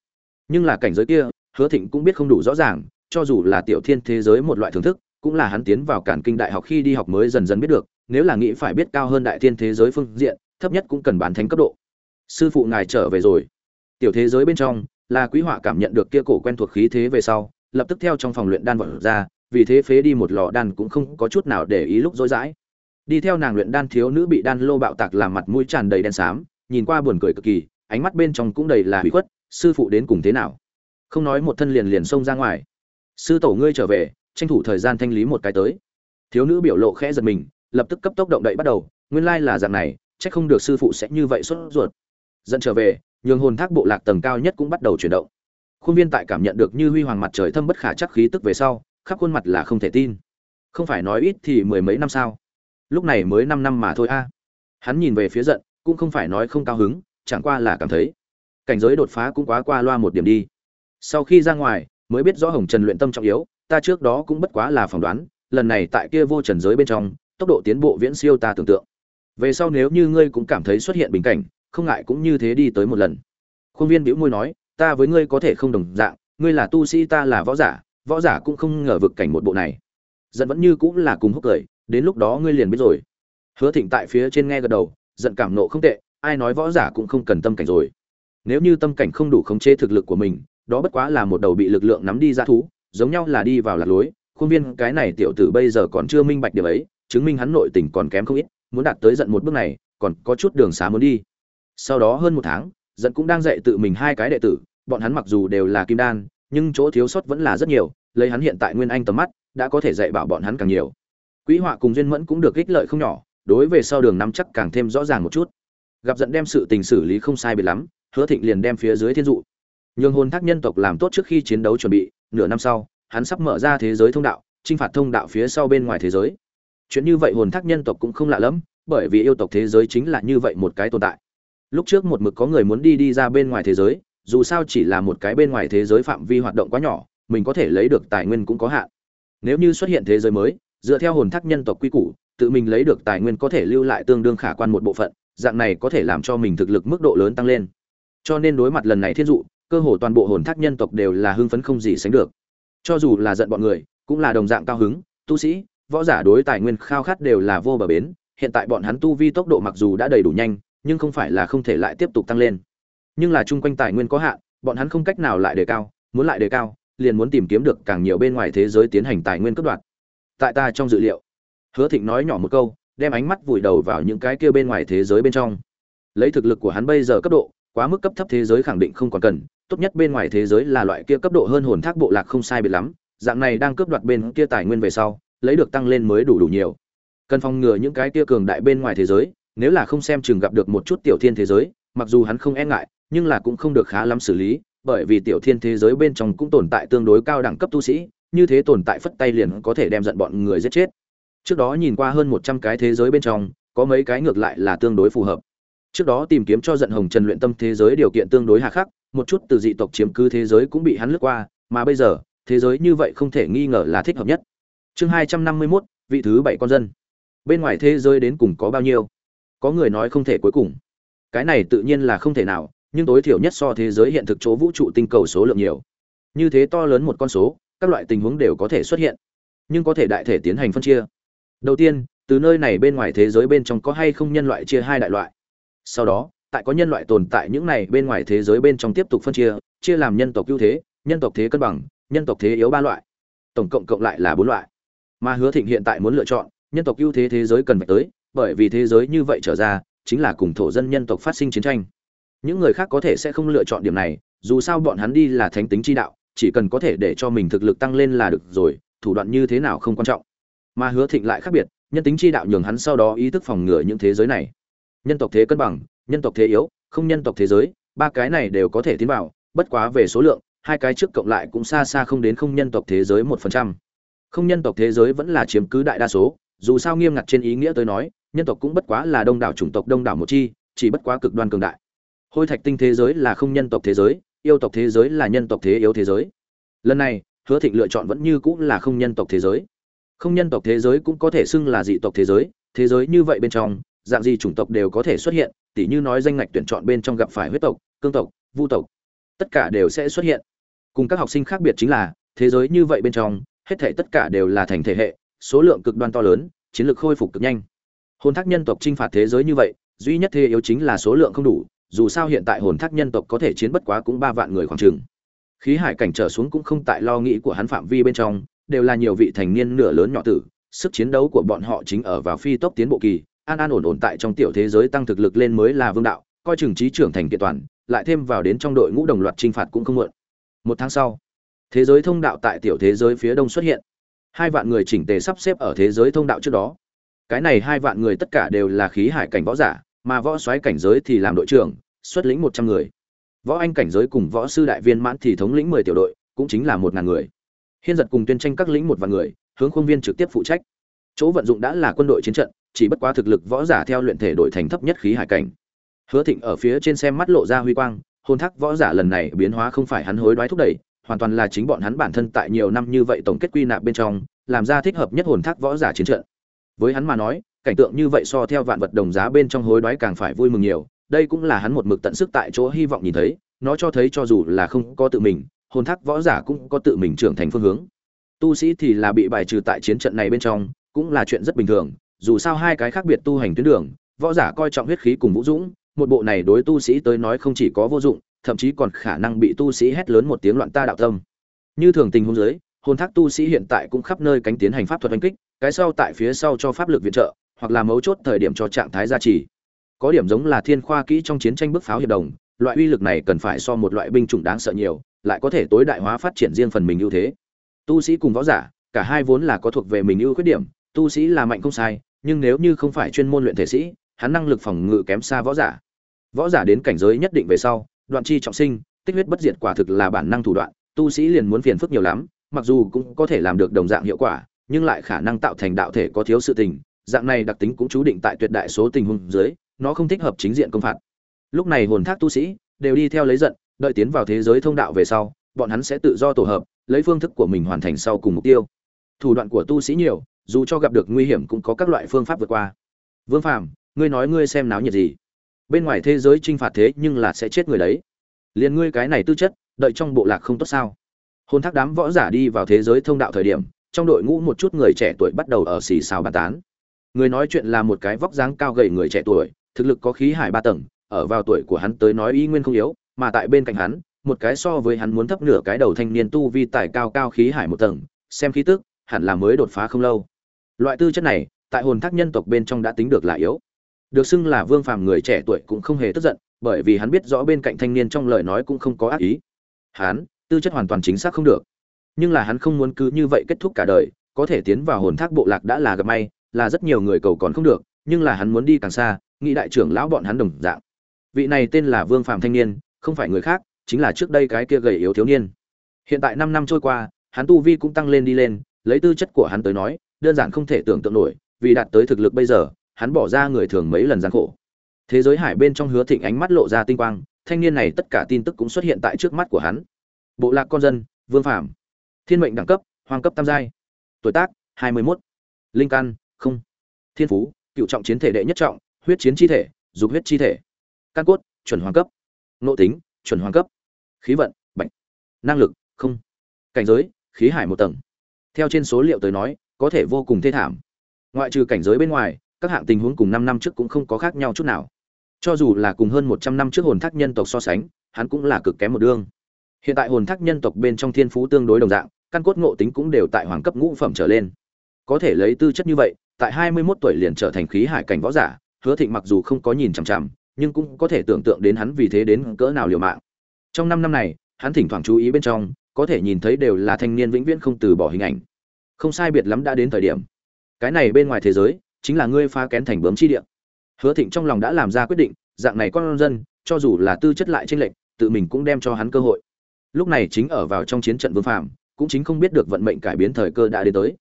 Nhưng là cảnh giới kia, hứa thịnh cũng biết không đủ rõ ràng, cho dù là tiểu thiên thế giới một loại thưởng thức, cũng là hắn tiến vào cản kinh đại học khi đi học mới dần dần biết được, nếu là nghĩ phải biết cao hơn đại thiên thế giới phương diện, thấp nhất cũng cần bán thánh cấp độ sư phụ ngài trở về rồi. Tiểu thế giới bên trong là quý họa cảm nhận được kia cổ quen thuộc khí thế về sau, lập tức theo trong phòng luyện đan vật ra, vì thế phế đi một lò đan cũng không có chút nào để ý lúc dối dãi đi theo nàng luyện đan thiếu nữ bị đan lô bạo tạc làm mặt mũi tràn đầy đen xám, nhìn qua buồn cười cực kỳ, ánh mắt bên trong cũng đầy là hủy khuất, sư phụ đến cùng thế nào? Không nói một thân liền liền xông ra ngoài. Sư tổ ngươi trở về, tranh thủ thời gian thanh lý một cái tới. Thiếu nữ biểu lộ khẽ giật mình, lập tức cấp tốc động đậy bắt đầu, nguyên lai là dạng này, chắc không được sư phụ sẽ như vậy sốt ruột dẫn trở về, nhường hồn thác bộ lạc tầng cao nhất cũng bắt đầu chuyển động. Khuôn viên tại cảm nhận được như huy hoàng mặt trời thâm bất khả chắc khí tức về sau, khắp khuôn mặt là không thể tin. Không phải nói ít thì mười mấy năm sao? Lúc này mới năm năm mà thôi a. Hắn nhìn về phía giận, cũng không phải nói không cao hứng, chẳng qua là cảm thấy cảnh giới đột phá cũng quá qua loa một điểm đi. Sau khi ra ngoài, mới biết rõ hồng trần luyện tâm trọng yếu, ta trước đó cũng bất quá là phỏng đoán, lần này tại kia vô trần giới bên trong, tốc độ tiến bộ viễn siêu ta tưởng tượng. Về sau nếu như ngươi cũng cảm thấy xuất hiện bình cảnh không ngại cũng như thế đi tới một lần. Khuôn viên bĩu môi nói, ta với ngươi có thể không đồng dạng, ngươi là tu sĩ, ta là võ giả võ giả cũng không ngờ vực cảnh một bộ này. Giận vẫn như cũng là cùng húc cười, đến lúc đó ngươi liền biết rồi. Hứa thịnh tại phía trên nghe gật đầu, giận cảm nộ không tệ, ai nói võ giả cũng không cần tâm cảnh rồi. Nếu như tâm cảnh không đủ khống chế thực lực của mình, đó bất quá là một đầu bị lực lượng nắm đi ra thú, giống nhau là đi vào lạc lối. Khuôn viên, cái này tiểu tử bây giờ còn chưa minh bạch điều ấy, chứng minh hắn nội tình còn kém không ít, muốn đạt tới giận một bước này, còn có chút đường xá muốn đi sau đó hơn một tháng, giận cũng đang dạy tự mình hai cái đệ tử, bọn hắn mặc dù đều là kim đan, nhưng chỗ thiếu sót vẫn là rất nhiều, lấy hắn hiện tại nguyên anh tầm mắt, đã có thể dạy bảo bọn hắn càng nhiều. Quỹ họa cùng duyên mẫn cũng được ích lợi không nhỏ, đối về sau đường nắm chắc càng thêm rõ ràng một chút. Gặp giận đem sự tình xử lý không sai biệt lắm, hứa thịnh liền đem phía dưới thiên dụ. Nhường hồn thác nhân tộc làm tốt trước khi chiến đấu chuẩn bị, nửa năm sau, hắn sắp mở ra thế giới thông đạo, chinh phạt thông đạo phía sau bên ngoài thế giới. Chuyện như vậy hồn thác nhân tộc cũng không lạ lẫm, bởi vì yêu tộc thế giới chính là như vậy một cái tồn tại lúc trước một mực có người muốn đi đi ra bên ngoài thế giới, dù sao chỉ là một cái bên ngoài thế giới phạm vi hoạt động quá nhỏ, mình có thể lấy được tài nguyên cũng có hạn. Nếu như xuất hiện thế giới mới, dựa theo hồn thác nhân tộc quy củ, tự mình lấy được tài nguyên có thể lưu lại tương đương khả quan một bộ phận, dạng này có thể làm cho mình thực lực mức độ lớn tăng lên. Cho nên đối mặt lần này thiên dụ, cơ hồ toàn bộ hồn thác nhân tộc đều là hưng phấn không gì sánh được. Cho dù là giận bọn người, cũng là đồng dạng cao hứng, tu sĩ, võ giả đối tài nguyên khao khát đều là vô bờ bến, hiện tại bọn hắn tu vi tốc độ mặc dù đã đầy đủ nhanh nhưng không phải là không thể lại tiếp tục tăng lên. Nhưng là chung quanh tài nguyên có hạn, bọn hắn không cách nào lại đề cao, muốn lại đề cao, liền muốn tìm kiếm được càng nhiều bên ngoài thế giới tiến hành tài nguyên cấp đoạt. Tại ta trong dự liệu, hứa thịnh nói nhỏ một câu, đem ánh mắt vùi đầu vào những cái kia bên ngoài thế giới bên trong. Lấy thực lực của hắn bây giờ cấp độ, quá mức cấp thấp thế giới khẳng định không còn cần, tốt nhất bên ngoài thế giới là loại kia cấp độ hơn hồn thác bộ lạc không sai biệt lắm, dạng này đang cướp đoạt bên kia tài nguyên về sau, lấy được tăng lên mới đủ đủ nhiều. Cần phòng ngừa những cái kia cường đại bên ngoài thế giới nếu là không xem chừng gặp được một chút tiểu thiên thế giới, mặc dù hắn không e ngại, nhưng là cũng không được khá lắm xử lý, bởi vì tiểu thiên thế giới bên trong cũng tồn tại tương đối cao đẳng cấp tu sĩ, như thế tồn tại phất tay liền có thể đem giận bọn người giết chết. Trước đó nhìn qua hơn một trăm cái thế giới bên trong, có mấy cái ngược lại là tương đối phù hợp. Trước đó tìm kiếm cho giận hồng trần luyện tâm thế giới điều kiện tương đối hà khắc, một chút từ dị tộc chiếm cứ thế giới cũng bị hắn lướt qua, mà bây giờ, thế giới như vậy không thể nghi ngờ là thích hợp nhất. Chương hai trăm năm mươi mốt, vị thứ bảy con dân. Bên ngoài thế giới đến cùng có bao nhiêu? Có người nói không thể cuối cùng. Cái này tự nhiên là không thể nào, nhưng tối thiểu nhất so thế giới hiện thực chỗ vũ trụ tinh cầu số lượng nhiều. Như thế to lớn một con số, các loại tình huống đều có thể xuất hiện, nhưng có thể đại thể tiến hành phân chia. Đầu tiên, từ nơi này bên ngoài thế giới bên trong có hay không nhân loại chia hai đại loại. Sau đó, tại có nhân loại tồn tại những này bên ngoài thế giới bên trong tiếp tục phân chia chia làm nhân tộc ưu thế, nhân tộc thế cân bằng, nhân tộc thế yếu ba loại. Tổng cộng cộng lại là bốn loại. Mà hứa thịnh hiện tại muốn lựa chọn, nhân tộc ưu thế thế giới cần phải tới bởi vì thế giới như vậy trở ra, chính là cùng thổ dân nhân tộc phát sinh chiến tranh. Những người khác có thể sẽ không lựa chọn điểm này, dù sao bọn hắn đi là thánh tính chi đạo, chỉ cần có thể để cho mình thực lực tăng lên là được rồi, thủ đoạn như thế nào không quan trọng. Mà hứa thịnh lại khác biệt, nhân tính chi đạo nhường hắn sau đó ý thức phòng ngừa những thế giới này. Nhân tộc thế cân bằng, nhân tộc thế yếu, không nhân tộc thế giới, ba cái này đều có thể tiến vào, bất quá về số lượng, hai cái trước cộng lại cũng xa xa không đến không nhân tộc thế giới một phần trăm. Không nhân tộc thế giới vẫn là chiếm cứ đại đa số, dù sao nghiêm ngặt trên ý nghĩa tới nói nhân tộc cũng bất quá là đông đảo chủng tộc, đông đảo một chi, chỉ bất quá cực đoan cường đại. Hôi thạch tinh thế giới là không nhân tộc thế giới, yêu tộc thế giới là nhân tộc thế yếu thế giới. Lần này, hứa thịnh lựa chọn vẫn như cũng là không nhân tộc thế giới. Không nhân tộc thế giới cũng có thể xưng là dị tộc thế giới thế giới như vậy bên trong, dạng gì chủng tộc đều có thể xuất hiện, tỉ như nói danh ngạch tuyển chọn bên trong gặp phải huyết tộc, cương tộc, vu tộc, tất cả đều sẽ xuất hiện. Cùng các học sinh khác biệt chính là, thế giới như vậy bên trong, hết thể tất cả đều là thành thể hệ, số lượng cực đoan to lớn, chiến lược khôi phục cực nhanh hồn thác nhân tộc chinh phạt thế giới như vậy, duy nhất thế yếu chính là số lượng không đủ, dù sao hiện tại hồn thác nhân tộc có thể chiến bất quá cũng ba vạn người khoảng chừng. Khí hải cảnh trở xuống cũng không tại lo nghĩ của hắn phạm vi bên trong, đều là nhiều vị thành niên nửa lớn nhỏ tử, sức chiến đấu của bọn họ chính ở vào phi tốc tiến bộ kỳ, an an ổn ổn tại trong tiểu thế giới tăng thực lực lên mới là vương đạo, coi chừng trí trưởng thành kiện toàn, lại thêm vào đến trong đội ngũ đồng loạt t r i n h phạt cũng không muộn. Một tháng sau, thế giới thông đạo tại tiểu thế giới phía đông xuất hiện. Hai vạn người chỉnh tề sắp xếp ở thế giới thông đạo trước đó cái này hai vạn người tất cả đều là khí hải cảnh võ giả, mà võ soái cảnh giới thì làm đội trưởng, xuất lĩnh một trăm người. Võ anh cảnh giới cùng võ sư đại viên mãn thì thống lĩnh mười tiểu đội, cũng chính là một ngàn người. Hiên giật cùng tuyên tranh các lĩnh một vạn người, hướng khuôn viên trực tiếp phụ trách. Chỗ vận dụng đã là quân đội chiến trận, chỉ bất quá thực lực võ giả theo luyện thể đội thành thấp nhất khí hải cảnh. Hứa thịnh ở phía trên xem mắt lộ ra huy quang hôn thác võ giả lần này biến hóa không phải hắn hối đoái thúc đẩy, hoàn toàn là chính bọn hắn bản thân tại nhiều năm như vậy tổng kết quy nạp bên trong, làm ra thích hợp nhất hồn thác võ giả chiến trận với hắn mà nói, cảnh tượng như vậy so theo vạn vật đồng giá bên trong hối đoái càng phải vui mừng nhiều. Đây cũng là hắn một mực tận sức tại chỗ hy vọng nhìn thấy, nó cho thấy cho dù là không có tự mình, hồn thác võ giả cũng có tự mình trưởng thành phương hướng. Tu sĩ thì là bị bài trừ tại chiến trận này bên trong, cũng là chuyện rất bình thường. Dù sao hai cái khác biệt tu hành tuyến đường, võ giả coi trọng huyết khí cùng vũ dũng, một bộ này đối tu sĩ tới nói không chỉ có vô dụng, thậm chí còn khả năng bị tu sĩ hét lớn một tiếng loạn ta đạo tâm. Như thường tình huống dưới, hồn thác tu sĩ hiện tại cũng khắp nơi cánh tiến hành pháp thuật đánh kích cái sau tại phía sau cho pháp lực viện trợ, hoặc là mấu chốt thời điểm cho trạng thái gia trì. Có điểm giống là thiên khoa kỹ trong chiến tranh bức pháo hiệp đồng, loại uy lực này cần phải so một loại binh chủng đáng sợ nhiều, lại có thể tối đại hóa phát triển riêng phần mình ưu thế. Tu sĩ cùng võ giả, cả hai vốn là có thuộc về mình ưu khuyết điểm, tu sĩ là mạnh không sai, nhưng nếu như không phải chuyên môn luyện thể sĩ, hắn năng lực phòng ngự kém xa võ giả. Võ giả đến cảnh giới nhất định về sau, đoạn chi trọng sinh, tích huyết bất diệt quả thực là bản năng thủ đoạn, tu sĩ liền muốn phiền phức nhiều lắm, mặc dù cũng có thể làm được đồng dạng hiệu quả nhưng lại khả năng tạo thành đạo thể có thiếu sự tình, dạng này đặc tính cũng chú định tại tuyệt đại số tình huống dưới, nó không thích hợp chính diện công phạt. Lúc này hồn thác tu sĩ đều đi theo lấy giận, đợi tiến vào thế giới thông đạo về sau, bọn hắn sẽ tự do tổ hợp, lấy phương thức của mình hoàn thành sau cùng mục tiêu. Thủ đoạn của tu sĩ nhiều, dù cho gặp được nguy hiểm cũng có các loại phương pháp vượt qua. Vương phàm, ngươi nói ngươi xem náo nhiệt gì? Bên ngoài thế giới trinh phạt thế nhưng là sẽ chết người đấy. Liền ngươi cái này tư chất, đợi trong bộ lạc không tốt sao? Hôn thác đám võ giả đi vào thế giới thông đạo thời điểm trong đội ngũ một chút người trẻ tuổi bắt đầu ở xì xào bàn tán. Người nói chuyện là một cái vóc dáng cao gầy người trẻ tuổi, thực lực có khí hải ba tầng, ở vào tuổi của hắn tới nói ý nguyên không yếu, mà tại bên cạnh hắn, một cái so với hắn muốn thấp nửa cái đầu thanh niên tu vi tài cao cao khí hải một tầng, xem khí tức, hẳn là mới đột phá không lâu. Loại tư chất này, tại hồn thác nhân tộc bên trong đã tính được là yếu. Được xưng là vương phàm người trẻ tuổi cũng không hề tức giận, bởi vì hắn biết rõ bên cạnh thanh niên trong lời nói cũng không có ác ý. Hắn, tư chất hoàn toàn chính xác không được nhưng là hắn không muốn cứ như vậy kết thúc cả đời, có thể tiến vào hồn thác bộ lạc đã là gặp may, là rất nhiều người cầu còn không được, nhưng là hắn muốn đi càng xa, nghĩ đại trưởng lão bọn hắn đồng dạng. Vị này tên là vương phạm thanh niên, không phải người khác, chính là trước đây cái kia gầy yếu thiếu niên. Hiện tại năm năm trôi qua, hắn tu vi cũng tăng lên đi lên, lấy tư chất của hắn tới nói, đơn giản không thể tưởng tượng nổi, vì đạt tới thực lực bây giờ, hắn bỏ ra người thường mấy lần gian khổ. Thế giới hải bên trong hứa thịnh ánh mắt lộ ra tinh quang, thanh niên này tất cả tin tức cũng xuất hiện tại trước mắt của hắn. Bộ lạc con dân, vương phạm thiên mệnh đẳng cấp hoàng cấp tam giai. Tuổi tác, hai mươi 21. linh căn, không. Thiên phú, cựu trọng chiến thể đệ nhất trọng, huyết chiến chi thể, dục huyết chi thể. Căn cốt, chuẩn hoàng cấp. Nội tính, chuẩn hoàng cấp. Khí vận bệnh năng lực, không. Cảnh giới, khí hải một tầng. Theo trên số liệu tới nói, có thể vô cùng thê thảm. Ngoại trừ cảnh giới bên ngoài, các hạng tình huống cùng năm năm trước cũng không có khác nhau chút nào. Cho dù là cùng hơn một trăm năm trước hồn thác nhân tộc so sánh, hắn cũng là cực kém một đương hiện tại hồn thác nhân tộc bên trong thiên phú tương đối đồng dạng căn cốt ngộ tính cũng đều tại hoàng cấp ngũ phẩm trở lên. Có thể lấy tư chất như vậy, tại hai mươi 21 tuổi liền trở thành khí hải cảnh võ giả, hứa thịnh mặc dù không có nhìn chằm chằm, nhưng cũng có thể tưởng tượng đến hắn vì thế đến cỡ nào liều mạng. Trong năm năm này, hắn thỉnh thoảng chú ý bên trong, có thể nhìn thấy đều là thanh niên vĩnh viễn không từ bỏ hình ảnh. Không sai biệt lắm đã đến thời điểm. Cái này bên ngoài thế giới, chính là ngươi phá kén thành bướm chi địa. Hứa thịnh trong lòng đã làm ra quyết định, dạng này con dân, cho dù là tư chất lại chênh lệch, tự mình cũng đem cho hắn cơ hội. Lúc này chính ở vào trong chiến trận vương phạm cũng chính không biết được vận mệnh cải biến thời cơ đã đến tới.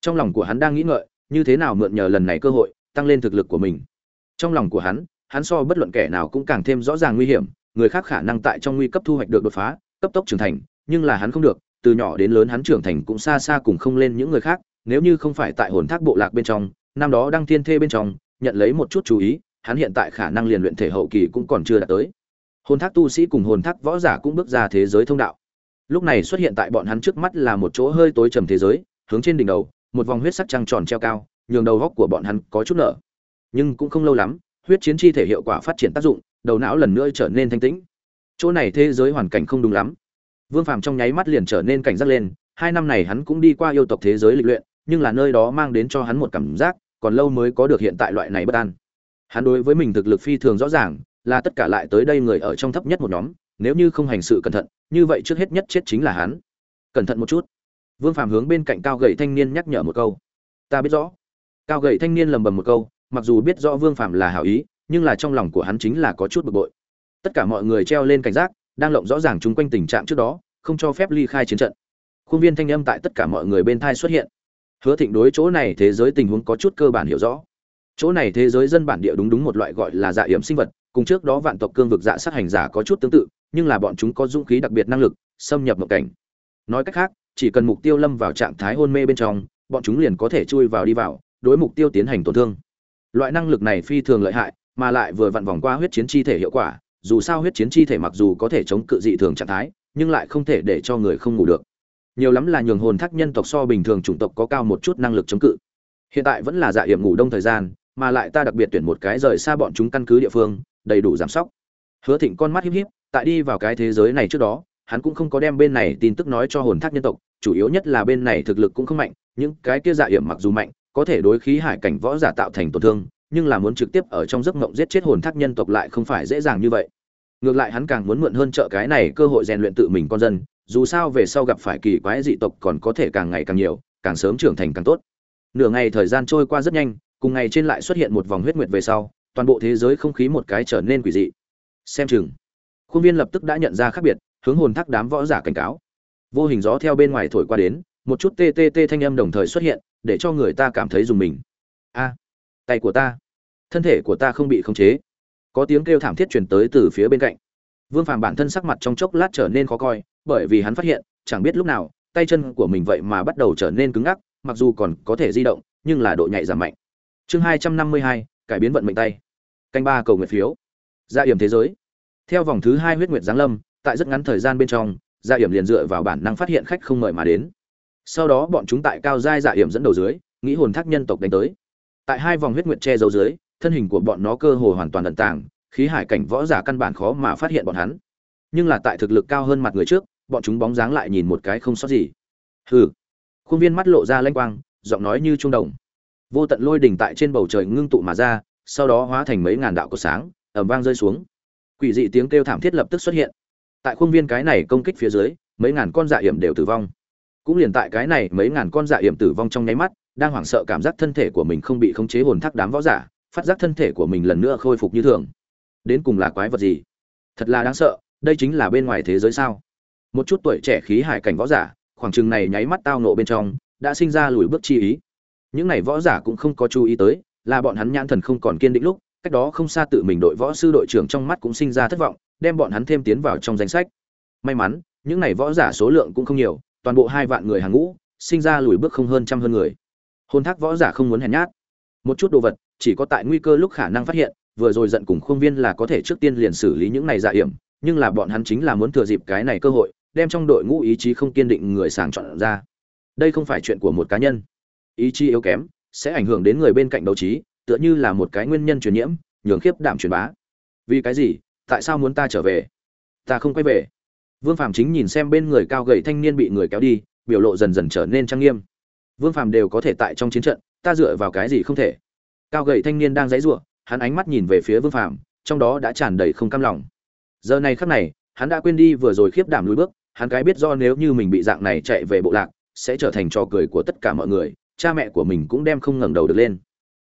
Trong lòng của hắn đang nghĩ ngợi, như thế nào mượn nhờ lần này cơ hội, tăng lên thực lực của mình. Trong lòng của hắn hắn so bất luận kẻ nào cũng càng thêm rõ ràng nguy hiểm, người khác khả năng tại trong nguy cấp thu hoạch được đột phá, cấp tốc trưởng thành, nhưng là hắn không được, từ nhỏ đến lớn hắn trưởng thành cũng xa xa cùng không lên những người khác, nếu như không phải tại hồn thác bộ lạc bên trong, năm đó đăng thiên thê bên trong, nhận lấy một chút chú ý, hắn hiện tại khả năng liền luyện thể hậu kỳ cũng còn chưa đạt tới. Hồn thác tu sĩ cùng hồn thác võ giả cũng bước ra thế giới thông đạo lúc này xuất hiện tại bọn hắn trước mắt là một chỗ hơi tối trầm thế giới, hướng trên đỉnh đầu, một vòng huyết sắc trăng tròn treo cao, nhường đầu góc của bọn hắn có chút nở. Nhưng cũng không lâu lắm, huyết chiến chi thể hiệu quả phát triển tác dụng, đầu não lần nữa trở nên thanh tĩnh. Chỗ này thế giới hoàn cảnh không đúng lắm. Vương phàm trong nháy mắt liền trở nên cảnh giác lên, hai năm này hắn cũng đi qua yêu tộc thế giới lịch luyện, nhưng là nơi đó mang đến cho hắn một cảm giác, còn lâu mới có được hiện tại loại này bất an. Hắn đối với mình thực lực phi thường rõ ràng, là tất cả lại tới đây người ở trong thấp nhất một nhóm, nếu như không hành sự cẩn thận như vậy trước hết nhất chết chính là hắn. Cẩn thận một chút. Vương phàm hướng bên cạnh cao gậy thanh niên nhắc nhở một câu. Ta biết rõ. Cao gậy thanh niên lầm bầm một câu, mặc dù biết rõ vương phàm là hảo ý, nhưng là trong lòng của hắn chính là có chút bực bội. Tất cả mọi người treo lên cảnh giác, đang lộng rõ ràng chung quanh tình trạng trước đó, không cho phép ly khai chiến trận. Khuôn viên thanh âm tại tất cả mọi người bên thai xuất hiện. Hứa thịnh đối chỗ này thế giới tình huống có chút cơ bản hiểu rõ. Chỗ này thế giới dân bản địa đúng đúng một loại gọi là dạ yểm sinh vật, cùng trước đó vạn tộc cương vực dạ sát hành giả có chút tương tự nhưng là bọn chúng có dũng khí đặc biệt năng lực, xâm nhập mộng cảnh. Nói cách khác, chỉ cần mục tiêu lâm vào trạng thái hôn mê bên trong, bọn chúng liền có thể chui vào đi vào, đối mục tiêu tiến hành tổn thương. Loại năng lực này phi thường lợi hại, mà lại vừa vặn vòng qua huyết chiến chi thể hiệu quả, dù sao huyết chiến chi thể mặc dù có thể chống cự dị thường trạng thái, nhưng lại không thể để cho người không ngủ được. Nhiều lắm là nhường hồn thác nhân tộc so bình thường chủng tộc có cao một chút năng lực chống cự. Hiện tại vẫn là dạ hiểm ngủ đông thời gian, mà lại ta đặc biệt tuyển một cái rời xa bọn chúng căn cứ địa phương, đầy đủ giám sóc. Hứa thịnh con mắt híp híp tại đi vào cái thế giới này trước đó, hắn cũng không có đem bên này tin tức nói cho hồn thác nhân tộc, chủ yếu nhất là bên này thực lực cũng không mạnh, những cái kia dạ hiểm mặc dù mạnh, có thể đối khí hải cảnh võ giả tạo thành tổn thương, nhưng là muốn trực tiếp ở trong giấc mộng giết chết hồn thác nhân tộc lại không phải dễ dàng như vậy. Ngược lại hắn càng muốn mượn hơn trợ cái này cơ hội rèn luyện tự mình con dân, dù sao về sau gặp phải kỳ quái dị tộc còn có thể càng ngày càng nhiều, càng sớm trưởng thành càng tốt. Nửa ngày thời gian trôi qua rất nhanh, cùng ngày trên lại xuất hiện một vòng huyết nguyệt về sau, toàn bộ thế giới không khí một cái trở nên quỷ dị. Xem chừng khuôn viên lập tức đã nhận ra khác biệt, hướng hồn thác đám võ giả cảnh cáo. Vô hình gió theo bên ngoài thổi qua đến, một chút tê tê tê thanh âm đồng thời xuất hiện, để cho người ta cảm thấy dùng mình. A, tay của ta, thân thể của ta không bị khống chế. Có tiếng kêu thảm thiết truyền tới từ phía bên cạnh. Vương phàm bản thân sắc mặt trong chốc lát trở nên khó coi, bởi vì hắn phát hiện, chẳng biết lúc nào, tay chân của mình vậy mà bắt đầu trở nên cứng ngắc, mặc dù còn có thể di động, nhưng là độ nhạy giảm mạnh. Chương hai trăm năm mươi hai, cải biến vận mệnh tay. Canh ba cầu nguyện phiếu. Gia hiểm thế giới theo vòng thứ hai huyết nguyệt giáng lâm, tại rất ngắn thời gian bên trong dạ gia hiểm liền dựa vào bản năng phát hiện khách không mời mà đến. Sau đó bọn chúng tại cao giai dạ hiểm dẫn đầu dưới, nghĩ hồn thác nhân tộc đánh tới. Tại hai vòng huyết nguyệt che giấu dưới, thân hình của bọn nó cơ hồ hoàn toàn ẩn tàng, khí hải cảnh võ giả căn bản khó mà phát hiện bọn hắn. Nhưng là tại thực lực cao hơn mặt người trước, bọn chúng bóng dáng lại nhìn một cái không sót gì. Hừ. Khuôn viên mắt lộ ra lanh quang, giọng nói như trung đồng. Vô tận lôi đỉnh tại trên bầu trời ngưng tụ mà ra, sau đó hóa thành mấy ngàn đạo của sáng ẩm vang rơi xuống quỷ dị tiếng kêu thảm thiết lập tức xuất hiện. Tại khuôn viên cái này công kích phía dưới, mấy ngàn con dạ hiểm đều tử vong. Cũng liền tại cái này mấy ngàn con dạ hiểm tử vong trong nháy mắt, đang hoảng sợ cảm giác thân thể của mình không bị khống chế hồn thác đám võ giả, phát giác thân thể của mình lần nữa khôi phục như thường. Đến cùng là quái vật gì? Thật là đáng sợ, đây chính là bên ngoài thế giới sao? Một chút tuổi trẻ khí hải cảnh võ giả, khoảng chừng này nháy mắt tao nộ bên trong, đã sinh ra lùi bước chi ý. Những này võ giả cũng không có chú ý tới, là bọn hắn nhãn thần không còn kiên định lúc cách đó không xa tự mình đội võ sư đội trưởng trong mắt cũng sinh ra thất vọng, đem bọn hắn thêm tiến vào trong danh sách. May mắn, những này võ giả số lượng cũng không nhiều, toàn bộ hai vạn người hàng ngũ, sinh ra lùi bước không hơn trăm hơn người. Hôn thác võ giả không muốn hèn nhát. Một chút đồ vật, chỉ có tại nguy cơ lúc khả năng phát hiện, vừa rồi giận cùng khuôn viên là có thể trước tiên liền xử lý những này dạ hiểm, nhưng là bọn hắn chính là muốn thừa dịp cái này cơ hội, đem trong đội ngũ ý chí không kiên định người sàng chọn ra. Đây không phải chuyện của một cá nhân. Ý chí yếu kém, sẽ ảnh hưởng đến người bên cạnh đấu trí tựa như là một cái nguyên nhân truyền nhiễm, nhường khiếp đảm truyền bá. Vì cái gì? Tại sao muốn ta trở về? Ta không quay về. Vương phạm chính nhìn xem bên người cao gầy thanh niên bị người kéo đi, biểu lộ dần dần trở nên trang nghiêm. Vương phạm đều có thể tại trong chiến trận, ta dựa vào cái gì không thể? Cao gầy thanh niên đang dãy giụa, hắn ánh mắt nhìn về phía vương phạm trong đó đã tràn đầy không cam lòng. Giờ này khắc này, hắn đã quên đi vừa rồi khiếp đảm lùi bước, hắn cái biết do nếu như mình bị dạng này chạy về bộ lạc, sẽ trở thành trò cười của tất cả mọi người, cha mẹ của mình cũng đem không ngẩng đầu được lên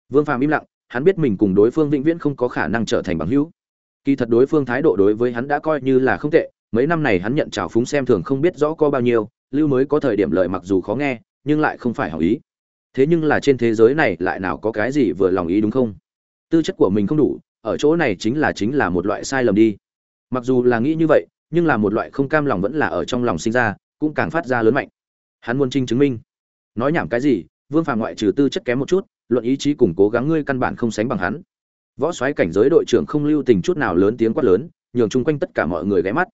vương phàm im lặng, hắn biết mình cùng đối phương vĩnh viễn không có khả năng trở thành bằng hữu. Kỳ thật đối phương thái độ đối với hắn đã coi như là không tệ, mấy năm này hắn nhận trào phúng xem thường không biết rõ có bao nhiêu, lưu mới có thời điểm lời mặc dù khó nghe, nhưng lại không phải hỏng ý. Thế nhưng là trên thế giới này lại nào có cái gì vừa lòng ý đúng không? Tư chất của mình không đủ, ở chỗ này chính là chính là một loại sai lầm đi. Mặc dù là nghĩ như vậy, nhưng là một loại không cam lòng vẫn là ở trong lòng sinh ra, cũng càng phát ra lớn mạnh. Hắn muốn trinh chứng minh. Nói nhảm cái gì, vương phàm ngoại trừ tư chất kém một chút luận ý chí cùng cố gắng ngươi căn bản không sánh bằng hắn. Võ soái cảnh giới đội trưởng không lưu tình chút nào lớn tiếng quát lớn, nhường chung quanh tất cả mọi người ghé mắt.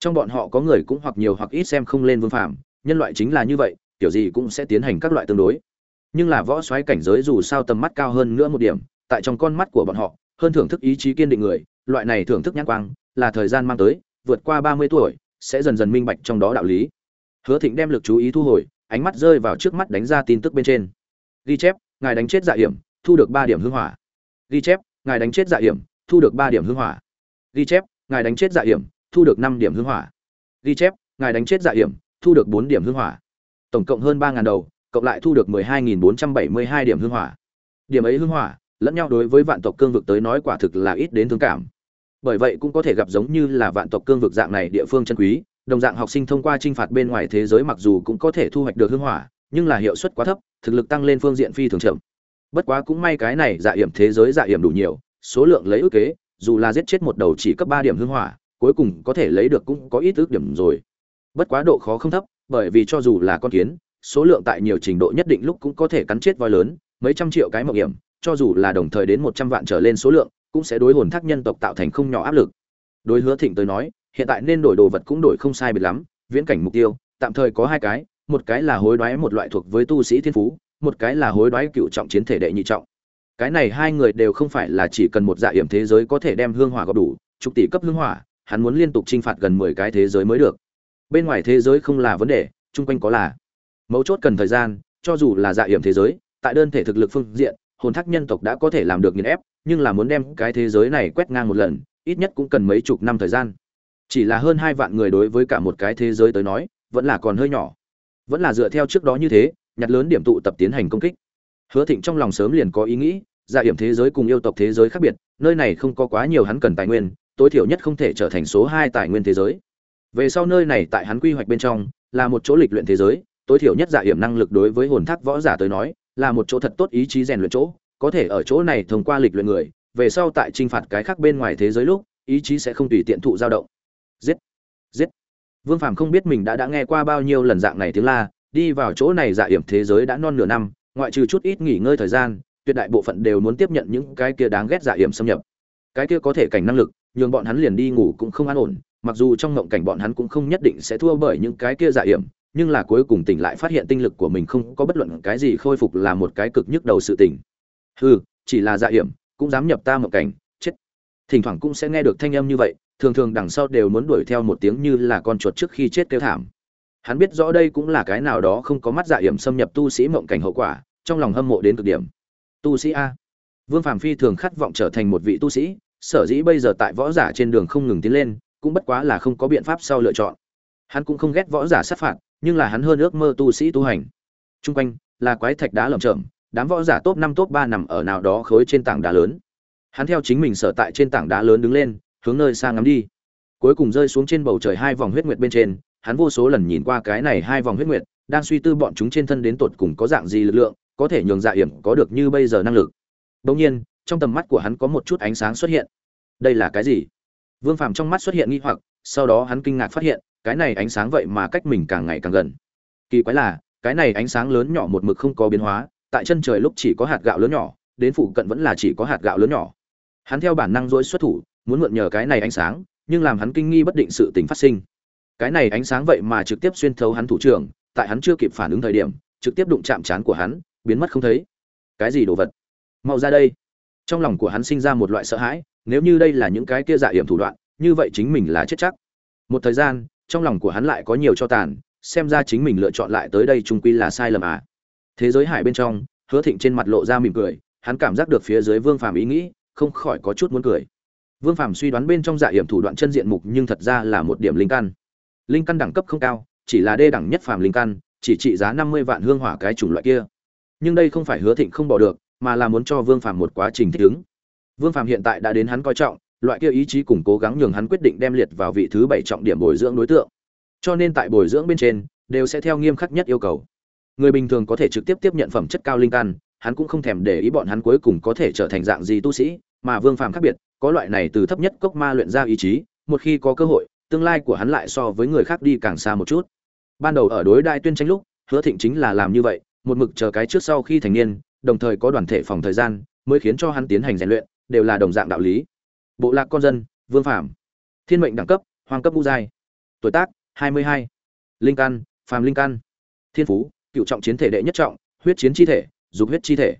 Trong bọn họ có người cũng hoặc nhiều hoặc ít xem không lên vương phàm, nhân loại chính là như vậy, kiểu gì cũng sẽ tiến hành các loại tương đối. Nhưng là võ soái cảnh giới dù sao tầm mắt cao hơn nữa một điểm, tại trong con mắt của bọn họ, hơn thưởng thức ý chí kiên định người, loại này thưởng thức nhãn quang, là thời gian mang tới, vượt qua ba mươi tuổi, sẽ dần dần minh bạch trong đó đạo lý. Hứa thịnh đem lực chú ý thu hồi, ánh mắt rơi vào trước mắt đánh ra tin tức bên trên. Ghi chép ngài đánh chết dạ hiểm, thu được ba điểm hưng hỏa. Ghi chép, ngài đánh chết dạ hiểm, thu được ba điểm hưng hỏa. Ghi chép, ngài đánh chết dạ hiểm, thu được năm điểm hưng hỏa. Ghi chép, ngài đánh chết dạ hiểm, thu được bốn điểm hưng hỏa. Tổng cộng hơn ba ngàn đầu, cộng lại thu được mười hai nghìn bốn trăm bảy mươi hai điểm hưng hỏa. Điểm ấy hưng hỏa, lẫn nhau đối với vạn tộc cương vực tới nói quả thực là ít đến thương cảm. Bởi vậy cũng có thể gặp giống như là vạn tộc cương vực dạng này địa phương chân quý, đồng dạng học sinh thông qua trinh phạt bên ngoài thế giới mặc dù cũng có thể thu hoạch được hương hỏa nhưng là hiệu suất quá thấp, thực lực tăng lên phương diện phi thường chậm. Bất quá cũng may cái này dạ hiểm thế giới dạ hiểm đủ nhiều, số lượng lấy ước kế, dù là giết chết một đầu chỉ cấp ba điểm hương hỏa, cuối cùng có thể lấy được cũng có ít ước điểm rồi. Bất quá độ khó không thấp, bởi vì cho dù là con kiến, số lượng tại nhiều trình độ nhất định lúc cũng có thể cắn chết voi lớn, mấy trăm triệu cái mạo hiểm, cho dù là đồng thời đến một trăm vạn trở lên số lượng, cũng sẽ đối hồn thác nhân tộc tạo thành không nhỏ áp lực. Đối hứa thịnh tới nói, hiện tại nên đổi đồ vật cũng đổi không sai biệt lắm, viễn cảnh mục tiêu, tạm thời có hai cái một cái là hối đoái một loại thuộc với tu sĩ thiên phú, một cái là hối đoái cựu trọng chiến thể đệ nhị trọng. Cái này hai người đều không phải là chỉ cần một dạ hiểm thế giới có thể đem hương hỏa góp đủ, chục tỷ cấp hương hỏa, hắn muốn liên tục chinh phạt gần mười cái thế giới mới được. Bên ngoài thế giới không là vấn đề, chung quanh có là. Mấu chốt cần thời gian, cho dù là dạ hiểm thế giới, tại đơn thể thực lực phương diện, hồn thác nhân tộc đã có thể làm được nghiền ép, nhưng là muốn đem cái thế giới này quét ngang một lần, ít nhất cũng cần mấy chục năm thời gian. Chỉ là hơn hai vạn người đối với cả một cái thế giới tới nói, vẫn là còn hơi nhỏ vẫn là dựa theo trước đó như thế, nhặt lớn điểm tụ tập tiến hành công kích. Hứa thịnh trong lòng sớm liền có ý nghĩ dạ hiểm thế giới cùng yêu tộc thế giới khác biệt, nơi này không có quá nhiều hắn cần tài nguyên, tối thiểu nhất không thể trở thành số hai tài nguyên thế giới. Về sau nơi này tại hắn quy hoạch bên trong, là một chỗ lịch luyện thế giới, tối thiểu nhất dạ hiểm năng lực đối với hồn thác võ giả tới nói, là một chỗ thật tốt ý chí rèn luyện chỗ, có thể ở chỗ này thông qua lịch luyện người, về sau tại t r i n h phạt cái khác bên ngoài thế giới lúc, ý chí sẽ không tùy tiện thụ dao động. Giết! Giết! Vương phàm không biết mình đã đã nghe qua bao nhiêu lần dạng này tiếng la, đi vào chỗ này dạ hiểm thế giới đã non nửa năm, ngoại trừ chút ít nghỉ ngơi thời gian, tuyệt đại bộ phận đều muốn tiếp nhận những cái kia đáng ghét dạ hiểm xâm nhập. Cái kia có thể cảnh năng lực, nhường bọn hắn liền đi ngủ cũng không an ổn, mặc dù trong mộng cảnh bọn hắn cũng không nhất định sẽ thua bởi những cái kia dạ hiểm, nhưng là cuối cùng tỉnh lại phát hiện tinh lực của mình không có bất luận cái gì khôi phục là một cái cực nhức đầu sự tỉnh hừ, chỉ là dạ hiểm, cũng dám nhập ta mộng cảnh, chết. Thỉnh thoảng cũng sẽ nghe được thanh âm như vậy thường thường đằng sau đều muốn đuổi theo một tiếng như là con chuột trước khi chết kêu thảm. Hắn biết rõ đây cũng là cái nào đó không có mắt dạ hiểm xâm nhập tu sĩ mộng cảnh hậu quả, trong lòng hâm mộ đến cực điểm. Tu sĩ a. Vương phàm phi thường khát vọng trở thành một vị tu sĩ, sở dĩ bây giờ tại võ giả trên đường không ngừng tiến lên, cũng bất quá là không có biện pháp sau lựa chọn. Hắn cũng không ghét võ giả sát phạt, nhưng là hắn hơn ước mơ tu sĩ tu hành. Trung quanh là quái thạch đá lởm chởm, đám võ giả top năm top ba nằm ở nào đó khối trên tảng đá lớn. Hắn theo chính mình sở tại trên tảng đá lớn đứng lên hướng nơi xa ngắm đi. Cuối cùng rơi xuống trên bầu trời hai vòng huyết nguyệt bên trên, hắn vô số lần nhìn qua cái này hai vòng huyết nguyệt, đang suy tư bọn chúng trên thân đến tột cùng có dạng gì lực lượng, có thể nhường dạ hiểm có được như bây giờ năng lực. Bỗng nhiên, trong tầm mắt của hắn có một chút ánh sáng xuất hiện. Đây là cái gì? Vương phàm trong mắt xuất hiện nghi hoặc, sau đó hắn kinh ngạc phát hiện, cái này ánh sáng vậy mà cách mình càng ngày càng gần. Kỳ quái là, cái này ánh sáng lớn nhỏ một mực không có biến hóa, tại chân trời lúc chỉ có hạt gạo lớn nhỏ, đến phụ cận vẫn là chỉ có hạt gạo lớn nhỏ. Hắn theo bản năng dỗi xuất thủ muốn mượn nhờ cái này ánh sáng, nhưng làm hắn kinh nghi bất định sự tình phát sinh. Cái này ánh sáng vậy mà trực tiếp xuyên thấu hắn thủ trưởng, tại hắn chưa kịp phản ứng thời điểm, trực tiếp đụng chạm trán của hắn, biến mất không thấy. Cái gì đồ vật? Mau ra đây. Trong lòng của hắn sinh ra một loại sợ hãi, nếu như đây là những cái kia dạ hiểm thủ đoạn, như vậy chính mình là chết chắc. Một thời gian, trong lòng của hắn lại có nhiều cho tàn, xem ra chính mình lựa chọn lại tới đây trung quy là sai lầm à. Thế giới hải bên trong, hứa thịnh trên mặt lộ ra mỉm cười, hắn cảm giác được phía dưới vương phàm ý nghĩ, không khỏi có chút muốn cười vương phàm suy đoán bên trong dạ hiểm thủ đoạn chân diện mục nhưng thật ra là một điểm linh căn. Linh căn đẳng cấp không cao, chỉ là đê đẳng nhất phàm linh căn, chỉ trị giá năm mươi vạn hương hỏa cái chủng loại kia. Nhưng đây không phải hứa thịnh không bỏ được, mà là muốn cho vương phàm một quá trình thích ứng. Vương phàm hiện tại đã đến hắn coi trọng, loại kia ý chí cùng cố gắng nhường hắn quyết định đem liệt vào vị thứ bảy trọng điểm bồi dưỡng đối tượng. Cho nên tại bồi dưỡng bên trên, đều sẽ theo nghiêm khắc nhất yêu cầu. Người bình thường có thể trực tiếp tiếp nhận phẩm chất cao linh căn, hắn cũng không thèm để ý bọn hắn cuối cùng có thể trở thành dạng gì tu sĩ mà vương phàm khác biệt, có loại này từ thấp nhất cốc ma luyện ra ý chí, một khi có cơ hội, tương lai của hắn lại so với người khác đi càng xa một chút. Ban đầu ở đối đại tuyên tranh lúc, hứa thịnh chính là làm như vậy, một mực chờ cái trước sau khi thành niên, đồng thời có đoàn thể phòng thời gian, mới khiến cho hắn tiến hành rèn luyện, đều là đồng dạng đạo lý. Bộ lạc con dân, vương phạm thiên mệnh đẳng cấp, hoàng cấp ngũ giai. Tuổi tác 22. linh căn, phàm linh căn. Thiên phú, cựu trọng chiến thể đệ nhất trọng, huyết chiến chi thể, dục huyết chi thể.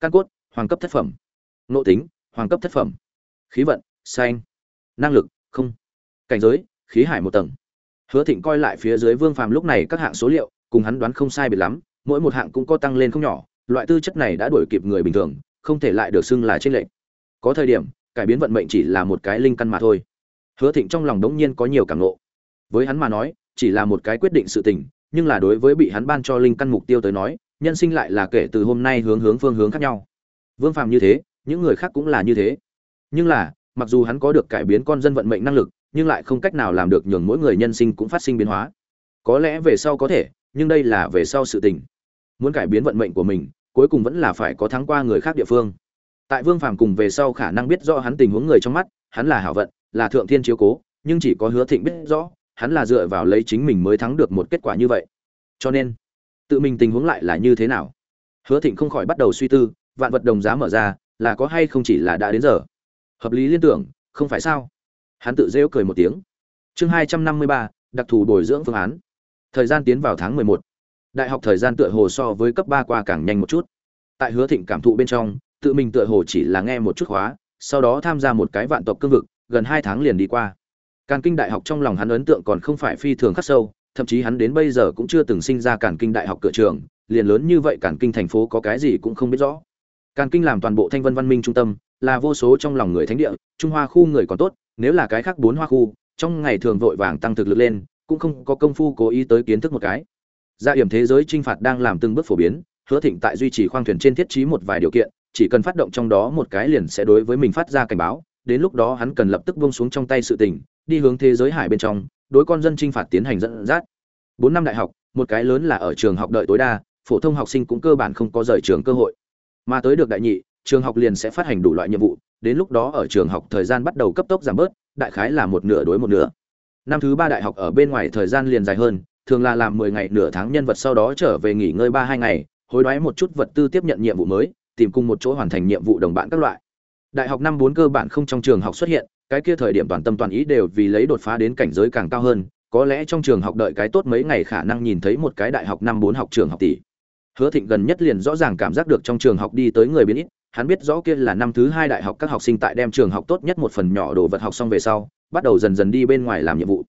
Căn cốt, hoàng cấp thất phẩm. Nội tính hoàng cấp thất phẩm. Khí vận, xanh. Năng lực, không. Cảnh giới, khí hải một tầng. Hứa thịnh coi lại phía dưới vương phàm lúc này các hạng số liệu, cùng hắn đoán không sai biệt lắm, mỗi một hạng cũng có tăng lên không nhỏ, loại tư chất này đã đuổi kịp người bình thường, không thể lại được xưng là trên lệch. có thời điểm, cải biến vận mệnh chỉ là một cái linh căn mà thôi. Hứa thịnh trong lòng đống nhiên có nhiều cảm nộ với hắn mà nói, chỉ là một cái quyết định sự tình, nhưng là đối với bị hắn ban cho linh căn mục tiêu tới nói, nhân sinh lại là kể từ hôm nay hướng hướng phương hướng khác nhau. Vương phàm như thế những người khác cũng là như thế. Nhưng là, mặc dù hắn có được cải biến con dân vận mệnh năng lực, nhưng lại không cách nào làm được nhường mỗi người nhân sinh cũng phát sinh biến hóa. Có lẽ về sau có thể, nhưng đây là về sau sự tình. Muốn cải biến vận mệnh của mình, cuối cùng vẫn là phải có thắng qua người khác địa phương. Tại vương phàm cùng về sau khả năng biết rõ hắn tình huống người trong mắt, hắn là hảo vận, là thượng thiên chiếu cố, nhưng chỉ có hứa thịnh biết rõ, hắn là dựa vào lấy chính mình mới thắng được một kết quả như vậy. Cho nên, tự mình tình huống lại là như thế nào? Hứa thịnh không khỏi bắt đầu suy tư, vạn vật đồng giá mở ra là có hay không chỉ là đã đến giờ? Hợp lý liên tưởng, không phải sao? Hắn tự rêu cười một tiếng. Chương hai trăm năm mươi ba, đặc thù bồi dưỡng phương án. Thời gian tiến vào tháng mười một. Đại học thời gian tựa hồ so với cấp ba qua càng nhanh một chút. Tại hứa thịnh cảm thụ bên trong, tự mình tựa hồ chỉ là nghe một chút khóa sau đó tham gia một cái vạn tộc cương vực, gần hai tháng liền đi qua. Càn kinh đại học trong lòng hắn ấn tượng còn không phải phi thường khắc sâu, thậm chí hắn đến bây giờ cũng chưa từng sinh ra càn kinh đại học cửa trường, liền lớn như vậy cản kinh thành phố có cái gì cũng không biết rõ càn kinh làm toàn bộ thanh vân văn minh trung tâm, là vô số trong lòng người thánh địa, trung hoa khu người còn tốt, nếu là cái khác bốn hoa khu, trong ngày thường vội vàng tăng thực lực lên, cũng không có công phu cố ý tới kiến thức một cái. Gia hiểm thế giới trinh phạt đang làm từng bước phổ biến, hứa thịnh tại duy trì khoang thuyền trên thiết trí một vài điều kiện, chỉ cần phát động trong đó một cái liền sẽ đối với mình phát ra cảnh báo, đến lúc đó hắn cần lập tức buông xuống trong tay sự tình, đi hướng thế giới hải bên trong, đối con dân trinh phạt tiến hành dẫn dắt. Bốn năm đại học, một cái lớn là ở trường học đợi tối đa, phổ thông học sinh cũng cơ bản không có rời trường cơ hội mà tới được đại nhị, trường học liền sẽ phát hành đủ loại nhiệm vụ, đến lúc đó ở trường học thời gian bắt đầu cấp tốc giảm bớt, đại khái là một nửa đối một nửa. Năm thứ ba đại học ở bên ngoài thời gian liền dài hơn, thường là làm mười ngày nửa tháng nhân vật sau đó trở về nghỉ ngơi ba hai ngày, hối đoái một chút vật tư tiếp nhận nhiệm vụ mới, tìm cùng một chỗ hoàn thành nhiệm vụ đồng bạn các loại. Đại học năm bốn cơ bản không trong trường học xuất hiện, cái kia thời điểm toàn tâm toàn ý đều vì lấy đột phá đến cảnh giới càng cao hơn, có lẽ trong trường học đợi cái tốt mấy ngày khả năng nhìn thấy một cái đại học năm bốn học trường học tỷ hứa thịnh gần nhất liền rõ ràng cảm giác được trong trường học đi tới người biến ít, hắn biết rõ kia là năm thứ hai đại học các học sinh tại đem trường học tốt nhất một phần nhỏ đồ vật học xong về sau, bắt đầu dần dần đi bên ngoài làm nhiệm vụ.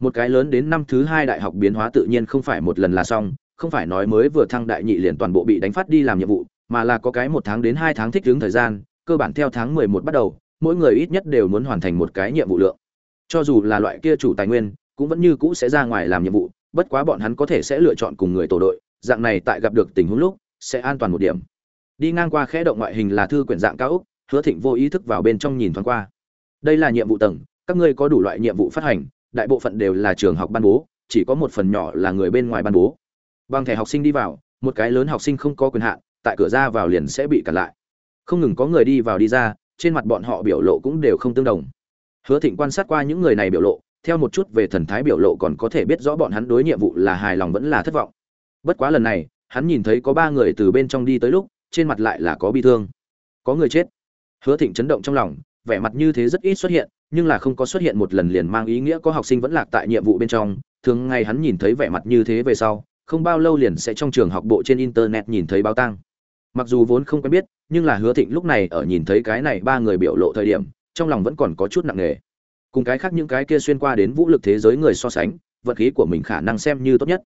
Một cái lớn đến năm thứ hai đại học biến hóa tự nhiên không phải một lần là xong, không phải nói mới vừa thăng đại nhị liền toàn bộ bị đánh phát đi làm nhiệm vụ, mà là có cái một tháng đến hai tháng thích ứng thời gian, cơ bản theo tháng mười một bắt đầu, mỗi người ít nhất đều muốn hoàn thành một cái nhiệm vụ lượng. Cho dù là loại kia chủ tài nguyên, cũng vẫn như cũ sẽ ra ngoài làm nhiệm vụ, bất quá bọn hắn có thể sẽ lựa chọn cùng người tổ đội dạng này tại gặp được tình huống lúc, sẽ an toàn một điểm. Đi ngang qua khẽ động ngoại hình là thư quyển dạng cao úc hứa thịnh vô ý thức vào bên trong nhìn thoáng qua. Đây là nhiệm vụ tầng, các ngươi có đủ loại nhiệm vụ phát hành, đại bộ phận đều là trường học ban bố, chỉ có một phần nhỏ là người bên ngoài ban bố. Bằng thẻ học sinh đi vào, một cái lớn học sinh không có quyền hạn, tại cửa ra vào liền sẽ bị cản lại. Không ngừng có người đi vào đi ra, trên mặt bọn họ biểu lộ cũng đều không tương đồng. Hứa thịnh quan sát qua những người này biểu lộ, theo một chút về thần thái biểu lộ còn có thể biết rõ bọn hắn đối nhiệm vụ là hài lòng vẫn là thất vọng bất quá lần này, hắn nhìn thấy có ba người từ bên trong đi tới lúc, trên mặt lại là có bi thương. Có người chết. Hứa thịnh chấn động trong lòng, vẻ mặt như thế rất ít xuất hiện, nhưng là không có xuất hiện một lần liền mang ý nghĩa có học sinh vẫn lạc tại nhiệm vụ bên trong. Thường ngày hắn nhìn thấy vẻ mặt như thế về sau, không bao lâu liền sẽ trong trường học bộ trên internet nhìn thấy báo tang. Mặc dù vốn không quen biết, nhưng là hứa thịnh lúc này ở nhìn thấy cái này ba người biểu lộ thời điểm, trong lòng vẫn còn có chút nặng nề. Cùng cái khác những cái kia xuyên qua đến vũ lực thế giới người so sánh, vật khí của mình khả năng xem như tốt nhất.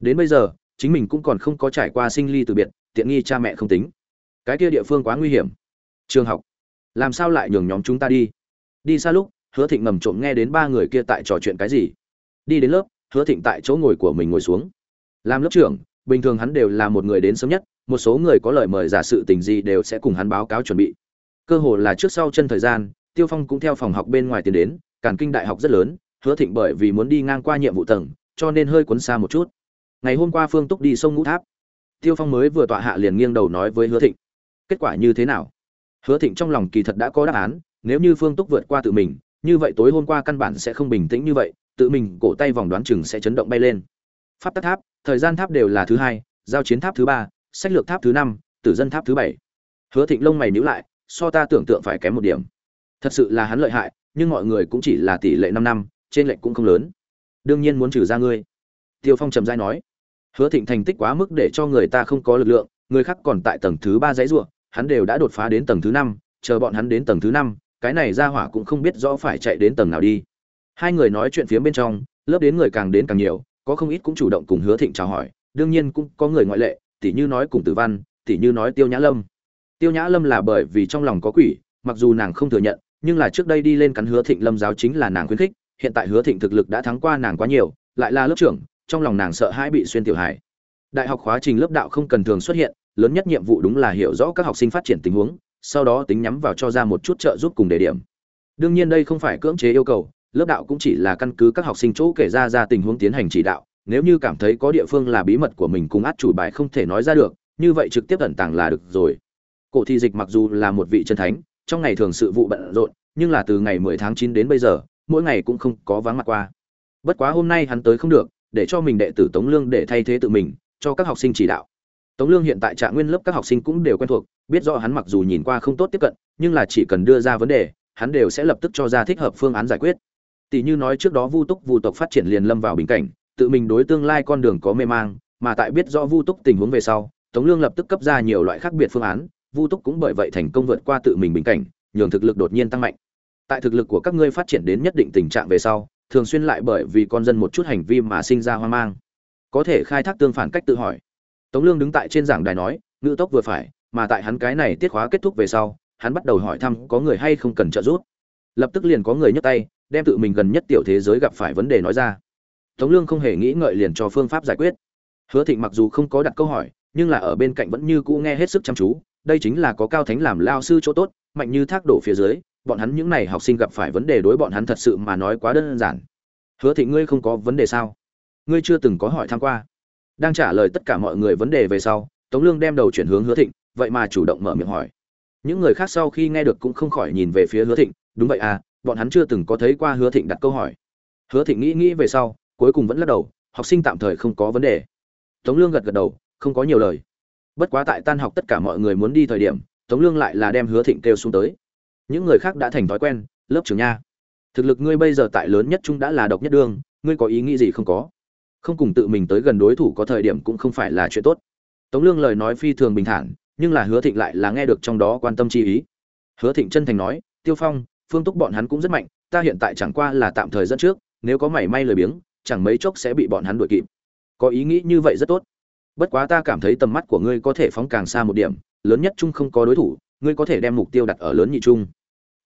Đến bây giờ chính mình cũng còn không có trải qua sinh ly từ biệt, tiện nghi cha mẹ không tính. Cái kia địa phương quá nguy hiểm. Trường học. Làm sao lại nhường nhóm chúng ta đi? Đi xa lúc, hứa thịnh ngầm trộm nghe đến ba người kia tại trò chuyện cái gì. Đi đến lớp, hứa thịnh tại chỗ ngồi của mình ngồi xuống. Làm lớp trưởng, bình thường hắn đều là một người đến sớm nhất, một số người có lời mời giả sự tình gì đều sẽ cùng hắn báo cáo chuẩn bị. Cơ hồ là trước sau chân thời gian, tiêu phong cũng theo phòng học bên ngoài tiến đến càn kinh đại học rất lớn, hứa thịnh bởi vì muốn đi ngang qua nhiệm vụ tầng, cho nên hơi cuốn xa một chút ngày hôm qua phương túc đi sông ngũ tháp. Tiêu phong mới vừa tọa hạ liền nghiêng đầu nói với hứa thịnh, kết quả như thế nào? Hứa thịnh trong lòng kỳ thật đã có đáp án, nếu như phương túc vượt qua tự mình, như vậy tối hôm qua căn bản sẽ không bình tĩnh như vậy, tự mình cổ tay vòng đoán chừng sẽ chấn động bay lên. Pháp tắc tháp, thời gian tháp đều là thứ hai, giao chiến tháp thứ ba, sách lược tháp thứ năm, tử dân tháp thứ bảy. Hứa thịnh lông mày nhíu lại, so ta tưởng tượng phải kém một điểm. Thật sự là hắn lợi hại, nhưng mọi người cũng chỉ là tỷ lệ năm năm, trên lệnh cũng không lớn. Đương nhiên muốn trừ ra ngươi. Tiêu phong trầm dai nói hứa thịnh thành tích quá mức để cho người ta không có lực lượng, người khác còn tại tầng thứ ba dãy ruộng hắn đều đã đột phá đến tầng thứ năm, chờ bọn hắn đến tầng thứ năm, cái này ra hỏa cũng không biết rõ phải chạy đến tầng nào đi. Hai người nói chuyện phía bên trong, lớp đến người càng đến càng nhiều, có không ít cũng chủ động cùng hứa thịnh chào hỏi, đương nhiên cũng có người ngoại lệ, tỉ như nói cùng tử văn, tỉ như nói tiêu nhã lâm. Tiêu nhã lâm là bởi vì trong lòng có quỷ, mặc dù nàng không thừa nhận, nhưng là trước đây đi lên cắn hứa thịnh lâm giáo chính là nàng khuyến khích, hiện tại hứa thịnh thực lực đã thắng qua nàng quá nhiều, lại là lớp trưởng trong lòng nàng sợ hãi bị xuyên tiểu hải đại học khóa trình lớp đạo không cần thường xuất hiện, lớn nhất nhiệm vụ đúng là hiểu rõ các học sinh phát triển tình huống, sau đó tính nhắm vào cho ra một chút trợ giúp cùng đề điểm. Đương nhiên đây không phải cưỡng chế yêu cầu, lớp đạo cũng chỉ là căn cứ các học sinh chỗ kể ra ra tình huống tiến hành chỉ đạo, nếu như cảm thấy có địa phương là bí mật của mình cùng át chủ bài không thể nói ra được, như vậy trực tiếp ẩn tàng là được rồi. Cổ thi dịch mặc dù là một vị chân thánh, trong ngày thường sự vụ bận rộn, nhưng là từ ngày 10 tháng 9 đến bây giờ, mỗi ngày cũng không có vắng mặt qua. Bất quá hôm nay hắn tới không được để cho mình đệ tử tống lương để thay thế tự mình, cho các học sinh chỉ đạo. Tống lương hiện tại trạng nguyên lớp các học sinh cũng đều quen thuộc, biết rõ hắn mặc dù nhìn qua không tốt tiếp cận, nhưng là chỉ cần đưa ra vấn đề, hắn đều sẽ lập tức cho ra thích hợp phương án giải quyết. Tỷ như nói trước đó vu túc vu tộc phát triển liền lâm vào bình cảnh, tự mình đối tương lai con đường có mê mang, mà tại biết rõ vu túc tình huống về sau, tống lương lập tức cấp ra nhiều loại khác biệt phương án, vu túc cũng bởi vậy thành công vượt qua tự mình bình cảnh, nhường thực lực đột nhiên tăng mạnh. Tại thực lực của các ngươi phát triển đến nhất định tình trạng về sau thường xuyên lại bởi vì con dân một chút hành vi mà sinh ra hoang mang. Có thể khai thác tương phản cách tự hỏi. Tống lương đứng tại trên giảng đài nói, ngữ tốc vừa phải, mà tại hắn cái này tiết khóa kết thúc về sau, hắn bắt đầu hỏi thăm có người hay không cần trợ giúp. Lập tức liền có người nhấc tay, đem tự mình gần nhất tiểu thế giới gặp phải vấn đề nói ra. Tống lương không hề nghĩ ngợi liền cho phương pháp giải quyết. Hứa thịnh mặc dù không có đặt câu hỏi, nhưng là ở bên cạnh vẫn như cũ nghe hết sức chăm chú, đây chính là có cao thánh làm lao sư chỗ tốt, mạnh như thác đổ phía dưới bọn hắn những này học sinh gặp phải vấn đề đối bọn hắn thật sự mà nói quá đơn giản. Hứa thịnh ngươi không có vấn đề sao? Ngươi chưa từng có hỏi tham q u a đang trả lời tất cả mọi người vấn đề về sau, tống lương đem đầu chuyển hướng hứa thịnh, vậy mà chủ động mở miệng hỏi. Những người khác sau khi nghe được cũng không khỏi nhìn về phía hứa thịnh, đúng vậy à bọn hắn chưa từng có thấy qua hứa thịnh đặt câu hỏi. Hứa thịnh nghĩ nghĩ về sau, cuối cùng vẫn lắc đầu, học sinh tạm thời không có vấn đề. Tống lương gật gật đầu, không có nhiều lời. Bất quá tại tan học tất cả mọi người muốn đi thời điểm, tống lương lại là đem hứa thịnh kêu xuống tới những người khác đã thành thói quen, lớp trưởng nha. Thực lực ngươi bây giờ tại lớn nhất chúng đã là độc nhất đương, ngươi có ý nghĩ gì không có? Không cùng tự mình tới gần đối thủ có thời điểm cũng không phải là chuyện tốt. Tống lương lời nói phi thường bình thản, nhưng là hứa thịnh lại là nghe được trong đó quan tâm chi ý. Hứa thịnh chân thành nói, tiêu phong, phương túc bọn hắn cũng rất mạnh, ta hiện tại chẳng qua là tạm thời dẫn trước, nếu có mảy may lười biếng, chẳng mấy chốc sẽ bị bọn hắn đuổi kịp. Có ý nghĩ như vậy rất tốt. Bất quá ta cảm thấy tầm mắt của ngươi có thể phóng càng xa một điểm, lớn nhất trung không có đối thủ, ngươi có thể đem mục tiêu đặt ở lớn nhị trung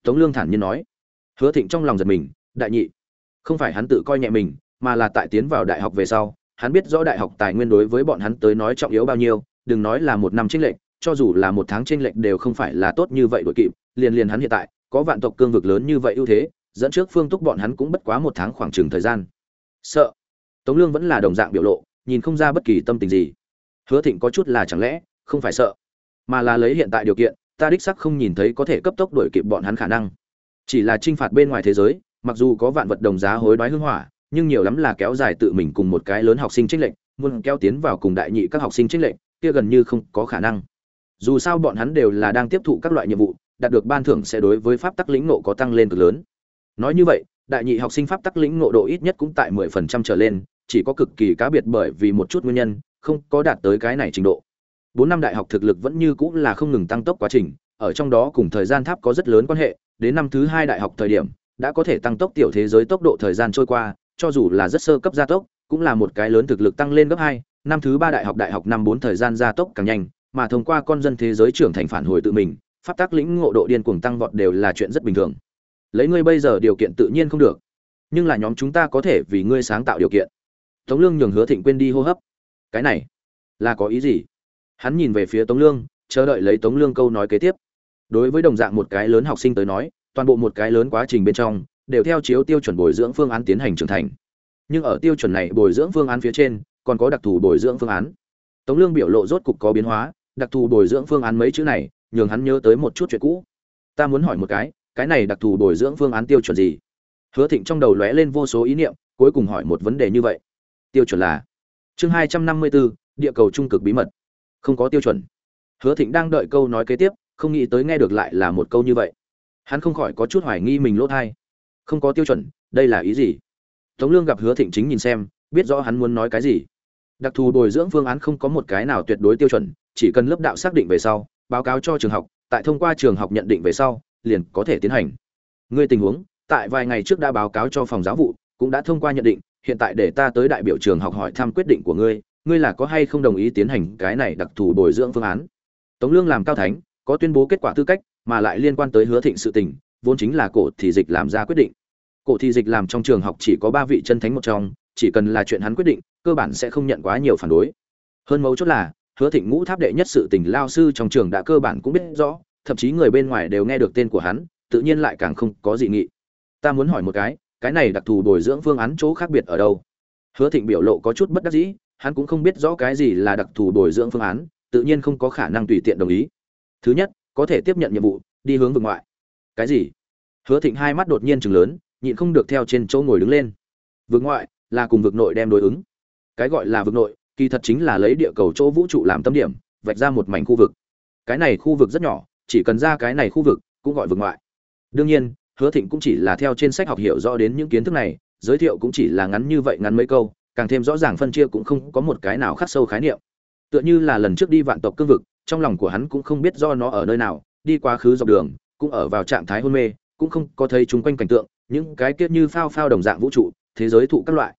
tống lương thản nhiên nói. Hứa thịnh trong lòng giật mình, đại nhị, không phải hắn tự coi nhẹ mình, mà là tại tiến vào đại học về sau, hắn biết rõ đại học tài nguyên đối với bọn hắn tới nói trọng yếu bao nhiêu, đừng nói là một năm tranh lệch, cho dù là một tháng tranh lệch đều không phải là tốt như vậy đội kịp, liền liền hắn hiện tại, có vạn tộc cương vực lớn như vậy ưu thế, dẫn trước phương túc bọn hắn cũng bất quá một tháng khoảng trừng thời gian. Sợ. Tống lương vẫn là đồng dạng biểu lộ, nhìn không ra bất kỳ tâm tình gì. Hứa thịnh có chút là chẳng lẽ không phải sợ, mà là lấy hiện tại điều kiện ta đích sắc không nhìn thấy có thể cấp tốc đuổi kịp bọn hắn khả năng. Chỉ là trinh phạt bên ngoài thế giới, mặc dù có vạn vật đồng giá hối đoái hương hỏa, nhưng nhiều lắm là kéo dài tự mình cùng một cái lớn học sinh trích lệnh muốn kéo tiến vào cùng đại nhị các học sinh trích lệnh kia gần như không có khả năng. Dù sao bọn hắn đều là đang tiếp thụ các loại nhiệm vụ, đạt được ban thưởng sẽ đối với pháp tắc lĩnh nộ có tăng lên cực lớn. Nói như vậy, đại nhị học sinh pháp tắc lĩnh nộ độ ít nhất cũng tại mười phần trăm trở lên, chỉ có cực kỳ cá biệt bởi vì một chút nguyên nhân, không có đạt tới cái này trình độ bốn năm đại học thực lực vẫn như cũng là không ngừng tăng tốc quá trình, ở trong đó cùng thời gian tháp có rất lớn quan hệ, đến năm thứ hai đại học thời điểm, đã có thể tăng tốc tiểu thế giới tốc độ thời gian trôi qua, cho dù là rất sơ cấp gia tốc, cũng là một cái lớn thực lực tăng lên gấp hai. Năm thứ ba đại học đại học năm bốn thời gian gia tốc càng nhanh, mà thông qua con dân thế giới trưởng thành phản hồi tự mình, pháp tác lĩnh ngộ độ điên cuồng tăng vọt đều là chuyện rất bình thường. Lấy ngươi bây giờ điều kiện tự nhiên không được, nhưng là nhóm chúng ta có thể vì ngươi sáng tạo điều kiện. Tống lương nhường hứa thịnh quên đi hô hấp. Cái này là có ý gì? Hắn nhìn về phía tống lương, chờ đợi lấy tống lương câu nói kế tiếp. Đối với đồng dạng một cái lớn học sinh tới nói, toàn bộ một cái lớn quá trình bên trong, đều theo chiếu tiêu chuẩn bồi dưỡng phương án tiến hành trưởng thành. Nhưng ở tiêu chuẩn này bồi dưỡng phương án phía trên, còn có đặc thù bồi dưỡng phương án. Tống lương biểu lộ rốt cục có biến hóa, đặc thù bồi dưỡng phương án mấy chữ này, nhường hắn nhớ tới một chút chuyện cũ. Ta muốn hỏi một cái cái này đặc thù bồi dưỡng phương án tiêu chuẩn gì? Hứa thịnh trong đầu lóe lên vô số ý niệm, cuối cùng hỏi một vấn đề như vậy. Tiêu chuẩn là, chương hai trăm năm mươi bốn địa cầu trung cực bí mật không có tiêu chuẩn. Hứa thịnh đang đợi câu nói kế tiếp, không nghĩ tới nghe được lại là một câu như vậy. Hắn không khỏi có chút hoài nghi mình lỗ thai không có tiêu chuẩn, đây là ý gì? Tống lương gặp hứa thịnh chính nhìn xem, biết rõ hắn muốn nói cái gì. Đặc thù bồi dưỡng phương án không có một cái nào tuyệt đối tiêu chuẩn, chỉ cần lớp đạo xác định về sau, báo cáo cho trường học, tại thông qua trường học nhận định về sau, liền có thể tiến hành. Ngươi tình huống, tại vài ngày trước đã báo cáo cho phòng giáo vụ, cũng đã thông qua nhận định, hiện tại để ta tới đại biểu trường học hỏi thăm quyết định của ngươi ngươi là có hay không đồng ý tiến hành cái này đặc thù bồi dưỡng phương án? Tống lương làm cao thánh, có tuyên bố kết quả tư cách, mà lại liên quan tới hứa thịnh sự tình, vốn chính là cổ thị dịch làm ra quyết định. Cổ thị dịch làm trong trường học chỉ có ba vị chân thánh một trong, chỉ cần là chuyện hắn quyết định, cơ bản sẽ không nhận quá nhiều phản đối. Hơn mấu chốt là, hứa thịnh ngũ tháp đệ nhất sự tình lao sư trong trường đã cơ bản cũng biết rõ, thậm chí người bên ngoài đều nghe được tên của hắn, tự nhiên lại càng không có dị nghị. Ta muốn hỏi một cái cái này đặc thù bồi dưỡng phương án chỗ khác biệt ở đâu? Hứa thịnh biểu lộ có chút bất đắc dĩ hắn cũng không biết rõ cái gì là đặc thù bồi dưỡng phương án, tự nhiên không có khả năng tùy tiện đồng ý. Thứ nhất, có thể tiếp nhận nhiệm vụ, đi hướng vực ngoại. Cái gì? Hứa thịnh hai mắt đột nhiên chừng lớn, nhịn không được theo trên chỗ ngồi đứng lên. Vực ngoại là cùng vực nội đem đối ứng. Cái gọi là vực nội, kỳ thật chính là lấy địa cầu chỗ vũ trụ làm tâm điểm, vạch ra một mảnh khu vực. Cái này khu vực rất nhỏ, chỉ cần ra cái này khu vực, cũng gọi vực ngoại. Đương nhiên, hứa thịnh cũng chỉ là theo trên sách học hiểu rõ đến những kiến thức này, giới thiệu cũng chỉ là ngắn như vậy ngắn mấy câu càng thêm rõ ràng phân chia cũng không có một cái nào khắc sâu khái niệm. Tựa như là lần trước đi vạn tộc cương vực, trong lòng của hắn cũng không biết do nó ở nơi nào, đi quá khứ dọc đường, cũng ở vào trạng thái hôn mê, cũng không có thấy chúng quanh cảnh tượng, những cái kia như phao phao đồng dạng vũ trụ, thế giới thụ các loại.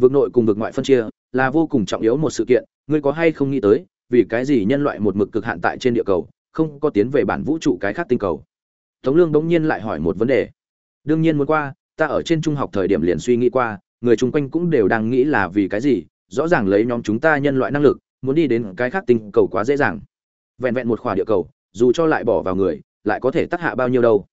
Vực nội cùng vực ngoại phân chia là vô cùng trọng yếu một sự kiện, ngươi có hay không nghĩ tới, vì cái gì nhân loại một mực cực hạn tại trên địa cầu, không có tiến về bản vũ trụ cái khác tinh cầu? Tống lương bỗng nhiên lại hỏi một vấn đề. Đương nhiên muốn qua, ta ở trên trung học thời điểm liền suy nghĩ qua người chung quanh cũng đều đang nghĩ là vì cái gì, rõ ràng lấy nhóm chúng ta nhân loại năng lực, muốn đi đến cái khác tinh cầu quá dễ dàng. Vẹn vẹn một khỏa địa cầu, dù cho lại bỏ vào người, lại có thể tác hạ bao nhiêu đâu.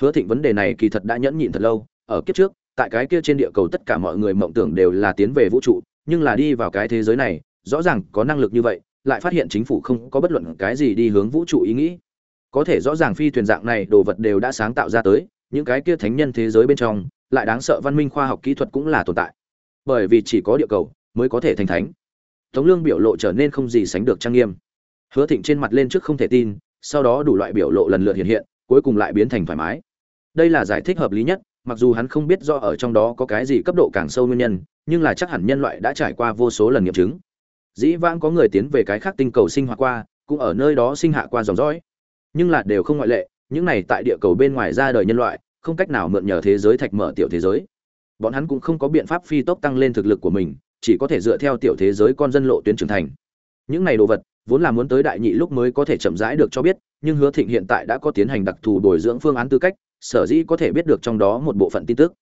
Hứa thịnh vấn đề này kỳ thật đã nhẫn nhịn thật lâu, ở kiếp trước, tại cái kia trên địa cầu tất cả mọi người mộng tưởng đều là tiến về vũ trụ, nhưng là đi vào cái thế giới này, rõ ràng có năng lực như vậy, lại phát hiện chính phủ không có bất luận cái gì đi hướng vũ trụ ý nghĩ. Có thể rõ ràng phi thuyền dạng này đồ vật đều đã sáng tạo ra tới, những cái kia thánh nhân thế giới bên trong lại đáng sợ văn minh khoa học kỹ thuật cũng là tồn tại. Bởi vì chỉ có địa cầu mới có thể thành thánh. Tống lương biểu lộ trở nên không gì sánh được trang nghiêm. Hứa thịnh trên mặt lên trước không thể tin, sau đó đủ loại biểu lộ lần lượt hiện hiện, cuối cùng lại biến thành thoải mái. Đây là giải thích hợp lý nhất, mặc dù hắn không biết do ở trong đó có cái gì cấp độ càng sâu nguyên nhân, nhưng là chắc hẳn nhân loại đã trải qua vô số lần nghiệm chứng. Dĩ vãng có người tiến về cái khác tinh cầu sinh hoạt qua, cũng ở nơi đó sinh hạ qua dòng dõi. Nhưng là đều không ngoại lệ, những này tại địa cầu bên ngoài ra đời nhân loại không cách nào mượn nhờ thế giới thạch mở tiểu thế giới. Bọn hắn cũng không có biện pháp phi tốc tăng lên thực lực của mình, chỉ có thể dựa theo tiểu thế giới con dân lộ tuyến trưởng thành. Những này đồ vật, vốn là muốn tới đại nhị lúc mới có thể chậm rãi được cho biết, nhưng hứa thịnh hiện tại đã có tiến hành đặc thù bồi dưỡng phương án tư cách, sở dĩ có thể biết được trong đó một bộ phận tin tức.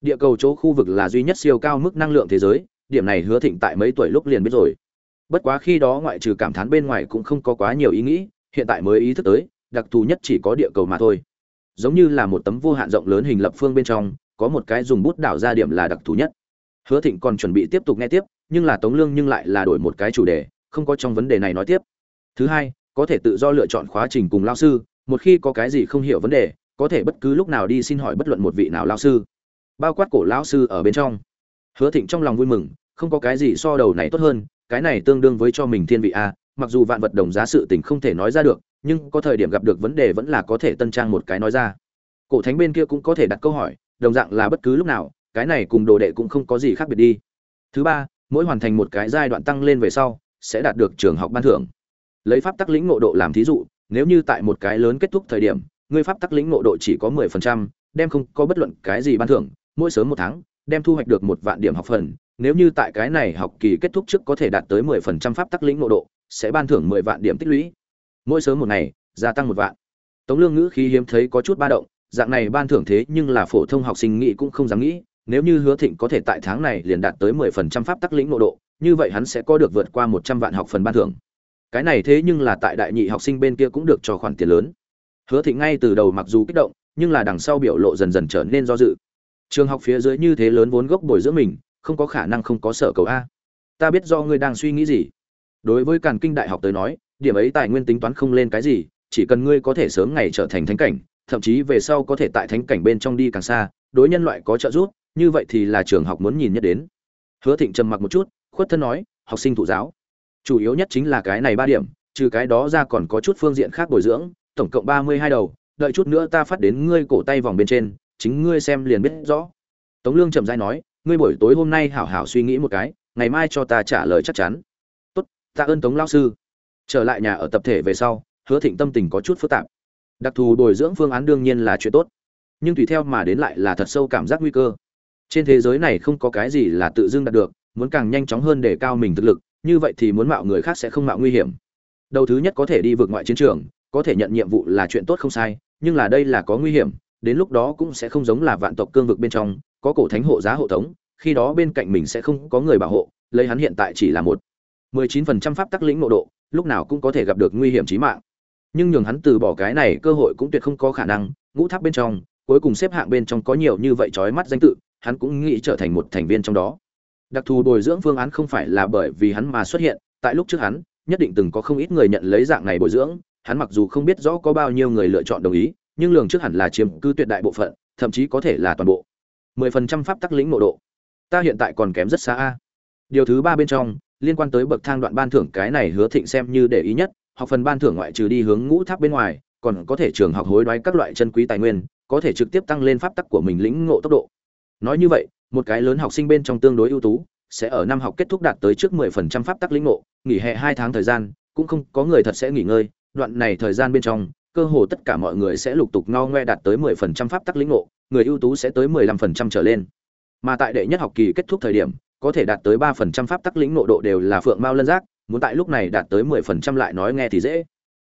Địa cầu chỗ khu vực là duy nhất siêu cao mức năng lượng thế giới, điểm này hứa thịnh tại mấy tuổi lúc liền biết rồi. Bất quá khi đó ngoại trừ cảm thán bên ngoài cũng không có quá nhiều ý nghĩ, hiện tại mới ý thức tới, đặc thù nhất chỉ có địa cầu mà thôi giống như là một tấm vô hạn rộng lớn hình lập phương bên trong, có một cái dùng bút đảo ra điểm là đặc thù nhất. Hứa thịnh còn chuẩn bị tiếp tục nghe tiếp, nhưng là tống lương nhưng lại là đổi một cái chủ đề, không có trong vấn đề này nói tiếp. Thứ hai, có thể tự do lựa chọn khóa trình cùng lao sư, một khi có cái gì không hiểu vấn đề, có thể bất cứ lúc nào đi xin hỏi bất luận một vị nào lao sư. Bao quát cổ lao sư ở bên trong. Hứa thịnh trong lòng vui mừng, không có cái gì so đầu này tốt hơn, cái này tương đương với cho mình thiên vị a, mặc dù vạn vật đồng giá sự tình không thể nói ra được nhưng có thời điểm gặp được vấn đề vẫn là có thể tân trang một cái nói ra. Cổ thánh bên kia cũng có thể đặt câu hỏi, đồng dạng là bất cứ lúc nào, cái này cùng đồ đệ cũng không có gì khác biệt đi. Thứ ba, mỗi hoàn thành một cái giai đoạn tăng lên về sau, sẽ đạt được trường học ban thưởng. Lấy pháp tắc lĩnh ngộ độ làm thí dụ, nếu như tại một cái lớn kết thúc thời điểm, ngươi pháp tắc lĩnh ngộ độ chỉ có mười phần trăm, đem không có bất luận cái gì ban thưởng, mỗi sớm một tháng, đem thu hoạch được một vạn điểm học phần, nếu như tại cái này học kỳ kết thúc trước có thể đạt tới mười phần trăm pháp tắc lĩnh ngộ độ, sẽ ban thưởng mười vạn điểm tích lũy mỗi sớm một ngày, gia tăng một vạn. Tống lương ngữ khí hiếm thấy có chút ba động, dạng này ban thưởng thế nhưng là phổ thông học sinh nghĩ cũng không dám nghĩ, nếu như hứa thịnh có thể tại tháng này liền đạt tới mười phần trăm pháp tắc lĩnh ngộ độ, như vậy hắn sẽ có được vượt qua một trăm vạn học phần ban thưởng. Cái này thế nhưng là tại đại nhị học sinh bên kia cũng được cho khoản tiền lớn. Hứa thịnh ngay từ đầu mặc dù kích động, nhưng là đằng sau biểu lộ dần dần trở nên do dự. Trường học phía dưới như thế lớn vốn gốc bồi dưỡng mình, không có khả năng không có sở cầu a. Ta biết do ngươi đang suy nghĩ gì. Đối với càn kinh đại học tới nói điểm ấy tài nguyên tính toán không lên cái gì, chỉ cần ngươi có thể sớm ngày trở thành thánh cảnh, thậm chí về sau có thể tại thánh cảnh bên trong đi càng xa, đối nhân loại có trợ giúp, như vậy thì là trường học muốn nhìn nhất đến. Hứa thịnh trầm mặc một chút, khuất thân nói, học sinh thụ giáo. Chủ yếu nhất chính là cái này ba điểm, trừ cái đó ra còn có chút phương diện khác bồi dưỡng, tổng cộng ba mươi hai đầu, đợi chút nữa ta phát đến ngươi cổ tay vòng bên trên, chính ngươi xem liền biết rõ. Tống lương trầm dai nói, ngươi buổi tối hôm nay hảo hảo suy nghĩ một cái, ngày mai cho ta trả lời chắc chắn. Tốt, tạ ơn tống lao sư trở lại nhà ở tập thể về sau, hứa thịnh tâm tình có chút phức tạp. Đặc thù bồi dưỡng phương án đương nhiên là chuyện tốt, nhưng tùy theo mà đến lại là thật sâu cảm giác nguy cơ. Trên thế giới này không có cái gì là tự dưng đạt được, muốn càng nhanh chóng hơn để cao mình thực lực, như vậy thì muốn mạo người khác sẽ không mạo nguy hiểm. Đầu thứ nhất có thể đi vượt ngoại chiến trường, có thể nhận nhiệm vụ là chuyện tốt không sai, nhưng là đây là có nguy hiểm, đến lúc đó cũng sẽ không giống là vạn tộc cương vực bên trong, có cổ thánh hộ giá hộ tống, khi đó bên cạnh mình sẽ không có người bảo hộ, lấy hắn hiện tại chỉ là một. 19% pháp tắc lĩnh nội độ lúc nào cũng có thể gặp được nguy hiểm chí mạng. Nhưng nhường hắn từ bỏ cái này cơ hội cũng tuyệt không có khả năng, ngũ tháp bên trong, cuối cùng xếp hạng bên trong có nhiều như vậy chói mắt danh tự, hắn cũng nghĩ trở thành một thành viên trong đó. Đặc thù bồi dưỡng phương án không phải là bởi vì hắn mà xuất hiện, tại lúc trước hắn, nhất định từng có không ít người nhận lấy dạng này bồi dưỡng, hắn mặc dù không biết rõ có bao nhiêu người lựa chọn đồng ý, nhưng lường trước hẳn là chiếm cứ tuyệt đại bộ phận, thậm chí có thể là toàn bộ. Mười phần trăm pháp tắc lĩnh ngộ độ. Ta hiện tại còn kém rất xa a. Điều thứ ba bên trong liên quan tới bậc thang đoạn ban thưởng cái này hứa thịnh xem như để ý nhất, học phần ban thưởng ngoại trừ đi hướng ngũ tháp bên ngoài, còn có thể trường học hối đoái các loại chân quý tài nguyên, có thể trực tiếp tăng lên pháp tắc của mình lĩnh ngộ tốc độ. Nói như vậy, một cái lớn học sinh bên trong tương đối ưu tú, sẽ ở năm học kết thúc đạt tới trước 10% pháp tắc lĩnh ngộ, nghỉ hè hai tháng thời gian, cũng không có người thật sẽ nghỉ ngơi, đoạn này thời gian bên trong, cơ hồ tất cả mọi người sẽ lục tục no ngoe đạt tới 10% pháp tắc lĩnh ngộ, người ưu tú sẽ tới 15% trở lên. Mà tại đệ nhất học kỳ kết thúc thời điểm có thể đạt tới 3% pháp tắc lĩnh nội độ đều là phượng mao lân giác, muốn tại lúc này đạt tới mười phần trăm lại nói nghe thì dễ.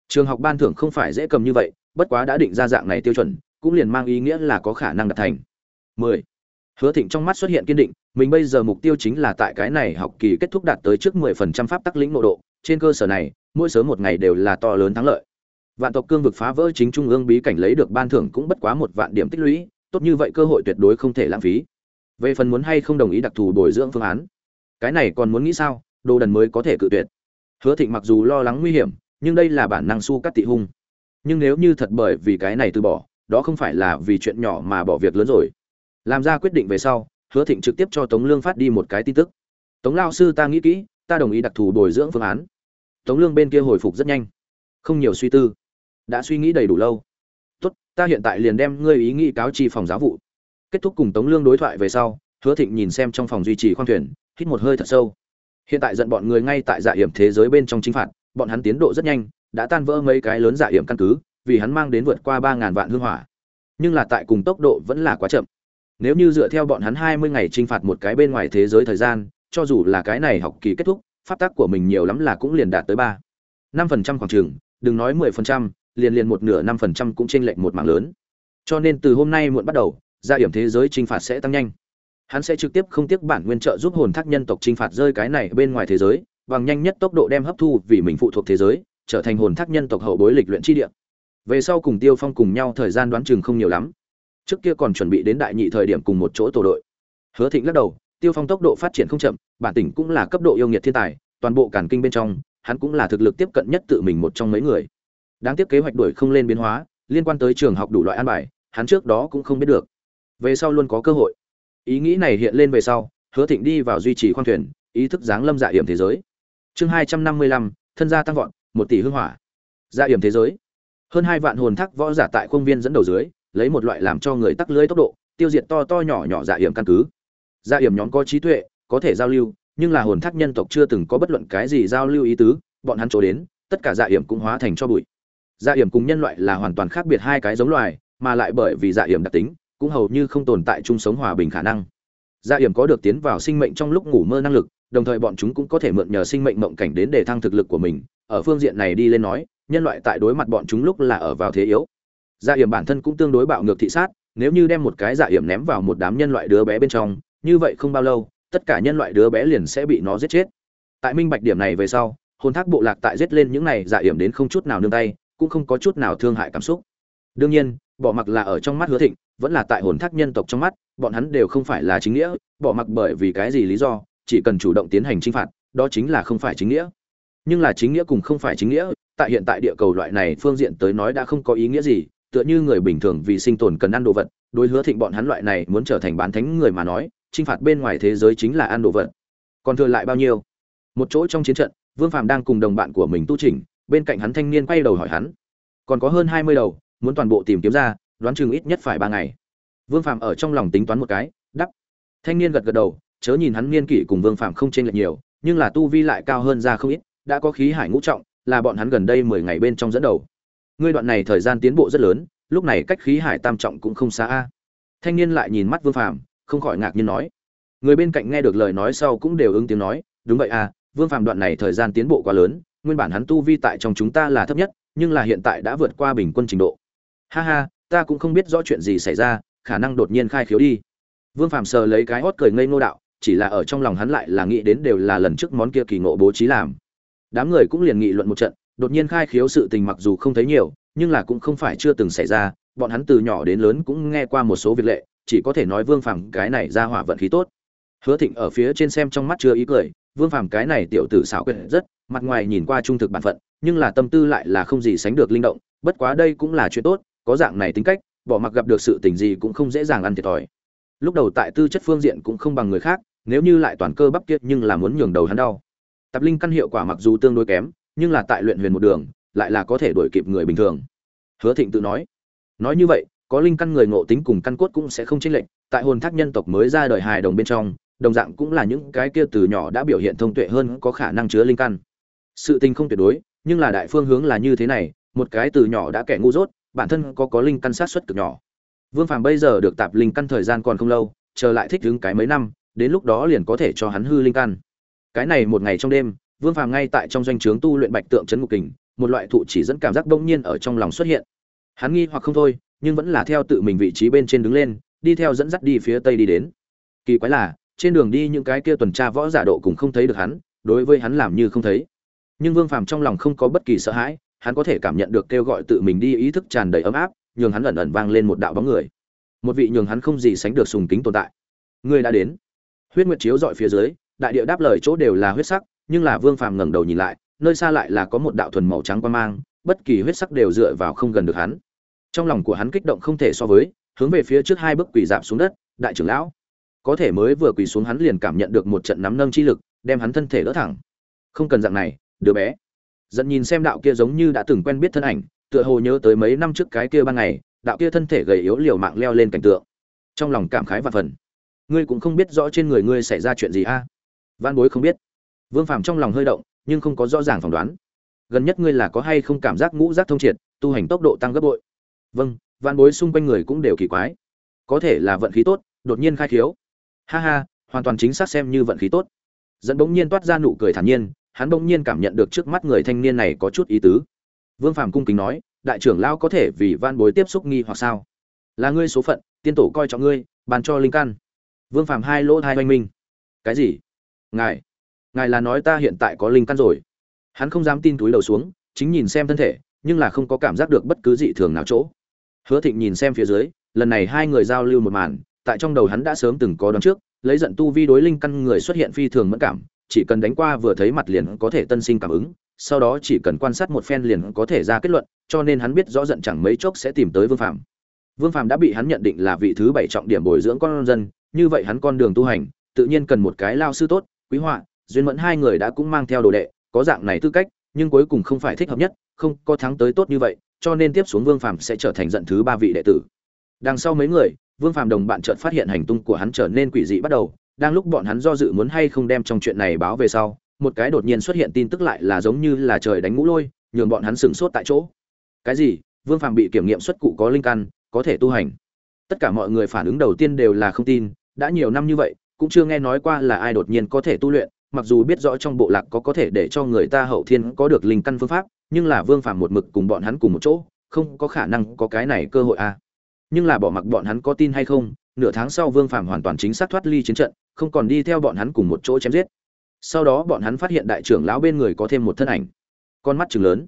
Trường học ban thưởng không phải dễ cầm như vậy, bất quá đã định ra dạng này tiêu chuẩn, cũng liền mang ý nghĩa là có khả năng đạt thành. Mười. Hứa thịnh trong mắt xuất hiện kiên định, mình bây giờ mục tiêu chính là tại cái này học kỳ kết thúc đạt tới trước mười phần trăm pháp tắc lĩnh nội độ, trên cơ sở này, mỗi sớm một ngày đều là to lớn thắng lợi. Vạn tộc cương vực phá vỡ chính trung ương bí cảnh lấy được ban thưởng cũng bất quá một vạn điểm tích lũy, tốt như vậy cơ hội tuyệt đối không thể lãng phí về phần muốn hay không đồng ý đặc thù bồi dưỡng phương án. Cái này còn muốn nghĩ sao? Đồ đần mới có thể cự tuyệt. Hứa thịnh mặc dù lo lắng nguy hiểm, nhưng đây là bản năng su cắt tị hung. Nhưng nếu như thật bởi vì cái này từ bỏ, đó không phải là vì chuyện nhỏ mà bỏ việc lớn rồi. Làm ra quyết định về sau, hứa thịnh trực tiếp cho tống lương phát đi một cái tin tức. Tống lao sư, ta nghĩ kỹ, ta đồng ý đặc thù bồi dưỡng phương án. Tống lương bên kia hồi phục rất nhanh. Không nhiều suy tư, đã suy nghĩ đầy đủ lâu. Tốt, ta hiện tại liền đem ngươi ý nghĩ cáo chi phòng giáo vụ kết thúc cùng tống lương đối thoại về sau, hứa thịnh nhìn xem trong phòng duy trì khoang thuyền, hít một hơi thật sâu. Hiện tại giận bọn người ngay tại dạ hiểm thế giới bên trong chính phạt, bọn hắn tiến độ rất nhanh, đã tan vỡ mấy cái lớn dạ hiểm căn cứ, vì hắn mang đến vượt qua ba ngàn vạn hương hỏa. Nhưng là tại cùng tốc độ vẫn là quá chậm. Nếu như dựa theo bọn hắn hai mươi ngày trinh phạt một cái bên ngoài thế giới thời gian, cho dù là cái này học kỳ kết thúc, pháp tắc của mình nhiều lắm là cũng liền đạt tới ba. Năm phần trăm khoảng trường, đừng nói mười phần trăm, liền liền một nửa năm phần trăm cũng chênh lệch một mảng lớn. Cho nên từ hôm nay muộn bắt đầu gia điểm thế giới trinh phạt sẽ tăng nhanh. Hắn sẽ trực tiếp không tiếc bản nguyên trợ giúp hồn thác nhân tộc trinh phạt rơi cái này bên ngoài thế giới, bằng nhanh nhất tốc độ đem hấp thu vì mình phụ thuộc thế giới, trở thành hồn thác nhân tộc hậu bối lịch luyện chi địa. Về sau cùng tiêu phong cùng nhau thời gian đoán chừng không nhiều lắm. Trước kia còn chuẩn bị đến đại nhị thời điểm cùng một chỗ tổ đội. Hứa thịnh lắc đầu, tiêu phong tốc độ phát triển không chậm, bản tỉnh cũng là cấp độ yêu nghiệt thiên tài, toàn bộ cản kinh bên trong, hắn cũng là thực lực tiếp cận nhất tự mình một trong mấy người. Đáng tiếc kế hoạch đuổi không lên biến hóa, liên quan tới trường học đủ loại an bài, hắn trước đó cũng không biết được về sau luôn có cơ hội. Ý nghĩ này hiện lên về sau, hứa thịnh đi vào duy trì khoang thuyền, ý thức giáng lâm dạ hiểm thế giới. Chương hai trăm năm mươi lăm, thân gia tăng vọt, một tỷ hưng hỏa. Dạ hiểm thế giới. Hơn hai vạn hồn thác võ giả tại khuôn viên dẫn đầu dưới, lấy một loại làm cho người tắc lưới tốc độ, tiêu diệt to to nhỏ nhỏ dạ hiểm căn cứ. Dạ hiểm nhóm có trí tuệ, có thể giao lưu, nhưng là hồn thác nhân tộc chưa từng có bất luận cái gì giao lưu ý tứ, bọn hắn trổ đến, tất cả dạ hiểm cũng hóa thành cho bụi. Dạ hiểm cùng nhân loại là hoàn toàn khác biệt hai cái giống loài, mà lại bởi vì dạ hiểm đặc tính cũng hầu như không tồn tại chung sống hòa bình khả năng. Dạ hiểm có được tiến vào sinh mệnh trong lúc ngủ mơ năng lực, đồng thời bọn chúng cũng có thể mượn nhờ sinh mệnh mộng cảnh đến để thăng thực lực của mình. Ở phương diện này đi lên nói, nhân loại tại đối mặt bọn chúng lúc là ở vào thế yếu. Dạ hiểm bản thân cũng tương đối bạo ngược thị sát, nếu như đem một cái dạ hiểm ném vào một đám nhân loại đứa bé bên trong, như vậy không bao lâu, tất cả nhân loại đứa bé liền sẽ bị nó giết chết. Tại minh bạch điểm này về sau, hồn thác bộ lạc tại giết lên những này dạ hiểm đến không chút nào nương tay, cũng không có chút nào thương hại cảm xúc. Đương nhiên bỏ mặc là ở trong mắt hứa thịnh, vẫn là tại hồn thác nhân tộc trong mắt, bọn hắn đều không phải là chính nghĩa, bỏ mặc bởi vì cái gì lý do, chỉ cần chủ động tiến hành chinh phạt, đó chính là không phải chính nghĩa. Nhưng là chính nghĩa cùng không phải chính nghĩa, tại hiện tại địa cầu loại này phương diện tới nói đã không có ý nghĩa gì, tựa như người bình thường vì sinh tồn cần ăn đồ vật, đối hứa thịnh bọn hắn loại này muốn trở thành bán thánh người mà nói, chinh phạt bên ngoài thế giới chính là ăn đồ vật. Còn thừa lại bao nhiêu? Một chỗ trong chiến trận, vương phạm đang cùng đồng bạn của mình tu chỉnh, bên cạnh hắn thanh niên quay đầu hỏi hắn. Còn có hơn hai mươi đầu muốn toàn bộ tìm kiếm ra, đoán chừng ít nhất phải ba ngày. Vương phạm ở trong lòng tính toán một cái, đắp. Thanh niên gật gật đầu, chớ nhìn hắn niên kỷ cùng vương phạm không chênh lệch nhiều, nhưng là tu vi lại cao hơn ra không ít, đã có khí hải ngũ trọng, là bọn hắn gần đây mười ngày bên trong dẫn đầu. Ngươi đoạn này thời gian tiến bộ rất lớn, lúc này cách khí hải tam trọng cũng không xa a. Thanh niên lại nhìn mắt vương phạm không khỏi ngạc nhiên nói. Người bên cạnh nghe được lời nói sau cũng đều ứng tiếng nói, đúng vậy à vương phạm đoạn này thời gian tiến bộ quá lớn, nguyên bản hắn tu vi tại trong chúng ta là thấp nhất, nhưng là hiện tại đã vượt qua bình quân trình độ ha ha, ta cũng không biết rõ chuyện gì xảy ra, khả năng đột nhiên khai khiếu đi. Vương phạm sờ lấy cái hót cười ngây ngô đạo, chỉ là ở trong lòng hắn lại là nghĩ đến đều là lần trước món kia kỳ ngộ bố trí làm. Đám người cũng liền nghị luận một trận, đột nhiên khai khiếu sự tình mặc dù không thấy nhiều, nhưng là cũng không phải chưa từng xảy ra, bọn hắn từ nhỏ đến lớn cũng nghe qua một số việc lệ, chỉ có thể nói vương phàm cái này ra hỏa vận khí tốt. Hứa thịnh ở phía trên xem trong mắt chưa ý cười, vương phàm cái này tiểu tử xảo quyệt rất, mặt ngoài nhìn qua trung thực bản phận, nhưng là tâm tư lại là không gì sánh được linh động, bất quá đây cũng là chuyện tốt có dạng này tính cách, bỏ mặc gặp được sự tình gì cũng không dễ dàng ăn thiệt thòi. Lúc đầu tại tư chất phương diện cũng không bằng người khác, nếu như lại toàn cơ bắp kiệt nhưng là muốn nhường đầu hắn đau. Tập linh căn hiệu quả mặc dù tương đối kém, nhưng là tại luyện huyền một đường, lại là có thể đuổi kịp người bình thường. Hứa thịnh tự nói nói như vậy, có linh căn người ngộ tính cùng căn cốt cũng sẽ không chênh lệch, tại hồn thác nhân tộc mới ra đời hài đồng bên trong, đồng dạng cũng là những cái kia từ nhỏ đã biểu hiện thông tuệ hơn có khả năng chứa linh căn. Sự tình không tuyệt đối, nhưng là đại phương hướng là như thế này, một cái từ nhỏ đã kẻ ngu dốt bản thân có có linh căn sát xuất cực nhỏ vương phàm bây giờ được tạp linh căn thời gian còn không lâu chờ lại thích đứng cái mấy năm đến lúc đó liền có thể cho hắn hư linh căn cái này một ngày trong đêm Vương Phàm ngay tại trong doanh trướng tu luyện Bạch Tượng Chấn Ngục Kình, một loại thụ chỉ dẫn cảm giác bỗng nhiên ở trong lòng xuất hiện. Hắn nghi hoặc không thôi, nhưng vẫn là theo tự mình vị trí bên trên đứng lên, đi theo dẫn dắt đi phía tây đi đến. Kỳ quái là, trên đường đi những cái kia tuần tra võ giả độ cũng không thấy được hắn, đối với hắn làm như không thấy. Nhưng Vương Phàm trong lòng không có bất kỳ sợ hãi, hắn có thể cảm nhận được kêu gọi tự mình đi ý thức tràn đầy ấm áp, nhường hắn ẩn ẩn vang lên một đạo bóng người. Một vị nhường hắn không gì sánh được sùng kính tồn tại. Người đã đến. Huyết Nguyệt chiếu dọi phía dưới, đại địa đáp lời chỗ đều là huyết sắc, nhưng là Vương Phàm ngẩng đầu nhìn lại, nơi xa lại là có một đạo thuần màu trắng quan mang, bất kỳ huyết sắc đều dựa vào không gần được hắn. Trong lòng của hắn kích động không thể so với, hướng về phía trước hai bước quỳ dạp xuống đất, đại trưởng lão. Có thể mới vừa quỳ xuống hắn liền cảm nhận được một trận nắm nâng chi lực, đem hắn thân thể đỡ thẳng. Không cần dạng này, đứa bé. Dẫn nhìn xem đạo kia giống như đã từng quen biết thân ảnh, tựa hồ nhớ tới mấy năm trước cái kia ban ngày, đạo kia thân thể gầy yếu liều mạng leo lên cảnh tượng. Trong lòng cảm khái và phần. Ngươi cũng không biết rõ trên người ngươi xảy ra chuyện gì a? À? Bối không biết. Vương Phàm trong lòng hơi động, nhưng không có rõ ràng phỏng đoán. Gần nhất ngươi là có hay không cảm giác ngũ giác thông triệt, tu hành tốc độ tăng gấp bội. Vâng, văn Bối xung quanh người cũng đều kỳ quái. Có thể là vận khí tốt, đột nhiên khai khiếu. Ha ha, hoàn toàn chính xác xem như vận khí tốt. Dẫn bỗng nhiên toát ra nụ cười thản nhiên, hắn bỗng nhiên cảm nhận được trước mắt người thanh niên này có chút ý tứ. Vương Phàm cung kính nói, đại trưởng lão có thể vì van bối tiếp xúc nghi hoặc sao? Là ngươi số phận, tiên tổ coi trọng ngươi, bàn cho linh căn. Vương Phàm hai lỗ hai oanh minh. Cái gì? Ngài, ngài là nói ta hiện tại có linh căn rồi? Hắn không dám tin túi đầu xuống, chính nhìn xem thân thể, nhưng là không có cảm giác được bất cứ dị thường nào chỗ. Hứa Thịnh nhìn xem phía dưới, lần này hai người giao lưu một màn, tại trong đầu hắn đã sớm từng có đoán trước, lấy giận tu vi đối linh căn người xuất hiện phi thường mẫn cảm, chỉ cần đánh qua vừa thấy mặt liền có thể tân sinh cảm ứng, sau đó chỉ cần quan sát một phen liền có thể ra kết luận, cho nên hắn biết rõ giận chẳng mấy chốc sẽ tìm tới Vương Phàm. Vương Phàm đã bị hắn nhận định là vị thứ bảy trọng điểm bồi dưỡng con dân, như vậy hắn con đường tu hành, tự nhiên cần một cái lao sư tốt, Quý Họa, duyên mẫn hai người đã cũng mang theo đồ đệ, có dạng này tư cách, nhưng cuối cùng không phải thích hợp nhất, không có thắng tới tốt như vậy, cho nên tiếp xuống Vương Phàm sẽ trở thành giận thứ ba vị đệ tử. Đằng sau mấy người, Vương Phàm đồng bạn chợt phát hiện hành tung của hắn trở nên quỷ dị bắt đầu, đang lúc bọn hắn do dự muốn hay không đem trong chuyện này báo về sau, một cái đột nhiên xuất hiện tin tức lại là giống như là trời đánh ngũ lôi, nhường bọn hắn sửng sốt tại chỗ. Cái gì? Vương Phàm bị kiểm nghiệm xuất cụ có linh căn, có thể tu hành. Tất cả mọi người phản ứng đầu tiên đều là không tin, đã nhiều năm như vậy, cũng chưa nghe nói qua là ai đột nhiên có thể tu luyện, mặc dù biết rõ trong bộ lạc có có thể để cho người ta hậu thiên có được linh căn phương pháp, nhưng là Vương Phàm một mực cùng bọn hắn cùng một chỗ, không có khả năng có cái này cơ hội a. À. Nhưng là bỏ mặc bọn hắn có tin hay không, nửa tháng sau Vương Phàm hoàn toàn chính xác thoát ly chiến trận, không còn đi theo bọn hắn cùng một chỗ chém giết. Sau đó bọn hắn phát hiện đại trưởng lão bên người có thêm một thân ảnh. Con mắt trừng lớn.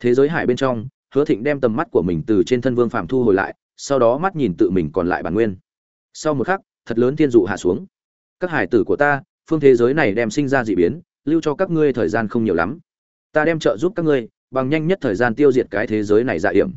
Thế giới hải bên trong, Hứa Thịnh đem tầm mắt của mình từ trên thân Vương Phàm thu hồi lại, sau đó mắt nhìn tự mình còn lại bản nguyên. Sau một khắc, thật lớn thiên dụ hạ xuống. Các hải tử của ta, phương thế giới này đem sinh ra dị biến, lưu cho các ngươi thời gian không nhiều lắm. Ta đem trợ giúp các ngươi, bằng nhanh nhất thời gian tiêu diệt cái thế giới này dạ hiểm.